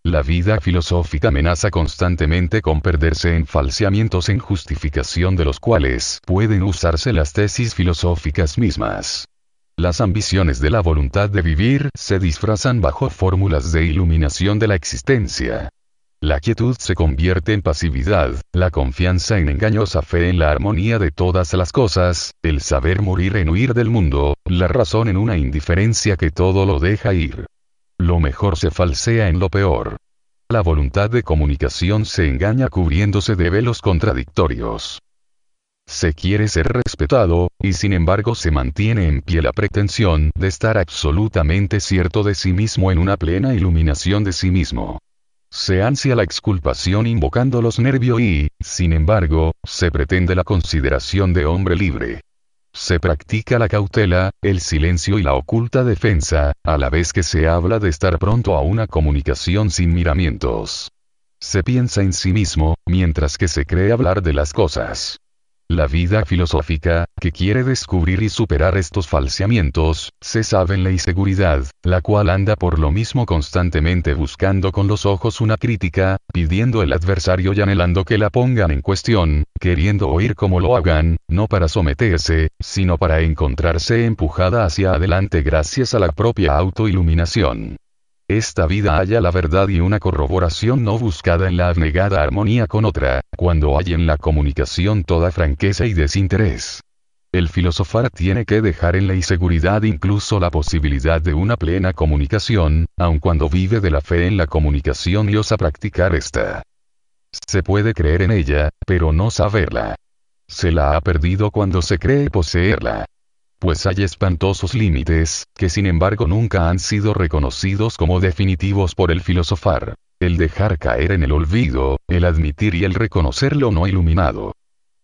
S1: La vida filosófica amenaza constantemente con perderse en falseamientos en justificación de los cuales pueden usarse las tesis filosóficas mismas. Las ambiciones de la voluntad de vivir se disfrazan bajo fórmulas de iluminación de la existencia. La quietud se convierte en pasividad, la confianza en engañosa fe en la armonía de todas las cosas, el saber morir en huir del mundo, la razón en una indiferencia que todo lo deja ir. Lo mejor se falsea en lo peor. La voluntad de comunicación se engaña cubriéndose de velos contradictorios. Se quiere ser respetado, y sin embargo se mantiene en pie la pretensión de estar absolutamente cierto de sí mismo en una plena iluminación de sí mismo. Se ansia la exculpación invocando los nervios y, sin embargo, se pretende la consideración de hombre libre. Se practica la cautela, el silencio y la oculta defensa, a la vez que se habla de estar pronto a una comunicación sin miramientos. Se piensa en sí mismo, mientras que se cree hablar de las cosas. La vida filosófica, que quiere descubrir y superar estos falseamientos, se sabe en la inseguridad, la cual anda por lo mismo constantemente buscando con los ojos una crítica, pidiendo el adversario y anhelando que la pongan en cuestión, queriendo oír cómo lo hagan, no para someterse, sino para encontrarse empujada hacia adelante gracias a la propia autoiluminación. Esta vida halla la verdad y una corroboración no buscada en la abnegada armonía con otra, cuando hay en la comunicación toda franqueza y desinterés. El filosofar tiene que dejar en la inseguridad incluso la posibilidad de una plena comunicación, aun cuando vive de la fe en la comunicación y osa practicar esta. Se puede creer en ella, pero no saberla. Se la ha perdido cuando se cree poseerla pues hay espantosos límites, que sin embargo nunca han sido reconocidos como definitivos por el filosofar. El dejar caer en el olvido, el admitir y el reconocer lo no iluminado.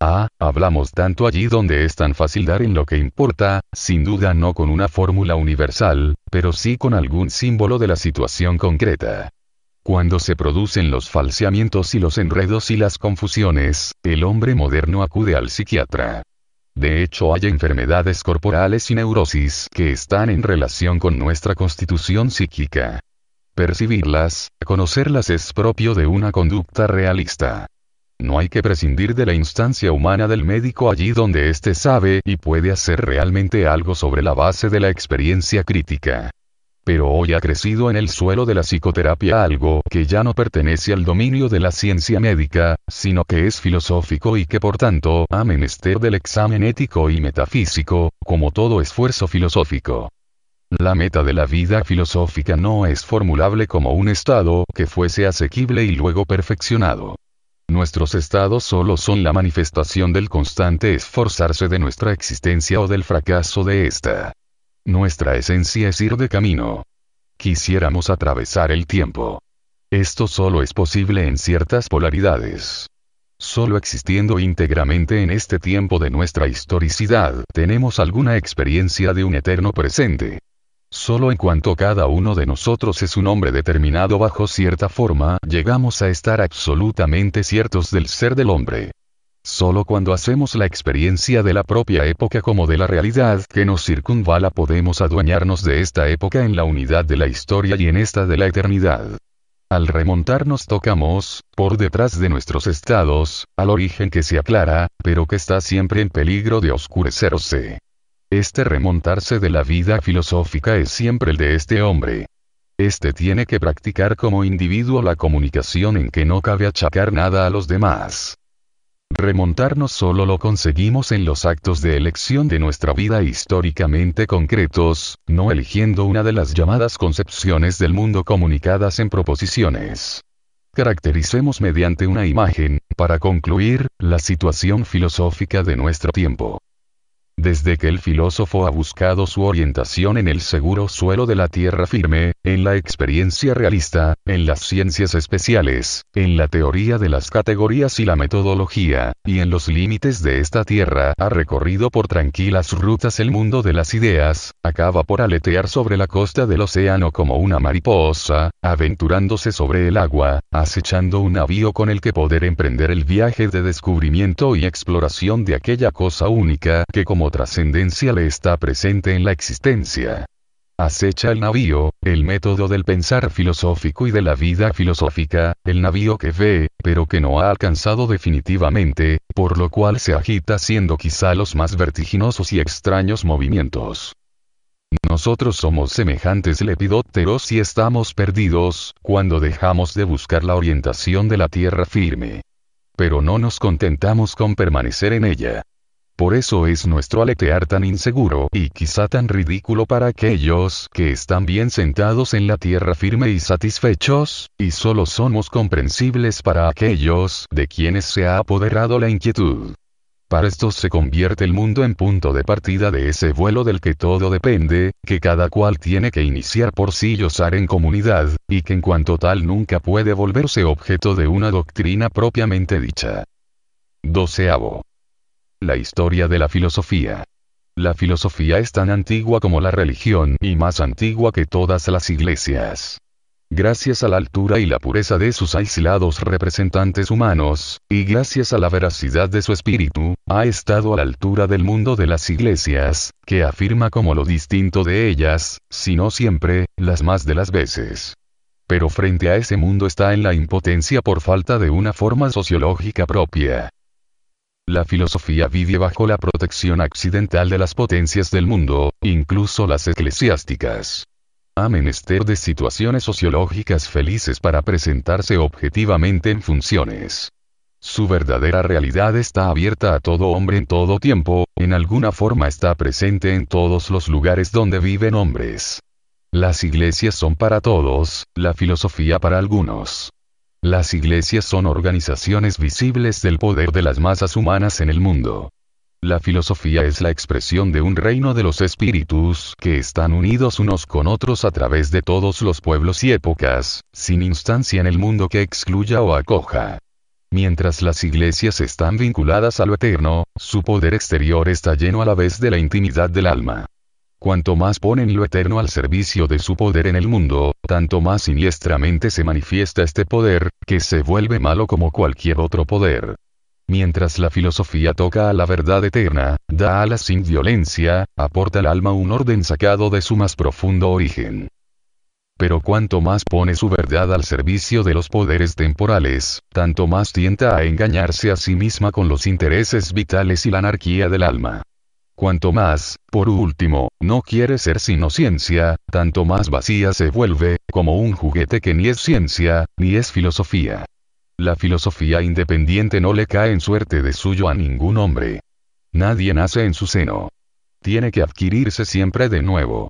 S1: Ah, hablamos tanto allí donde es tan fácil dar en lo que importa, sin duda no con una fórmula universal, pero sí con algún símbolo de la situación concreta. Cuando se producen los falseamientos y los enredos y las confusiones, el hombre moderno acude al psiquiatra. De hecho hay enfermedades corporales y neurosis que están en relación con nuestra constitución psíquica. Percibirlas, conocerlas es propio de una conducta realista. No hay que prescindir de la instancia humana del médico allí donde éste sabe y puede hacer realmente algo sobre la base de la experiencia crítica pero hoy ha crecido en el suelo de la psicoterapia algo que ya no pertenece al dominio de la ciencia médica, sino que es filosófico y que por tanto ha menester del examen ético y metafísico, como todo esfuerzo filosófico. La meta de la vida filosófica no es formulable como un estado que fuese asequible y luego perfeccionado. Nuestros estados solo son la manifestación del constante esforzarse de nuestra existencia o del fracaso de ésta. Nuestra esencia es ir de camino. Quisiéramos atravesar el tiempo. Esto solo es posible en ciertas polaridades. Solo existiendo íntegramente en este tiempo de nuestra historicidad, tenemos alguna experiencia de un eterno presente. Solo en cuanto cada uno de nosotros es un hombre determinado bajo cierta forma, llegamos a estar absolutamente ciertos del ser del hombre. Solo cuando hacemos la experiencia de la propia época como de la realidad que nos circunvala podemos adueñarnos de esta época en la unidad de la historia y en esta de la eternidad. Al remontarnos tocamos, por detrás de nuestros estados, al origen que se aclara, pero que está siempre en peligro de oscurecerse. Este remontarse de la vida filosófica es siempre el de este hombre. Este tiene que practicar como individuo la comunicación en que no cabe achacar nada a los demás. Remontarnos solo lo conseguimos en los actos de elección de nuestra vida históricamente concretos, no eligiendo una de las llamadas concepciones del mundo comunicadas en proposiciones. Caractericemos mediante una imagen, para concluir, la situación filosófica de nuestro tiempo. Desde que el filósofo ha buscado su orientación en el seguro suelo de la tierra firme, en la experiencia realista, en las ciencias especiales, en la teoría de las categorías y la metodología, y en los límites de esta tierra, ha recorrido por tranquilas rutas el mundo de las ideas, acaba por aletear sobre la costa del océano como una mariposa, aventurándose sobre el agua, acechando un navío con el que poder emprender el viaje de descubrimiento y exploración de aquella cosa única que como trascendencia le está presente en la existencia. Acecha el navío, el método del pensar filosófico y de la vida filosófica, el navío que ve, pero que no ha alcanzado definitivamente, por lo cual se agita haciendo quizá los más vertiginosos y extraños movimientos. Nosotros somos semejantes lepidópteros y estamos perdidos, cuando dejamos de buscar la orientación de la tierra firme. Pero no nos contentamos con permanecer en ella. Por eso es nuestro aletear tan inseguro y quizá tan ridículo para aquellos que están bien sentados en la tierra firme y satisfechos, y solo somos comprensibles para aquellos de quienes se ha apoderado la inquietud. Para estos se convierte el mundo en punto de partida de ese vuelo del que todo depende, que cada cual tiene que iniciar por sí y osar en comunidad, y que en cuanto tal nunca puede volverse objeto de una doctrina propiamente dicha. Doceavo. La historia de la filosofía. La filosofía es tan antigua como la religión y más antigua que todas las iglesias gracias a la altura y la pureza de sus aislados representantes humanos, y gracias a la veracidad de su espíritu, ha estado a la altura del mundo de las iglesias, que afirma como lo distinto de ellas, si no siempre, las más de las veces. Pero frente a ese mundo está en la impotencia por falta de una forma sociológica propia. La filosofía vive bajo la protección accidental de las potencias del mundo, incluso las eclesiásticas ha menester de situaciones sociológicas felices para presentarse objetivamente en funciones. Su verdadera realidad está abierta a todo hombre en todo tiempo, en alguna forma está presente en todos los lugares donde viven hombres. Las iglesias son para todos, la filosofía para algunos. Las iglesias son organizaciones visibles del poder de las masas humanas en el mundo. La filosofía es la expresión de un reino de los espíritus que están unidos unos con otros a través de todos los pueblos y épocas, sin instancia en el mundo que excluya o acoja. Mientras las iglesias están vinculadas a lo eterno, su poder exterior está lleno a la vez de la intimidad del alma. Cuanto más ponen lo eterno al servicio de su poder en el mundo, tanto más siniestramente se manifiesta este poder, que se vuelve malo como cualquier otro poder. Mientras la filosofía toca a la verdad eterna, da alas sin violencia, aporta al alma un orden sacado de su más profundo origen. Pero cuanto más pone su verdad al servicio de los poderes temporales, tanto más tienta a engañarse a sí misma con los intereses vitales y la anarquía del alma. Cuanto más, por último, no quiere ser sino ciencia, tanto más vacía se vuelve, como un juguete que ni es ciencia, ni es filosofía. La filosofía independiente no le cae en suerte de suyo a ningún hombre. Nadie nace en su seno. Tiene que adquirirse siempre de nuevo.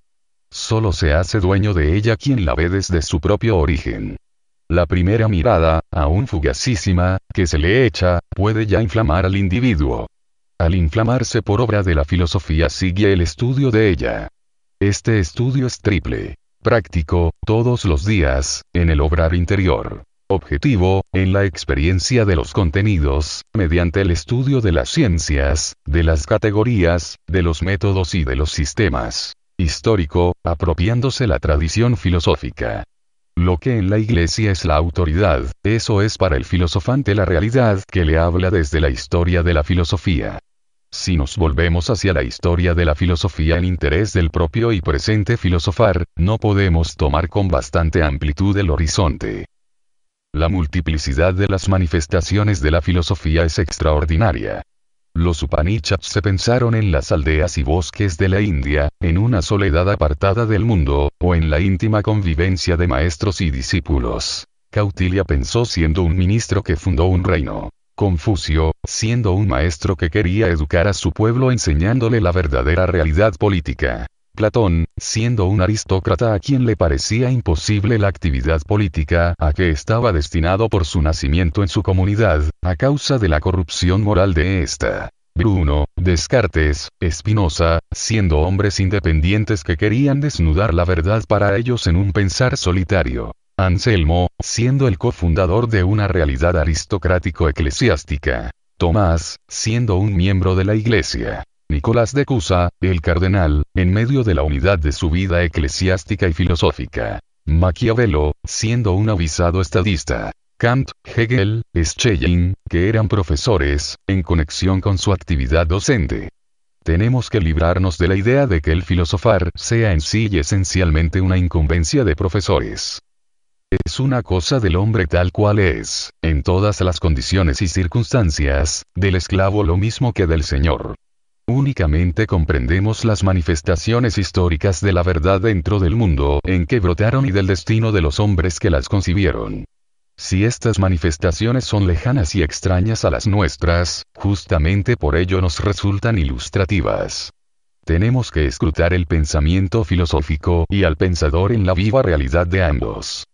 S1: Solo se hace dueño de ella quien la ve desde su propio origen. La primera mirada, aún fugacísima, que se le echa, puede ya inflamar al individuo. Al inflamarse por obra de la filosofía sigue el estudio de ella. Este estudio es triple. Práctico, todos los días, en el obrar interior. Objetivo, en la experiencia de los contenidos, mediante el estudio de las ciencias, de las categorías, de los métodos y de los sistemas. Histórico, apropiándose la tradición filosófica. Lo que en la iglesia es la autoridad, eso es para el filosofante la realidad que le habla desde la historia de la filosofía. Si nos volvemos hacia la historia de la filosofía en interés del propio y presente filosofar, no podemos tomar con bastante amplitud el horizonte. La multiplicidad de las manifestaciones de la filosofía es extraordinaria. Los Upanishads se pensaron en las aldeas y bosques de la India, en una soledad apartada del mundo, o en la íntima convivencia de maestros y discípulos. Cautilia pensó siendo un ministro que fundó un reino. Confucio, siendo un maestro que quería educar a su pueblo enseñándole la verdadera realidad política. Platón, siendo un aristócrata a quien le parecía imposible la actividad política a que estaba destinado por su nacimiento en su comunidad, a causa de la corrupción moral de ésta. Bruno, Descartes, Spinoza, siendo hombres independientes que querían desnudar la verdad para ellos en un pensar solitario. Anselmo, siendo el cofundador de una realidad aristocrático-eclesiástica. Tomás, siendo un miembro de la Iglesia. Nicolás de Cusa, el cardenal, en medio de la unidad de su vida eclesiástica y filosófica. Maquiavelo, siendo un avisado estadista. Kant, Hegel, Schelling, que eran profesores, en conexión con su actividad docente. Tenemos que librarnos de la idea de que el filosofar sea en sí y esencialmente una incumbencia de profesores. Es una cosa del hombre tal cual es, en todas las condiciones y circunstancias, del esclavo lo mismo que del señor. Únicamente comprendemos las manifestaciones históricas de la verdad dentro del mundo en que brotaron y del destino de los hombres que las concibieron. Si estas manifestaciones son lejanas y extrañas a las nuestras, justamente por ello nos resultan ilustrativas. Tenemos que escrutar el pensamiento filosófico y al pensador en la viva realidad de ambos.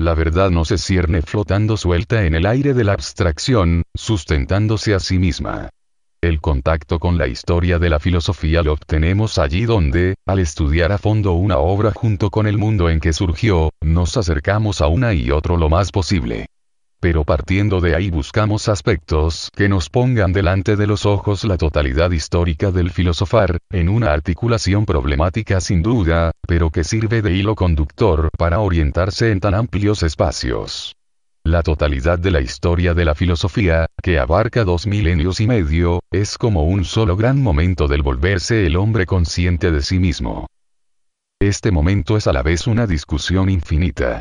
S1: La verdad no se cierne flotando suelta en el aire de la abstracción, sustentándose a sí misma. El contacto con la historia de la filosofía lo obtenemos allí donde, al estudiar a fondo una obra junto con el mundo en que surgió, nos acercamos a una y otro lo más posible. Pero partiendo de ahí buscamos aspectos que nos pongan delante de los ojos la totalidad histórica del filosofar, en una articulación problemática sin duda, pero que sirve de hilo conductor para orientarse en tan amplios espacios. La totalidad de la historia de la filosofía, que abarca dos milenios y medio, es como un solo gran momento del volverse el hombre consciente de sí mismo. Este momento es a la vez una discusión infinita.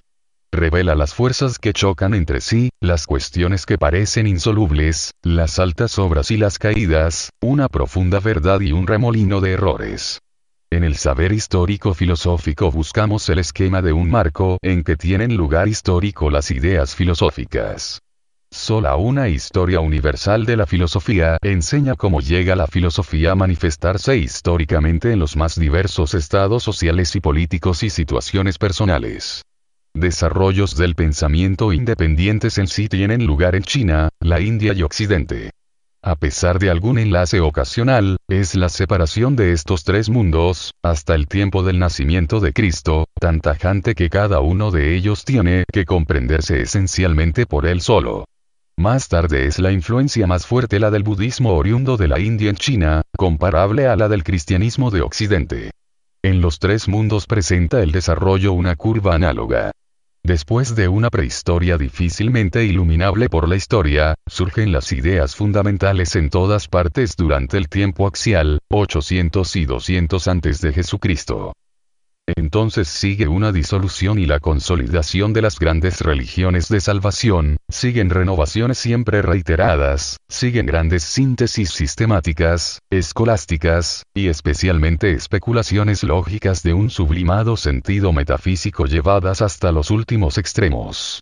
S1: Revela las fuerzas que chocan entre sí, las cuestiones que parecen insolubles, las altas obras y las caídas, una profunda verdad y un remolino de errores. En el saber histórico filosófico buscamos el esquema de un marco en que tienen lugar histórico las ideas filosóficas. Sola una historia universal de la filosofía enseña cómo llega la filosofía a manifestarse históricamente en los más diversos estados sociales y políticos y situaciones personales. Desarrollos del pensamiento independientes en sí tienen lugar en China, la India y Occidente. A pesar de algún enlace ocasional, es la separación de estos tres mundos, hasta el tiempo del nacimiento de Cristo, tan tajante que cada uno de ellos tiene que comprenderse esencialmente por él solo. Más tarde es la influencia más fuerte la del budismo oriundo de la India en China, comparable a la del cristianismo de Occidente. En los tres mundos presenta el desarrollo una curva análoga. Después de una prehistoria difícilmente iluminable por la historia, surgen las ideas fundamentales en todas partes durante el tiempo axial, 800 y 200 antes de Jesucristo. Entonces sigue una disolución y la consolidación de las grandes religiones de salvación, siguen renovaciones siempre reiteradas, siguen grandes síntesis sistemáticas, escolásticas, y especialmente especulaciones lógicas de un sublimado sentido metafísico llevadas hasta los últimos extremos.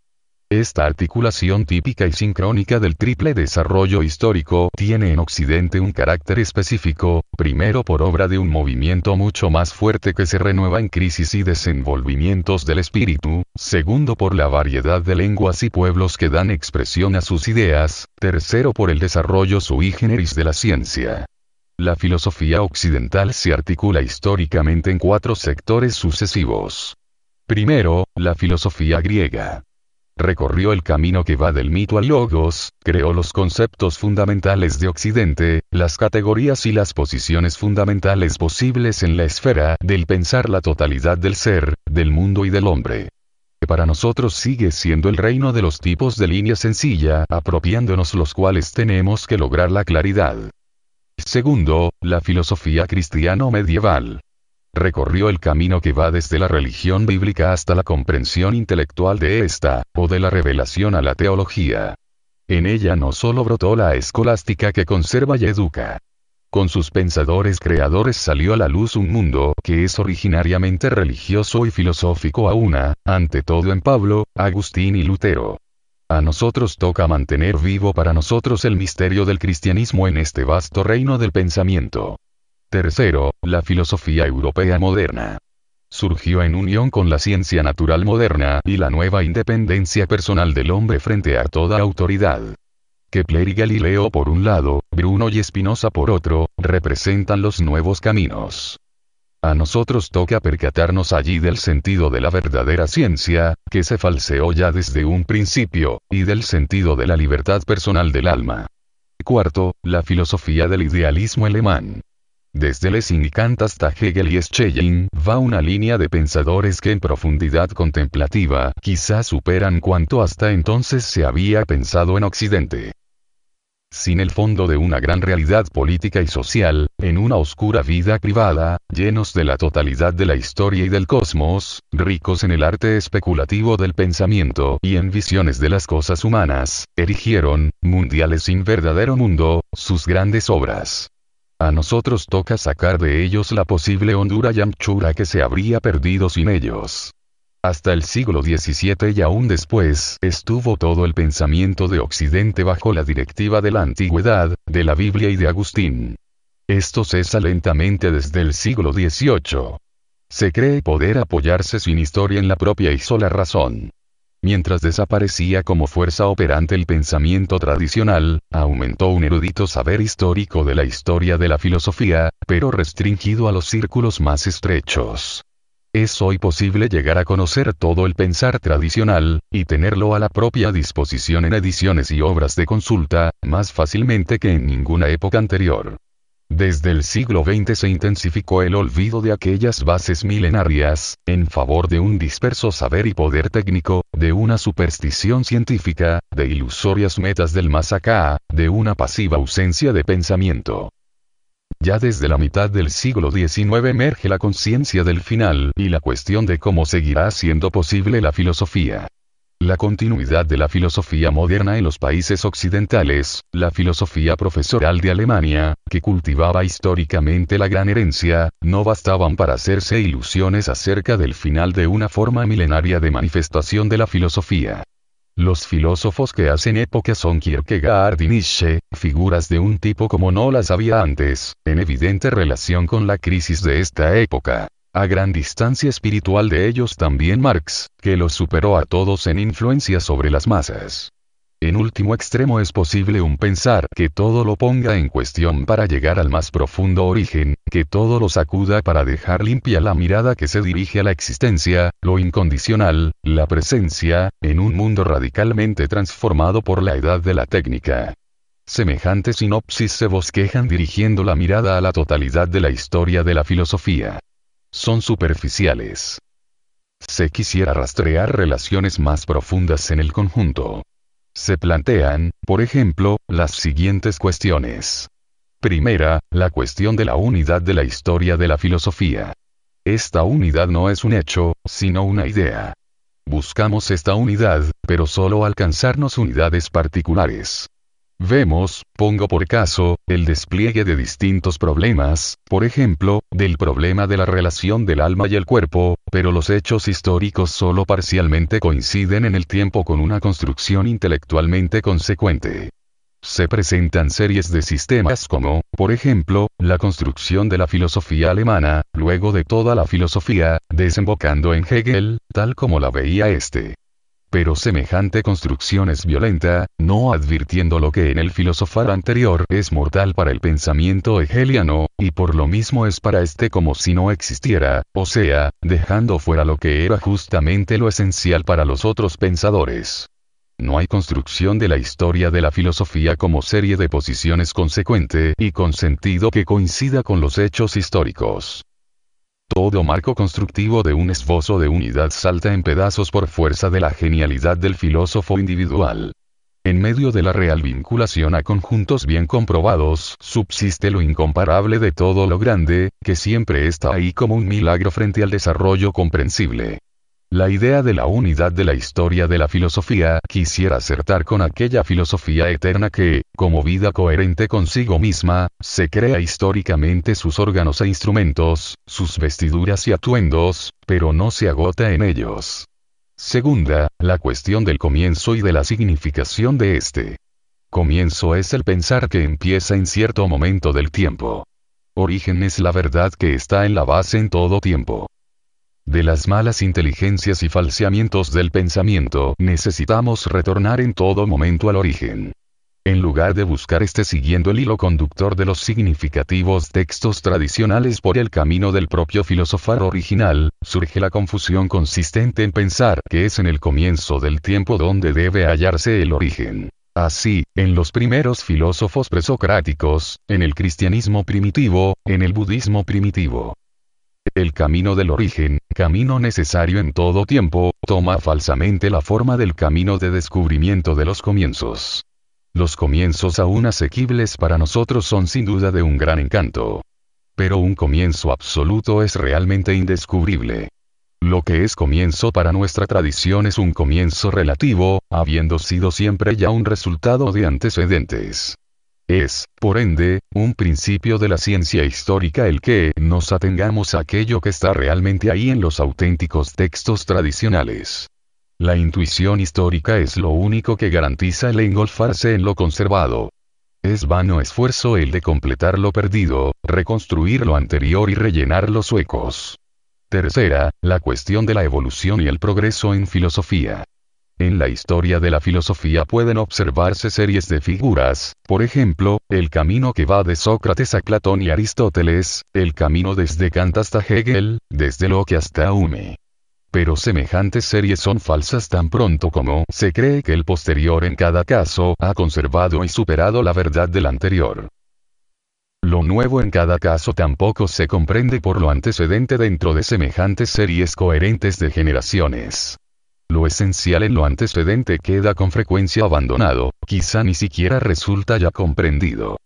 S1: Esta articulación típica y sincrónica del triple desarrollo histórico tiene en Occidente un carácter específico, primero por obra de un movimiento mucho más fuerte que se renueva en crisis y desenvolvimientos del espíritu, segundo por la variedad de lenguas y pueblos que dan expresión a sus ideas, tercero por el desarrollo sui generis de la ciencia. La filosofía occidental se articula históricamente en cuatro sectores sucesivos. Primero, la filosofía griega recorrió el camino que va del mito al logos, creó los conceptos fundamentales de Occidente, las categorías y las posiciones fundamentales posibles en la esfera del pensar la totalidad del ser, del mundo y del hombre. Para nosotros sigue siendo el reino de los tipos de línea sencilla, apropiándonos los cuales tenemos que lograr la claridad. Segundo, la filosofía cristiano medieval recorrió el camino que va desde la religión bíblica hasta la comprensión intelectual de esta, o de la revelación a la teología. En ella no solo brotó la escolástica que conserva y educa. Con sus pensadores creadores salió a la luz un mundo que es originariamente religioso y filosófico a una, ante todo en Pablo, Agustín y Lutero. A nosotros toca mantener vivo para nosotros el misterio del cristianismo en este vasto reino del pensamiento. Tercero, la filosofía europea moderna. Surgió en unión con la ciencia natural moderna y la nueva independencia personal del hombre frente a toda autoridad. Kepler y Galileo por un lado, Bruno y Spinoza por otro, representan los nuevos caminos. A nosotros toca percatarnos allí del sentido de la verdadera ciencia, que se falseó ya desde un principio, y del sentido de la libertad personal del alma. Cuarto, la filosofía del idealismo alemán. Desde Lessing y Kant hasta Hegel y Schelling, va una línea de pensadores que en profundidad contemplativa, quizás superan cuanto hasta entonces se había pensado en Occidente. Sin el fondo de una gran realidad política y social, en una oscura vida privada, llenos de la totalidad de la historia y del cosmos, ricos en el arte especulativo del pensamiento y en visiones de las cosas humanas, erigieron, mundiales sin verdadero mundo, sus grandes obras. A nosotros toca sacar de ellos la posible hondura y anchura que se habría perdido sin ellos. Hasta el siglo XVII y aún después, estuvo todo el pensamiento de Occidente bajo la directiva de la antigüedad, de la Biblia y de Agustín. Esto cesa lentamente desde el siglo XVIII. Se cree poder apoyarse sin historia en la propia y sola razón. Mientras desaparecía como fuerza operante el pensamiento tradicional, aumentó un erudito saber histórico de la historia de la filosofía, pero restringido a los círculos más estrechos. Es hoy posible llegar a conocer todo el pensar tradicional, y tenerlo a la propia disposición en ediciones y obras de consulta, más fácilmente que en ninguna época anterior. Desde el siglo XX se intensificó el olvido de aquellas bases milenarias, en favor de un disperso saber y poder técnico, de una superstición científica, de ilusorias metas del más acá, de una pasiva ausencia de pensamiento. Ya desde la mitad del siglo XIX emerge la conciencia del final y la cuestión de cómo seguirá siendo posible la filosofía. La continuidad de la filosofía moderna en los países occidentales, la filosofía profesoral de Alemania, que cultivaba históricamente la gran herencia, no bastaban para hacerse ilusiones acerca del final de una forma milenaria de manifestación de la filosofía. Los filósofos que hacen época son Kierkegaard y Nietzsche, figuras de un tipo como no las había antes, en evidente relación con la crisis de esta época. A gran distancia espiritual de ellos también Marx, que los superó a todos en influencia sobre las masas. En último extremo es posible un pensar que todo lo ponga en cuestión para llegar al más profundo origen, que todo lo sacuda para dejar limpia la mirada que se dirige a la existencia, lo incondicional, la presencia, en un mundo radicalmente transformado por la edad de la técnica. Semejantes sinopsis se bosquejan dirigiendo la mirada a la totalidad de la historia de la filosofía son superficiales. Se quisiera rastrear relaciones más profundas en el conjunto. Se plantean, por ejemplo, las siguientes cuestiones. Primera, la cuestión de la unidad de la historia de la filosofía. Esta unidad no es un hecho, sino una idea. Buscamos esta unidad, pero solo alcanzarnos unidades particulares. Vemos, pongo por caso, el despliegue de distintos problemas, por ejemplo, del problema de la relación del alma y el cuerpo, pero los hechos históricos solo parcialmente coinciden en el tiempo con una construcción intelectualmente consecuente. Se presentan series de sistemas como, por ejemplo, la construcción de la filosofía alemana, luego de toda la filosofía, desembocando en Hegel, tal como la veía este. Pero semejante construcción es violenta, no advirtiendo lo que en el filosofar anterior es mortal para el pensamiento hegeliano, y por lo mismo es para este como si no existiera, o sea, dejando fuera lo que era justamente lo esencial para los otros pensadores. No hay construcción de la historia de la filosofía como serie de posiciones consecuente y con sentido que coincida con los hechos históricos. Todo marco constructivo de un esbozo de unidad salta en pedazos por fuerza de la genialidad del filósofo individual. En medio de la real vinculación a conjuntos bien comprobados, subsiste lo incomparable de todo lo grande, que siempre está ahí como un milagro frente al desarrollo comprensible. La idea de la unidad de la historia de la filosofía quisiera acertar con aquella filosofía eterna que, como vida coherente consigo misma, se crea históricamente sus órganos e instrumentos, sus vestiduras y atuendos, pero no se agota en ellos. Segunda, la cuestión del comienzo y de la significación de este. Comienzo es el pensar que empieza en cierto momento del tiempo. Origen es la verdad que está en la base en todo tiempo. De las malas inteligencias y falseamientos del pensamiento necesitamos retornar en todo momento al origen. En lugar de buscar este siguiendo el hilo conductor de los significativos textos tradicionales por el camino del propio filosofar original, surge la confusión consistente en pensar que es en el comienzo del tiempo donde debe hallarse el origen. Así, en los primeros filósofos presocráticos, en el cristianismo primitivo, en el budismo primitivo. El camino del origen, camino necesario en todo tiempo, toma falsamente la forma del camino de descubrimiento de los comienzos. Los comienzos aún asequibles para nosotros son sin duda de un gran encanto. Pero un comienzo absoluto es realmente indescubrible. Lo que es comienzo para nuestra tradición es un comienzo relativo, habiendo sido siempre ya un resultado de antecedentes. Es, por ende, un principio de la ciencia histórica el que nos atengamos a aquello que está realmente ahí en los auténticos textos tradicionales. La intuición histórica es lo único que garantiza el engolfarse en lo conservado. Es vano esfuerzo el de completar lo perdido, reconstruir lo anterior y rellenar los huecos. Tercera, la cuestión de la evolución y el progreso en filosofía. En la historia de la filosofía pueden observarse series de figuras, por ejemplo, el camino que va de Sócrates a Platón y Aristóteles, el camino desde Kant hasta Hegel, desde Locke hasta Hume. Pero semejantes series son falsas tan pronto como se cree que el posterior en cada caso ha conservado y superado la verdad del anterior. Lo nuevo en cada caso tampoco se comprende por lo antecedente dentro de semejantes series coherentes de generaciones. Lo esencial en lo antecedente queda con frecuencia abandonado, quizá ni siquiera resulta ya comprendido.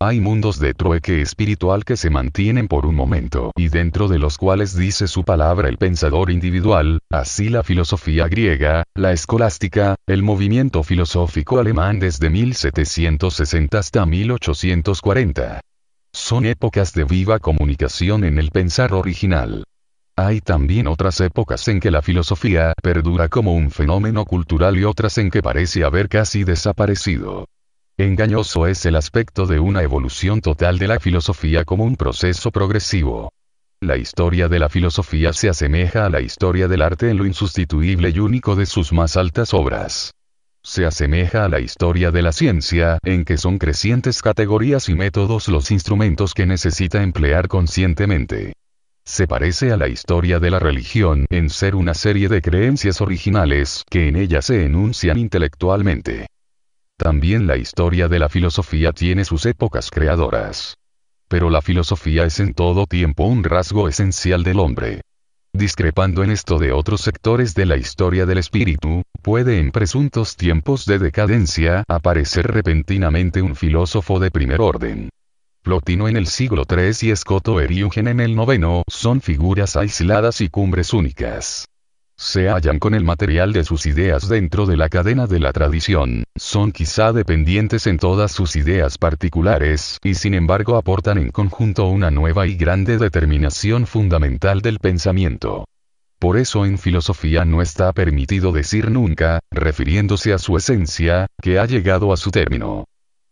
S1: Hay mundos de trueque espiritual que se mantienen por un momento y dentro de los cuales dice su palabra el pensador individual, así la filosofía griega, la escolástica, el movimiento filosófico alemán desde 1760 hasta 1840. Son épocas de viva comunicación en el pensar original. Hay también otras épocas en que la filosofía perdura como un fenómeno cultural y otras en que parece haber casi desaparecido. Engañoso es el aspecto de una evolución total de la filosofía como un proceso progresivo. La historia de la filosofía se asemeja a la historia del arte en lo insustituible y único de sus más altas obras. Se asemeja a la historia de la ciencia, en que son crecientes categorías y métodos los instrumentos que necesita emplear conscientemente. Se parece a la historia de la religión en ser una serie de creencias originales que en ella se enuncian intelectualmente. También la historia de la filosofía tiene sus épocas creadoras. Pero la filosofía es en todo tiempo un rasgo esencial del hombre. Discrepando en esto de otros sectores de la historia del espíritu, puede en presuntos tiempos de decadencia aparecer repentinamente un filósofo de primer orden. Plotino en el siglo III y Escoto Eriugen en el noveno son figuras aisladas y cumbres únicas se hallan con el material de sus ideas dentro de la cadena de la tradición, son quizá dependientes en todas sus ideas particulares, y sin embargo aportan en conjunto una nueva y grande determinación fundamental del pensamiento. Por eso en filosofía no está permitido decir nunca, refiriéndose a su esencia, que ha llegado a su término.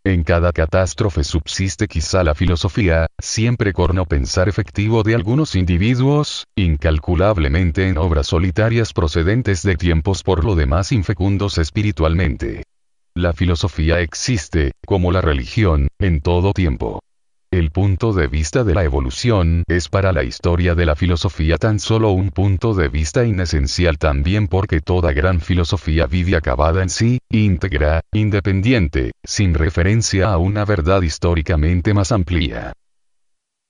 S1: En cada catástrofe subsiste quizá la filosofía, siempre corno pensar efectivo de algunos individuos, incalculablemente en obras solitarias procedentes de tiempos por lo demás infecundos espiritualmente. La filosofía existe, como la religión, en todo tiempo. El punto de vista de la evolución es para la historia de la filosofía tan solo un punto de vista inesencial también porque toda gran filosofía vive acabada en sí, íntegra, independiente, sin referencia a una verdad históricamente más amplia.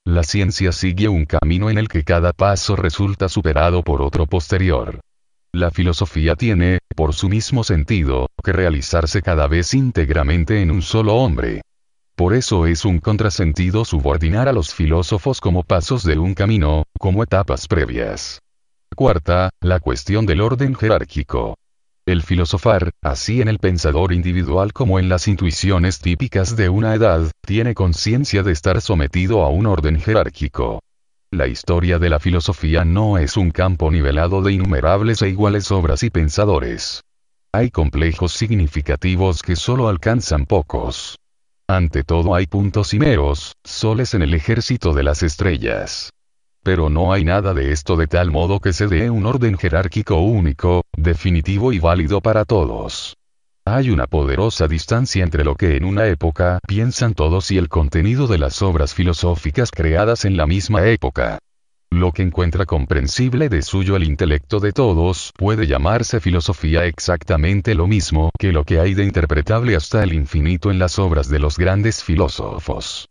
S1: La ciencia sigue un camino en el que cada paso resulta superado por otro posterior. La filosofía tiene, por su mismo sentido, que realizarse cada vez íntegramente en un solo hombre. Por eso es un contrasentido subordinar a los filósofos como pasos de un camino, como etapas previas. Cuarta, la cuestión del orden jerárquico. El filosofar, así en el pensador individual como en las intuiciones típicas de una edad, tiene conciencia de estar sometido a un orden jerárquico. La historia de la filosofía no es un campo nivelado de innumerables e iguales obras y pensadores. Hay complejos significativos que solo alcanzan pocos. Ante todo hay puntos y meros, soles en el ejército de las estrellas. Pero no hay nada de esto de tal modo que se dé un orden jerárquico único, definitivo y válido para todos. Hay una poderosa distancia entre lo que en una época piensan todos y el contenido de las obras filosóficas creadas en la misma época. Lo que encuentra comprensible de suyo el intelecto de todos puede llamarse filosofía exactamente lo mismo que lo que hay de interpretable hasta el infinito en las obras de los grandes filósofos.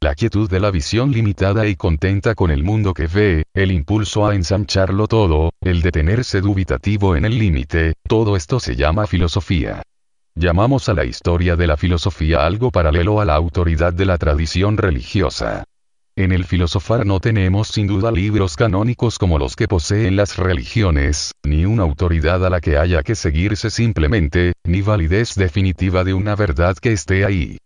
S1: La quietud de la visión limitada y contenta con el mundo que ve, el impulso a ensancharlo todo, el detenerse dubitativo en el límite, todo esto se llama filosofía. Llamamos a la historia de la filosofía algo paralelo a la autoridad de la tradición religiosa. En el filosofar no tenemos sin duda libros canónicos como los que poseen las religiones, ni una autoridad a la que haya que seguirse simplemente, ni validez definitiva de una verdad que esté ahí.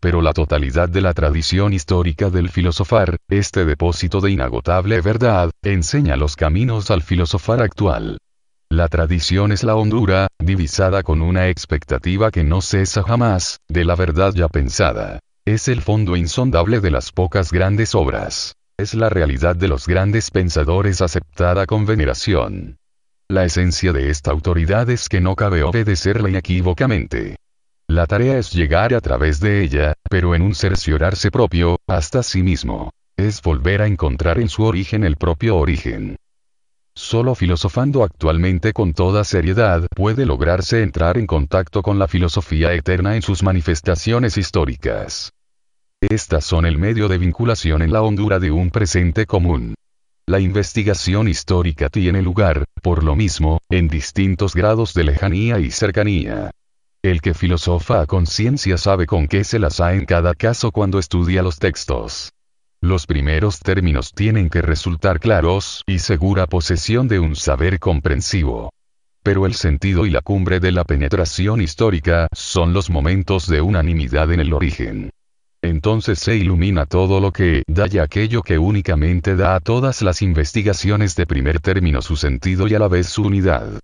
S1: Pero la totalidad de la tradición histórica del filosofar, este depósito de inagotable verdad, enseña los caminos al filosofar actual. La tradición es la hondura, divisada con una expectativa que no cesa jamás, de la verdad ya pensada. Es el fondo insondable de las pocas grandes obras. Es la realidad de los grandes pensadores aceptada con veneración. La esencia de esta autoridad es que no cabe obedecerla inequívocamente. La tarea es llegar a través de ella, pero en un cerciorarse propio, hasta sí mismo. Es volver a encontrar en su origen el propio origen. Solo filosofando actualmente con toda seriedad puede lograrse entrar en contacto con la filosofía eterna en sus manifestaciones históricas. Estas son el medio de vinculación en la hondura de un presente común. La investigación histórica tiene lugar, por lo mismo, en distintos grados de lejanía y cercanía. El que filosofa a conciencia sabe con qué se las ha en cada caso cuando estudia los textos. Los primeros términos tienen que resultar claros y segura posesión de un saber comprensivo. Pero el sentido y la cumbre de la penetración histórica son los momentos de unanimidad en el origen. Entonces se ilumina todo lo que da y aquello que únicamente da a todas las investigaciones de primer término su sentido y a la vez su unidad.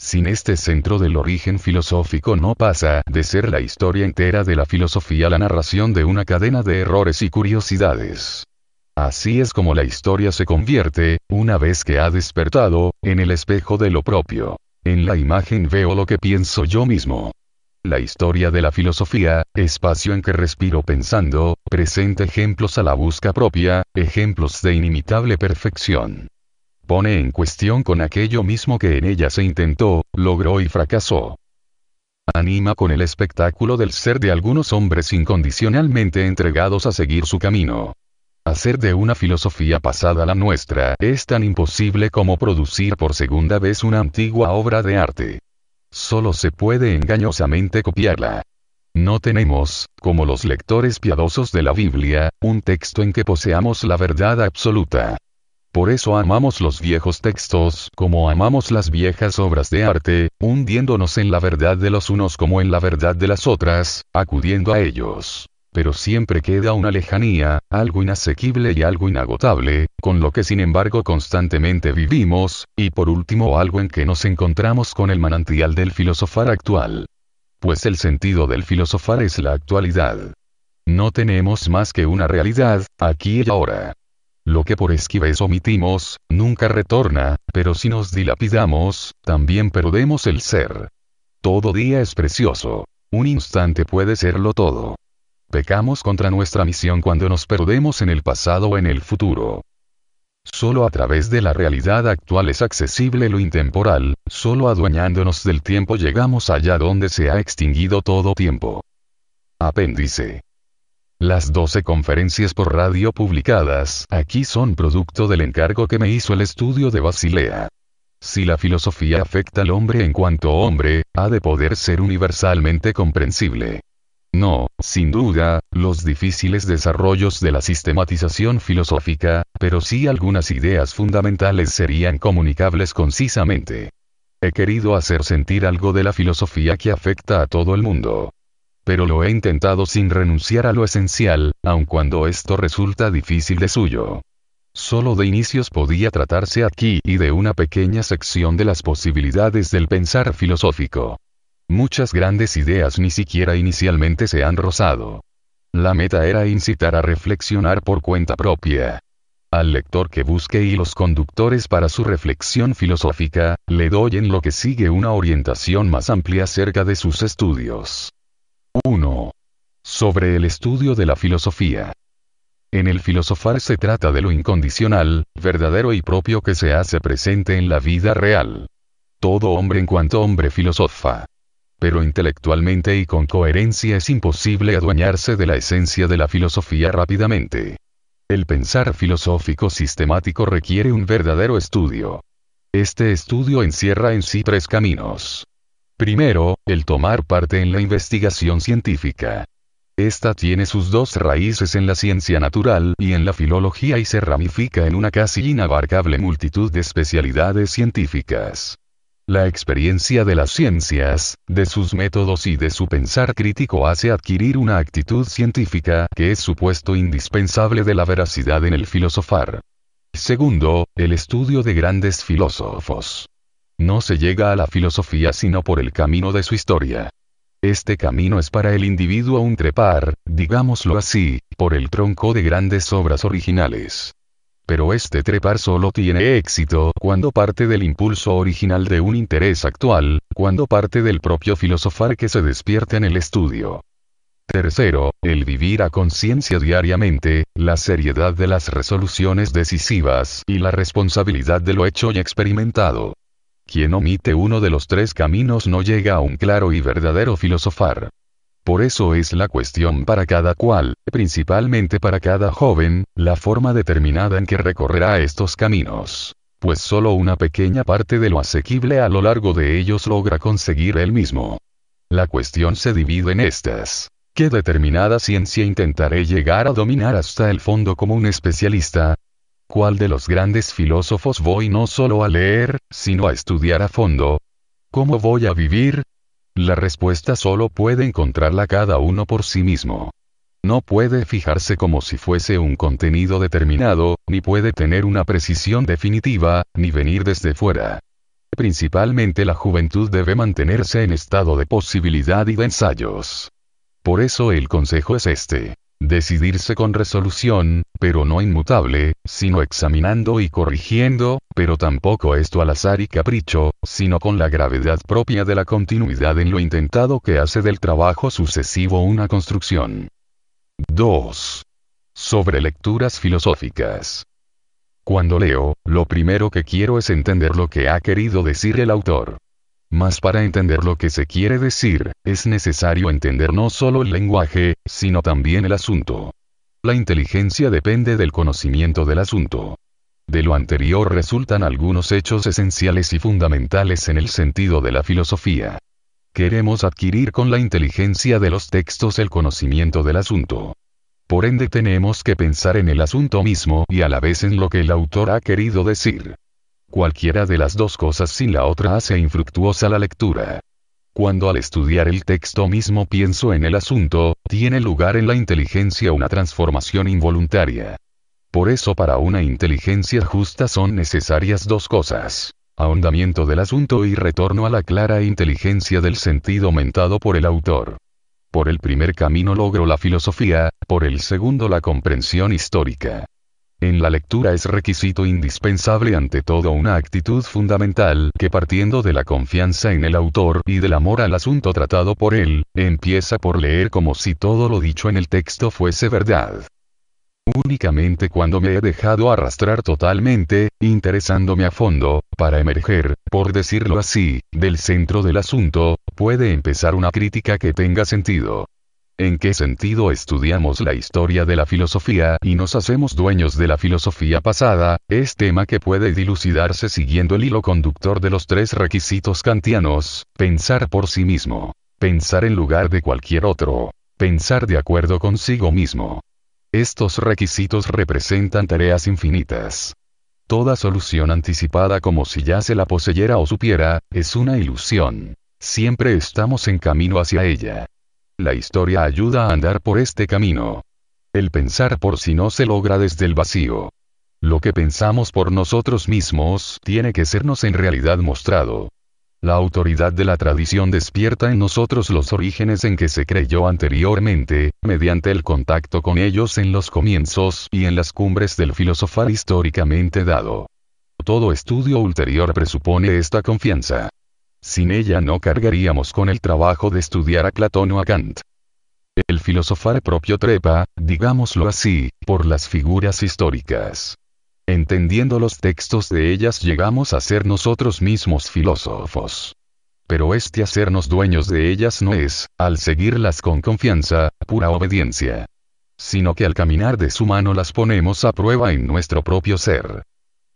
S1: Sin este centro del origen filosófico no pasa de ser la historia entera de la filosofía la narración de una cadena de errores y curiosidades. Así es como la historia se convierte, una vez que ha despertado, en el espejo de lo propio. En la imagen veo lo que pienso yo mismo. La historia de la filosofía, espacio en que respiro pensando, presenta ejemplos a la busca propia, ejemplos de inimitable perfección. Pone en cuestión con aquello mismo que en ella se intentó, logró y fracasó. Anima con el espectáculo del ser de algunos hombres incondicionalmente entregados a seguir su camino. Hacer de una filosofía pasada la nuestra es tan imposible como producir por segunda vez una antigua obra de arte. Solo se puede engañosamente copiarla. No tenemos, como los lectores piadosos de la Biblia, un texto en que poseamos la verdad absoluta. Por eso amamos los viejos textos como amamos las viejas obras de arte, hundiéndonos en la verdad de los unos como en la verdad de las otras, acudiendo a ellos pero siempre queda una lejanía, algo inasequible y algo inagotable, con lo que sin embargo constantemente vivimos, y por último algo en que nos encontramos con el manantial del filosofar actual. Pues el sentido del filosofar es la actualidad. No tenemos más que una realidad, aquí y ahora. Lo que por esquives omitimos, nunca retorna, pero si nos dilapidamos, también perdemos el ser. Todo día es precioso. Un instante puede serlo todo. Pecamos contra nuestra misión cuando nos perdemos en el pasado o en el futuro. Solo a través de la realidad actual es accesible lo intemporal, solo adueñándonos del tiempo llegamos allá donde se ha extinguido todo tiempo. Apéndice. Las 12 conferencias por radio publicadas aquí son producto del encargo que me hizo el estudio de Basilea. Si la filosofía afecta al hombre en cuanto hombre, ha de poder ser universalmente comprensible. No, sin duda, los difíciles desarrollos de la sistematización filosófica, pero sí algunas ideas fundamentales serían comunicables concisamente. He querido hacer sentir algo de la filosofía que afecta a todo el mundo. Pero lo he intentado sin renunciar a lo esencial, aun cuando esto resulta difícil de suyo. Solo de inicios podía tratarse aquí y de una pequeña sección de las posibilidades del pensar filosófico. Muchas grandes ideas ni siquiera inicialmente se han rozado. La meta era incitar a reflexionar por cuenta propia. Al lector que busque hilos conductores para su reflexión filosófica, le doy en lo que sigue una orientación más amplia acerca de sus estudios. 1. Sobre el estudio de la filosofía. En el filosofar se trata de lo incondicional, verdadero y propio que se hace presente en la vida real. Todo hombre en cuanto hombre filosofa pero intelectualmente y con coherencia es imposible adueñarse de la esencia de la filosofía rápidamente. El pensar filosófico sistemático requiere un verdadero estudio. Este estudio encierra en sí tres caminos. Primero, el tomar parte en la investigación científica. Esta tiene sus dos raíces en la ciencia natural y en la filología y se ramifica en una casi inabarcable multitud de especialidades científicas. La experiencia de las ciencias, de sus métodos y de su pensar crítico hace adquirir una actitud científica que es supuesto indispensable de la veracidad en el filosofar. Segundo, el estudio de grandes filósofos. No se llega a la filosofía sino por el camino de su historia. Este camino es para el individuo un trepar, digámoslo así, por el tronco de grandes obras originales. Pero este trepar solo tiene éxito cuando parte del impulso original de un interés actual, cuando parte del propio filosofar que se despierta en el estudio. Tercero, el vivir a conciencia diariamente, la seriedad de las resoluciones decisivas y la responsabilidad de lo hecho y experimentado. Quien omite uno de los tres caminos no llega a un claro y verdadero filosofar. Por eso es la cuestión para cada cual, principalmente para cada joven, la forma determinada en que recorrerá estos caminos. Pues solo una pequeña parte de lo asequible a lo largo de ellos logra conseguir él mismo. La cuestión se divide en estas. ¿Qué determinada ciencia intentaré llegar a dominar hasta el fondo como un especialista? ¿Cuál de los grandes filósofos voy no solo a leer, sino a estudiar a fondo? ¿Cómo voy a vivir? La respuesta solo puede encontrarla cada uno por sí mismo. No puede fijarse como si fuese un contenido determinado, ni puede tener una precisión definitiva, ni venir desde fuera. Principalmente la juventud debe mantenerse en estado de posibilidad y de ensayos. Por eso el consejo es este. Decidirse con resolución, pero no inmutable, sino examinando y corrigiendo, pero tampoco esto al azar y capricho, sino con la gravedad propia de la continuidad en lo intentado que hace del trabajo sucesivo una construcción. 2. Sobre lecturas filosóficas. Cuando leo, lo primero que quiero es entender lo que ha querido decir el autor. Mas para entender lo que se quiere decir, es necesario entender no solo el lenguaje, sino también el asunto. La inteligencia depende del conocimiento del asunto. De lo anterior resultan algunos hechos esenciales y fundamentales en el sentido de la filosofía. Queremos adquirir con la inteligencia de los textos el conocimiento del asunto. Por ende tenemos que pensar en el asunto mismo y a la vez en lo que el autor ha querido decir. Cualquiera de las dos cosas sin la otra hace infructuosa la lectura. Cuando al estudiar el texto mismo pienso en el asunto, tiene lugar en la inteligencia una transformación involuntaria. Por eso para una inteligencia justa son necesarias dos cosas. Ahondamiento del asunto y retorno a la clara inteligencia del sentido mentado por el autor. Por el primer camino logro la filosofía, por el segundo la comprensión histórica. En la lectura es requisito indispensable ante todo una actitud fundamental que partiendo de la confianza en el autor y del amor al asunto tratado por él, empieza por leer como si todo lo dicho en el texto fuese verdad. Únicamente cuando me he dejado arrastrar totalmente, interesándome a fondo, para emerger, por decirlo así, del centro del asunto, puede empezar una crítica que tenga sentido. ¿En qué sentido estudiamos la historia de la filosofía y nos hacemos dueños de la filosofía pasada? Es tema que puede dilucidarse siguiendo el hilo conductor de los tres requisitos kantianos, pensar por sí mismo, pensar en lugar de cualquier otro, pensar de acuerdo consigo mismo. Estos requisitos representan tareas infinitas. Toda solución anticipada como si ya se la poseyera o supiera, es una ilusión. Siempre estamos en camino hacia ella. La historia ayuda a andar por este camino. El pensar por sí no se logra desde el vacío. Lo que pensamos por nosotros mismos tiene que sernos en realidad mostrado. La autoridad de la tradición despierta en nosotros los orígenes en que se creyó anteriormente, mediante el contacto con ellos en los comienzos y en las cumbres del filosofar históricamente dado. Todo estudio ulterior presupone esta confianza. Sin ella no cargaríamos con el trabajo de estudiar a Platón o a Kant. El filosofar propio trepa, digámoslo así, por las figuras históricas. Entendiendo los textos de ellas llegamos a ser nosotros mismos filósofos. Pero este hacernos dueños de ellas no es, al seguirlas con confianza, pura obediencia. Sino que al caminar de su mano las ponemos a prueba en nuestro propio ser.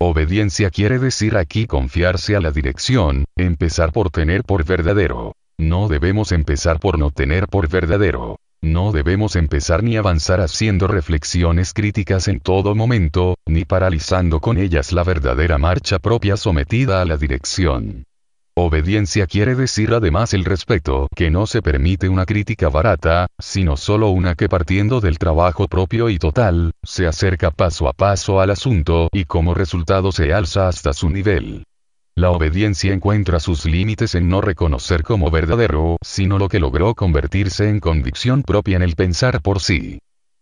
S1: Obediencia quiere decir aquí confiarse a la dirección, empezar por tener por verdadero. No debemos empezar por no tener por verdadero. No debemos empezar ni avanzar haciendo reflexiones críticas en todo momento, ni paralizando con ellas la verdadera marcha propia sometida a la dirección. Obediencia quiere decir además el respeto, que no se permite una crítica barata, sino solo una que partiendo del trabajo propio y total, se acerca paso a paso al asunto y como resultado se alza hasta su nivel. La obediencia encuentra sus límites en no reconocer como verdadero, sino lo que logró convertirse en convicción propia en el pensar por sí.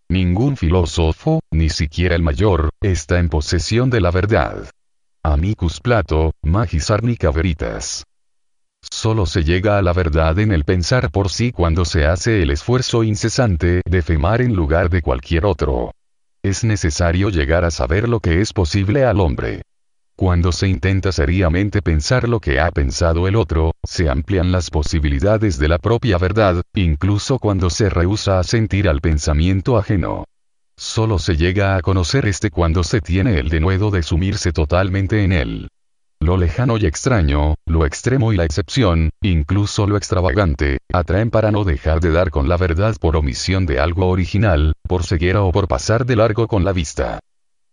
S1: Ningún filósofo, ni siquiera el mayor, está en posesión de la verdad. Amicus Plato, Magis Arnica Veritas. Solo se llega a la verdad en el pensar por sí cuando se hace el esfuerzo incesante de femar en lugar de cualquier otro. Es necesario llegar a saber lo que es posible al hombre. Cuando se intenta seriamente pensar lo que ha pensado el otro, se amplian las posibilidades de la propia verdad, incluso cuando se rehúsa a sentir al pensamiento ajeno. Solo se llega a conocer este cuando se tiene el denuedo de sumirse totalmente en él. Lo lejano y extraño, lo extremo y la excepción, incluso lo extravagante, atraen para no dejar de dar con la verdad por omisión de algo original, por ceguera o por pasar de largo con la vista.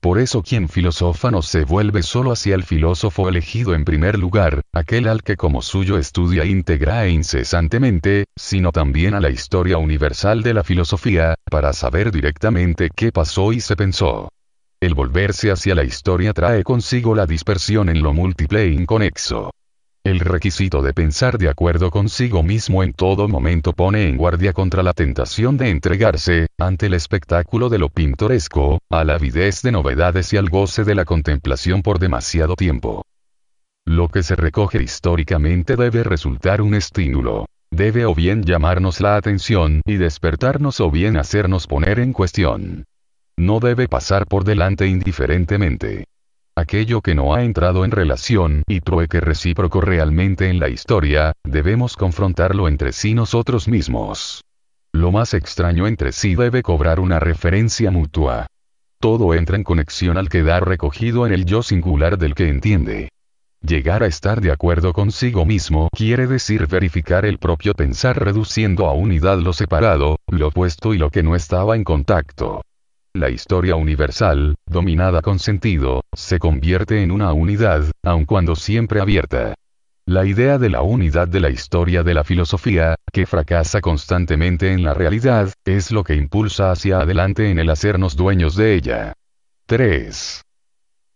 S1: Por eso quien filosofa no se vuelve solo hacia el filósofo elegido en primer lugar, aquel al que como suyo estudia íntegra e incesantemente, sino también a la historia universal de la filosofía, para saber directamente qué pasó y se pensó. El volverse hacia la historia trae consigo la dispersión en lo múltiple e inconexo. El requisito de pensar de acuerdo consigo mismo en todo momento pone en guardia contra la tentación de entregarse, ante el espectáculo de lo pintoresco, a la avidez de novedades y al goce de la contemplación por demasiado tiempo. Lo que se recoge históricamente debe resultar un estímulo. Debe o bien llamarnos la atención y despertarnos o bien hacernos poner en cuestión. No debe pasar por delante indiferentemente aquello que no ha entrado en relación y trueque recíproco realmente en la historia, debemos confrontarlo entre sí nosotros mismos. Lo más extraño entre sí debe cobrar una referencia mutua. Todo entra en conexión al quedar recogido en el yo singular del que entiende. Llegar a estar de acuerdo consigo mismo quiere decir verificar el propio pensar reduciendo a unidad lo separado, lo opuesto y lo que no estaba en contacto. La historia universal, dominada con sentido, se convierte en una unidad, aun cuando siempre abierta. La idea de la unidad de la historia de la filosofía, que fracasa constantemente en la realidad, es lo que impulsa hacia adelante en el hacernos dueños de ella. 3.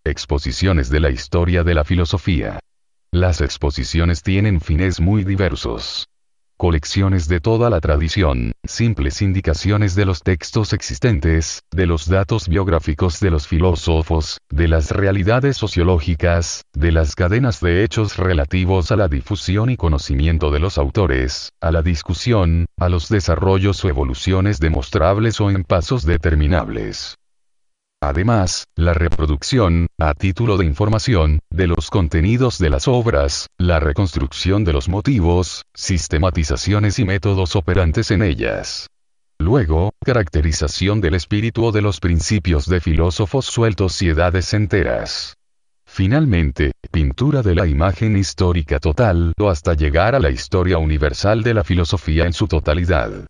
S1: Exposiciones de la historia de la filosofía. Las exposiciones tienen fines muy diversos colecciones de toda la tradición, simples indicaciones de los textos existentes, de los datos biográficos de los filósofos, de las realidades sociológicas, de las cadenas de hechos relativos a la difusión y conocimiento de los autores, a la discusión, a los desarrollos o evoluciones demostrables o en pasos determinables. Además, la reproducción, a título de información, de los contenidos de las obras, la reconstrucción de los motivos, sistematizaciones y métodos operantes en ellas. Luego, caracterización del espíritu o de los principios de filósofos sueltos y edades enteras. Finalmente, pintura de la imagen histórica total o hasta llegar a la historia universal de la filosofía en su totalidad.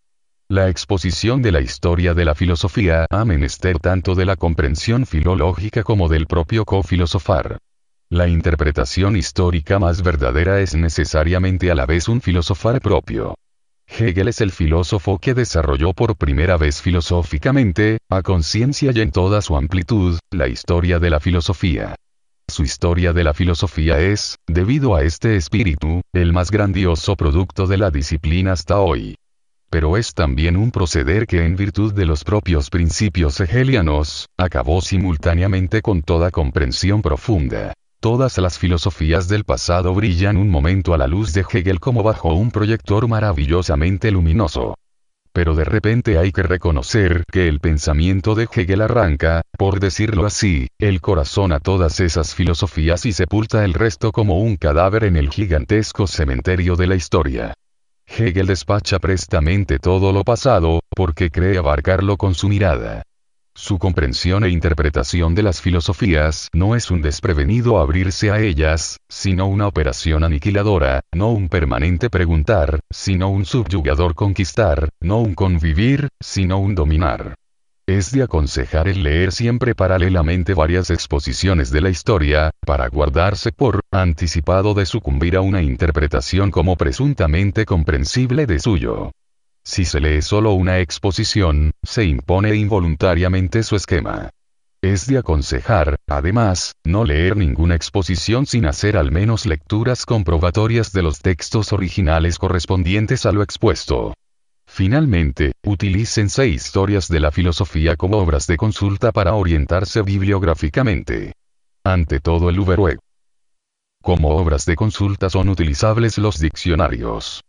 S1: La exposición de la historia de la filosofía ha menester tanto de la comprensión filológica como del propio co-filosofar. La interpretación histórica más verdadera es necesariamente a la vez un filosofar propio. Hegel es el filósofo que desarrolló por primera vez filosóficamente, a conciencia y en toda su amplitud, la historia de la filosofía. Su historia de la filosofía es, debido a este espíritu, el más grandioso producto de la disciplina hasta hoy pero es también un proceder que en virtud de los propios principios hegelianos, acabó simultáneamente con toda comprensión profunda. Todas las filosofías del pasado brillan un momento a la luz de Hegel como bajo un proyector maravillosamente luminoso. Pero de repente hay que reconocer que el pensamiento de Hegel arranca, por decirlo así, el corazón a todas esas filosofías y sepulta el resto como un cadáver en el gigantesco cementerio de la historia. Hegel despacha prestamente todo lo pasado, porque cree abarcarlo con su mirada. Su comprensión e interpretación de las filosofías no es un desprevenido abrirse a ellas, sino una operación aniquiladora, no un permanente preguntar, sino un subyugador conquistar, no un convivir, sino un dominar. Es de aconsejar el leer siempre paralelamente varias exposiciones de la historia, para guardarse por anticipado de sucumbir a una interpretación como presuntamente comprensible de suyo. Si se lee solo una exposición, se impone involuntariamente su esquema. Es de aconsejar, además, no leer ninguna exposición sin hacer al menos lecturas comprobatorias de los textos originales correspondientes a lo expuesto. Finalmente, utilícense historias de la filosofía como obras de consulta para orientarse bibliográficamente. Ante todo el Uberweb. Como obras de consulta son utilizables los diccionarios.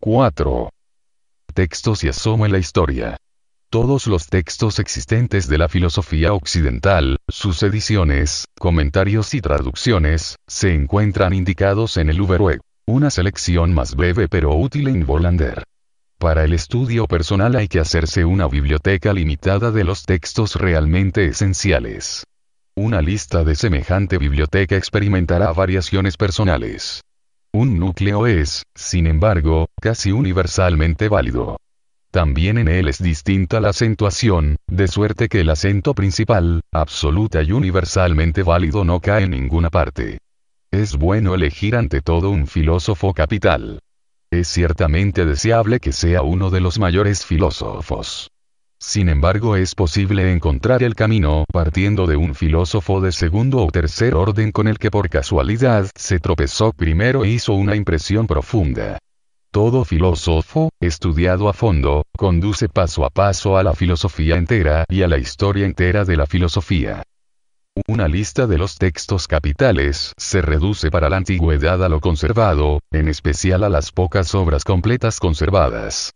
S1: 4. Textos y asomo en la historia. Todos los textos existentes de la filosofía occidental, sus ediciones, comentarios y traducciones, se encuentran indicados en el Uberweb. Una selección más breve pero útil en Volander. Para el estudio personal hay que hacerse una biblioteca limitada de los textos realmente esenciales. Una lista de semejante biblioteca experimentará variaciones personales. Un núcleo es, sin embargo, casi universalmente válido. También en él es distinta la acentuación, de suerte que el acento principal, absoluta y universalmente válido no cae en ninguna parte. Es bueno elegir ante todo un filósofo capital. Es ciertamente deseable que sea uno de los mayores filósofos. Sin embargo, es posible encontrar el camino partiendo de un filósofo de segundo o tercer orden con el que por casualidad se tropezó primero e hizo una impresión profunda. Todo filósofo, estudiado a fondo, conduce paso a paso a la filosofía entera y a la historia entera de la filosofía. Una lista de los textos capitales se reduce para la antigüedad a lo conservado, en especial a las pocas obras completas conservadas.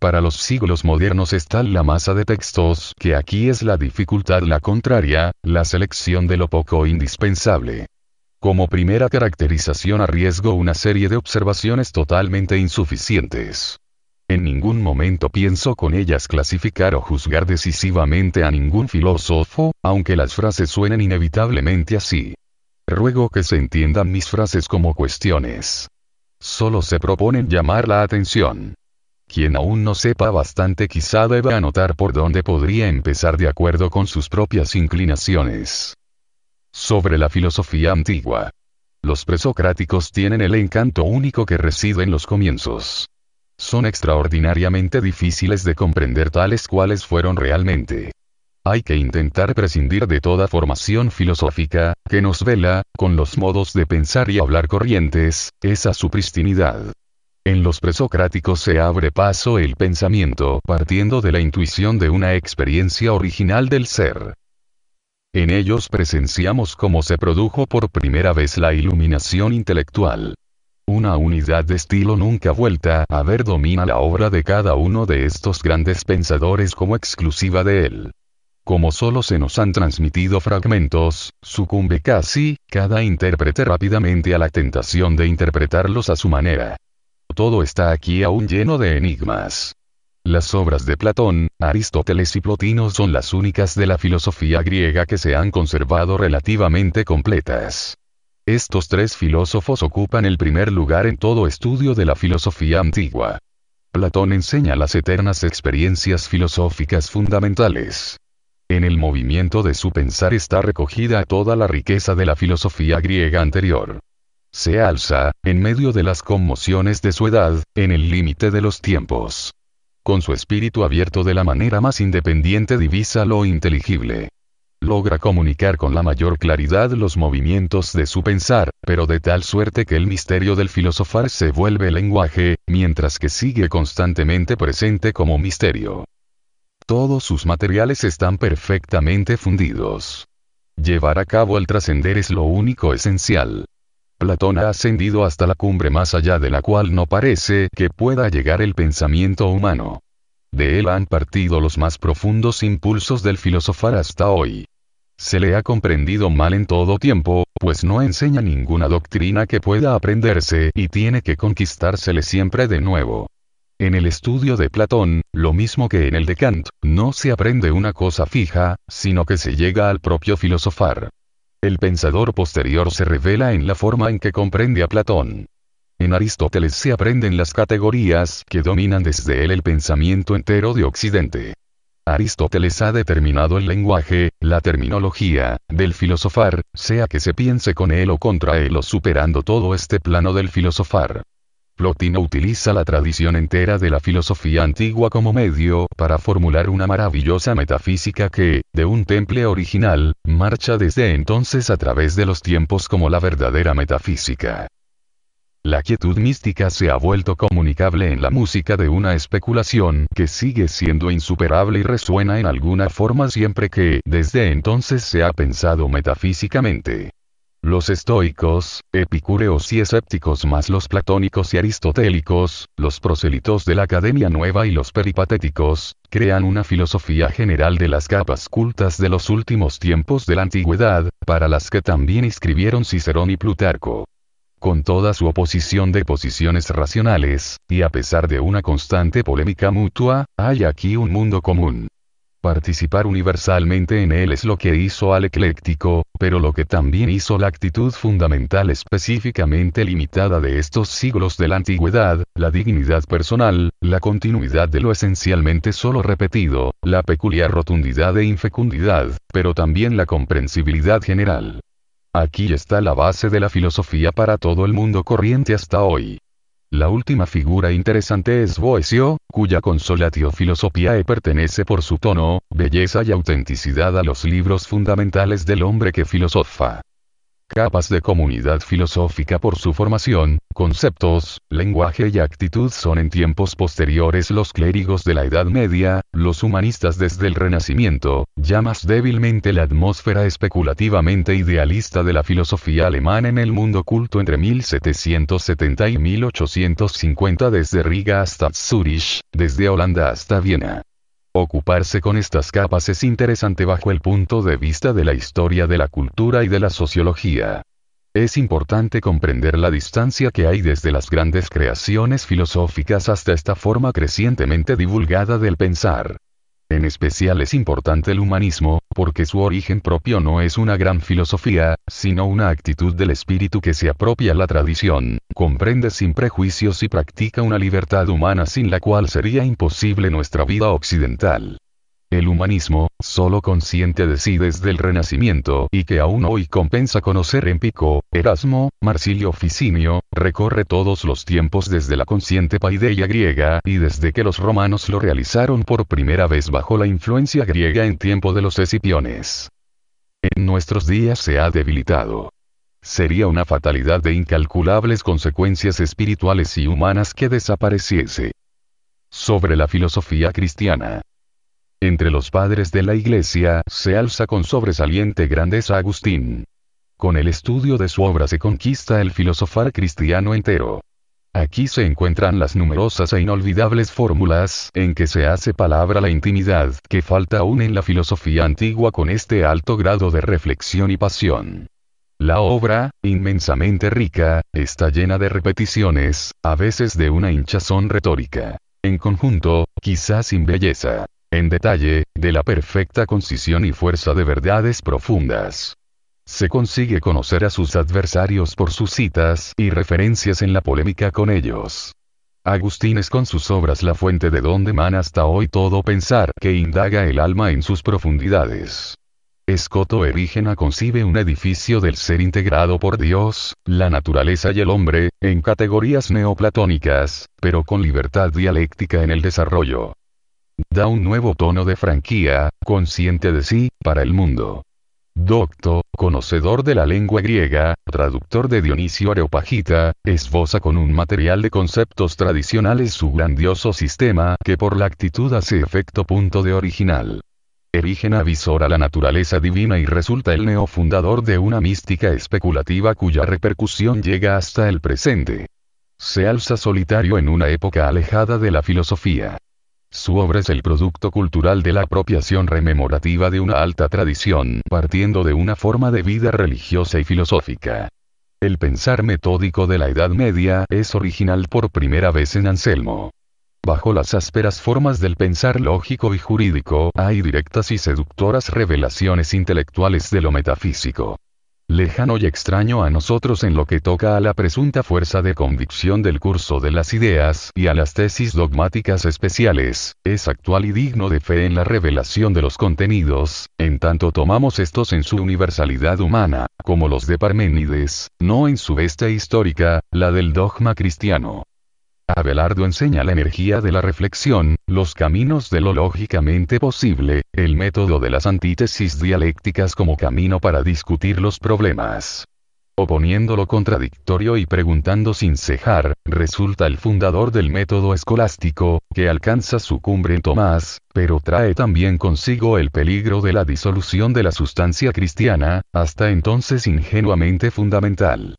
S1: Para los siglos modernos está la masa de textos, que aquí es la dificultad la contraria, la selección de lo poco indispensable. Como primera caracterización arriesgo una serie de observaciones totalmente insuficientes. En ningún momento pienso con ellas clasificar o juzgar decisivamente a ningún filósofo, aunque las frases suenen inevitablemente así. Ruego que se entiendan mis frases como cuestiones. Solo se proponen llamar la atención. Quien aún no sepa bastante quizá deba anotar por dónde podría empezar de acuerdo con sus propias inclinaciones. Sobre la filosofía antigua. Los presocráticos tienen el encanto único que reside en los comienzos son extraordinariamente difíciles de comprender tales cuales fueron realmente. Hay que intentar prescindir de toda formación filosófica, que nos vela, con los modos de pensar y hablar corrientes, esa su pristinidad. En los presocráticos se abre paso el pensamiento partiendo de la intuición de una experiencia original del ser. En ellos presenciamos cómo se produjo por primera vez la iluminación intelectual. Una unidad de estilo nunca vuelta a ver domina la obra de cada uno de estos grandes pensadores como exclusiva de él. Como solo se nos han transmitido fragmentos, sucumbe casi, cada intérprete rápidamente a la tentación de interpretarlos a su manera. Todo está aquí aún lleno de enigmas. Las obras de Platón, Aristóteles y Plotino son las únicas de la filosofía griega que se han conservado relativamente completas. Estos tres filósofos ocupan el primer lugar en todo estudio de la filosofía antigua. Platón enseña las eternas experiencias filosóficas fundamentales. En el movimiento de su pensar está recogida toda la riqueza de la filosofía griega anterior. Se alza, en medio de las conmociones de su edad, en el límite de los tiempos. Con su espíritu abierto de la manera más independiente divisa lo inteligible logra comunicar con la mayor claridad los movimientos de su pensar, pero de tal suerte que el misterio del filosofar se vuelve lenguaje, mientras que sigue constantemente presente como misterio. Todos sus materiales están perfectamente fundidos. Llevar a cabo el trascender es lo único esencial. Platón ha ascendido hasta la cumbre más allá de la cual no parece que pueda llegar el pensamiento humano. De él han partido los más profundos impulsos del filosofar hasta hoy. Se le ha comprendido mal en todo tiempo, pues no enseña ninguna doctrina que pueda aprenderse y tiene que conquistársele siempre de nuevo. En el estudio de Platón, lo mismo que en el de Kant, no se aprende una cosa fija, sino que se llega al propio filosofar. El pensador posterior se revela en la forma en que comprende a Platón. En Aristóteles se aprenden las categorías que dominan desde él el pensamiento entero de Occidente. Aristóteles ha determinado el lenguaje, la terminología, del filosofar, sea que se piense con él o contra él o superando todo este plano del filosofar. Plotino utiliza la tradición entera de la filosofía antigua como medio para formular una maravillosa metafísica que, de un temple original, marcha desde entonces a través de los tiempos como la verdadera metafísica. La quietud mística se ha vuelto comunicable en la música de una especulación que sigue siendo insuperable y resuena en alguna forma siempre que, desde entonces, se ha pensado metafísicamente. Los estoicos, epicúreos y escépticos más los platónicos y aristotélicos, los proselitos de la Academia Nueva y los peripatéticos, crean una filosofía general de las capas cultas de los últimos tiempos de la antigüedad, para las que también escribieron Cicerón y Plutarco. Con toda su oposición de posiciones racionales, y a pesar de una constante polémica mutua, hay aquí un mundo común. Participar universalmente en él es lo que hizo al ecléctico, pero lo que también hizo la actitud fundamental específicamente limitada de estos siglos de la antigüedad, la dignidad personal, la continuidad de lo esencialmente solo repetido, la peculiar rotundidad e infecundidad, pero también la comprensibilidad general. Aquí está la base de la filosofía para todo el mundo corriente hasta hoy. La última figura interesante es Boesio, cuya consolatio Philosophiae pertenece por su tono, belleza y autenticidad a los libros fundamentales del hombre que filosofa capas de comunidad filosófica por su formación, conceptos, lenguaje y actitud son en tiempos posteriores los clérigos de la Edad Media, los humanistas desde el Renacimiento, ya más débilmente la atmósfera especulativamente idealista de la filosofía alemana en el mundo culto entre 1770 y 1850 desde Riga hasta Zurich, desde Holanda hasta Viena. Ocuparse con estas capas es interesante bajo el punto de vista de la historia de la cultura y de la sociología. Es importante comprender la distancia que hay desde las grandes creaciones filosóficas hasta esta forma crecientemente divulgada del pensar. En especial es importante el humanismo, porque su origen propio no es una gran filosofía, sino una actitud del espíritu que se apropia la tradición, comprende sin prejuicios y practica una libertad humana sin la cual sería imposible nuestra vida occidental. El humanismo, solo consciente de sí desde el Renacimiento y que aún hoy compensa conocer en Pico, Erasmo, Marsilio Ficinio, recorre todos los tiempos desde la consciente paideia griega y desde que los romanos lo realizaron por primera vez bajo la influencia griega en tiempo de los escipiones. En nuestros días se ha debilitado. Sería una fatalidad de incalculables consecuencias espirituales y humanas que desapareciese. Sobre la filosofía cristiana. Entre los padres de la Iglesia, se alza con sobresaliente grandeza Agustín. Con el estudio de su obra se conquista el filosofar cristiano entero. Aquí se encuentran las numerosas e inolvidables fórmulas en que se hace palabra la intimidad que falta aún en la filosofía antigua con este alto grado de reflexión y pasión. La obra, inmensamente rica, está llena de repeticiones, a veces de una hinchazón retórica. En conjunto, quizás sin belleza en detalle, de la perfecta concisión y fuerza de verdades profundas. Se consigue conocer a sus adversarios por sus citas y referencias en la polémica con ellos. Agustín es con sus obras la fuente de donde mana hasta hoy todo pensar que indaga el alma en sus profundidades. Escoto Erígena concibe un edificio del ser integrado por Dios, la naturaleza y el hombre, en categorías neoplatónicas, pero con libertad dialéctica en el desarrollo da un nuevo tono de franquía, consciente de sí, para el mundo. Docto, conocedor de la lengua griega, traductor de Dionisio Areopagita, esboza con un material de conceptos tradicionales su grandioso sistema que por la actitud hace efecto punto de original. Erígena visora la naturaleza divina y resulta el neofundador de una mística especulativa cuya repercusión llega hasta el presente. Se alza solitario en una época alejada de la filosofía. Su obra es el producto cultural de la apropiación rememorativa de una alta tradición, partiendo de una forma de vida religiosa y filosófica. El pensar metódico de la Edad Media es original por primera vez en Anselmo. Bajo las ásperas formas del pensar lógico y jurídico, hay directas y seductoras revelaciones intelectuales de lo metafísico lejano y extraño a nosotros en lo que toca a la presunta fuerza de convicción del curso de las ideas y a las tesis dogmáticas especiales, es actual y digno de fe en la revelación de los contenidos, en tanto tomamos estos en su universalidad humana, como los de Parménides, no en su bestia histórica, la del dogma cristiano. Abelardo enseña la energía de la reflexión, los caminos de lo lógicamente posible, el método de las antítesis dialécticas como camino para discutir los problemas. Oponiendo lo contradictorio y preguntando sin cejar, resulta el fundador del método escolástico, que alcanza su cumbre en Tomás, pero trae también consigo el peligro de la disolución de la sustancia cristiana, hasta entonces ingenuamente fundamental.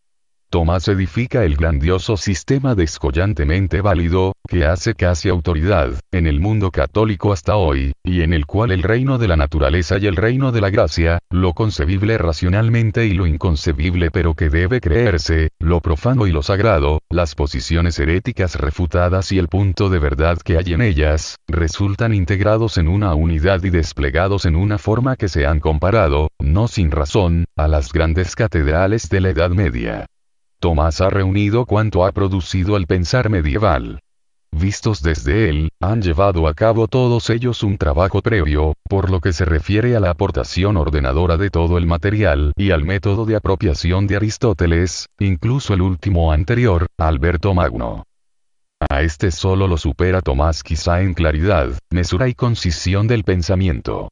S1: Tomás edifica el grandioso sistema descollantemente válido, que hace casi autoridad, en el mundo católico hasta hoy, y en el cual el reino de la naturaleza y el reino de la gracia, lo concebible racionalmente y lo inconcebible pero que debe creerse, lo profano y lo sagrado, las posiciones heréticas refutadas y el punto de verdad que hay en ellas, resultan integrados en una unidad y desplegados en una forma que se han comparado, no sin razón, a las grandes catedrales de la Edad Media. Tomás ha reunido cuanto ha producido el pensar medieval. Vistos desde él, han llevado a cabo todos ellos un trabajo previo, por lo que se refiere a la aportación ordenadora de todo el material y al método de apropiación de Aristóteles, incluso el último anterior, Alberto Magno. A este solo lo supera Tomás quizá en claridad, mesura y concisión del pensamiento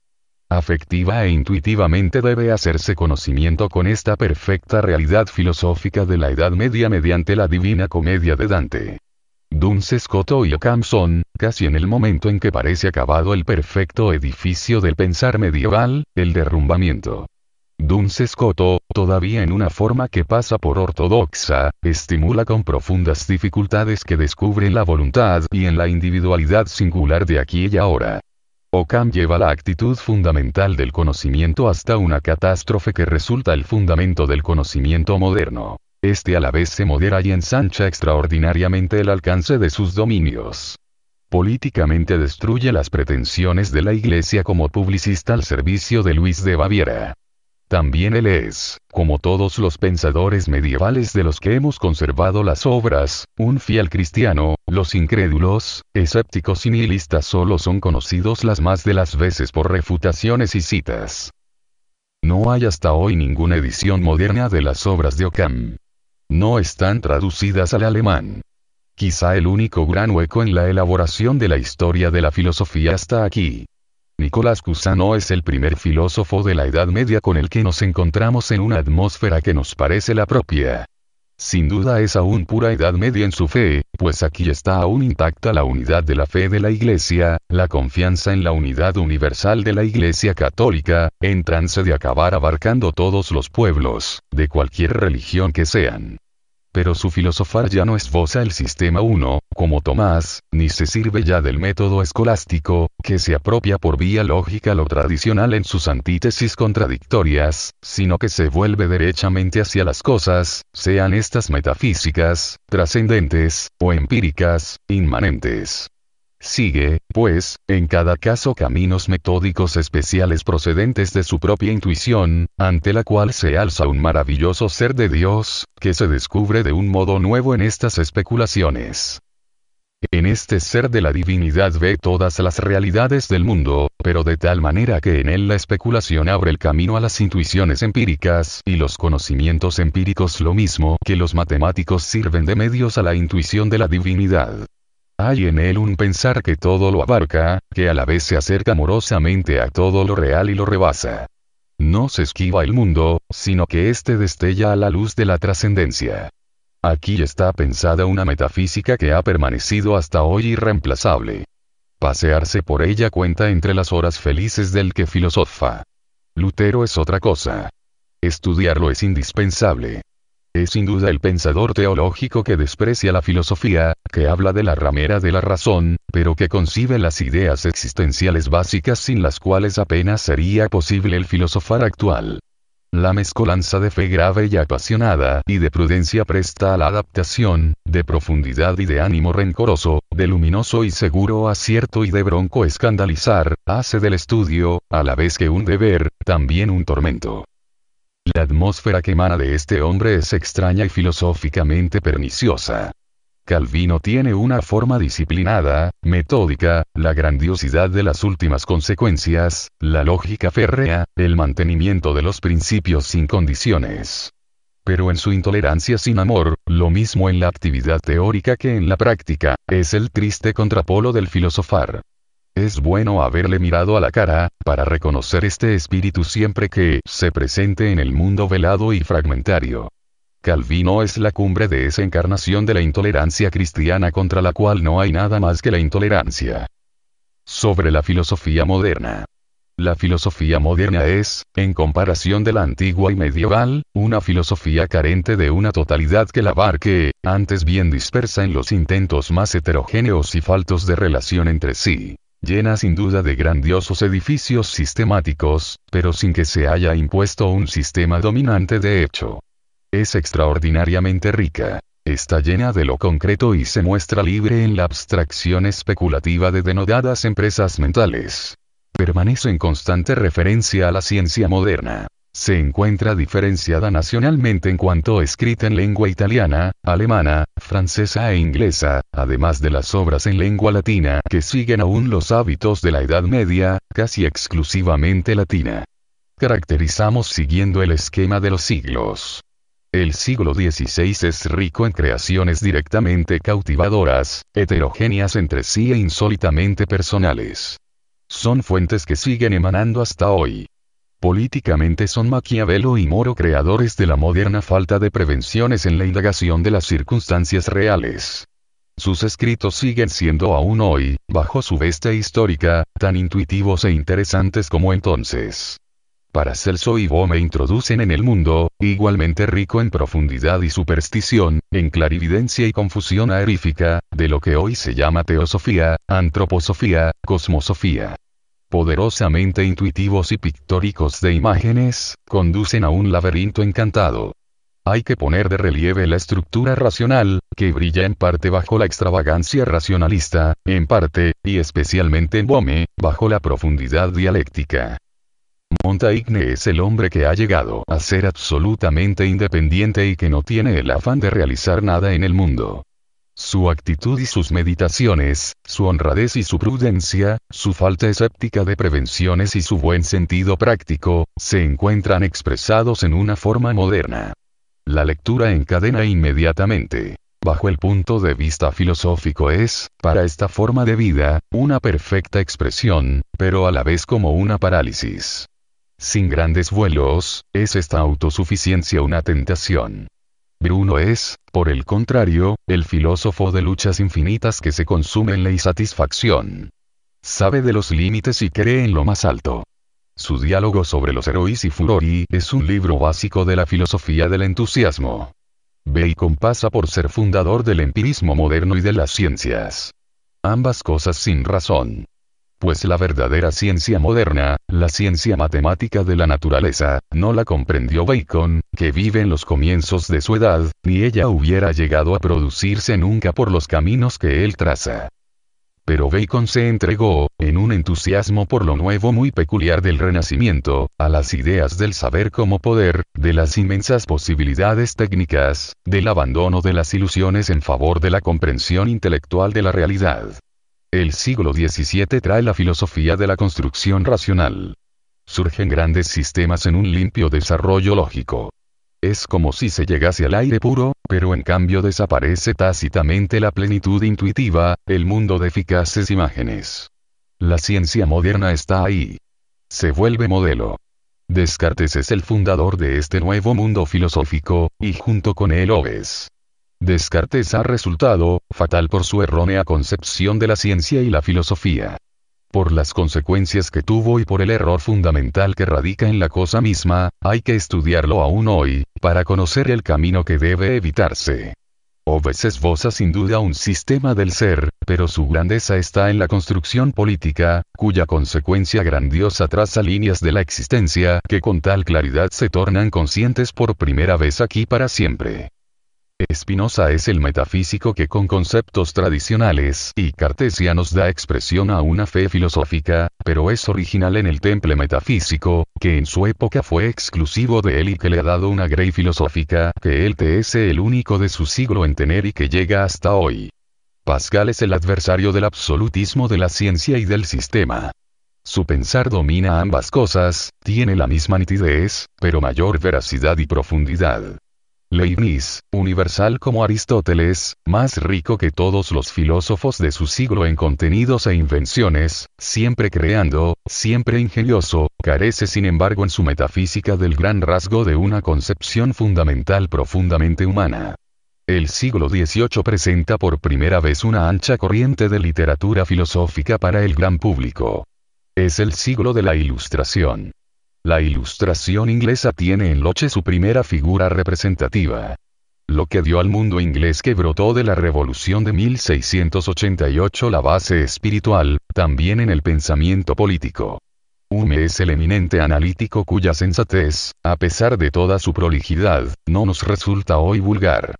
S1: afectiva e intuitivamente debe hacerse conocimiento con esta perfecta realidad filosófica de la Edad Media mediante la Divina Comedia de Dante. Duns Scoto y Occam son, casi en el momento en que parece acabado el perfecto edificio del pensar medieval, el derrumbamiento. Duns todavía en una forma que pasa por ortodoxa, estimula con profundas dificultades que descubren la voluntad y en la individualidad singular de aquí y ahora. Ockham lleva la actitud fundamental del conocimiento hasta una catástrofe que resulta el fundamento del conocimiento moderno. Este a la vez se modera y ensancha extraordinariamente el alcance de sus dominios. Políticamente destruye las pretensiones de la Iglesia como publicista al servicio de Luis de Baviera. También él es, como todos los pensadores medievales de los que hemos conservado las obras, un fiel cristiano, los incrédulos, escépticos y nihilistas solo son conocidos las más de las veces por refutaciones y citas. No hay hasta hoy ninguna edición moderna de las obras de Occam. No están traducidas al alemán. Quizá el único gran hueco en la elaboración de la historia de la filosofía está aquí. Nicolás Cusano es el primer filósofo de la Edad Media con el que nos encontramos en una atmósfera que nos parece la propia. Sin duda es aún pura Edad Media en su fe, pues aquí está aún intacta la unidad de la fe de la Iglesia, la confianza en la unidad universal de la Iglesia católica, en trance de acabar abarcando todos los pueblos, de cualquier religión que sean pero su filosofar ya no esboza el sistema 1, como Tomás, ni se sirve ya del método escolástico, que se apropia por vía lógica lo tradicional en sus antítesis contradictorias, sino que se vuelve derechamente hacia las cosas, sean estas metafísicas, trascendentes, o empíricas, inmanentes. Sigue, pues, en cada caso caminos metódicos especiales procedentes de su propia intuición, ante la cual se alza un maravilloso ser de Dios, que se descubre de un modo nuevo en estas especulaciones. En este ser de la divinidad ve todas las realidades del mundo, pero de tal manera que en él la especulación abre el camino a las intuiciones empíricas y los conocimientos empíricos lo mismo que los matemáticos sirven de medios a la intuición de la divinidad. Hay en él un pensar que todo lo abarca, que a la vez se acerca amorosamente a todo lo real y lo rebasa. No se esquiva el mundo, sino que éste destella a la luz de la trascendencia. Aquí está pensada una metafísica que ha permanecido hasta hoy irreemplazable. Pasearse por ella cuenta entre las horas felices del que filosofa. Lutero es otra cosa. Estudiarlo es indispensable. Es sin duda el pensador teológico que desprecia la filosofía, que habla de la ramera de la razón, pero que concibe las ideas existenciales básicas sin las cuales apenas sería posible el filosofar actual. La mezcolanza de fe grave y apasionada, y de prudencia presta a la adaptación, de profundidad y de ánimo rencoroso, de luminoso y seguro acierto y de bronco escandalizar, hace del estudio, a la vez que un deber, también un tormento. La atmósfera que emana de este hombre es extraña y filosóficamente perniciosa. Calvino tiene una forma disciplinada, metódica, la grandiosidad de las últimas consecuencias, la lógica férrea, el mantenimiento de los principios sin condiciones. Pero en su intolerancia sin amor, lo mismo en la actividad teórica que en la práctica, es el triste contrapolo del filosofar. Es bueno haberle mirado a la cara, para reconocer este espíritu siempre que se presente en el mundo velado y fragmentario. Calvino es la cumbre de esa encarnación de la intolerancia cristiana contra la cual no hay nada más que la intolerancia. Sobre la filosofía moderna. La filosofía moderna es, en comparación de la antigua y medieval, una filosofía carente de una totalidad que la abarque, antes bien dispersa en los intentos más heterogéneos y faltos de relación entre sí llena sin duda de grandiosos edificios sistemáticos, pero sin que se haya impuesto un sistema dominante de hecho. Es extraordinariamente rica. Está llena de lo concreto y se muestra libre en la abstracción especulativa de denodadas empresas mentales. Permanece en constante referencia a la ciencia moderna. Se encuentra diferenciada nacionalmente en cuanto escrita en lengua italiana, alemana, francesa e inglesa, además de las obras en lengua latina que siguen aún los hábitos de la Edad Media, casi exclusivamente latina. Caracterizamos siguiendo el esquema de los siglos. El siglo XVI es rico en creaciones directamente cautivadoras, heterogéneas entre sí e insólitamente personales. Son fuentes que siguen emanando hasta hoy. Políticamente son Maquiavelo y Moro creadores de la moderna falta de prevenciones en la indagación de las circunstancias reales. Sus escritos siguen siendo aún hoy, bajo su veste histórica, tan intuitivos e interesantes como entonces. Paracelso y Bome introducen en el mundo, igualmente rico en profundidad y superstición, en clarividencia y confusión aerífica, de lo que hoy se llama teosofía, antroposofía, cosmosofía. Poderosamente intuitivos y pictóricos de imágenes, conducen a un laberinto encantado. Hay que poner de relieve la estructura racional, que brilla en parte bajo la extravagancia racionalista, en parte, y especialmente en Bome, bajo la profundidad dialéctica. Montaigne es el hombre que ha llegado a ser absolutamente independiente y que no tiene el afán de realizar nada en el mundo. Su actitud y sus meditaciones, su honradez y su prudencia, su falta escéptica de prevenciones y su buen sentido práctico, se encuentran expresados en una forma moderna. La lectura encadena inmediatamente. Bajo el punto de vista filosófico es, para esta forma de vida, una perfecta expresión, pero a la vez como una parálisis. Sin grandes vuelos, es esta autosuficiencia una tentación. Bruno es, por el contrario, el filósofo de luchas infinitas que se consume en la insatisfacción. Sabe de los límites y cree en lo más alto. Su diálogo sobre los herois y furori es un libro básico de la filosofía del entusiasmo. Bacon pasa por ser fundador del empirismo moderno y de las ciencias. Ambas cosas sin razón pues la verdadera ciencia moderna, la ciencia matemática de la naturaleza, no la comprendió Bacon, que vive en los comienzos de su edad, ni ella hubiera llegado a producirse nunca por los caminos que él traza. Pero Bacon se entregó, en un entusiasmo por lo nuevo muy peculiar del Renacimiento, a las ideas del saber como poder, de las inmensas posibilidades técnicas, del abandono de las ilusiones en favor de la comprensión intelectual de la realidad. El siglo XVII trae la filosofía de la construcción racional. Surgen grandes sistemas en un limpio desarrollo lógico. Es como si se llegase al aire puro, pero en cambio desaparece tácitamente la plenitud intuitiva, el mundo de eficaces imágenes. La ciencia moderna está ahí. Se vuelve modelo. Descartes es el fundador de este nuevo mundo filosófico, y junto con él Oves. Descartes ha resultado, fatal por su errónea concepción de la ciencia y la filosofía. Por las consecuencias que tuvo y por el error fundamental que radica en la cosa misma, hay que estudiarlo aún hoy, para conocer el camino que debe evitarse. Oves esboza sin duda un sistema del ser, pero su grandeza está en la construcción política, cuya consecuencia grandiosa traza líneas de la existencia que con tal claridad se tornan conscientes por primera vez aquí para siempre. Spinoza es el metafísico que con conceptos tradicionales y cartesianos da expresión a una fe filosófica, pero es original en el temple metafísico, que en su época fue exclusivo de él y que le ha dado una grey filosófica, que él te es el único de su siglo en tener y que llega hasta hoy. Pascal es el adversario del absolutismo de la ciencia y del sistema. Su pensar domina ambas cosas, tiene la misma nitidez, pero mayor veracidad y profundidad. Leibniz, universal como Aristóteles, más rico que todos los filósofos de su siglo en contenidos e invenciones, siempre creando, siempre ingenioso, carece sin embargo en su metafísica del gran rasgo de una concepción fundamental profundamente humana. El siglo XVIII presenta por primera vez una ancha corriente de literatura filosófica para el gran público. Es el siglo de la Ilustración. La Ilustración inglesa tiene en Loche su primera figura representativa. Lo que dio al mundo inglés que brotó de la Revolución de 1688 la base espiritual, también en el pensamiento político. Hume es el eminente analítico cuya sensatez, a pesar de toda su prolijidad, no nos resulta hoy vulgar.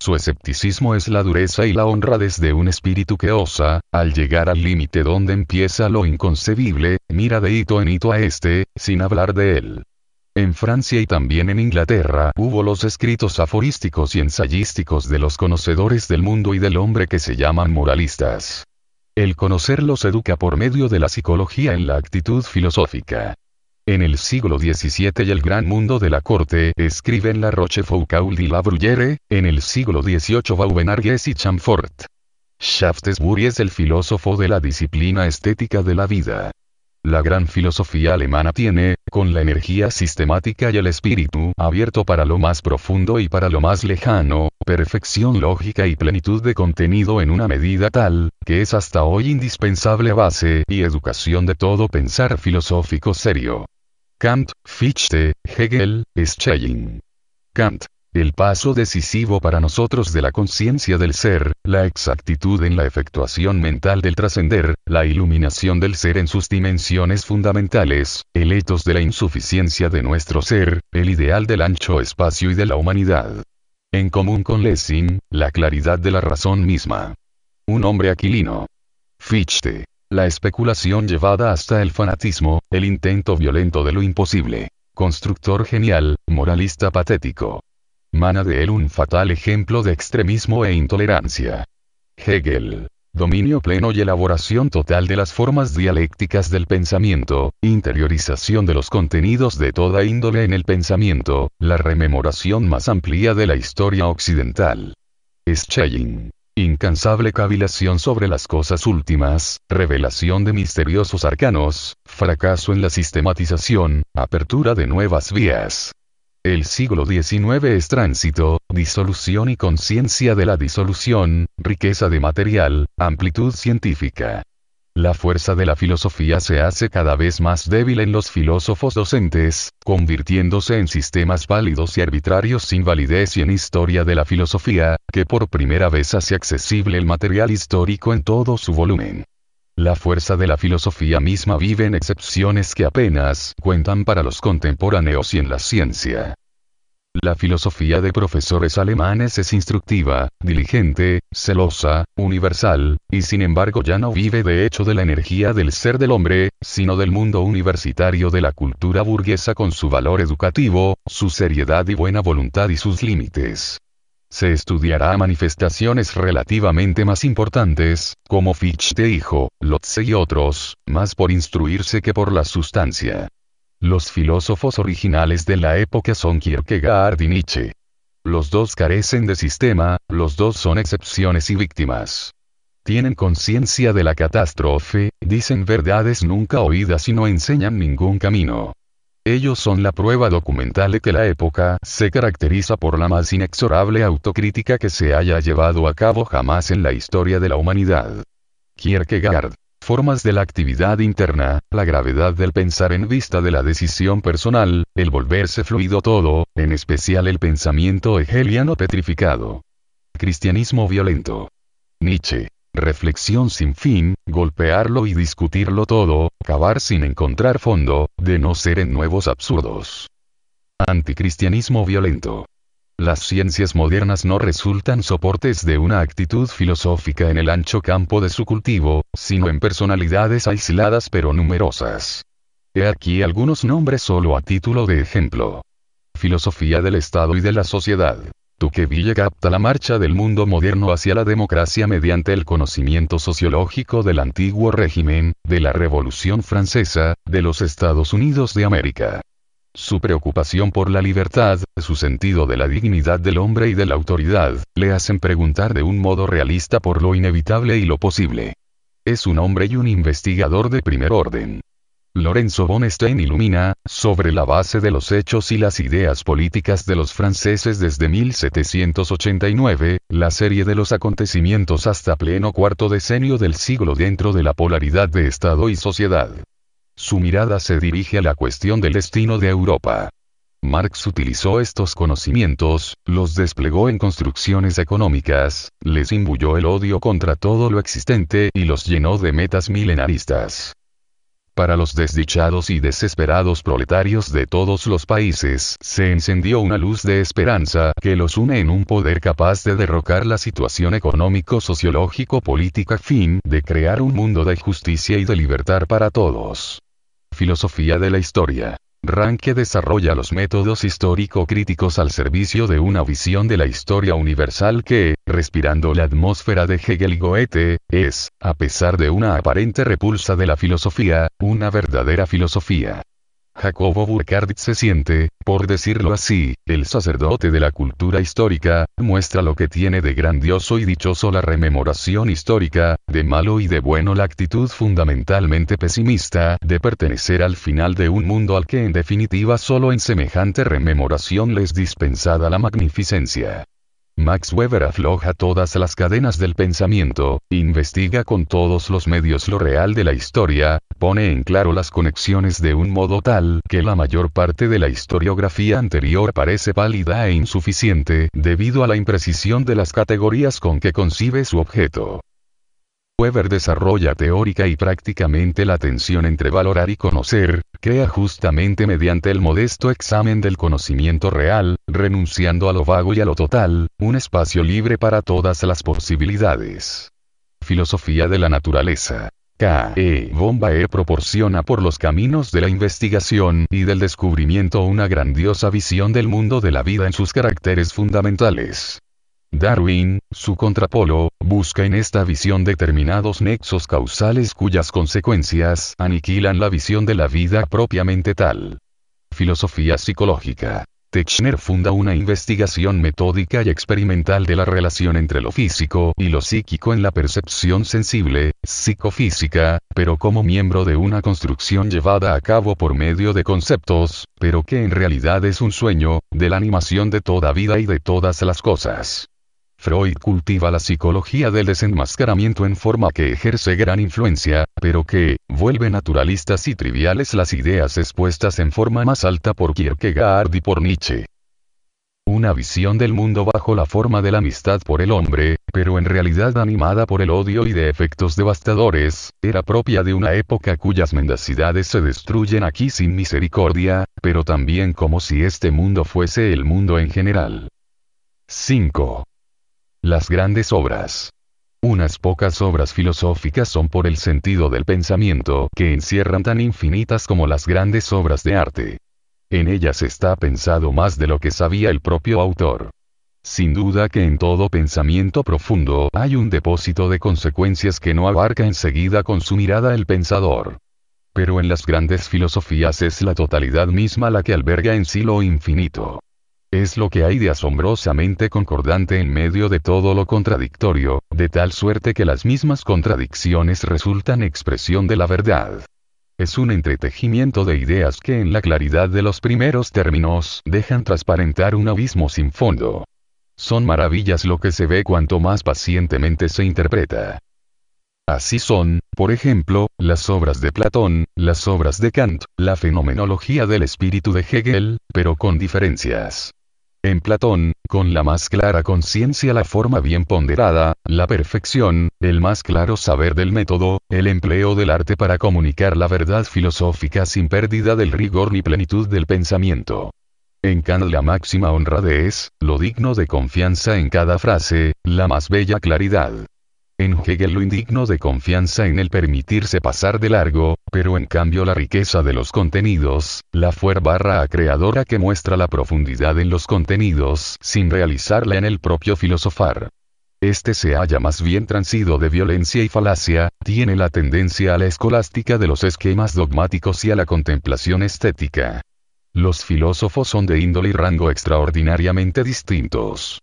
S1: Su escepticismo es la dureza y la honradez de un espíritu que osa, al llegar al límite donde empieza lo inconcebible, mira de hito en hito a este, sin hablar de él. En Francia y también en Inglaterra hubo los escritos aforísticos y ensayísticos de los conocedores del mundo y del hombre que se llaman moralistas. El conocerlos educa por medio de la psicología en la actitud filosófica. En el siglo XVII y el gran mundo de la corte escriben La Rochefoucauld y La Bruyère, en el siglo XVIII Vaubenargues y Chamfort. Shaftesbury es el filósofo de la disciplina estética de la vida. La gran filosofía alemana tiene, con la energía sistemática y el espíritu abierto para lo más profundo y para lo más lejano, perfección lógica y plenitud de contenido en una medida tal, que es hasta hoy indispensable base y educación de todo pensar filosófico serio. Kant, Fichte, Hegel, Schelling. Kant. El paso decisivo para nosotros de la conciencia del ser, la exactitud en la efectuación mental del trascender, la iluminación del ser en sus dimensiones fundamentales, el etos de la insuficiencia de nuestro ser, el ideal del ancho espacio y de la humanidad. En común con Lessing, la claridad de la razón misma. Un hombre aquilino. Fichte. La especulación llevada hasta el fanatismo, el intento violento de lo imposible. Constructor genial, moralista patético. Mana de él un fatal ejemplo de extremismo e intolerancia. Hegel. Dominio pleno y elaboración total de las formas dialécticas del pensamiento, interiorización de los contenidos de toda índole en el pensamiento, la rememoración más amplia de la historia occidental. Schelling. Incansable cavilación sobre las cosas últimas, revelación de misteriosos arcanos, fracaso en la sistematización, apertura de nuevas vías. El siglo XIX es tránsito, disolución y conciencia de la disolución, riqueza de material, amplitud científica. La fuerza de la filosofía se hace cada vez más débil en los filósofos docentes, convirtiéndose en sistemas válidos y arbitrarios sin validez y en historia de la filosofía, que por primera vez hace accesible el material histórico en todo su volumen. La fuerza de la filosofía misma vive en excepciones que apenas cuentan para los contemporáneos y en la ciencia. La filosofía de profesores alemanes es instructiva, diligente, celosa, universal, y sin embargo ya no vive de hecho de la energía del ser del hombre, sino del mundo universitario de la cultura burguesa con su valor educativo, su seriedad y buena voluntad y sus límites. Se estudiará manifestaciones relativamente más importantes, como Fichte hijo, Lotze y otros, más por instruirse que por la sustancia. Los filósofos originales de la época son Kierkegaard y Nietzsche. Los dos carecen de sistema, los dos son excepciones y víctimas. Tienen conciencia de la catástrofe, dicen verdades nunca oídas y no enseñan ningún camino. Ellos son la prueba documental de que la época se caracteriza por la más inexorable autocrítica que se haya llevado a cabo jamás en la historia de la humanidad. Kierkegaard formas de la actividad interna, la gravedad del pensar en vista de la decisión personal, el volverse fluido todo, en especial el pensamiento hegeliano petrificado. Cristianismo violento. Nietzsche. Reflexión sin fin, golpearlo y discutirlo todo, cavar sin encontrar fondo, de no ser en nuevos absurdos. Anticristianismo violento. Las ciencias modernas no resultan soportes de una actitud filosófica en el ancho campo de su cultivo, sino en personalidades aisladas pero numerosas. He aquí algunos nombres solo a título de ejemplo. Filosofía del Estado y de la sociedad. Tocqueville capta la marcha del mundo moderno hacia la democracia mediante el conocimiento sociológico del antiguo régimen, de la Revolución Francesa, de los Estados Unidos de América. Su preocupación por la libertad, su sentido de la dignidad del hombre y de la autoridad, le hacen preguntar de un modo realista por lo inevitable y lo posible. Es un hombre y un investigador de primer orden. Lorenzo von Stein ilumina, sobre la base de los hechos y las ideas políticas de los franceses desde 1789, la serie de los acontecimientos hasta pleno cuarto decenio del siglo dentro de la polaridad de Estado y sociedad. Su mirada se dirige a la cuestión del destino de Europa. Marx utilizó estos conocimientos, los desplegó en construcciones económicas, les imbuyó el odio contra todo lo existente y los llenó de metas milenaristas. Para los desdichados y desesperados proletarios de todos los países, se encendió una luz de esperanza que los une en un poder capaz de derrocar la situación económico-sociológico-política fin de crear un mundo de justicia y de libertad para todos. Filosofía de la historia. Ranke desarrolla los métodos histórico-críticos al servicio de una visión de la historia universal que, respirando la atmósfera de Hegel y Goethe, es, a pesar de una aparente repulsa de la filosofía, una verdadera filosofía. Jacobo Burckhardt se siente, por decirlo así, el sacerdote de la cultura histórica, muestra lo que tiene de grandioso y dichoso la rememoración histórica, de malo y de bueno la actitud fundamentalmente pesimista de pertenecer al final de un mundo al que en definitiva solo en semejante rememoración les dispensada la magnificencia. Max Weber afloja todas las cadenas del pensamiento, investiga con todos los medios lo real de la historia, pone en claro las conexiones de un modo tal que la mayor parte de la historiografía anterior parece pálida e insuficiente debido a la imprecisión de las categorías con que concibe su objeto. Weber desarrolla teórica y prácticamente la tensión entre valorar y conocer, crea justamente mediante el modesto examen del conocimiento real, renunciando a lo vago y a lo total, un espacio libre para todas las posibilidades. Filosofía de la naturaleza. K. E. Bombaer proporciona por los caminos de la investigación y del descubrimiento una grandiosa visión del mundo de la vida en sus caracteres fundamentales. Darwin, su contrapolo, busca en esta visión determinados nexos causales cuyas consecuencias aniquilan la visión de la vida propiamente tal. Filosofía psicológica. Techner funda una investigación metódica y experimental de la relación entre lo físico y lo psíquico en la percepción sensible, psicofísica, pero como miembro de una construcción llevada a cabo por medio de conceptos, pero que en realidad es un sueño, de la animación de toda vida y de todas las cosas. Freud cultiva la psicología del desenmascaramiento en forma que ejerce gran influencia, pero que, vuelve naturalistas y triviales las ideas expuestas en forma más alta por Kierkegaard y por Nietzsche. Una visión del mundo bajo la forma de la amistad por el hombre, pero en realidad animada por el odio y de efectos devastadores, era propia de una época cuyas mendacidades se destruyen aquí sin misericordia, pero también como si este mundo fuese el mundo en general. 5. Las grandes obras. Unas pocas obras filosóficas son por el sentido del pensamiento que encierran tan infinitas como las grandes obras de arte. En ellas está pensado más de lo que sabía el propio autor. Sin duda que en todo pensamiento profundo hay un depósito de consecuencias que no abarca enseguida con su mirada el pensador. Pero en las grandes filosofías es la totalidad misma la que alberga en sí lo infinito. Es lo que hay de asombrosamente concordante en medio de todo lo contradictorio, de tal suerte que las mismas contradicciones resultan expresión de la verdad. Es un entretejimiento de ideas que en la claridad de los primeros términos dejan transparentar un abismo sin fondo. Son maravillas lo que se ve cuanto más pacientemente se interpreta. Así son, por ejemplo, las obras de Platón, las obras de Kant, la fenomenología del espíritu de Hegel, pero con diferencias. En Platón, con la más clara conciencia la forma bien ponderada, la perfección, el más claro saber del método, el empleo del arte para comunicar la verdad filosófica sin pérdida del rigor ni plenitud del pensamiento. En Kant la máxima honradez, lo digno de confianza en cada frase, la más bella claridad. En Hegel lo indigno de confianza en el permitirse pasar de largo, pero en cambio la riqueza de los contenidos, la fuerza creadora que muestra la profundidad en los contenidos sin realizarla en el propio filosofar. Este se halla más bien transido de violencia y falacia, tiene la tendencia a la escolástica de los esquemas dogmáticos y a la contemplación estética. Los filósofos son de índole y rango extraordinariamente distintos.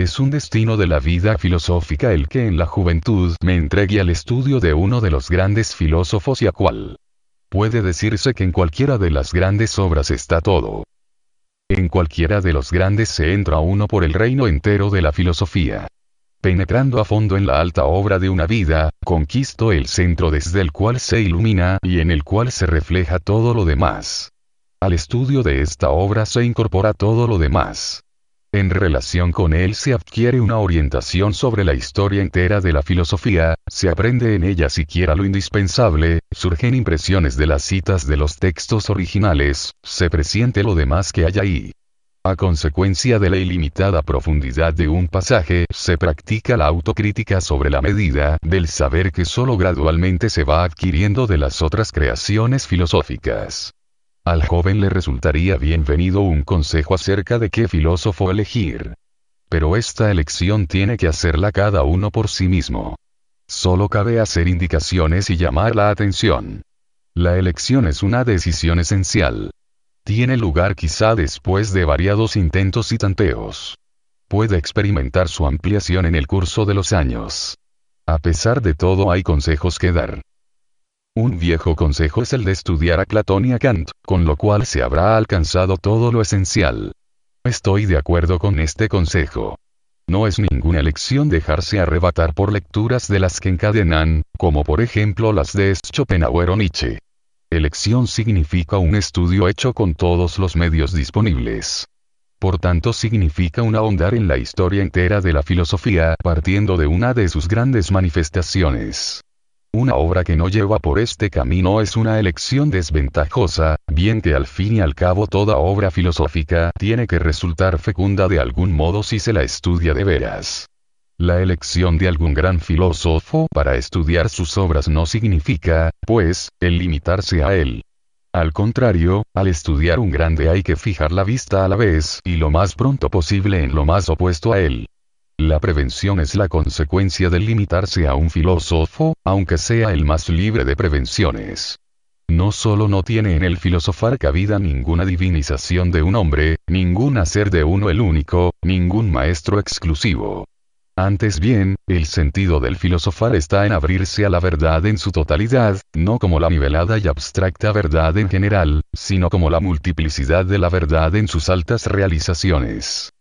S1: Es un destino de la vida filosófica el que en la juventud me entregue al estudio de uno de los grandes filósofos y a cual. Puede decirse que en cualquiera de las grandes obras está todo. En cualquiera de los grandes se entra uno por el reino entero de la filosofía. Penetrando a fondo en la alta obra de una vida, conquisto el centro desde el cual se ilumina y en el cual se refleja todo lo demás. Al estudio de esta obra se incorpora todo lo demás. En relación con él se adquiere una orientación sobre la historia entera de la filosofía, se aprende en ella siquiera lo indispensable, surgen impresiones de las citas de los textos originales, se presiente lo demás que hay ahí. A consecuencia de la ilimitada profundidad de un pasaje, se practica la autocrítica sobre la medida del saber que solo gradualmente se va adquiriendo de las otras creaciones filosóficas. Al joven le resultaría bienvenido un consejo acerca de qué filósofo elegir. Pero esta elección tiene que hacerla cada uno por sí mismo. Solo cabe hacer indicaciones y llamar la atención. La elección es una decisión esencial. Tiene lugar quizá después de variados intentos y tanteos. Puede experimentar su ampliación en el curso de los años. A pesar de todo hay consejos que dar. Un viejo consejo es el de estudiar a Platón y a Kant, con lo cual se habrá alcanzado todo lo esencial. Estoy de acuerdo con este consejo. No es ninguna elección dejarse arrebatar por lecturas de las que encadenan, como por ejemplo las de Schopenhauer o Nietzsche. Elección significa un estudio hecho con todos los medios disponibles. Por tanto significa un ahondar en la historia entera de la filosofía partiendo de una de sus grandes manifestaciones. Una obra que no lleva por este camino es una elección desventajosa, bien que al fin y al cabo toda obra filosófica tiene que resultar fecunda de algún modo si se la estudia de veras. La elección de algún gran filósofo para estudiar sus obras no significa, pues, el limitarse a él. Al contrario, al estudiar un grande hay que fijar la vista a la vez y lo más pronto posible en lo más opuesto a él. La prevención es la consecuencia de limitarse a un filósofo, aunque sea el más libre de prevenciones. No solo no tiene en el filosofar cabida ninguna divinización de un hombre, ningún hacer de uno el único, ningún maestro exclusivo. Antes bien, el sentido del filosofar está en abrirse a la verdad en su totalidad, no como la nivelada y abstracta verdad en general, sino como la multiplicidad de la verdad en sus altas realizaciones.